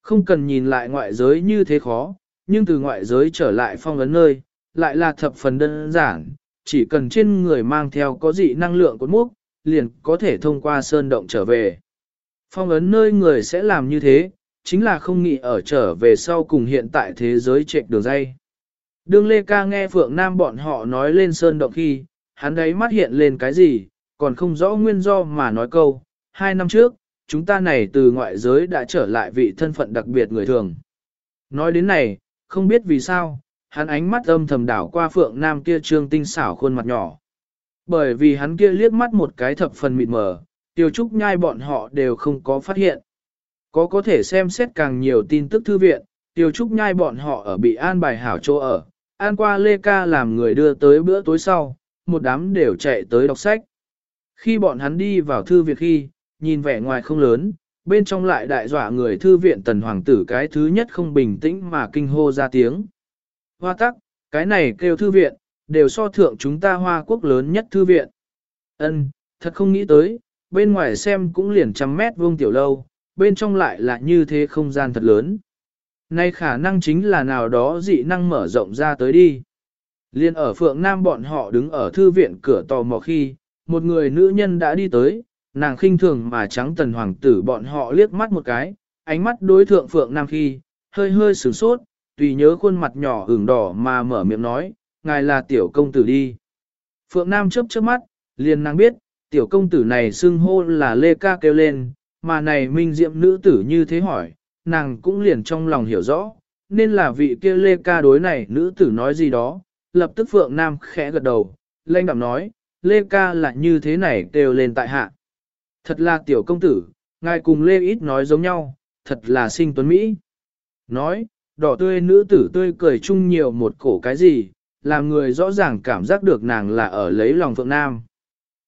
Không cần nhìn lại ngoại giới như thế khó, nhưng từ ngoại giới trở lại phong ấn nơi, lại là thập phần đơn giản, chỉ cần trên người mang theo có dị năng lượng cột múc, liền có thể thông qua sơn động trở về. Phong ấn nơi người sẽ làm như thế, chính là không nghĩ ở trở về sau cùng hiện tại thế giới trệch đường dây. Đương Lê Ca nghe Phượng Nam bọn họ nói lên sơn động khi, hắn đấy mắt hiện lên cái gì, còn không rõ nguyên do mà nói câu, hai năm trước, chúng ta này từ ngoại giới đã trở lại vị thân phận đặc biệt người thường. Nói đến này, không biết vì sao, hắn ánh mắt âm thầm đảo qua Phượng Nam kia trương tinh xảo khuôn mặt nhỏ. Bởi vì hắn kia liếc mắt một cái thập phần mịt mờ, tiêu trúc nhai bọn họ đều không có phát hiện. Có có thể xem xét càng nhiều tin tức thư viện, tiêu trúc nhai bọn họ ở bị an bài hảo chỗ ở, an qua Lê Ca làm người đưa tới bữa tối sau, một đám đều chạy tới đọc sách. Khi bọn hắn đi vào thư viện khi, nhìn vẻ ngoài không lớn, bên trong lại đại dọa người thư viện tần hoàng tử cái thứ nhất không bình tĩnh mà kinh hô ra tiếng. Hoa tắc, cái này kêu thư viện, đều so thượng chúng ta hoa quốc lớn nhất thư viện. Ân, thật không nghĩ tới, bên ngoài xem cũng liền trăm mét vuông tiểu lâu, bên trong lại là như thế không gian thật lớn. Nay khả năng chính là nào đó dị năng mở rộng ra tới đi. Liên ở phượng nam bọn họ đứng ở thư viện cửa tò mò khi, một người nữ nhân đã đi tới, nàng khinh thường mà trắng tần hoàng tử bọn họ liếc mắt một cái, ánh mắt đối thượng phượng nam khi, hơi hơi sửng sốt, tùy nhớ khuôn mặt nhỏ ửng đỏ mà mở miệng nói, ngài là tiểu công tử đi. Phượng nam chớp chớp mắt, liền nàng biết, tiểu công tử này xưng hô là Lê Ca kêu lên, mà này minh diệm nữ tử như thế hỏi, nàng cũng liền trong lòng hiểu rõ, nên là vị kia Lê Ca đối này nữ tử nói gì đó, lập tức Phượng Nam khẽ gật đầu, lanh đạm nói, Lê Ca là như thế này kêu lên tại hạ. Thật là tiểu công tử, ngài cùng Lê ít nói giống nhau, thật là sinh tuấn Mỹ. Nói, đỏ tươi nữ tử tươi cười chung nhiều một cổ cái gì, làm người rõ ràng cảm giác được nàng là ở lấy lòng Phượng Nam.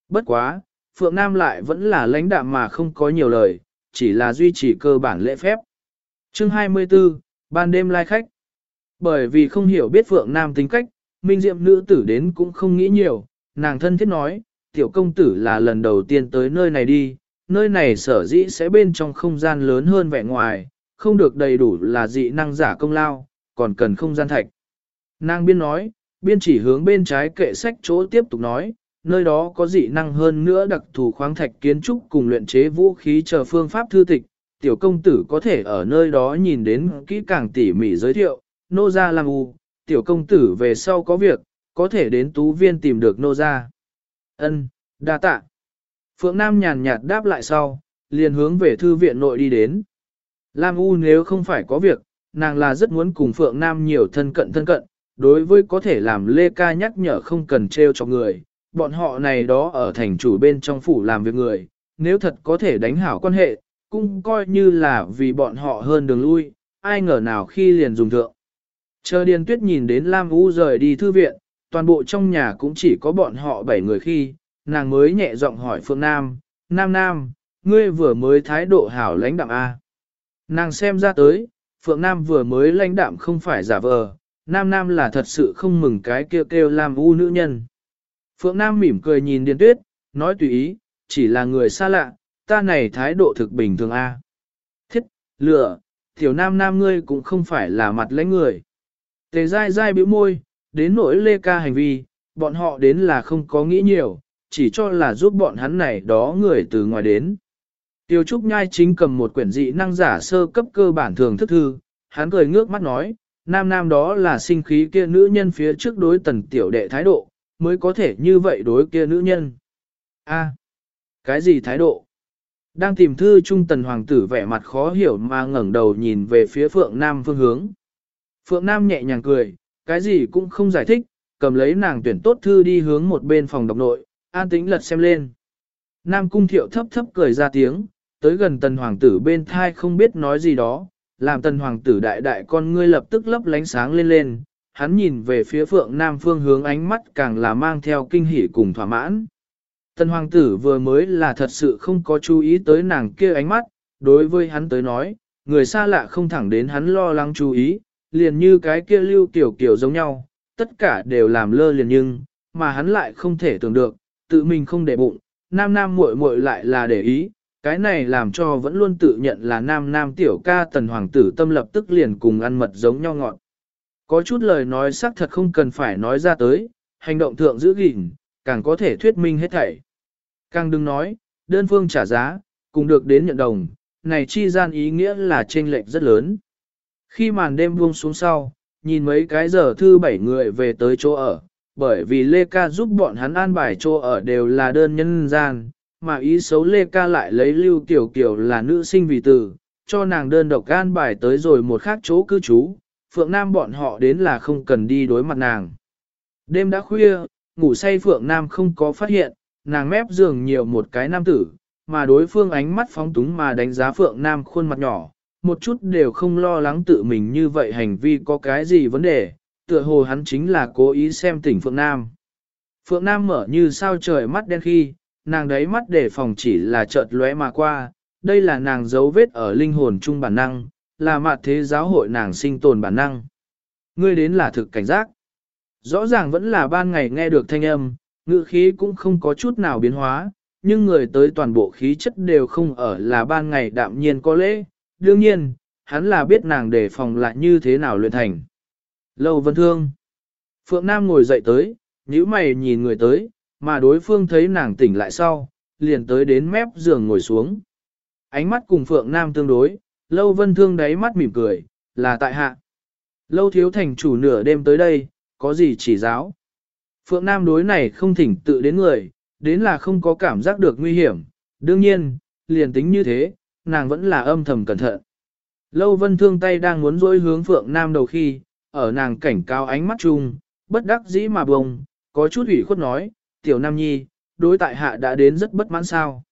Bất quá, Phượng Nam lại vẫn là lãnh đạm mà không có nhiều lời, chỉ là duy trì cơ bản lễ phép. Chương 24, ban đêm lai khách. Bởi vì không hiểu biết Phượng Nam tính cách, Minh Diệm nữ tử đến cũng không nghĩ nhiều, nàng thân thiết nói, tiểu công tử là lần đầu tiên tới nơi này đi, nơi này sở dĩ sẽ bên trong không gian lớn hơn vẻ ngoài, không được đầy đủ là dị năng giả công lao, còn cần không gian thạch. Nàng biên nói, biên chỉ hướng bên trái kệ sách chỗ tiếp tục nói, nơi đó có dị năng hơn nữa đặc thù khoáng thạch kiến trúc cùng luyện chế vũ khí chờ phương pháp thư tịch, tiểu công tử có thể ở nơi đó nhìn đến kỹ càng tỉ mỉ giới thiệu, nô gia làm u, tiểu công tử về sau có việc, có thể đến tú viên tìm được nô gia. Ân, đa tạ. Phượng Nam nhàn nhạt đáp lại sau, liền hướng về thư viện nội đi đến. Lam U nếu không phải có việc, nàng là rất muốn cùng Phượng Nam nhiều thân cận thân cận, đối với có thể làm Lê Ca nhắc nhở không cần treo cho người, bọn họ này đó ở thành chủ bên trong phủ làm việc người, nếu thật có thể đánh hảo quan hệ, cũng coi như là vì bọn họ hơn đường lui, ai ngờ nào khi liền dùng thượng. Chờ Điền Tuyết nhìn đến Lam U rời đi thư viện, toàn bộ trong nhà cũng chỉ có bọn họ bảy người khi, nàng mới nhẹ giọng hỏi Phượng Nam, Nam Nam, ngươi vừa mới thái độ hảo lãnh đạm A. Nàng xem ra tới, Phượng Nam vừa mới lãnh đạm không phải giả vờ, Nam Nam là thật sự không mừng cái kêu kêu làm u nữ nhân. Phượng Nam mỉm cười nhìn Điền Tuyết, nói tùy ý, chỉ là người xa lạ, ta này thái độ thực bình thường A. Thiết, lửa, tiểu Nam Nam ngươi cũng không phải là mặt lãnh người. Tề dai dai bĩu môi, đến nỗi lê ca hành vi, bọn họ đến là không có nghĩ nhiều, chỉ cho là giúp bọn hắn này đó người từ ngoài đến. Tiêu Trúc Nhai chính cầm một quyển dị năng giả sơ cấp cơ bản thường thức thư, hắn cười ngước mắt nói, nam nam đó là sinh khí kia nữ nhân phía trước đối tần tiểu đệ thái độ, mới có thể như vậy đối kia nữ nhân. A, cái gì thái độ? Đang tìm thư trung tần hoàng tử vẻ mặt khó hiểu mà ngẩng đầu nhìn về phía phượng nam phương hướng. Phượng nam nhẹ nhàng cười, cái gì cũng không giải thích, cầm lấy nàng tuyển tốt thư đi hướng một bên phòng đọc nội, an tĩnh lật xem lên. Nam cung thiệu thấp thấp cười ra tiếng, tới gần tần hoàng tử bên thai không biết nói gì đó, làm tần hoàng tử đại đại con ngươi lập tức lấp lánh sáng lên lên, hắn nhìn về phía phượng nam phương hướng ánh mắt càng là mang theo kinh hỉ cùng thỏa mãn. Tần hoàng tử vừa mới là thật sự không có chú ý tới nàng kia ánh mắt, đối với hắn tới nói, người xa lạ không thẳng đến hắn lo lắng chú ý, liền như cái kia lưu tiểu kiểu giống nhau, tất cả đều làm lơ liền nhưng, mà hắn lại không thể tưởng được, tự mình không để bụng, nam nam muội muội lại là để ý, cái này làm cho vẫn luôn tự nhận là nam nam tiểu ca tần hoàng tử tâm lập tức liền cùng ăn mật giống nhau ngọn. Có chút lời nói xác thật không cần phải nói ra tới, hành động thượng giữ gìn, càng có thể thuyết minh hết thảy. Càng đừng nói, đơn phương trả giá, cùng được đến nhận đồng, này chi gian ý nghĩa là chênh lệch rất lớn. Khi màn đêm buông xuống sau, nhìn mấy cái giờ thư bảy người về tới chỗ ở, bởi vì Lê Ca giúp bọn hắn an bài chỗ ở đều là đơn nhân gian, mà ý xấu Lê Ca lại lấy Lưu Tiểu Kiều là nữ sinh vì tử, cho nàng đơn độc an bài tới rồi một khác chỗ cư trú, Phượng Nam bọn họ đến là không cần đi đối mặt nàng. Đêm đã khuya, ngủ say Phượng Nam không có phát hiện, nàng mép giường nhiều một cái nam tử, mà đối phương ánh mắt phóng túng mà đánh giá Phượng Nam khuôn mặt nhỏ, một chút đều không lo lắng tự mình như vậy hành vi có cái gì vấn đề, tựa hồ hắn chính là cố ý xem tỉnh Phượng Nam. Phượng Nam mở như sao trời mắt đen khi, nàng đấy mắt để phòng chỉ là chợt lóe mà qua, đây là nàng dấu vết ở linh hồn chung bản năng, là mặt thế giáo hội nàng sinh tồn bản năng. Ngươi đến là thực cảnh giác. Rõ ràng vẫn là ban ngày nghe được thanh âm, ngữ khí cũng không có chút nào biến hóa, nhưng người tới toàn bộ khí chất đều không ở là ban ngày đạm nhiên có lễ. Đương nhiên, hắn là biết nàng đề phòng lại như thế nào luyện thành. Lâu vân thương. Phượng Nam ngồi dậy tới, nhíu mày nhìn người tới, mà đối phương thấy nàng tỉnh lại sau, liền tới đến mép giường ngồi xuống. Ánh mắt cùng Phượng Nam tương đối, Lâu Vân Thương đáy mắt mỉm cười, là tại hạ. Lâu thiếu thành chủ nửa đêm tới đây, có gì chỉ giáo. Phượng Nam đối này không thỉnh tự đến người, đến là không có cảm giác được nguy hiểm. Đương nhiên, liền tính như thế, nàng vẫn là âm thầm cẩn thận. Lâu Vân Thương tay đang muốn dối hướng Phượng Nam đầu khi, ở nàng cảnh cao ánh mắt chung, bất đắc dĩ mà bông, có chút ủy khuất nói, tiểu nam nhi, đối tại hạ đã đến rất bất mãn sao.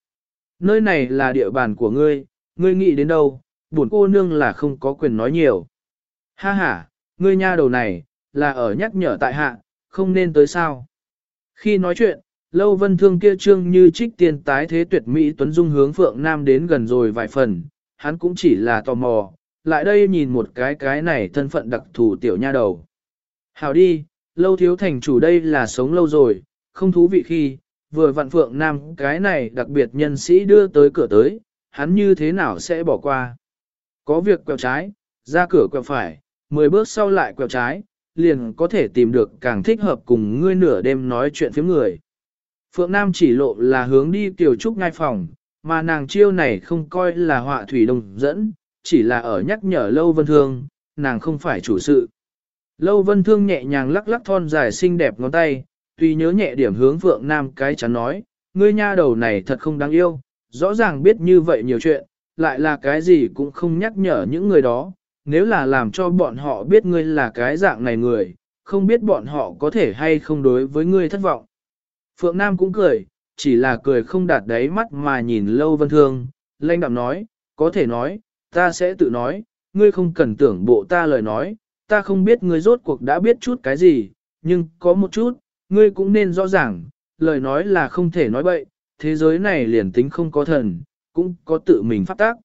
Nơi này là địa bàn của ngươi, ngươi nghĩ đến đâu, buồn cô nương là không có quyền nói nhiều. Ha ha, ngươi nha đầu này, là ở nhắc nhở tại hạ, không nên tới sao. Khi nói chuyện, lâu vân thương kia trương như trích tiền tái thế tuyệt mỹ tuấn dung hướng phượng nam đến gần rồi vài phần, hắn cũng chỉ là tò mò, lại đây nhìn một cái cái này thân phận đặc thù tiểu nha đầu. Hào đi, lâu thiếu thành chủ đây là sống lâu rồi, không thú vị khi, vừa vặn phượng nam cái này đặc biệt nhân sĩ đưa tới cửa tới, hắn như thế nào sẽ bỏ qua. Có việc quẹo trái, ra cửa quẹo phải, 10 bước sau lại quẹo trái, liền có thể tìm được càng thích hợp cùng ngươi nửa đêm nói chuyện phía người. Phượng Nam chỉ lộ là hướng đi Kiều Trúc ngay phòng, mà nàng chiêu này không coi là họa thủy đồng dẫn, chỉ là ở nhắc nhở Lâu Vân Thương, nàng không phải chủ sự. Lâu Vân Thương nhẹ nhàng lắc lắc thon dài xinh đẹp ngón tay, tùy nhớ nhẹ điểm hướng Phượng Nam cái chắn nói, ngươi nha đầu này thật không đáng yêu, rõ ràng biết như vậy nhiều chuyện, lại là cái gì cũng không nhắc nhở những người đó, nếu là làm cho bọn họ biết ngươi là cái dạng này người, không biết bọn họ có thể hay không đối với ngươi thất vọng. Phượng Nam cũng cười, chỉ là cười không đạt đáy mắt mà nhìn Lâu Vân Thương, lanh đạm nói, có thể nói, ta sẽ tự nói, ngươi không cần tưởng bộ ta lời nói, ta không biết ngươi rốt cuộc đã biết chút cái gì, nhưng có một chút, ngươi cũng nên rõ ràng, lời nói là không thể nói bậy, thế giới này liền tính không có thần, cũng có tự mình phát tác.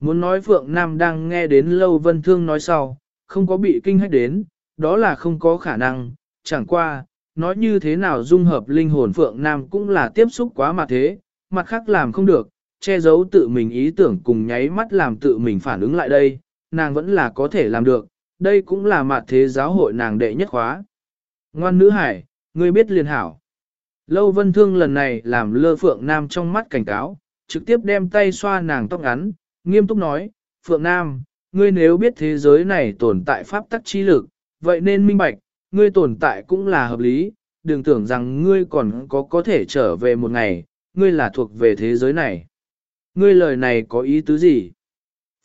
Muốn nói Phượng Nam đang nghe đến Lâu Vân Thương nói sau, không có bị kinh hách đến, đó là không có khả năng, chẳng qua, nói như thế nào dung hợp linh hồn Phượng Nam cũng là tiếp xúc quá mà thế, mặt khác làm không được, che giấu tự mình ý tưởng cùng nháy mắt làm tự mình phản ứng lại đây, nàng vẫn là có thể làm được, đây cũng là mặt thế giáo hội nàng đệ nhất khóa. Ngoan nữ hải, ngươi biết liền hảo. Lâu vân thương lần này làm lơ Phượng Nam trong mắt cảnh cáo, trực tiếp đem tay xoa nàng tóc ngắn, nghiêm túc nói, Phượng Nam, ngươi nếu biết thế giới này tồn tại pháp tắc chi lực, vậy nên minh bạch, ngươi tồn tại cũng là hợp lý, đừng tưởng rằng ngươi còn có có thể trở về một ngày, ngươi là thuộc về thế giới này. Ngươi lời này có ý tứ gì?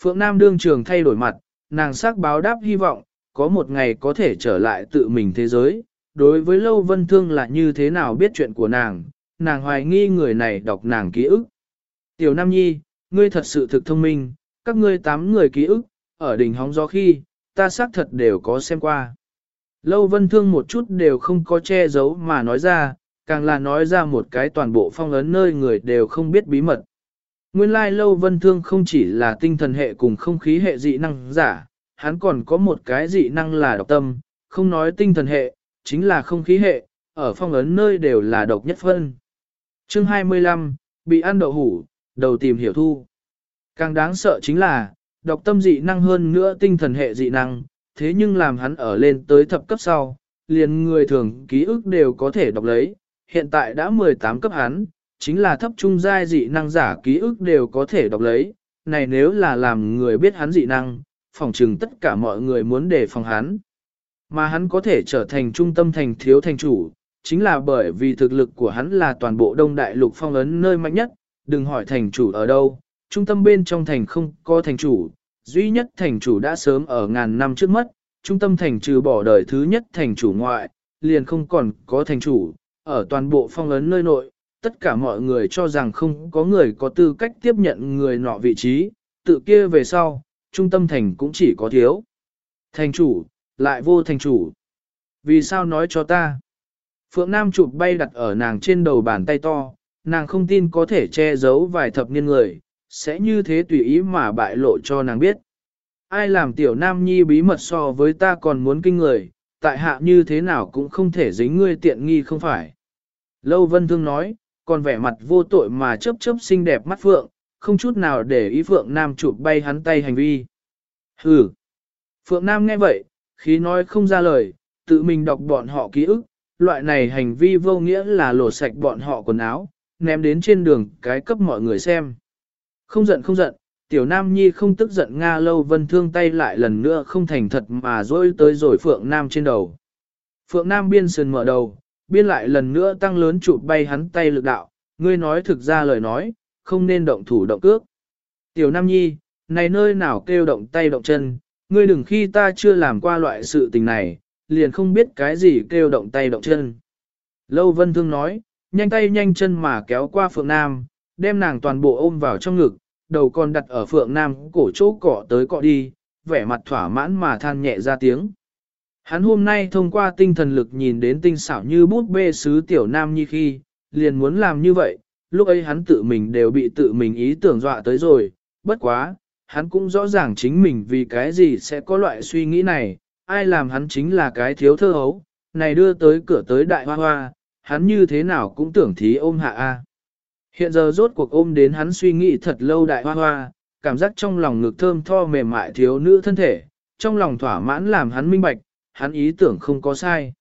Phượng Nam đương trường thay đổi mặt, nàng sắc báo đáp hy vọng, có một ngày có thể trở lại tự mình thế giới. Đối với Lâu Vân Thương là như thế nào biết chuyện của nàng, nàng hoài nghi người này đọc nàng ký ức. Tiểu Nam Nhi, ngươi thật sự thực thông minh, các ngươi tám người ký ức, ở đỉnh hóng gió khi, ta xác thật đều có xem qua. Lâu Vân Thương một chút đều không có che giấu mà nói ra, càng là nói ra một cái toàn bộ phong ấn nơi người đều không biết bí mật. Nguyên lai Lâu Vân Thương không chỉ là tinh thần hệ cùng không khí hệ dị năng giả, hắn còn có một cái dị năng là độc tâm, không nói tinh thần hệ, chính là không khí hệ, ở phong ấn nơi đều là độc nhất phân. Chương 25, bị ăn đậu hủ, đầu tìm hiểu thu. Càng đáng sợ chính là, độc tâm dị năng hơn nữa tinh thần hệ dị năng, thế nhưng làm hắn ở lên tới thập cấp sau, liền người thường ký ức đều có thể đọc lấy, hiện tại đã 18 cấp hắn, chính là thấp trung giai dị năng giả ký ức đều có thể đọc lấy, này nếu là làm người biết hắn dị năng, phòng trừng tất cả mọi người muốn đề phòng hắn. Mà hắn có thể trở thành trung tâm thành thiếu thành chủ, chính là bởi vì thực lực của hắn là toàn bộ đông đại lục phong ấn nơi mạnh nhất, đừng hỏi thành chủ ở đâu, trung tâm bên trong thành không có thành chủ, duy nhất thành chủ đã sớm ở ngàn năm trước mất, trung tâm thành trừ bỏ đời thứ nhất thành chủ ngoại, liền không còn có thành chủ, ở toàn bộ phong ấn nơi nội, tất cả mọi người cho rằng không có người có tư cách tiếp nhận người nọ vị trí, tự kia về sau, trung tâm thành cũng chỉ có thiếu. Thành chủ, lại vô thành chủ. Vì sao nói cho ta? Phượng Nam chụp bay đặt ở nàng trên đầu bàn tay to, nàng không tin có thể che giấu vài thập niên người, sẽ như thế tùy ý mà bại lộ cho nàng biết. Ai làm tiểu nam nhi bí mật so với ta còn muốn kinh người, tại hạ như thế nào cũng không thể dính ngươi tiện nghi không phải. Lâu Vân Thương nói, còn vẻ mặt vô tội mà chớp chớp xinh đẹp mắt Phượng, không chút nào để ý Phượng Nam chụp bay hắn tay hành vi. Hừ. Phượng Nam nghe vậy, khí nói không ra lời, tự mình đọc bọn họ ký ức, loại này hành vi vô nghĩa là lột sạch bọn họ quần áo, ném đến trên đường cái cấp mọi người xem. Không giận không giận, tiểu nam nhi không tức giận Nga lâu vân thương tay lại lần nữa không thành thật mà dối tới rồi Phượng Nam trên đầu. Phượng Nam biên sườn mở đầu, biên lại lần nữa tăng lớn chụp bay hắn tay lực đạo, ngươi nói thực ra lời nói, không nên động thủ động cước. Tiểu Nam Nhi, này nơi nào kêu động tay động chân, ngươi đừng khi ta chưa làm qua loại sự tình này, liền không biết cái gì kêu động tay động chân. Lâu Vân Thương nói, nhanh tay nhanh chân mà kéo qua Phượng Nam, đem nàng toàn bộ ôm vào trong ngực, đầu còn đặt ở Phượng Nam cổ chỗ cỏ tới cọ đi, vẻ mặt thỏa mãn mà than nhẹ ra tiếng. Hắn hôm nay thông qua tinh thần lực nhìn đến tinh xảo như bút bê sứ tiểu nam như khi, liền muốn làm như vậy, lúc ấy hắn tự mình đều bị tự mình ý tưởng dọa tới rồi, bất quá, hắn cũng rõ ràng chính mình vì cái gì sẽ có loại suy nghĩ này, ai làm hắn chính là cái thiếu thơ hấu, này đưa tới cửa tới đại hoa hoa, hắn như thế nào cũng tưởng thí ôm hạ a. Hiện giờ rốt cuộc ôm đến hắn suy nghĩ thật lâu đại hoa hoa, cảm giác trong lòng ngực thơm tho mềm mại thiếu nữ thân thể, trong lòng thỏa mãn làm hắn minh bạch, hắn ý tưởng không có sai.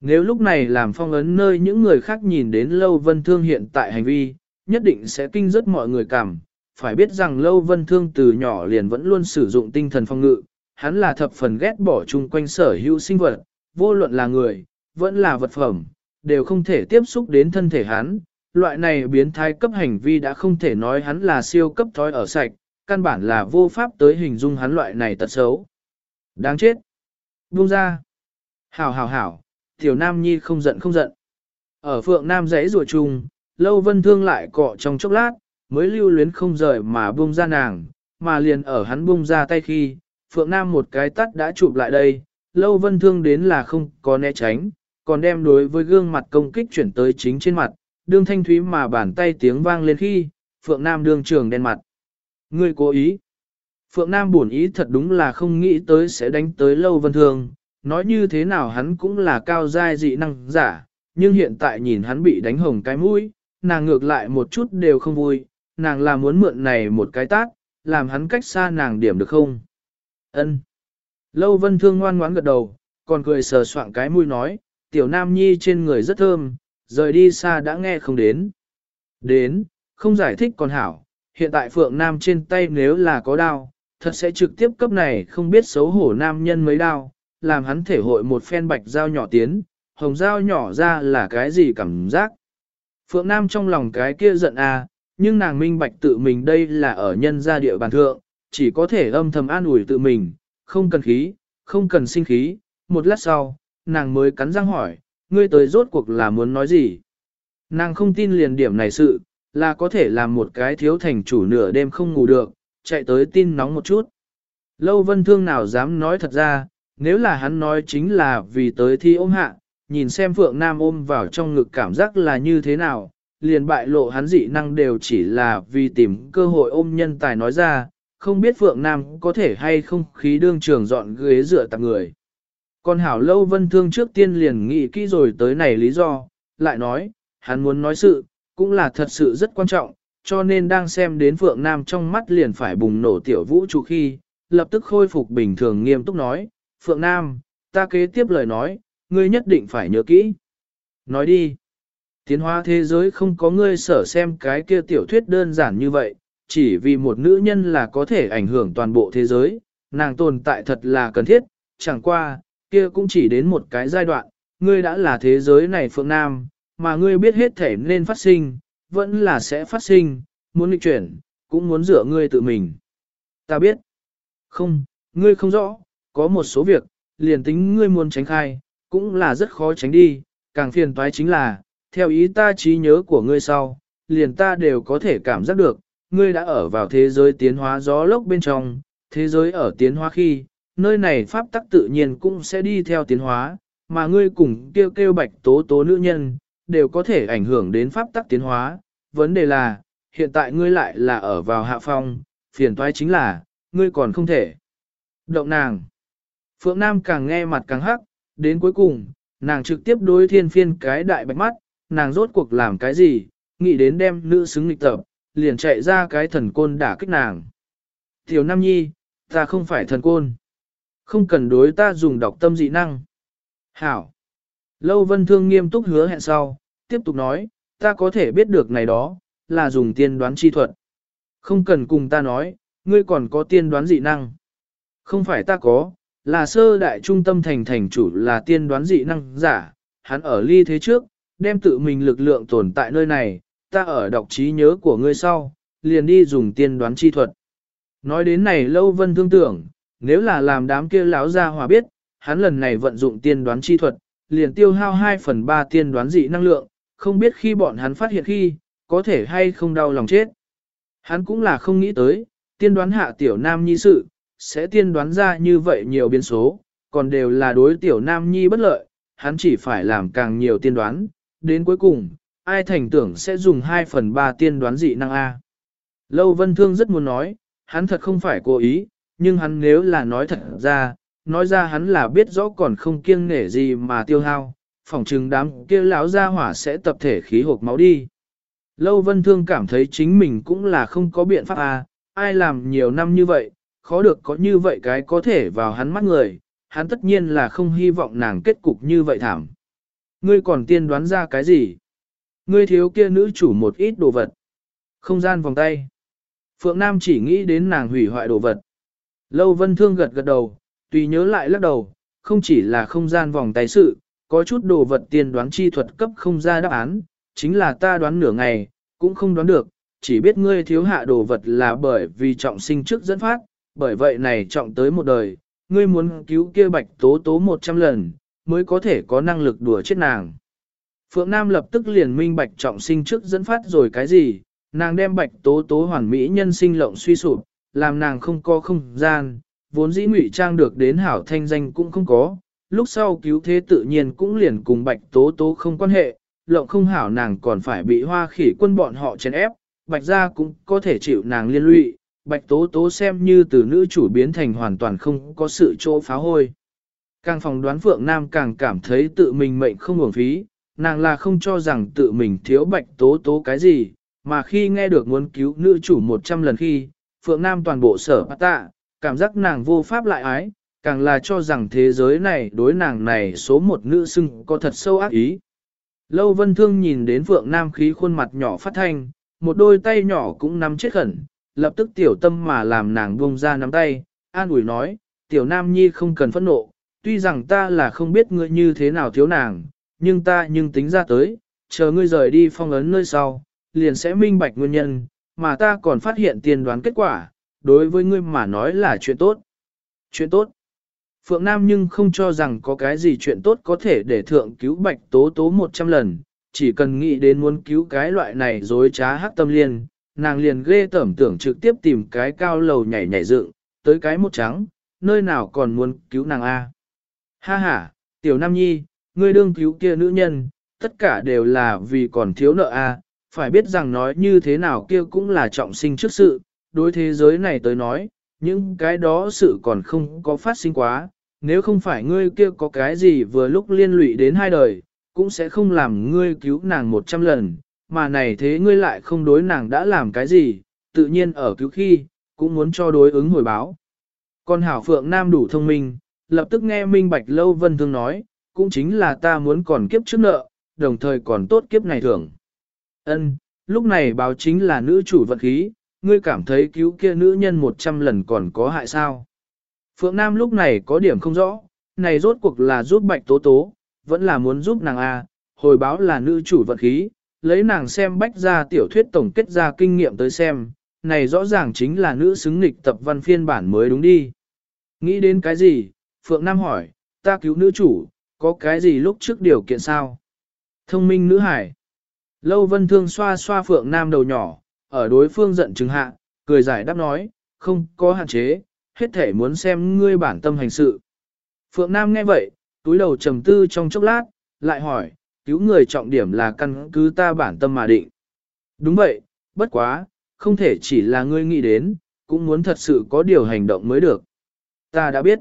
Nếu lúc này làm phong ấn nơi những người khác nhìn đến Lâu Vân Thương hiện tại hành vi, nhất định sẽ kinh rất mọi người cảm. Phải biết rằng Lâu Vân Thương từ nhỏ liền vẫn luôn sử dụng tinh thần phong ngự, hắn là thập phần ghét bỏ chung quanh sở hữu sinh vật, vô luận là người, vẫn là vật phẩm, đều không thể tiếp xúc đến thân thể hắn. Loại này biến thái cấp hành vi đã không thể nói hắn là siêu cấp thói ở sạch, căn bản là vô pháp tới hình dung hắn loại này tật xấu. Đáng chết! Buông ra! Hảo hảo hảo, tiểu nam nhi không giận không giận. Ở phượng nam giấy rùa chung, lâu vân thương lại cọ trong chốc lát, mới lưu luyến không rời mà buông ra nàng, mà liền ở hắn buông ra tay khi, phượng nam một cái tắt đã chụp lại đây, lâu vân thương đến là không có né tránh, còn đem đối với gương mặt công kích chuyển tới chính trên mặt, đương thanh thúy mà bàn tay tiếng vang lên khi, phượng nam đương trường đen mặt. Ngươi cố ý. Phượng Nam buồn ý thật đúng là không nghĩ tới sẽ đánh tới lâu vân thương, nói như thế nào hắn cũng là cao giai dị năng giả, nhưng hiện tại nhìn hắn bị đánh hồng cái mũi, nàng ngược lại một chút đều không vui, nàng là muốn mượn này một cái tát, làm hắn cách xa nàng điểm được không? Ân. Lâu vân thương ngoan ngoãn gật đầu, còn cười sờ soạng cái mũi nói, tiểu nam nhi trên người rất thơm, rời đi xa đã nghe không đến. Đến, không giải thích còn hảo, hiện tại phượng nam trên tay nếu là có đao, thật sẽ trực tiếp cấp này không biết xấu hổ nam nhân mấy đao, làm hắn thể hội một phen bạch dao nhỏ tiến, hồng dao nhỏ ra là cái gì cảm giác. Phượng Nam trong lòng cái kia giận à, nhưng nàng minh bạch tự mình đây là ở nhân gia địa bàn thượng, chỉ có thể âm thầm an ủi tự mình, không cần khí, không cần sinh khí. Một lát sau, nàng mới cắn răng hỏi, ngươi tới rốt cuộc là muốn nói gì? Nàng không tin liền điểm này sự, là có thể làm một cái thiếu thành chủ nửa đêm không ngủ được, chạy tới tin nóng một chút. Lâu vân thương nào dám nói thật ra, nếu là hắn nói chính là vì tới thi ôm hạ, nhìn xem Phượng Nam ôm vào trong ngực cảm giác là như thế nào, liền bại lộ hắn dị năng đều chỉ là vì tìm cơ hội ôm nhân tài nói ra, không biết Phượng Nam có thể hay không khí đương trường dọn ghế dựa tặng người. Còn Hảo Lâu Vân Thương trước tiên liền nghĩ kỹ rồi tới này lý do, lại nói, hắn muốn nói sự, cũng là thật sự rất quan trọng, cho nên đang xem đến Phượng Nam trong mắt liền phải bùng nổ tiểu vũ trụ khi, lập tức khôi phục bình thường nghiêm túc nói, Phượng Nam, ta kế tiếp lời nói, ngươi nhất định phải nhớ kỹ. Nói đi. Tiến hóa thế giới không có ngươi sở xem cái kia tiểu thuyết đơn giản như vậy, chỉ vì một nữ nhân là có thể ảnh hưởng toàn bộ thế giới, nàng tồn tại thật là cần thiết, chẳng qua, kia cũng chỉ đến một cái giai đoạn, ngươi đã là thế giới này Phượng Nam, mà ngươi biết hết thể nên phát sinh, vẫn là sẽ phát sinh, muốn lịch chuyển, cũng muốn dựa ngươi tự mình. Ta biết. Không, ngươi không rõ, có một số việc, liền tính ngươi muốn tránh khai, cũng là rất khó tránh đi, càng phiền toái chính là, theo ý ta trí nhớ của ngươi sau, liền ta đều có thể cảm giác được, ngươi đã ở vào thế giới tiến hóa gió lốc bên trong, thế giới ở tiến hóa khi, nơi này pháp tắc tự nhiên cũng sẽ đi theo tiến hóa, mà ngươi cùng kêu kêu bạch tố tố nữ nhân, đều có thể ảnh hưởng đến pháp tắc tiến hóa. Vấn đề là, hiện tại ngươi lại là ở vào hạ phong, phiền toái chính là, ngươi còn không thể động nàng. Phượng Nam càng nghe mặt càng hắc, đến cuối cùng, nàng trực tiếp đối thiên phiên cái đại bạch mắt, nàng rốt cuộc làm cái gì, nghĩ đến đem nữ xứng lịch tập, liền chạy ra cái thần côn đả kích nàng. Tiểu Nam Nhi, ta không phải thần côn. Không cần đối ta dùng đọc tâm dị năng. Hảo. Lâu Vân Thương nghiêm túc hứa hẹn sau, tiếp tục nói, ta có thể biết được này đó, là dùng tiên đoán chi thuật. Không cần cùng ta nói, ngươi còn có tiên đoán dị năng. Không phải ta có, là sơ đại trung tâm thành thành chủ là tiên đoán dị năng giả, hắn ở ly thế trước, đem tự mình lực lượng tồn tại nơi này, ta ở đọc trí nhớ của ngươi sau, liền đi dùng tiên đoán chi thuật. Nói đến này lâu vân thương tưởng, nếu là làm đám kia lão gia hòa biết, hắn lần này vận dụng tiên đoán chi thuật, liền tiêu hao 2 phần 3 tiên đoán dị năng lượng, không biết khi bọn hắn phát hiện khi, có thể hay không đau lòng chết. Hắn cũng là không nghĩ tới, tiên đoán hạ tiểu nam nhi sự, sẽ tiên đoán ra như vậy nhiều biến số, còn đều là đối tiểu nam nhi bất lợi, hắn chỉ phải làm càng nhiều tiên đoán, đến cuối cùng, ai thành tưởng sẽ dùng 2 phần 3 tiên đoán dị năng A. Lâu Vân Thương rất muốn nói, hắn thật không phải cố ý, nhưng hắn nếu là nói thật ra, nói ra hắn là biết rõ còn không kiêng nể gì mà tiêu hao, phỏng chừng đám kia lão gia hỏa sẽ tập thể khí hộp máu đi. Lâu Vân Thương cảm thấy chính mình cũng là không có biện pháp à, ai làm nhiều năm như vậy, khó được có như vậy cái có thể vào hắn mắt người, hắn tất nhiên là không hy vọng nàng kết cục như vậy thảm. ngươi còn tiên đoán ra cái gì? Ngươi thiếu kia nữ chủ một ít đồ vật. Không gian vòng tay. Phượng Nam chỉ nghĩ đến nàng hủy hoại đồ vật. Lâu Vân Thương gật gật đầu, tùy nhớ lại lắc đầu, không chỉ là không gian vòng tay sự, có chút đồ vật tiên đoán chi thuật cấp không ra đáp án, chính là ta đoán nửa ngày, cũng không đoán được, chỉ biết ngươi thiếu hạ đồ vật là bởi vì trọng sinh trước dẫn phát, bởi vậy này trọng tới một đời, ngươi muốn cứu kia bạch tố tố 100 lần, mới có thể có năng lực đùa chết nàng. Phượng Nam lập tức liền minh bạch trọng sinh trước dẫn phát rồi cái gì, nàng đem bạch tố tố hoàn mỹ nhân sinh lộng suy sụp, làm nàng không có không gian, vốn dĩ ngụy trang được đến hảo thanh danh cũng không có, lúc sau cứu thế tự nhiên cũng liền cùng bạch tố tố không quan hệ, lộng không hảo nàng còn phải bị hoa khỉ quân bọn họ chèn ép, bạch gia cũng có thể chịu nàng liên lụy, bạch tố tố xem như từ nữ chủ biến thành hoàn toàn không có sự chỗ phá hôi. Càng phòng đoán Phượng Nam càng cảm thấy tự mình mệnh không hưởng phí, nàng là không cho rằng tự mình thiếu bạch tố tố cái gì, mà khi nghe được muốn cứu nữ chủ 100 lần khi, Phượng Nam toàn bộ sở bát tạ, cảm giác nàng vô pháp lại ái, càng là cho rằng thế giới này đối nàng này số một nữ xưng có thật sâu ác ý. Lâu Vân Thương nhìn đến Phượng Nam khí khuôn mặt nhỏ phát thanh, một đôi tay nhỏ cũng nắm chết khẩn, lập tức tiểu tâm mà làm nàng buông ra nắm tay, an ủi nói, tiểu Nam Nhi không cần phẫn nộ, tuy rằng ta là không biết ngươi như thế nào thiếu nàng, nhưng ta nhưng tính ra tới, chờ ngươi rời đi phong ấn nơi sau, liền sẽ minh bạch nguyên nhân, mà ta còn phát hiện tiền đoán kết quả, đối với ngươi mà nói là chuyện tốt. Chuyện tốt. Phượng Nam nhưng không cho rằng có cái gì chuyện tốt có thể để thượng cứu bạch tố tố 100 lần, chỉ cần nghĩ đến muốn cứu cái loại này dối trá hắc tâm liên, nàng liền ghê tẩm tưởng trực tiếp tìm cái cao lầu nhảy nhảy dựng, tới cái một trắng, nơi nào còn muốn cứu nàng A. Ha ha, tiểu Nam Nhi, ngươi đương cứu kia nữ nhân, tất cả đều là vì còn thiếu nợ A, phải biết rằng nói như thế nào kia cũng là trọng sinh trước sự, đối thế giới này tới nói, những cái đó sự còn không có phát sinh quá, nếu không phải ngươi kia có cái gì vừa lúc liên lụy đến hai đời, cũng sẽ không làm ngươi cứu nàng một trăm lần, mà này thế ngươi lại không đối nàng đã làm cái gì, tự nhiên ở cứu khi, cũng muốn cho đối ứng hồi báo. Còn Hảo Phượng Nam đủ thông minh, lập tức nghe Minh Bạch Lâu Vân Thương nói, cũng chính là ta muốn còn kiếp trước nợ, đồng thời còn tốt kiếp này thưởng. Ân, lúc này báo chính là nữ chủ vận khí, ngươi cảm thấy cứu kia nữ nhân một trăm lần còn có hại sao? Phượng Nam lúc này có điểm không rõ, này rốt cuộc là giúp Bạch Tố Tố, vẫn là muốn giúp nàng A, hồi báo là nữ chủ vận khí, lấy nàng xem bách ra tiểu thuyết tổng kết ra kinh nghiệm tới xem, này rõ ràng chính là nữ xứng nghịch tập văn phiên bản mới đúng đi. Nghĩ đến cái gì? Phượng Nam hỏi, ta cứu nữ chủ, có cái gì lúc trước điều kiện sao? Thông minh nữ hải. Lâu vân thương xoa xoa Phượng Nam đầu nhỏ, ở đối phương giận chứng hạ, cười giải đáp nói, không có hạn chế, hết thể muốn xem ngươi bản tâm hành sự. Phượng Nam nghe vậy, túi đầu trầm tư trong chốc lát, lại hỏi, cứu người trọng điểm là căn cứ ta bản tâm mà định. Đúng vậy, bất quá, không thể chỉ là ngươi nghĩ đến, cũng muốn thật sự có điều hành động mới được. Ta đã biết.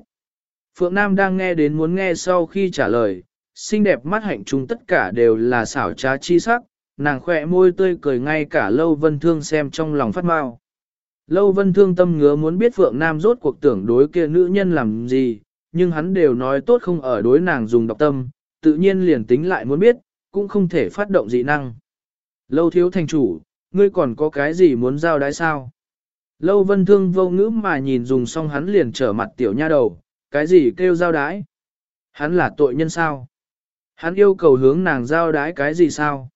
Phượng Nam đang nghe đến muốn nghe sau khi trả lời, xinh đẹp mắt hạnh trung tất cả đều là xảo trá chi sắc, nàng khỏe môi tươi cười ngay cả Lâu Vân Thương xem trong lòng phát mau. Lâu Vân Thương tâm ngứa muốn biết Phượng Nam rốt cuộc tưởng đối kia nữ nhân làm gì, nhưng hắn đều nói tốt không ở đối nàng dùng độc tâm, tự nhiên liền tính lại muốn biết, cũng không thể phát động dị năng. Lâu thiếu thành chủ, ngươi còn có cái gì muốn giao đái sao? Lâu vân thương vô ngữ mà nhìn dùng xong hắn liền trở mặt tiểu nha đầu, cái gì kêu giao đái? Hắn là tội nhân sao? Hắn yêu cầu hướng nàng giao đái cái gì sao?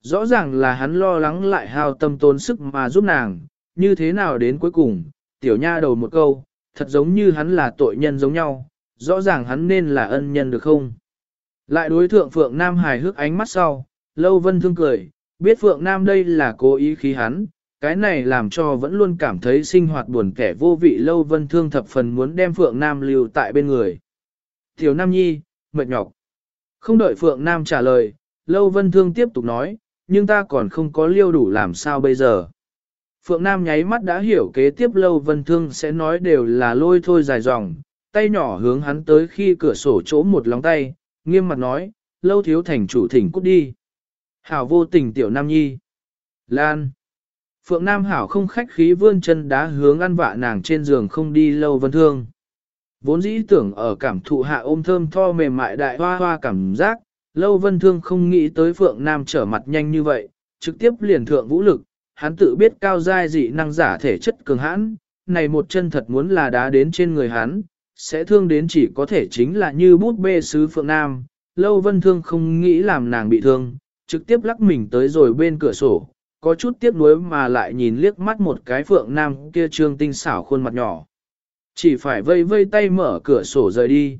Rõ ràng là hắn lo lắng lại hao tâm tốn sức mà giúp nàng, như thế nào đến cuối cùng, tiểu nha đầu một câu, thật giống như hắn là tội nhân giống nhau, rõ ràng hắn nên là ân nhân được không? Lại đối thượng Phượng Nam hài hước ánh mắt sau, Lâu Vân thương cười, biết Phượng Nam đây là cố ý khí hắn, cái này làm cho vẫn luôn cảm thấy sinh hoạt buồn kẻ vô vị Lâu Vân thương thập phần muốn đem Phượng Nam lưu tại bên người. Tiểu Nam Nhi, mệt nhọc. Không đợi Phượng Nam trả lời, Lâu Vân thương tiếp tục nói, nhưng ta còn không có liêu đủ làm sao bây giờ. Phượng Nam nháy mắt đã hiểu kế tiếp Lâu Vân thương sẽ nói đều là lôi thôi dài dòng, tay nhỏ hướng hắn tới khi cửa sổ chỗ một lóng tay, nghiêm mặt nói, lâu thiếu thành chủ thỉnh cút đi. Hảo vô tình tiểu nam nhi. Lan. Phượng Nam Hảo không khách khí vươn chân đá hướng ăn vạ nàng trên giường không đi lâu vân thương. Vốn dĩ tưởng ở cảm thụ hạ ôm thơm tho mềm mại đại hoa hoa cảm giác, Lâu Vân Thương không nghĩ tới Phượng Nam trở mặt nhanh như vậy, trực tiếp liền thượng vũ lực, hắn tự biết cao giai dị năng giả thể chất cường hãn, này một chân thật muốn là đá đến trên người hắn, sẽ thương đến chỉ có thể chính là như bút bê sứ Phượng Nam. Lâu Vân Thương không nghĩ làm nàng bị thương, trực tiếp lắc mình tới rồi bên cửa sổ, có chút tiếc nuối mà lại nhìn liếc mắt một cái Phượng Nam kia trương tinh xảo khuôn mặt nhỏ. Chỉ phải vây vây tay mở cửa sổ rời đi.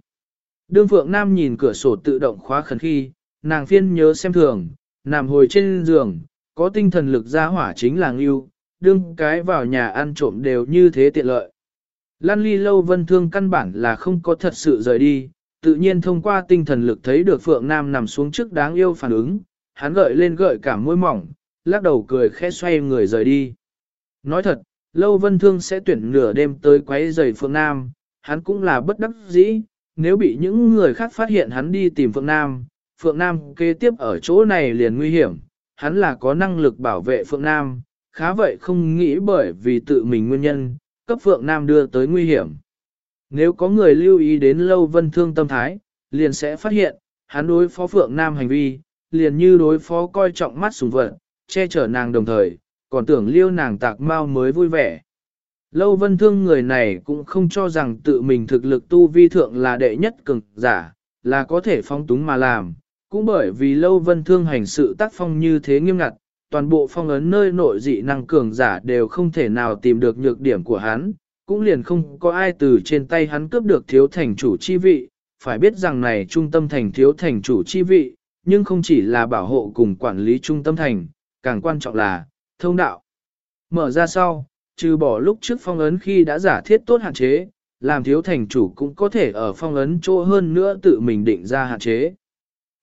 Đương Phượng Nam nhìn cửa sổ tự động khóa khẩn khi, nàng phiên nhớ xem thường, nằm hồi trên giường, có tinh thần lực ra hỏa chính là ngưu, đương cái vào nhà ăn trộm đều như thế tiện lợi. Lan ly lâu vân thương căn bản là không có thật sự rời đi, tự nhiên thông qua tinh thần lực thấy được Phượng Nam nằm xuống trước đáng yêu phản ứng, hắn gợi lên gợi cả môi mỏng, lắc đầu cười khẽ xoay người rời đi. Nói thật, lâu vân thương sẽ tuyển nửa đêm tới quấy giày Phượng Nam, hắn cũng là bất đắc dĩ, nếu bị những người khác phát hiện hắn đi tìm Phượng Nam, Phượng Nam kế tiếp ở chỗ này liền nguy hiểm, hắn là có năng lực bảo vệ Phượng Nam, khá vậy không nghĩ bởi vì tự mình nguyên nhân, cấp Phượng Nam đưa tới nguy hiểm. Nếu có người lưu ý đến lâu vân thương tâm thái, liền sẽ phát hiện, hắn đối phó Phượng Nam hành vi, liền như đối phó coi trọng mắt sùng vật, che chở nàng đồng thời, còn tưởng liêu nàng tạc mau mới vui vẻ. Lâu vân thương người này cũng không cho rằng tự mình thực lực tu vi thượng là đệ nhất cường giả, là có thể phong túng mà làm, cũng bởi vì lâu vân thương hành sự tác phong như thế nghiêm ngặt, toàn bộ phong ấn nơi nội dị năng cường giả đều không thể nào tìm được nhược điểm của hắn, cũng liền không có ai từ trên tay hắn cướp được thiếu thành chủ chi vị, phải biết rằng này trung tâm thành thiếu thành chủ chi vị, nhưng không chỉ là bảo hộ cùng quản lý trung tâm thành, càng quan trọng là thông đạo. Mở ra sau, trừ bỏ lúc trước phong ấn khi đã giả thiết tốt hạn chế, làm thiếu thành chủ cũng có thể ở phong ấn chỗ hơn nữa tự mình định ra hạn chế.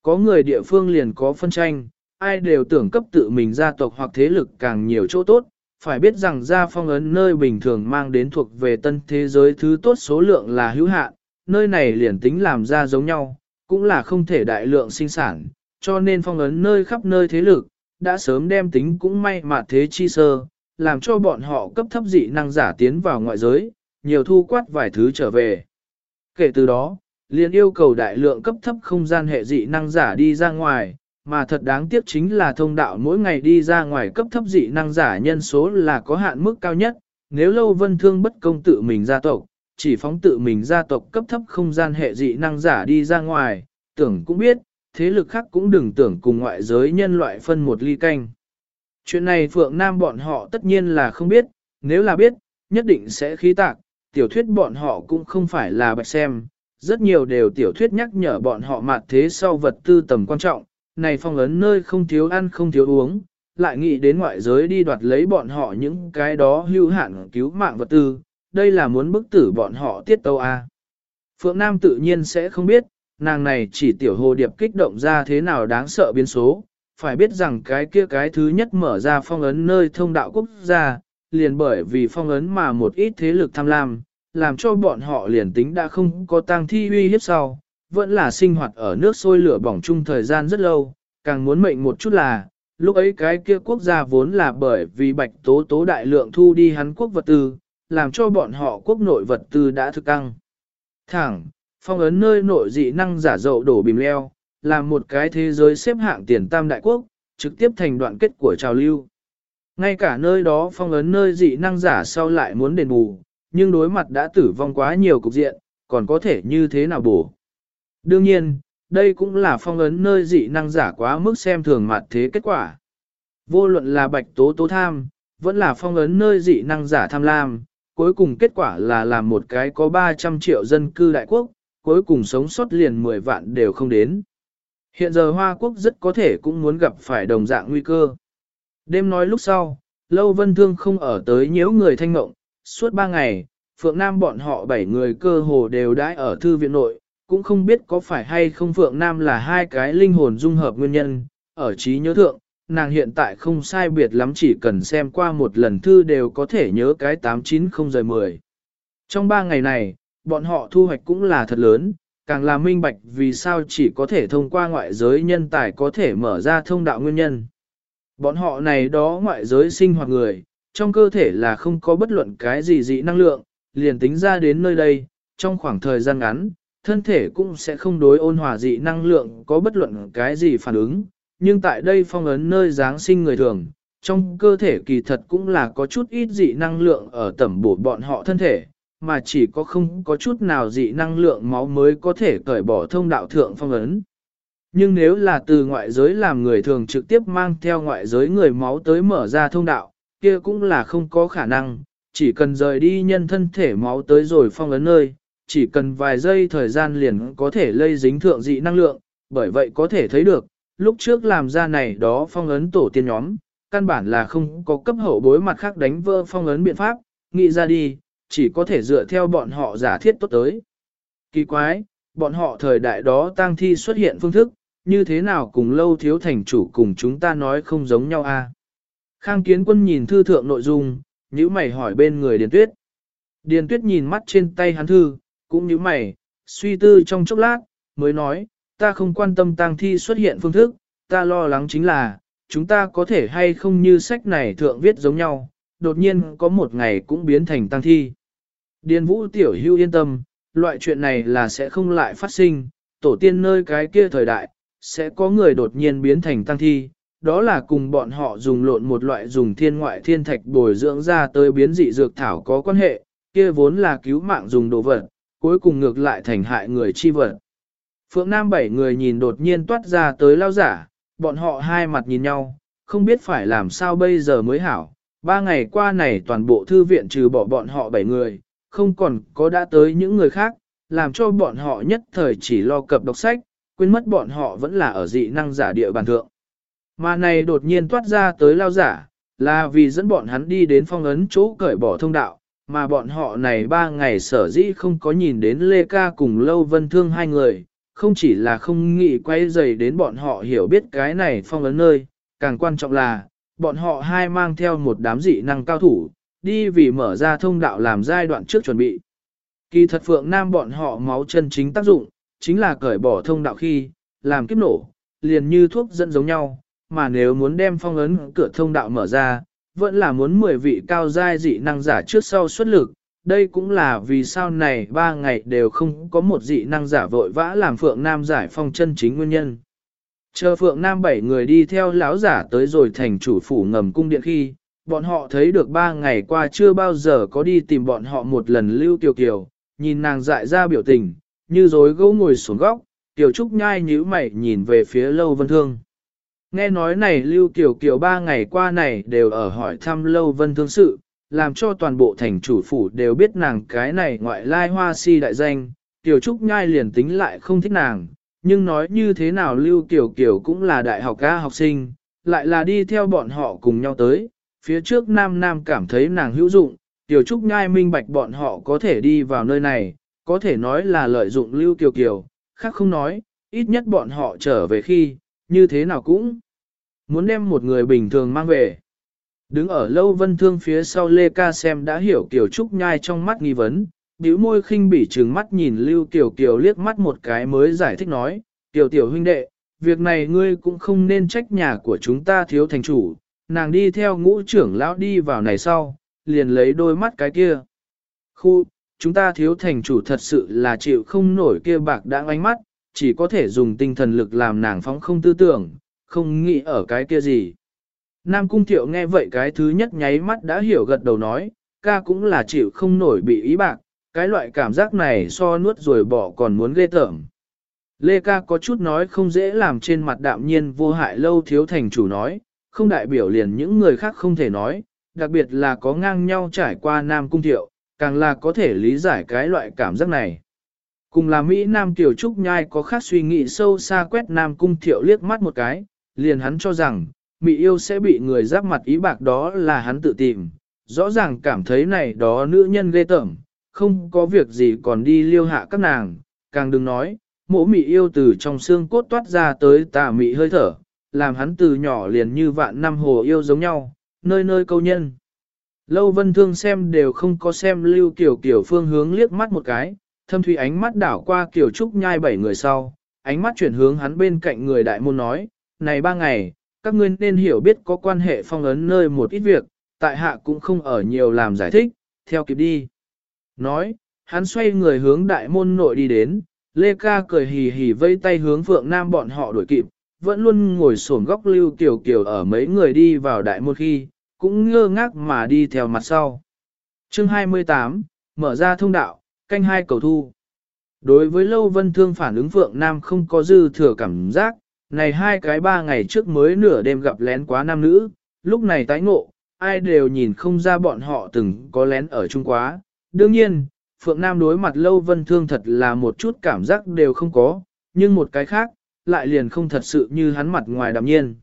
Có người địa phương liền có phân tranh, ai đều tưởng cấp tự mình gia tộc hoặc thế lực càng nhiều chỗ tốt, phải biết rằng gia phong ấn nơi bình thường mang đến thuộc về tân thế giới thứ tốt số lượng là hữu hạn, nơi này liền tính làm ra giống nhau, cũng là không thể đại lượng sinh sản, cho nên phong ấn nơi khắp nơi thế lực, đã sớm đem tính cũng may mà thế chi sơ, làm cho bọn họ cấp thấp dị năng giả tiến vào ngoại giới, nhiều thu quát vài thứ trở về. Kể từ đó, liền yêu cầu đại lượng cấp thấp không gian hệ dị năng giả đi ra ngoài, mà thật đáng tiếc chính là thông đạo mỗi ngày đi ra ngoài cấp thấp dị năng giả nhân số là có hạn mức cao nhất, nếu lâu vân thương bất công tự mình gia tộc, chỉ phóng tự mình gia tộc cấp thấp không gian hệ dị năng giả đi ra ngoài, tưởng cũng biết, thế lực khác cũng đừng tưởng cùng ngoại giới nhân loại phân một ly canh. Chuyện này Phượng Nam bọn họ tất nhiên là không biết, nếu là biết, nhất định sẽ khí tạc, tiểu thuyết bọn họ cũng không phải là bạch xem, rất nhiều đều tiểu thuyết nhắc nhở bọn họ mặt thế sau vật tư tầm quan trọng, này phong ấn nơi không thiếu ăn không thiếu uống, lại nghĩ đến ngoại giới đi đoạt lấy bọn họ những cái đó hưu hạn cứu mạng vật tư, đây là muốn bức tử bọn họ tiết tâu A. Phượng Nam tự nhiên sẽ không biết, nàng này chỉ tiểu hồ điệp kích động ra thế nào đáng sợ biến số, phải biết rằng cái kia cái thứ nhất mở ra phong ấn nơi thông đạo quốc gia, liền bởi vì phong ấn mà một ít thế lực tham lam, làm cho bọn họ liền tính đã không có tang thi uy hiếp sau, vẫn là sinh hoạt ở nước sôi lửa bỏng chung thời gian rất lâu, càng muốn mệnh một chút là, lúc ấy cái kia quốc gia vốn là bởi vì bạch tố tố đại lượng thu đi hắn quốc vật tư, làm cho bọn họ quốc nội vật tư đã thực căng. Thẳng, phong ấn nơi nội dị năng giả dậu đổ bìm leo, làm một cái thế giới xếp hạng tiền tam đại quốc, trực tiếp thành đoạn kết của trào lưu. Ngay cả nơi đó phong ấn nơi dị năng giả sau lại muốn đền bù, nhưng đối mặt đã tử vong quá nhiều cục diện, còn có thể như thế nào bổ. Đương nhiên, đây cũng là phong ấn nơi dị năng giả quá mức xem thường mặt thế kết quả. Vô luận là bạch tố tố tham, vẫn là phong ấn nơi dị năng giả tham lam, cuối cùng kết quả là làm một cái có 300 triệu dân cư đại quốc, cuối cùng sống sót liền 10 vạn đều không đến. Hiện giờ Hoa Quốc rất có thể cũng muốn gặp phải đồng dạng nguy cơ. Đêm nói lúc sau, Lâu Vân Thương không ở tới nhiễu người thanh ngộng, suốt ba ngày, Phượng Nam bọn họ bảy người cơ hồ đều đãi ở thư viện nội, cũng không biết có phải hay không Phượng Nam là hai cái linh hồn dung hợp nguyên nhân, ở trí nhớ thượng, nàng hiện tại không sai biệt lắm chỉ cần xem qua một lần thư đều có thể nhớ cái 890 giờ 10. Trong ba ngày này, bọn họ thu hoạch cũng là thật lớn, càng là minh bạch vì sao chỉ có thể thông qua ngoại giới nhân tài có thể mở ra thông đạo nguyên nhân. Bọn họ này đó ngoại giới sinh hoạt người, trong cơ thể là không có bất luận cái gì dị năng lượng, liền tính ra đến nơi đây, trong khoảng thời gian ngắn, thân thể cũng sẽ không đối ôn hòa dị năng lượng có bất luận cái gì phản ứng, nhưng tại đây phong ấn nơi Giáng sinh người thường, trong cơ thể kỳ thật cũng là có chút ít dị năng lượng ở tẩm bổ bọn họ thân thể, mà chỉ có không có chút nào dị năng lượng máu mới có thể cởi bỏ thông đạo thượng phong ấn. Nhưng nếu là từ ngoại giới làm người thường trực tiếp mang theo ngoại giới người máu tới mở ra thông đạo, kia cũng là không có khả năng, chỉ cần rời đi nhân thân thể máu tới rồi phong ấn nơi, chỉ cần vài giây thời gian liền có thể lây dính thượng dị năng lượng, bởi vậy có thể thấy được, lúc trước làm ra này đó phong ấn tổ tiên nhóm, căn bản là không có cấp hậu bối mặt khác đánh vỡ phong ấn biện pháp, nghĩ ra đi, chỉ có thể dựa theo bọn họ giả thiết tốt tới. Kỳ quái, bọn họ thời đại đó tang thi xuất hiện phương thức, như thế nào cùng lâu thiếu thành chủ cùng chúng ta nói không giống nhau a? Khang kiến quân nhìn thư thượng nội dung, nhíu mày hỏi bên người Điền Tuyết. Điền Tuyết nhìn mắt trên tay hắn thư, cũng nhíu mày, suy tư trong chốc lát, mới nói, ta không quan tâm tang thi xuất hiện phương thức, ta lo lắng chính là, chúng ta có thể hay không như sách này thượng viết giống nhau, đột nhiên có một ngày cũng biến thành tăng thi. Điền Vũ tiểu hưu yên tâm, loại chuyện này là sẽ không lại phát sinh, tổ tiên nơi cái kia thời đại, sẽ có người đột nhiên biến thành tăng thi, đó là cùng bọn họ dùng lộn một loại dùng thiên ngoại thiên thạch bồi dưỡng ra tới biến dị dược thảo có quan hệ, kia vốn là cứu mạng dùng đồ vật, cuối cùng ngược lại thành hại người chi vật. Phượng Nam bảy người nhìn đột nhiên toát ra tới lao giả, bọn họ hai mặt nhìn nhau, không biết phải làm sao bây giờ mới hảo. Ba ngày qua này toàn bộ thư viện trừ bỏ bọn họ bảy người, không còn có đã tới những người khác, làm cho bọn họ nhất thời chỉ lo cập đọc sách, quên mất bọn họ vẫn là ở dị năng giả địa bàn thượng. Mà này đột nhiên toát ra tới lao giả, là vì dẫn bọn hắn đi đến phong ấn chỗ cởi bỏ thông đạo, mà bọn họ này ba ngày sở dĩ không có nhìn đến Lê Ca cùng Lâu Vân Thương hai người, không chỉ là không nghĩ quay dày đến bọn họ hiểu biết cái này phong ấn nơi, càng quan trọng là, bọn họ hai mang theo một đám dị năng cao thủ, đi vì mở ra thông đạo làm giai đoạn trước chuẩn bị. Kỳ thật Phượng Nam bọn họ máu chân chính tác dụng, chính là cởi bỏ thông đạo khi, làm kiếp nổ, liền như thuốc dẫn giống nhau, mà nếu muốn đem phong ấn cửa thông đạo mở ra, vẫn là muốn 10 vị cao giai dị năng giả trước sau xuất lực, đây cũng là vì sao này ba ngày đều không có một dị năng giả vội vã làm Phượng Nam giải phong chân chính nguyên nhân. Chờ Phượng Nam bảy người đi theo lão giả tới rồi thành chủ phủ ngầm cung điện khi, bọn họ thấy được ba ngày qua chưa bao giờ có đi tìm bọn họ một lần lưu tiểu kiều, nhìn nàng dại ra biểu tình, như dối gỗ ngồi xuống góc, Tiểu Trúc nhai nhíu mày nhìn về phía Lâu Vân Thương. Nghe nói này Lưu tiểu Kiều ba ngày qua này đều ở hỏi thăm Lâu Vân Thương sự, làm cho toàn bộ thành chủ phủ đều biết nàng cái này ngoại lai hoa si đại danh. Tiểu Trúc nhai liền tính lại không thích nàng, nhưng nói như thế nào Lưu Kiều Kiều cũng là đại học ca học sinh, lại là đi theo bọn họ cùng nhau tới. Phía trước Nam Nam cảm thấy nàng hữu dụng, Tiểu Trúc nhai minh bạch bọn họ có thể đi vào nơi này, có thể nói là lợi dụng Lưu Kiều Kiều, khác không nói, ít nhất bọn họ trở về khi, như thế nào cũng muốn đem một người bình thường mang về. Đứng ở lâu vân thương phía sau Lê Ca xem đã hiểu Kiều Trúc nhai trong mắt nghi vấn, bĩu môi khinh bỉ trừng mắt nhìn Lưu Kiều Kiều liếc mắt một cái mới giải thích nói, Tiểu Tiểu huynh đệ, việc này ngươi cũng không nên trách nhà của chúng ta thiếu thành chủ, nàng đi theo ngũ trưởng lão đi vào này sau, liền lấy đôi mắt cái kia. Khu, chúng ta thiếu thành chủ thật sự là chịu không nổi kia bạc đã ánh mắt, chỉ có thể dùng tinh thần lực làm nàng phóng không tư tưởng, không nghĩ ở cái kia gì. Nam Cung Thiệu nghe vậy cái thứ nhất nháy mắt đã hiểu gật đầu nói, ca cũng là chịu không nổi bị ý bạc, cái loại cảm giác này so nuốt rồi bỏ còn muốn ghê tởm. Lê ca có chút nói không dễ làm trên mặt đạm nhiên vô hại lâu thiếu thành chủ nói, không đại biểu liền những người khác không thể nói, đặc biệt là có ngang nhau trải qua Nam Cung Thiệu, càng là có thể lý giải cái loại cảm giác này. Cùng là Mỹ Nam Tiểu Trúc Nhai có khác suy nghĩ sâu xa quét Nam Cung Thiệu liếc mắt một cái, liền hắn cho rằng, Mỹ yêu sẽ bị người giáp mặt ý bạc đó là hắn tự tìm, rõ ràng cảm thấy này đó nữ nhân ghê tởm, không có việc gì còn đi liêu hạ các nàng, càng đừng nói, mỗ Mỹ yêu từ trong xương cốt toát ra tới tà Mỹ hơi thở, làm hắn từ nhỏ liền như vạn năm hồ yêu giống nhau, nơi nơi câu nhân. Lâu vân thương xem đều không có xem lưu kiểu kiểu phương hướng liếc mắt một cái, thâm thủy ánh mắt đảo qua kiểu trúc nhai bảy người sau, ánh mắt chuyển hướng hắn bên cạnh người đại môn nói, này ba ngày, các ngươi nên hiểu biết có quan hệ phong ấn nơi một ít việc, tại hạ cũng không ở nhiều làm giải thích, theo kịp đi. Nói, hắn xoay người hướng đại môn nội đi đến, Lê Ca cười hì hì vây tay hướng Phượng Nam bọn họ đuổi kịp, vẫn luôn ngồi sổn góc lưu tiểu kiểu ở mấy người đi vào đại môn khi, cũng ngơ ngác mà đi theo mặt sau. Chương 28, mở ra thông đạo, canh hai cầu thu. Đối với Lâu Vân Thương phản ứng Phượng Nam không có dư thừa cảm giác, này hai cái ba ngày trước mới nửa đêm gặp lén quá nam nữ, lúc này tái ngộ, ai đều nhìn không ra bọn họ từng có lén ở chung quá. Đương nhiên, Phượng Nam đối mặt Lâu Vân Thương thật là một chút cảm giác đều không có, nhưng một cái khác, lại liền không thật sự như hắn mặt ngoài đạm nhiên.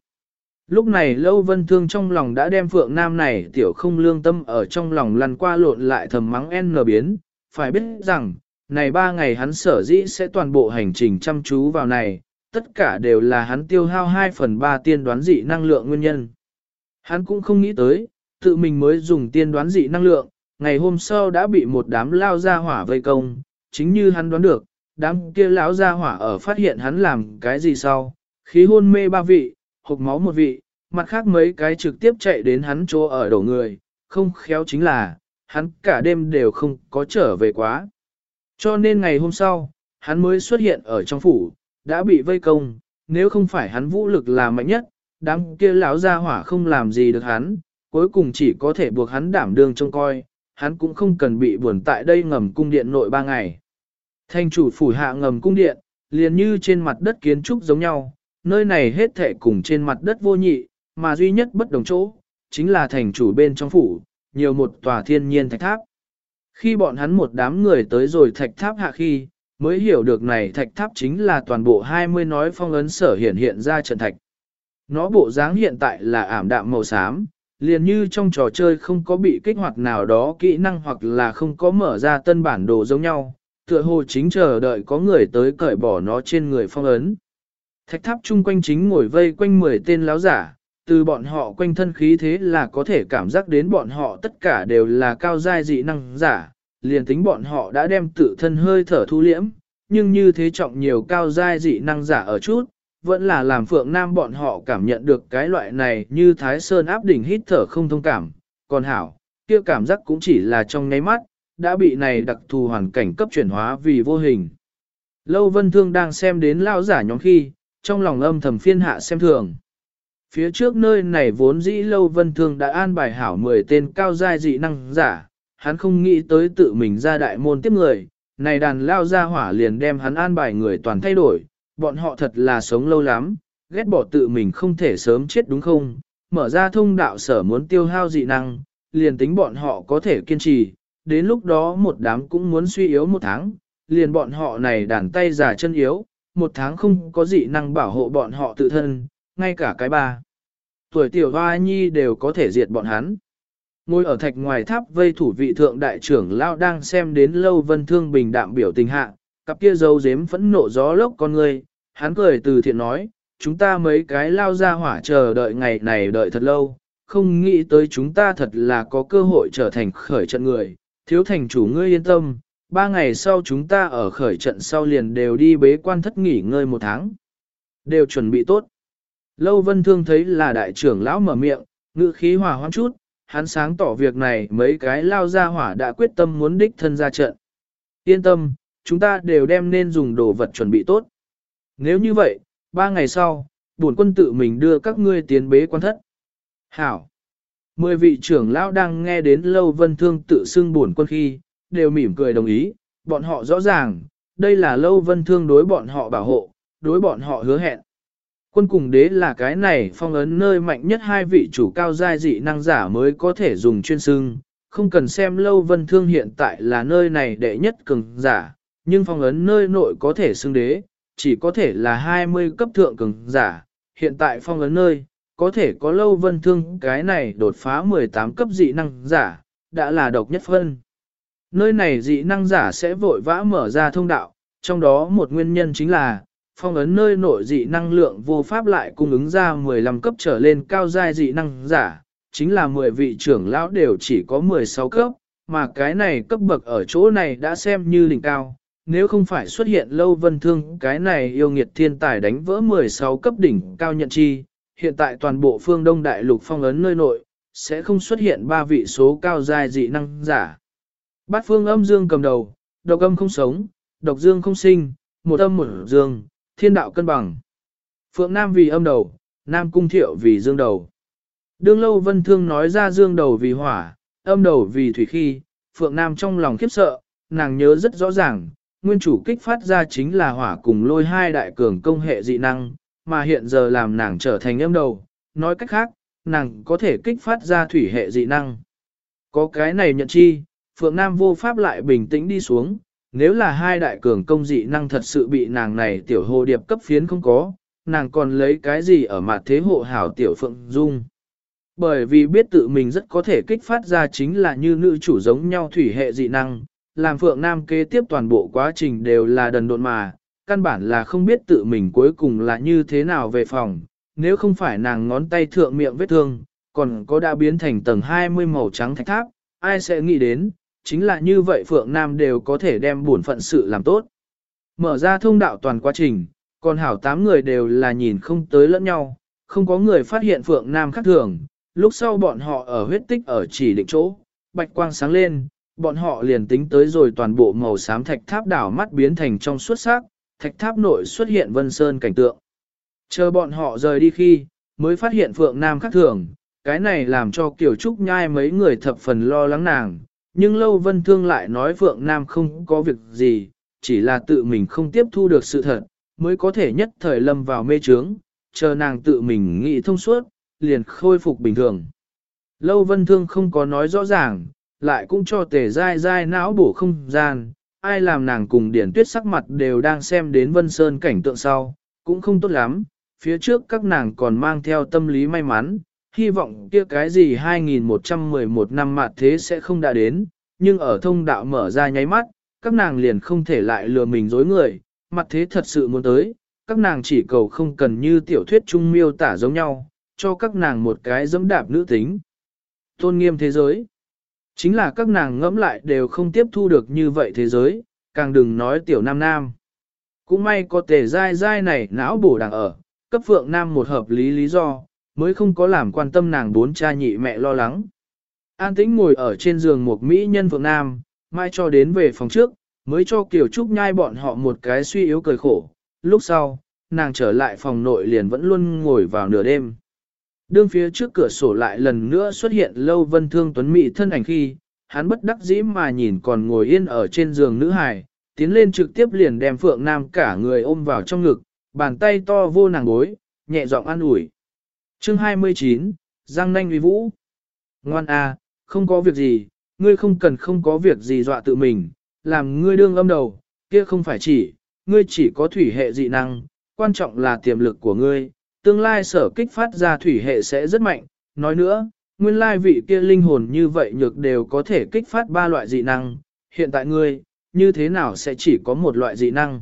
Lúc này Lâu Vân Thương trong lòng đã đem Phượng Nam này tiểu không lương tâm ở trong lòng lăn qua lộn lại thầm mắng N biến, phải biết rằng, này ba ngày hắn sở dĩ sẽ toàn bộ hành trình chăm chú vào này, tất cả đều là hắn tiêu hao 2 phần 3 tiên đoán dị năng lượng nguyên nhân. Hắn cũng không nghĩ tới, tự mình mới dùng tiên đoán dị năng lượng, ngày hôm sau đã bị một đám lao ra hỏa vây công, chính như hắn đoán được, đám kia lão ra hỏa ở phát hiện hắn làm cái gì sau, khí hôn mê ba vị, hộp máu một vị, mặt khác mấy cái trực tiếp chạy đến hắn chỗ ở đổ người, không khéo chính là, hắn cả đêm đều không có trở về quá. Cho nên ngày hôm sau, hắn mới xuất hiện ở trong phủ, đã bị vây công, nếu không phải hắn vũ lực là mạnh nhất, đám kia lão ra hỏa không làm gì được hắn, cuối cùng chỉ có thể buộc hắn đảm đương trông coi, hắn cũng không cần bị buồn tại đây ngầm cung điện nội ba ngày. Thanh chủ phủ hạ ngầm cung điện, liền như trên mặt đất kiến trúc giống nhau, nơi này hết thể cùng trên mặt đất vô nhị, mà duy nhất bất đồng chỗ, chính là thành chủ bên trong phủ, nhiều một tòa thiên nhiên thạch tháp. Khi bọn hắn một đám người tới rồi thạch tháp hạ khi, mới hiểu được này thạch tháp chính là toàn bộ 20 nói phong ấn sở hiện hiện ra trận thạch. Nó bộ dáng hiện tại là ảm đạm màu xám, liền như trong trò chơi không có bị kích hoạt nào đó kỹ năng hoặc là không có mở ra tân bản đồ giống nhau, tựa hồ chính chờ đợi có người tới cởi bỏ nó trên người phong ấn. Thạch tháp chung quanh chính ngồi vây quanh 10 tên láo giả, từ bọn họ quanh thân khí thế là có thể cảm giác đến bọn họ tất cả đều là cao giai dị năng giả, liền tính bọn họ đã đem tự thân hơi thở thu liễm, nhưng như thế trọng nhiều cao giai dị năng giả ở chút, vẫn là làm phượng nam bọn họ cảm nhận được cái loại này như thái sơn áp đỉnh hít thở không thông cảm, còn hảo, kia cảm giác cũng chỉ là trong nháy mắt, đã bị này đặc thù hoàn cảnh cấp chuyển hóa vì vô hình. Lâu Vân Thương đang xem đến lao giả nhóm khi, trong lòng âm thầm phiên hạ xem thường. Phía trước nơi này vốn dĩ Lâu Vân Thương đã an bài hảo 10 tên cao giai dị năng giả, hắn không nghĩ tới tự mình ra đại môn tiếp người, này đàn lao ra hỏa liền đem hắn an bài người toàn thay đổi, bọn họ thật là sống lâu lắm, ghét bỏ tự mình không thể sớm chết đúng không, mở ra thông đạo sở muốn tiêu hao dị năng, liền tính bọn họ có thể kiên trì, đến lúc đó một đám cũng muốn suy yếu một tháng, liền bọn họ này đàn tay giả chân yếu, một tháng không có dị năng bảo hộ bọn họ tự thân, ngay cả cái ba. Tuổi tiểu hoa nhi đều có thể diệt bọn hắn. Ngồi ở thạch ngoài tháp vây thủ vị thượng đại trưởng lao đang xem đến lâu vân thương bình đạm biểu tình hạ, cặp kia dấu dếm phẫn nộ gió lốc con người, hắn cười từ thiện nói, chúng ta mấy cái lao ra hỏa chờ đợi ngày này đợi thật lâu, không nghĩ tới chúng ta thật là có cơ hội trở thành khởi trận người, thiếu thành chủ ngươi yên tâm, ba ngày sau chúng ta ở khởi trận sau liền đều đi bế quan thất nghỉ ngơi một tháng. Đều chuẩn bị tốt. Lâu vân thương thấy là đại trưởng lão mở miệng, ngữ khí hòa hoãn chút, hắn sáng tỏ việc này mấy cái lao ra hỏa đã quyết tâm muốn đích thân ra trận. Yên tâm, chúng ta đều đem nên dùng đồ vật chuẩn bị tốt. Nếu như vậy, ba ngày sau, bổn quân tự mình đưa các ngươi tiến bế quan thất. Hảo! Mười vị trưởng lão đang nghe đến lâu vân thương tự xưng bổn quân khi, đều mỉm cười đồng ý, bọn họ rõ ràng, đây là lâu vân thương đối bọn họ bảo hộ, đối bọn họ hứa hẹn. Quân cùng đế là cái này phong ấn nơi mạnh nhất hai vị chủ cao giai dị năng giả mới có thể dùng chuyên xưng, không cần xem lâu vân thương hiện tại là nơi này đệ nhất cường giả, nhưng phong ấn nơi nội có thể xưng đế, chỉ có thể là 20 cấp thượng cường giả, hiện tại phong ấn nơi, có thể có lâu vân thương cái này đột phá 18 cấp dị năng giả, đã là độc nhất phân. Nơi này dị năng giả sẽ vội vã mở ra thông đạo, trong đó một nguyên nhân chính là, phong ấn nơi nội dị năng lượng vô pháp lại cung ứng ra 15 cấp trở lên cao giai dị năng giả, chính là 10 vị trưởng lão đều chỉ có 16 cấp, mà cái này cấp bậc ở chỗ này đã xem như đỉnh cao. Nếu không phải xuất hiện lâu vân thương cái này yêu nghiệt thiên tài đánh vỡ 16 cấp đỉnh cao nhận chi, hiện tại toàn bộ phương Đông Đại Lục phong ấn nơi nội, sẽ không xuất hiện ba vị số cao dài dị năng giả. Bát phương âm dương cầm đầu, độc âm không sống, độc dương không sinh, một âm một dương, thiên đạo cân bằng. Phượng Nam vì âm đầu, Nam Cung Thiệu vì dương đầu. Đương lâu vân thương nói ra dương đầu vì hỏa, âm đầu vì thủy khi, Phượng Nam trong lòng khiếp sợ, nàng nhớ rất rõ ràng, nguyên chủ kích phát ra chính là hỏa cùng lôi hai đại cường công hệ dị năng, mà hiện giờ làm nàng trở thành âm đầu, nói cách khác, nàng có thể kích phát ra thủy hệ dị năng. Có cái này nhận chi, Phượng Nam vô pháp lại bình tĩnh đi xuống, nếu là hai đại cường công dị năng thật sự bị nàng này tiểu hồ điệp cấp phiến không có, nàng còn lấy cái gì ở mặt thế hộ hảo tiểu Phượng Dung. Bởi vì biết tự mình rất có thể kích phát ra chính là như nữ chủ giống nhau thủy hệ dị năng, làm Phượng Nam kế tiếp toàn bộ quá trình đều là đần độn mà, căn bản là không biết tự mình cuối cùng là như thế nào về phòng, nếu không phải nàng ngón tay thượng miệng vết thương, còn có đã biến thành tầng 20 màu trắng thạch tháp, ai sẽ nghĩ đến, chính là như vậy Phượng Nam đều có thể đem buồn phận sự làm tốt. Mở ra thông đạo toàn quá trình, còn hảo tám người đều là nhìn không tới lẫn nhau, không có người phát hiện Phượng Nam khác thường, lúc sau bọn họ ở huyết tích ở chỉ định chỗ, bạch quang sáng lên, bọn họ liền tính tới rồi toàn bộ màu xám thạch tháp đảo mắt biến thành trong suốt sắc, thạch tháp nội xuất hiện vân sơn cảnh tượng. Chờ bọn họ rời đi khi, mới phát hiện Phượng Nam khác thường, cái này làm cho Kiều Trúc nhai mấy người thập phần lo lắng nàng, nhưng Lâu Vân Thương lại nói Phượng Nam không có việc gì, chỉ là tự mình không tiếp thu được sự thật, mới có thể nhất thời lâm vào mê trướng, chờ nàng tự mình nghĩ thông suốt, liền khôi phục bình thường. Lâu Vân Thương không có nói rõ ràng, lại cũng cho tề dai dai não bổ không gian, ai làm nàng cùng điển tuyết sắc mặt đều đang xem đến Vân Sơn cảnh tượng sau, cũng không tốt lắm, phía trước các nàng còn mang theo tâm lý may mắn, hy vọng kia cái gì 2111 năm mặt thế sẽ không đã đến, nhưng ở thông đạo mở ra nháy mắt, các nàng liền không thể lại lừa mình dối người, mặt thế thật sự muốn tới, các nàng chỉ cầu không cần như tiểu thuyết trung miêu tả giống nhau, cho các nàng một cái dẫm đạp nữ tính. Tôn nghiêm thế giới. Chính là các nàng ngẫm lại đều không tiếp thu được như vậy thế giới, càng đừng nói tiểu nam nam. Cũng may có tề dai dai này não bổ đằng ở, cấp phượng nam một hợp lý lý do, mới không có làm quan tâm nàng bốn cha nhị mẹ lo lắng. An tĩnh ngồi ở trên giường một mỹ nhân phượng nam, mai cho đến về phòng trước, mới cho Kiều Trúc nhai bọn họ một cái suy yếu cười khổ. Lúc sau, nàng trở lại phòng nội liền vẫn luôn ngồi vào nửa đêm. Đương phía trước cửa sổ lại lần nữa xuất hiện lâu vân thương tuấn mỹ thân ảnh khi, hắn bất đắc dĩ mà nhìn còn ngồi yên ở trên giường nữ hài, tiến lên trực tiếp liền đem Phượng Nam cả người ôm vào trong ngực, bàn tay to vô nàng bối, nhẹ giọng an ủi. Chương 29, Giang Nanh uy vũ. Ngoan a, à, không có việc gì, ngươi không cần không có việc gì dọa tự mình, làm ngươi đương âm đầu, kia không phải chỉ, ngươi chỉ có thủy hệ dị năng, quan trọng là tiềm lực của ngươi, tương lai sở kích phát ra thủy hệ sẽ rất mạnh. Nói nữa, nguyên lai vị kia linh hồn như vậy nhược đều có thể kích phát ba loại dị năng, hiện tại ngươi, như thế nào sẽ chỉ có một loại dị năng.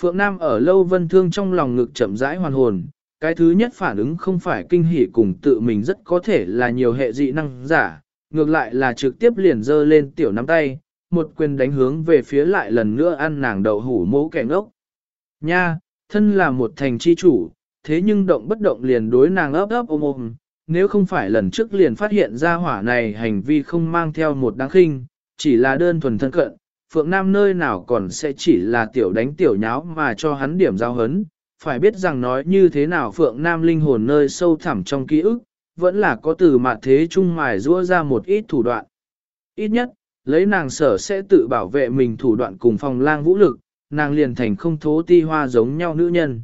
Phượng Nam ở lâu vân thương trong lòng ngực chậm rãi hoàn hồn, cái thứ nhất phản ứng không phải kinh hỉ cùng tự mình rất có thể là nhiều hệ dị năng giả, ngược lại là trực tiếp liền dơ lên tiểu nắm tay, một quyền đánh hướng về phía lại lần nữa ăn nàng đậu hủ mố kẻ ngốc. Nha, thân là một thành chi chủ, thế nhưng động bất động liền đối nàng ấp ấp ôm ôm, nếu không phải lần trước liền phát hiện ra hỏa này hành vi không mang theo một đáng khinh, chỉ là đơn thuần thân cận, Phượng Nam nơi nào còn sẽ chỉ là tiểu đánh tiểu nháo mà cho hắn điểm giao hấn, phải biết rằng nói như thế nào Phượng Nam linh hồn nơi sâu thẳm trong ký ức, vẫn là có từ mặt thế trung mài rũa ra một ít thủ đoạn. Ít nhất, lấy nàng sở sẽ tự bảo vệ mình thủ đoạn cùng phòng lang vũ lực, nàng liền thành không thố ti hoa giống nhau nữ nhân.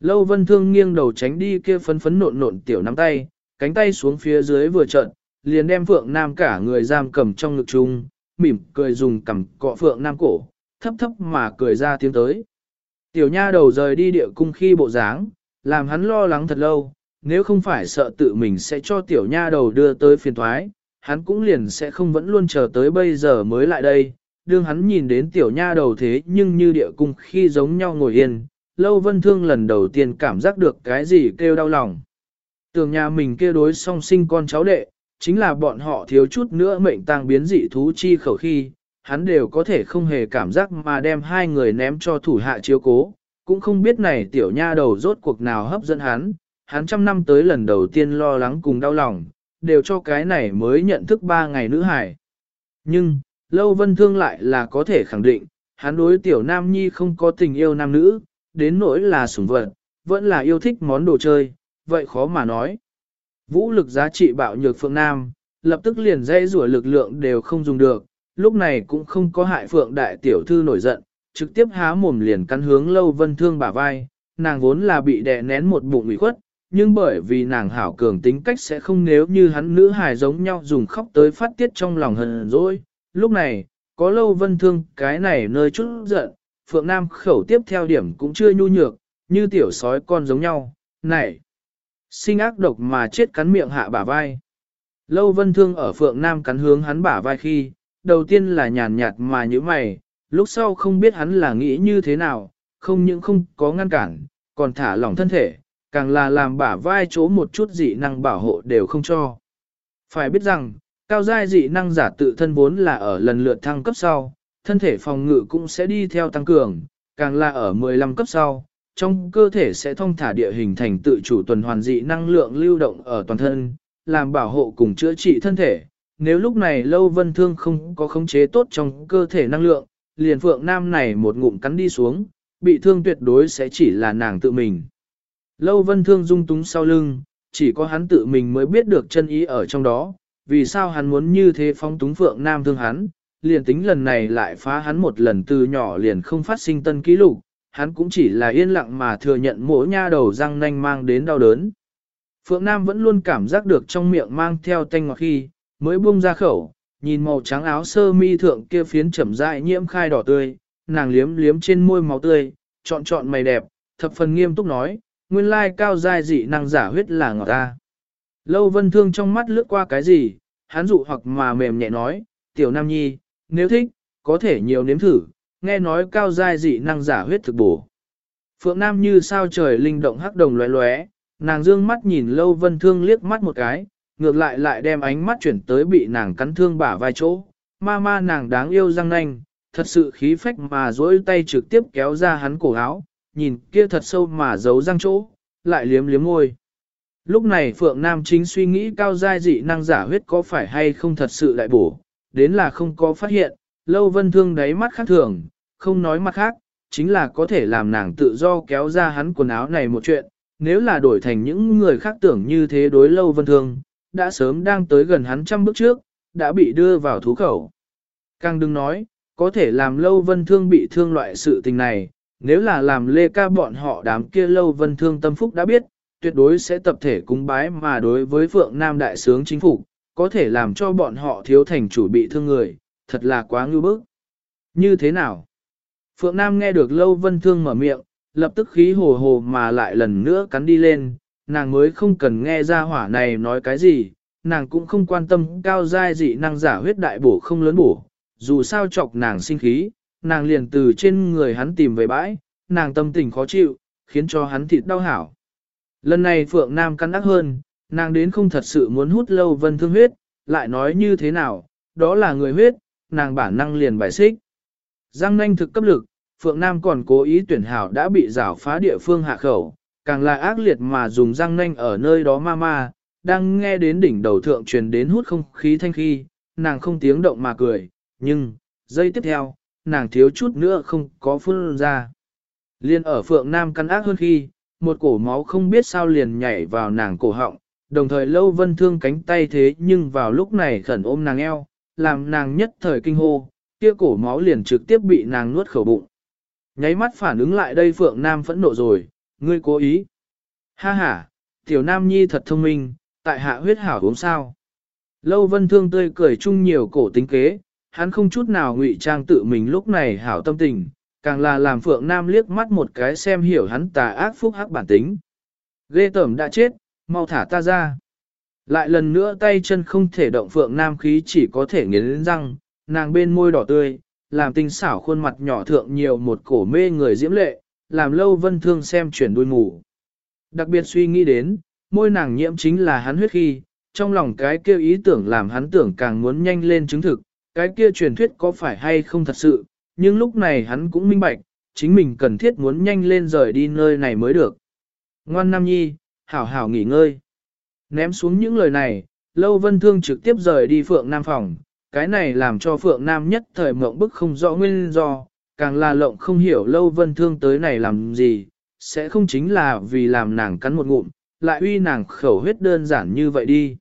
Lâu vân thương nghiêng đầu tránh đi kia phấn phấn nộn nộn tiểu nắm tay, cánh tay xuống phía dưới vừa trận, liền đem Phượng Nam cả người giam cầm trong ngực chung, mỉm cười dùng cầm cọ Phượng Nam cổ, thấp thấp mà cười ra tiếng tới. Tiểu nha đầu rời đi địa cung khi bộ dáng, làm hắn lo lắng thật lâu, nếu không phải sợ tự mình sẽ cho tiểu nha đầu đưa tới phiền thoái, hắn cũng liền sẽ không vẫn luôn chờ tới bây giờ mới lại đây. Đương hắn nhìn đến tiểu nha đầu thế nhưng như địa cung khi giống nhau ngồi yên, lâu vân thương lần đầu tiên cảm giác được cái gì kêu đau lòng. Tưởng nhà mình kia đối song sinh con cháu đệ, chính là bọn họ thiếu chút nữa mệnh tang biến dị thú chi khẩu khi, hắn đều có thể không hề cảm giác mà đem hai người ném cho thủ hạ chiếu cố, cũng không biết này tiểu nha đầu rốt cuộc nào hấp dẫn hắn, hắn trăm năm tới lần đầu tiên lo lắng cùng đau lòng, đều cho cái này mới nhận thức ba ngày nữ hải. Nhưng, Lâu Vân Thương lại là có thể khẳng định, hắn đối tiểu nam nhi không có tình yêu nam nữ, đến nỗi là sủng vật, vẫn là yêu thích món đồ chơi, vậy khó mà nói. Vũ lực giá trị bạo nhược Phượng Nam, lập tức liền dây rủa lực lượng đều không dùng được, lúc này cũng không có hại Phượng Đại Tiểu Thư nổi giận, trực tiếp há mồm liền cắn hướng Lâu Vân Thương bả vai, nàng vốn là bị đè nén một bụng ủy khuất, nhưng bởi vì nàng hảo cường tính cách sẽ không nếu như hắn nữ hài giống nhau dùng khóc tới phát tiết trong lòng hờn dỗi. Lúc này, có Lâu Vân Thương cái này nơi chút giận, Phượng Nam khẩu tiếp theo điểm cũng chưa nhu nhược, như tiểu sói con giống nhau, này, sinh ác độc mà chết cắn miệng hạ bả vai. Lâu Vân Thương ở Phượng Nam cắn hướng hắn bả vai khi, đầu tiên là nhàn nhạt mà như mày, lúc sau không biết hắn là nghĩ như thế nào, không những không có ngăn cản, còn thả lỏng thân thể, càng là làm bả vai chỗ một chút dị năng bảo hộ đều không cho. Phải biết rằng, cao giai dị năng giả tự thân vốn là ở lần lượt thăng cấp sau, thân thể phòng ngự cũng sẽ đi theo tăng cường, càng là ở 15 cấp sau, trong cơ thể sẽ thông thả địa hình thành tự chủ tuần hoàn dị năng lượng lưu động ở toàn thân, làm bảo hộ cùng chữa trị thân thể. Nếu lúc này lâu vân thương không có khống chế tốt trong cơ thể năng lượng, liền phượng nam này một ngụm cắn đi xuống, bị thương tuyệt đối sẽ chỉ là nàng tự mình. Lâu vân thương dung túng sau lưng, chỉ có hắn tự mình mới biết được chân ý ở trong đó, vì sao hắn muốn như thế phóng túng phượng nam thương hắn, liền tính lần này lại phá hắn một lần từ nhỏ liền không phát sinh tân ký lục, hắn cũng chỉ là yên lặng mà thừa nhận mỗi nha đầu răng nanh mang đến đau đớn. Phượng Nam vẫn luôn cảm giác được trong miệng mang theo tanh ngọt khi, mới buông ra khẩu, nhìn màu trắng áo sơ mi thượng kia phiến chậm rãi nhiễm khai đỏ tươi, nàng liếm liếm trên môi máu tươi, chọn chọn mày đẹp, thập phần nghiêm túc nói, nguyên lai cao giai dị năng giả huyết là ngọt ta. Lâu vân thương trong mắt lướt qua cái gì, hắn dụ hoặc mà mềm nhẹ nói, tiểu nam nhi, nếu thích, có thể nhiều nếm thử, nghe nói cao giai dị năng giả huyết thực bổ. Phượng Nam như sao trời linh động hắc đồng lóe lóe, nàng dương mắt nhìn lâu vân thương liếc mắt một cái, ngược lại lại đem ánh mắt chuyển tới bị nàng cắn thương bả vai chỗ, ma ma nàng đáng yêu răng nanh, thật sự khí phách mà dỗi tay trực tiếp kéo ra hắn cổ áo, nhìn kia thật sâu mà giấu răng chỗ, lại liếm liếm môi. Lúc này Phượng Nam chính suy nghĩ cao giai dị năng giả huyết có phải hay không thật sự lại bổ, đến là không có phát hiện, lâu vân thương đáy mắt khác thường, không nói mặt khác, chính là có thể làm nàng tự do kéo ra hắn quần áo này một chuyện, nếu là đổi thành những người khác tưởng như thế đối lâu vân thương, đã sớm đang tới gần hắn trăm bước trước, đã bị đưa vào thú khẩu. Càng đừng nói, có thể làm lâu vân thương bị thương loại sự tình này, nếu là làm lê ca bọn họ đám kia lâu vân thương tâm phúc đã biết, tuyệt đối sẽ tập thể cúng bái mà đối với Phượng Nam Đại Sướng chính phủ, có thể làm cho bọn họ thiếu thành chủ bị thương người, thật là quá ngư bức. Như thế nào? Phượng Nam nghe được Lâu Vân Thương mở miệng, lập tức khí hồ hồ mà lại lần nữa cắn đi lên, nàng mới không cần nghe ra hỏa này nói cái gì, nàng cũng không quan tâm cao giai dị năng giả huyết đại bổ không lớn bổ, dù sao chọc nàng sinh khí, nàng liền từ trên người hắn tìm về bãi, nàng tâm tình khó chịu, khiến cho hắn thịt đau hảo. Lần này Phượng Nam cắn ác hơn, nàng đến không thật sự muốn hút Lâu Vân Thương huyết, lại nói như thế nào, đó là người huyết, nàng bản năng liền bài xích. Giang nanh thực cấp lực, Phượng Nam còn cố ý tuyển hảo đã bị rảo phá địa phương hạ khẩu, càng là ác liệt mà dùng răng nanh ở nơi đó ma ma, đang nghe đến đỉnh đầu thượng truyền đến hút không khí thanh khi, nàng không tiếng động mà cười, nhưng, giây tiếp theo, nàng thiếu chút nữa không có phun ra. Liên ở Phượng Nam căn ác hơn khi, một cổ máu không biết sao liền nhảy vào nàng cổ họng, đồng thời lâu vân thương cánh tay thế nhưng vào lúc này khẩn ôm nàng eo, làm nàng nhất thời kinh hô, kia cổ máu liền trực tiếp bị nàng nuốt khẩu bụng. Nháy mắt phản ứng lại đây Phượng Nam phẫn nộ rồi, ngươi cố ý. Ha ha, tiểu Nam Nhi thật thông minh, tại hạ huyết hảo uống sao. Lâu vân thương tươi cười chung nhiều cổ tính kế, hắn không chút nào ngụy trang tự mình lúc này hảo tâm tình, càng là làm Phượng Nam liếc mắt một cái xem hiểu hắn tà ác phúc hắc bản tính. Ghê tởm đã chết, mau thả ta ra. Lại lần nữa tay chân không thể động Phượng Nam khí chỉ có thể nghiến răng, nàng bên môi đỏ tươi, làm tinh xảo khuôn mặt nhỏ thượng nhiều một cổ mê người diễm lệ, làm lâu vân thương xem chuyển đuôi mù. Đặc biệt suy nghĩ đến, môi nàng nhiễm chính là hắn huyết khi, trong lòng cái kia ý tưởng làm hắn tưởng càng muốn nhanh lên chứng thực, cái kia truyền thuyết có phải hay không thật sự, nhưng lúc này hắn cũng minh bạch, chính mình cần thiết muốn nhanh lên rời đi nơi này mới được. Ngoan Nam Nhi, hảo hảo nghỉ ngơi. Ném xuống những lời này, Lâu Vân Thương trực tiếp rời đi Phượng Nam phòng, cái này làm cho Phượng Nam nhất thời mộng bức không rõ nguyên do, càng là lộng không hiểu lâu vân thương tới này làm gì, sẽ không chính là vì làm nàng cắn một ngụm, lại uy nàng khẩu huyết đơn giản như vậy đi.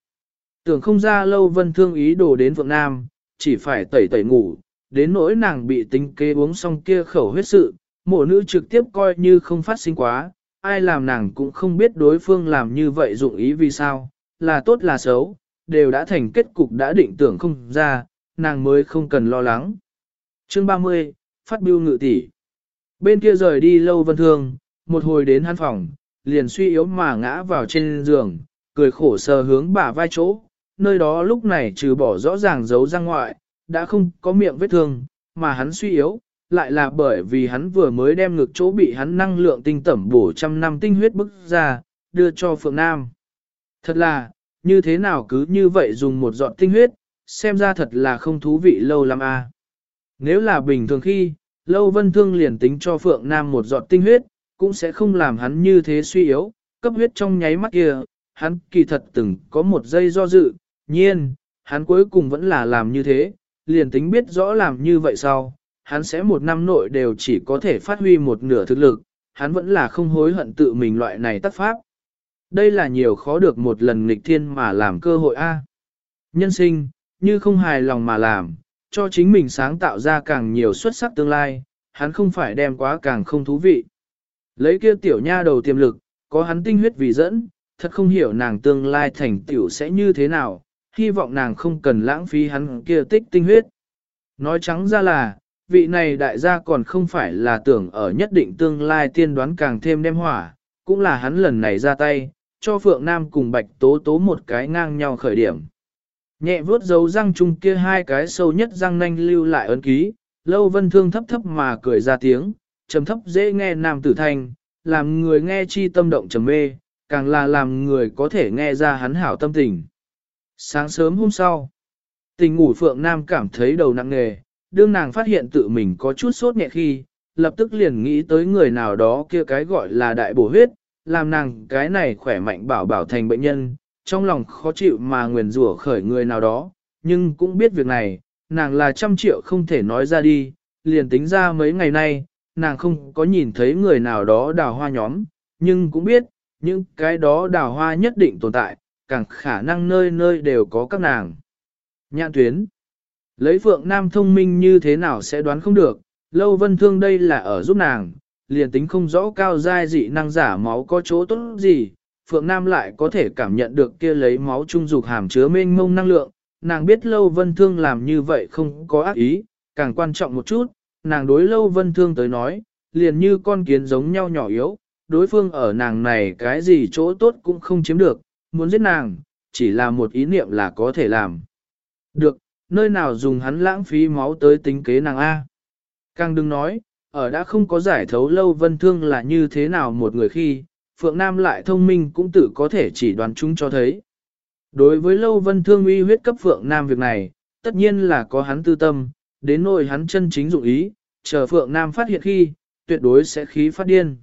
Tưởng không ra lâu vân thương ý đồ đến Phượng Nam, chỉ phải tẩy tẩy ngủ, đến nỗi nàng bị tính kế uống xong kia khẩu huyết sự, mộ nữ trực tiếp coi như không phát sinh quá, ai làm nàng cũng không biết đối phương làm như vậy dụng ý vì sao, là tốt là xấu, đều đã thành kết cục đã định tưởng không ra, nàng mới không cần lo lắng. Chương 30, phát biêu ngự tỷ. Bên kia rời đi lâu vân thương, một hồi đến hắn phòng, liền suy yếu mà ngã vào trên giường, cười khổ sờ hướng bả vai chỗ, nơi đó lúc này trừ bỏ rõ ràng giấu răng ngoại, đã không có miệng vết thương, mà hắn suy yếu, lại là bởi vì hắn vừa mới đem ngực chỗ bị hắn năng lượng tinh tẩm bổ trăm năm tinh huyết bức ra, đưa cho Phượng Nam. Thật là, như thế nào cứ như vậy dùng một giọt tinh huyết, xem ra thật là không thú vị lâu lắm a. À. Nếu là bình thường khi, lâu vân thương liền tính cho Phượng Nam một giọt tinh huyết, cũng sẽ không làm hắn như thế suy yếu, cấp huyết trong nháy mắt kia, hắn kỳ thật từng có một giây do dự, nhiên, hắn cuối cùng vẫn là làm như thế, liền tính biết rõ làm như vậy sau, hắn sẽ một năm nội đều chỉ có thể phát huy một nửa thực lực, hắn vẫn là không hối hận tự mình loại này tác pháp. Đây là nhiều khó được một lần nghịch thiên mà làm cơ hội A. Nhân sinh, như không hài lòng mà làm, cho chính mình sáng tạo ra càng nhiều xuất sắc tương lai, hắn không phải đem quá càng không thú vị. Lấy kia tiểu nha đầu tiềm lực, có hắn tinh huyết vì dẫn, thật không hiểu nàng tương lai thành tiểu sẽ như thế nào, hy vọng nàng không cần lãng phí hắn kia tích tinh huyết. Nói trắng ra là, vị này đại gia còn không phải là tưởng ở nhất định tương lai tiên đoán càng thêm đem hỏa, cũng là hắn lần này ra tay, cho Phượng Nam cùng Bạch Tố Tố một cái ngang nhau khởi điểm. Nhẹ vớt dấu răng chung kia hai cái sâu nhất răng nanh lưu lại ấn ký, lâu vân thương thấp thấp mà cười ra tiếng, trầm thấp dễ nghe nam tử thanh, làm người nghe chi tâm động trầm mê, càng là làm người có thể nghe ra hắn hảo tâm tình. Sáng sớm hôm sau, tình ngủ Phượng Nam cảm thấy đầu nặng nề, đương nàng phát hiện tự mình có chút sốt nhẹ khi, lập tức liền nghĩ tới người nào đó kia cái gọi là đại bổ huyết, làm nàng cái này khỏe mạnh bảo bảo thành bệnh nhân, trong lòng khó chịu mà nguyền rủa khởi người nào đó, nhưng cũng biết việc này, nàng là trăm triệu không thể nói ra đi, liền tính ra mấy ngày nay, nàng không có nhìn thấy người nào đó đào hoa nhóm, nhưng cũng biết, những cái đó đào hoa nhất định tồn tại, càng khả năng nơi nơi đều có các nàng. Nhãn tuyến Lấy Phượng Nam thông minh như thế nào sẽ đoán không được, Lâu Vân Thương đây là ở giúp nàng, liền tính không rõ cao giai dị năng giả máu có chỗ tốt gì, Phượng Nam lại có thể cảm nhận được kia lấy máu trung dục hàm chứa mênh mông năng lượng, nàng biết Lâu Vân Thương làm như vậy không có ác ý, càng quan trọng một chút, nàng đối Lâu Vân Thương tới nói, liền như con kiến giống nhau nhỏ yếu, đối phương ở nàng này cái gì chỗ tốt cũng không chiếm được, muốn giết nàng, chỉ là một ý niệm là có thể làm. Được, nơi nào dùng hắn lãng phí máu tới tính kế nàng A. Càng đừng nói, ở đã không có giải thấu lâu vân thương là như thế nào một người khi, Phượng Nam lại thông minh cũng tự có thể chỉ đoán chúng cho thấy. Đối với lâu vân thương uy huyết cấp Phượng Nam việc này, tất nhiên là có hắn tư tâm, đến nỗi hắn chân chính dụng ý, chờ Phượng Nam phát hiện khi, tuyệt đối sẽ khí phát điên.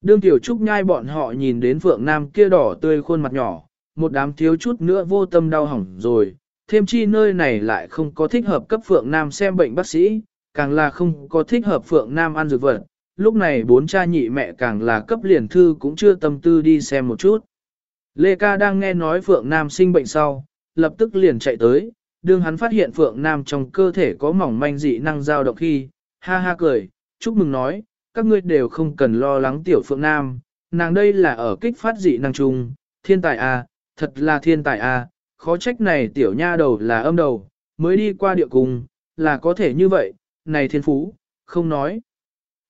Đương tiểu trúc nhai bọn họ nhìn đến Phượng Nam kia đỏ tươi khuôn mặt nhỏ, một đám thiếu chút nữa vô tâm đau hỏng rồi, thêm chi nơi này lại không có thích hợp cấp Phượng Nam xem bệnh bác sĩ, càng là không có thích hợp Phượng Nam ăn dược vật. Lúc này bốn cha nhị mẹ càng là cấp liền thư cũng chưa tâm tư đi xem một chút. Lê Ca đang nghe nói Phượng Nam sinh bệnh sau, lập tức liền chạy tới, đương hắn phát hiện Phượng Nam trong cơ thể có mỏng manh dị năng dao động khi, ha ha cười, chúc mừng nói, các ngươi đều không cần lo lắng tiểu Phượng Nam, nàng đây là ở kích phát dị năng chung, thiên tài à, thật là thiên tài à, khó trách này tiểu nha đầu là âm đầu, mới đi qua địa cung, là có thể như vậy, này thiên phú, không nói.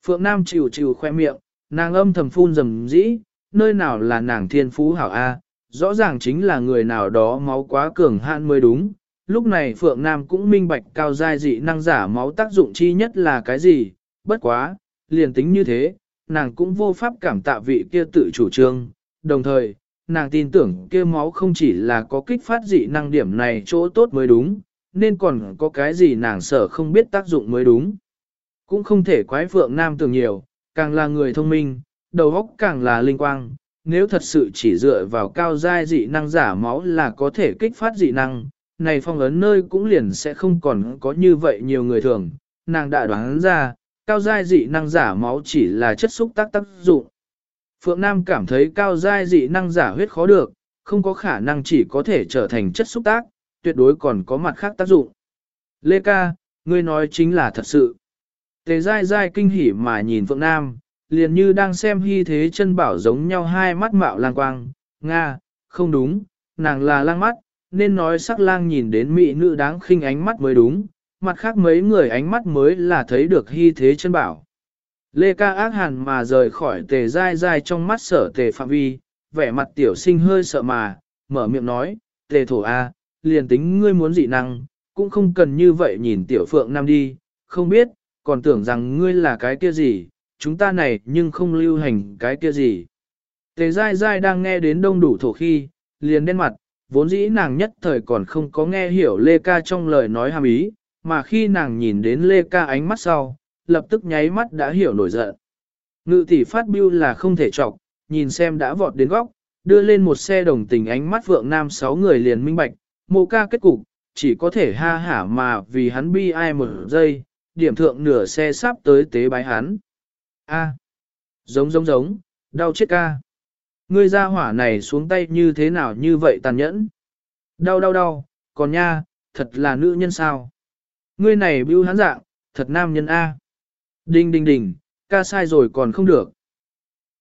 Phượng Nam chịu chịu khoe miệng, nàng âm thầm phun rầm rĩ, nơi nào là nàng thiên phú hảo A, rõ ràng chính là người nào đó máu quá cường hạn mới đúng. Lúc này Phượng Nam cũng minh bạch cao giai dị năng giả máu tác dụng chi nhất là cái gì, bất quá, liền tính như thế, nàng cũng vô pháp cảm tạ vị kia tự chủ trương, đồng thời, nàng tin tưởng kia máu không chỉ là có kích phát dị năng điểm này chỗ tốt mới đúng, nên còn có cái gì nàng sợ không biết tác dụng mới đúng. Cũng không thể quái phượng nam tưởng nhiều, càng là người thông minh, đầu óc càng là linh quang, nếu thật sự chỉ dựa vào cao giai dị năng giả máu là có thể kích phát dị năng, này phong ấn nơi cũng liền sẽ không còn có như vậy nhiều người thường, nàng đã đoán ra, cao giai dị năng giả máu chỉ là chất xúc tác tác dụng. Phượng Nam cảm thấy cao giai dị năng giả huyết khó được, không có khả năng chỉ có thể trở thành chất xúc tác, tuyệt đối còn có mặt khác tác dụng. Lê ca, ngươi nói chính là thật sự. Tề dai dai kinh hỉ mà nhìn Phượng Nam, liền như đang xem hy thế chân bảo giống nhau hai mắt mạo lang quang, Nga, không đúng, nàng là lang mắt, nên nói sắc lang nhìn đến mỹ nữ đáng khinh ánh mắt mới đúng, mặt khác mấy người ánh mắt mới là thấy được hy thế chân bảo. Lê ca ác hàn mà rời khỏi tề dai dai trong mắt sở tề phạm vi, vẻ mặt tiểu sinh hơi sợ mà, mở miệng nói, tề thổ A, liền tính ngươi muốn dị năng, cũng không cần như vậy nhìn tiểu phượng nam đi, không biết, còn tưởng rằng ngươi là cái kia gì, chúng ta này nhưng không lưu hành cái kia gì. Tề dai dai đang nghe đến đông đủ thổ khi, liền đen mặt, vốn dĩ nàng nhất thời còn không có nghe hiểu Lê Ca trong lời nói hàm ý, mà khi nàng nhìn đến Lê Ca ánh mắt sau, lập tức nháy mắt đã hiểu nổi giận. Ngự tỷ phát biêu là không thể chọc, nhìn xem đã vọt đến góc, đưa lên một xe đồng tình ánh mắt vượng nam sáu người liền minh bạch, mô ca kết cục, chỉ có thể ha hả mà vì hắn bi ai một giây, điểm thượng nửa xe sắp tới tế bái hắn. A. Giống giống giống, đau chết ca. Ngươi ra hỏa này xuống tay như thế nào như vậy tàn nhẫn. Đau đau đau, còn nha, thật là nữ nhân sao. Ngươi này bưu hắn dạng, thật nam nhân A. Đinh đinh đinh, ca sai rồi còn không được.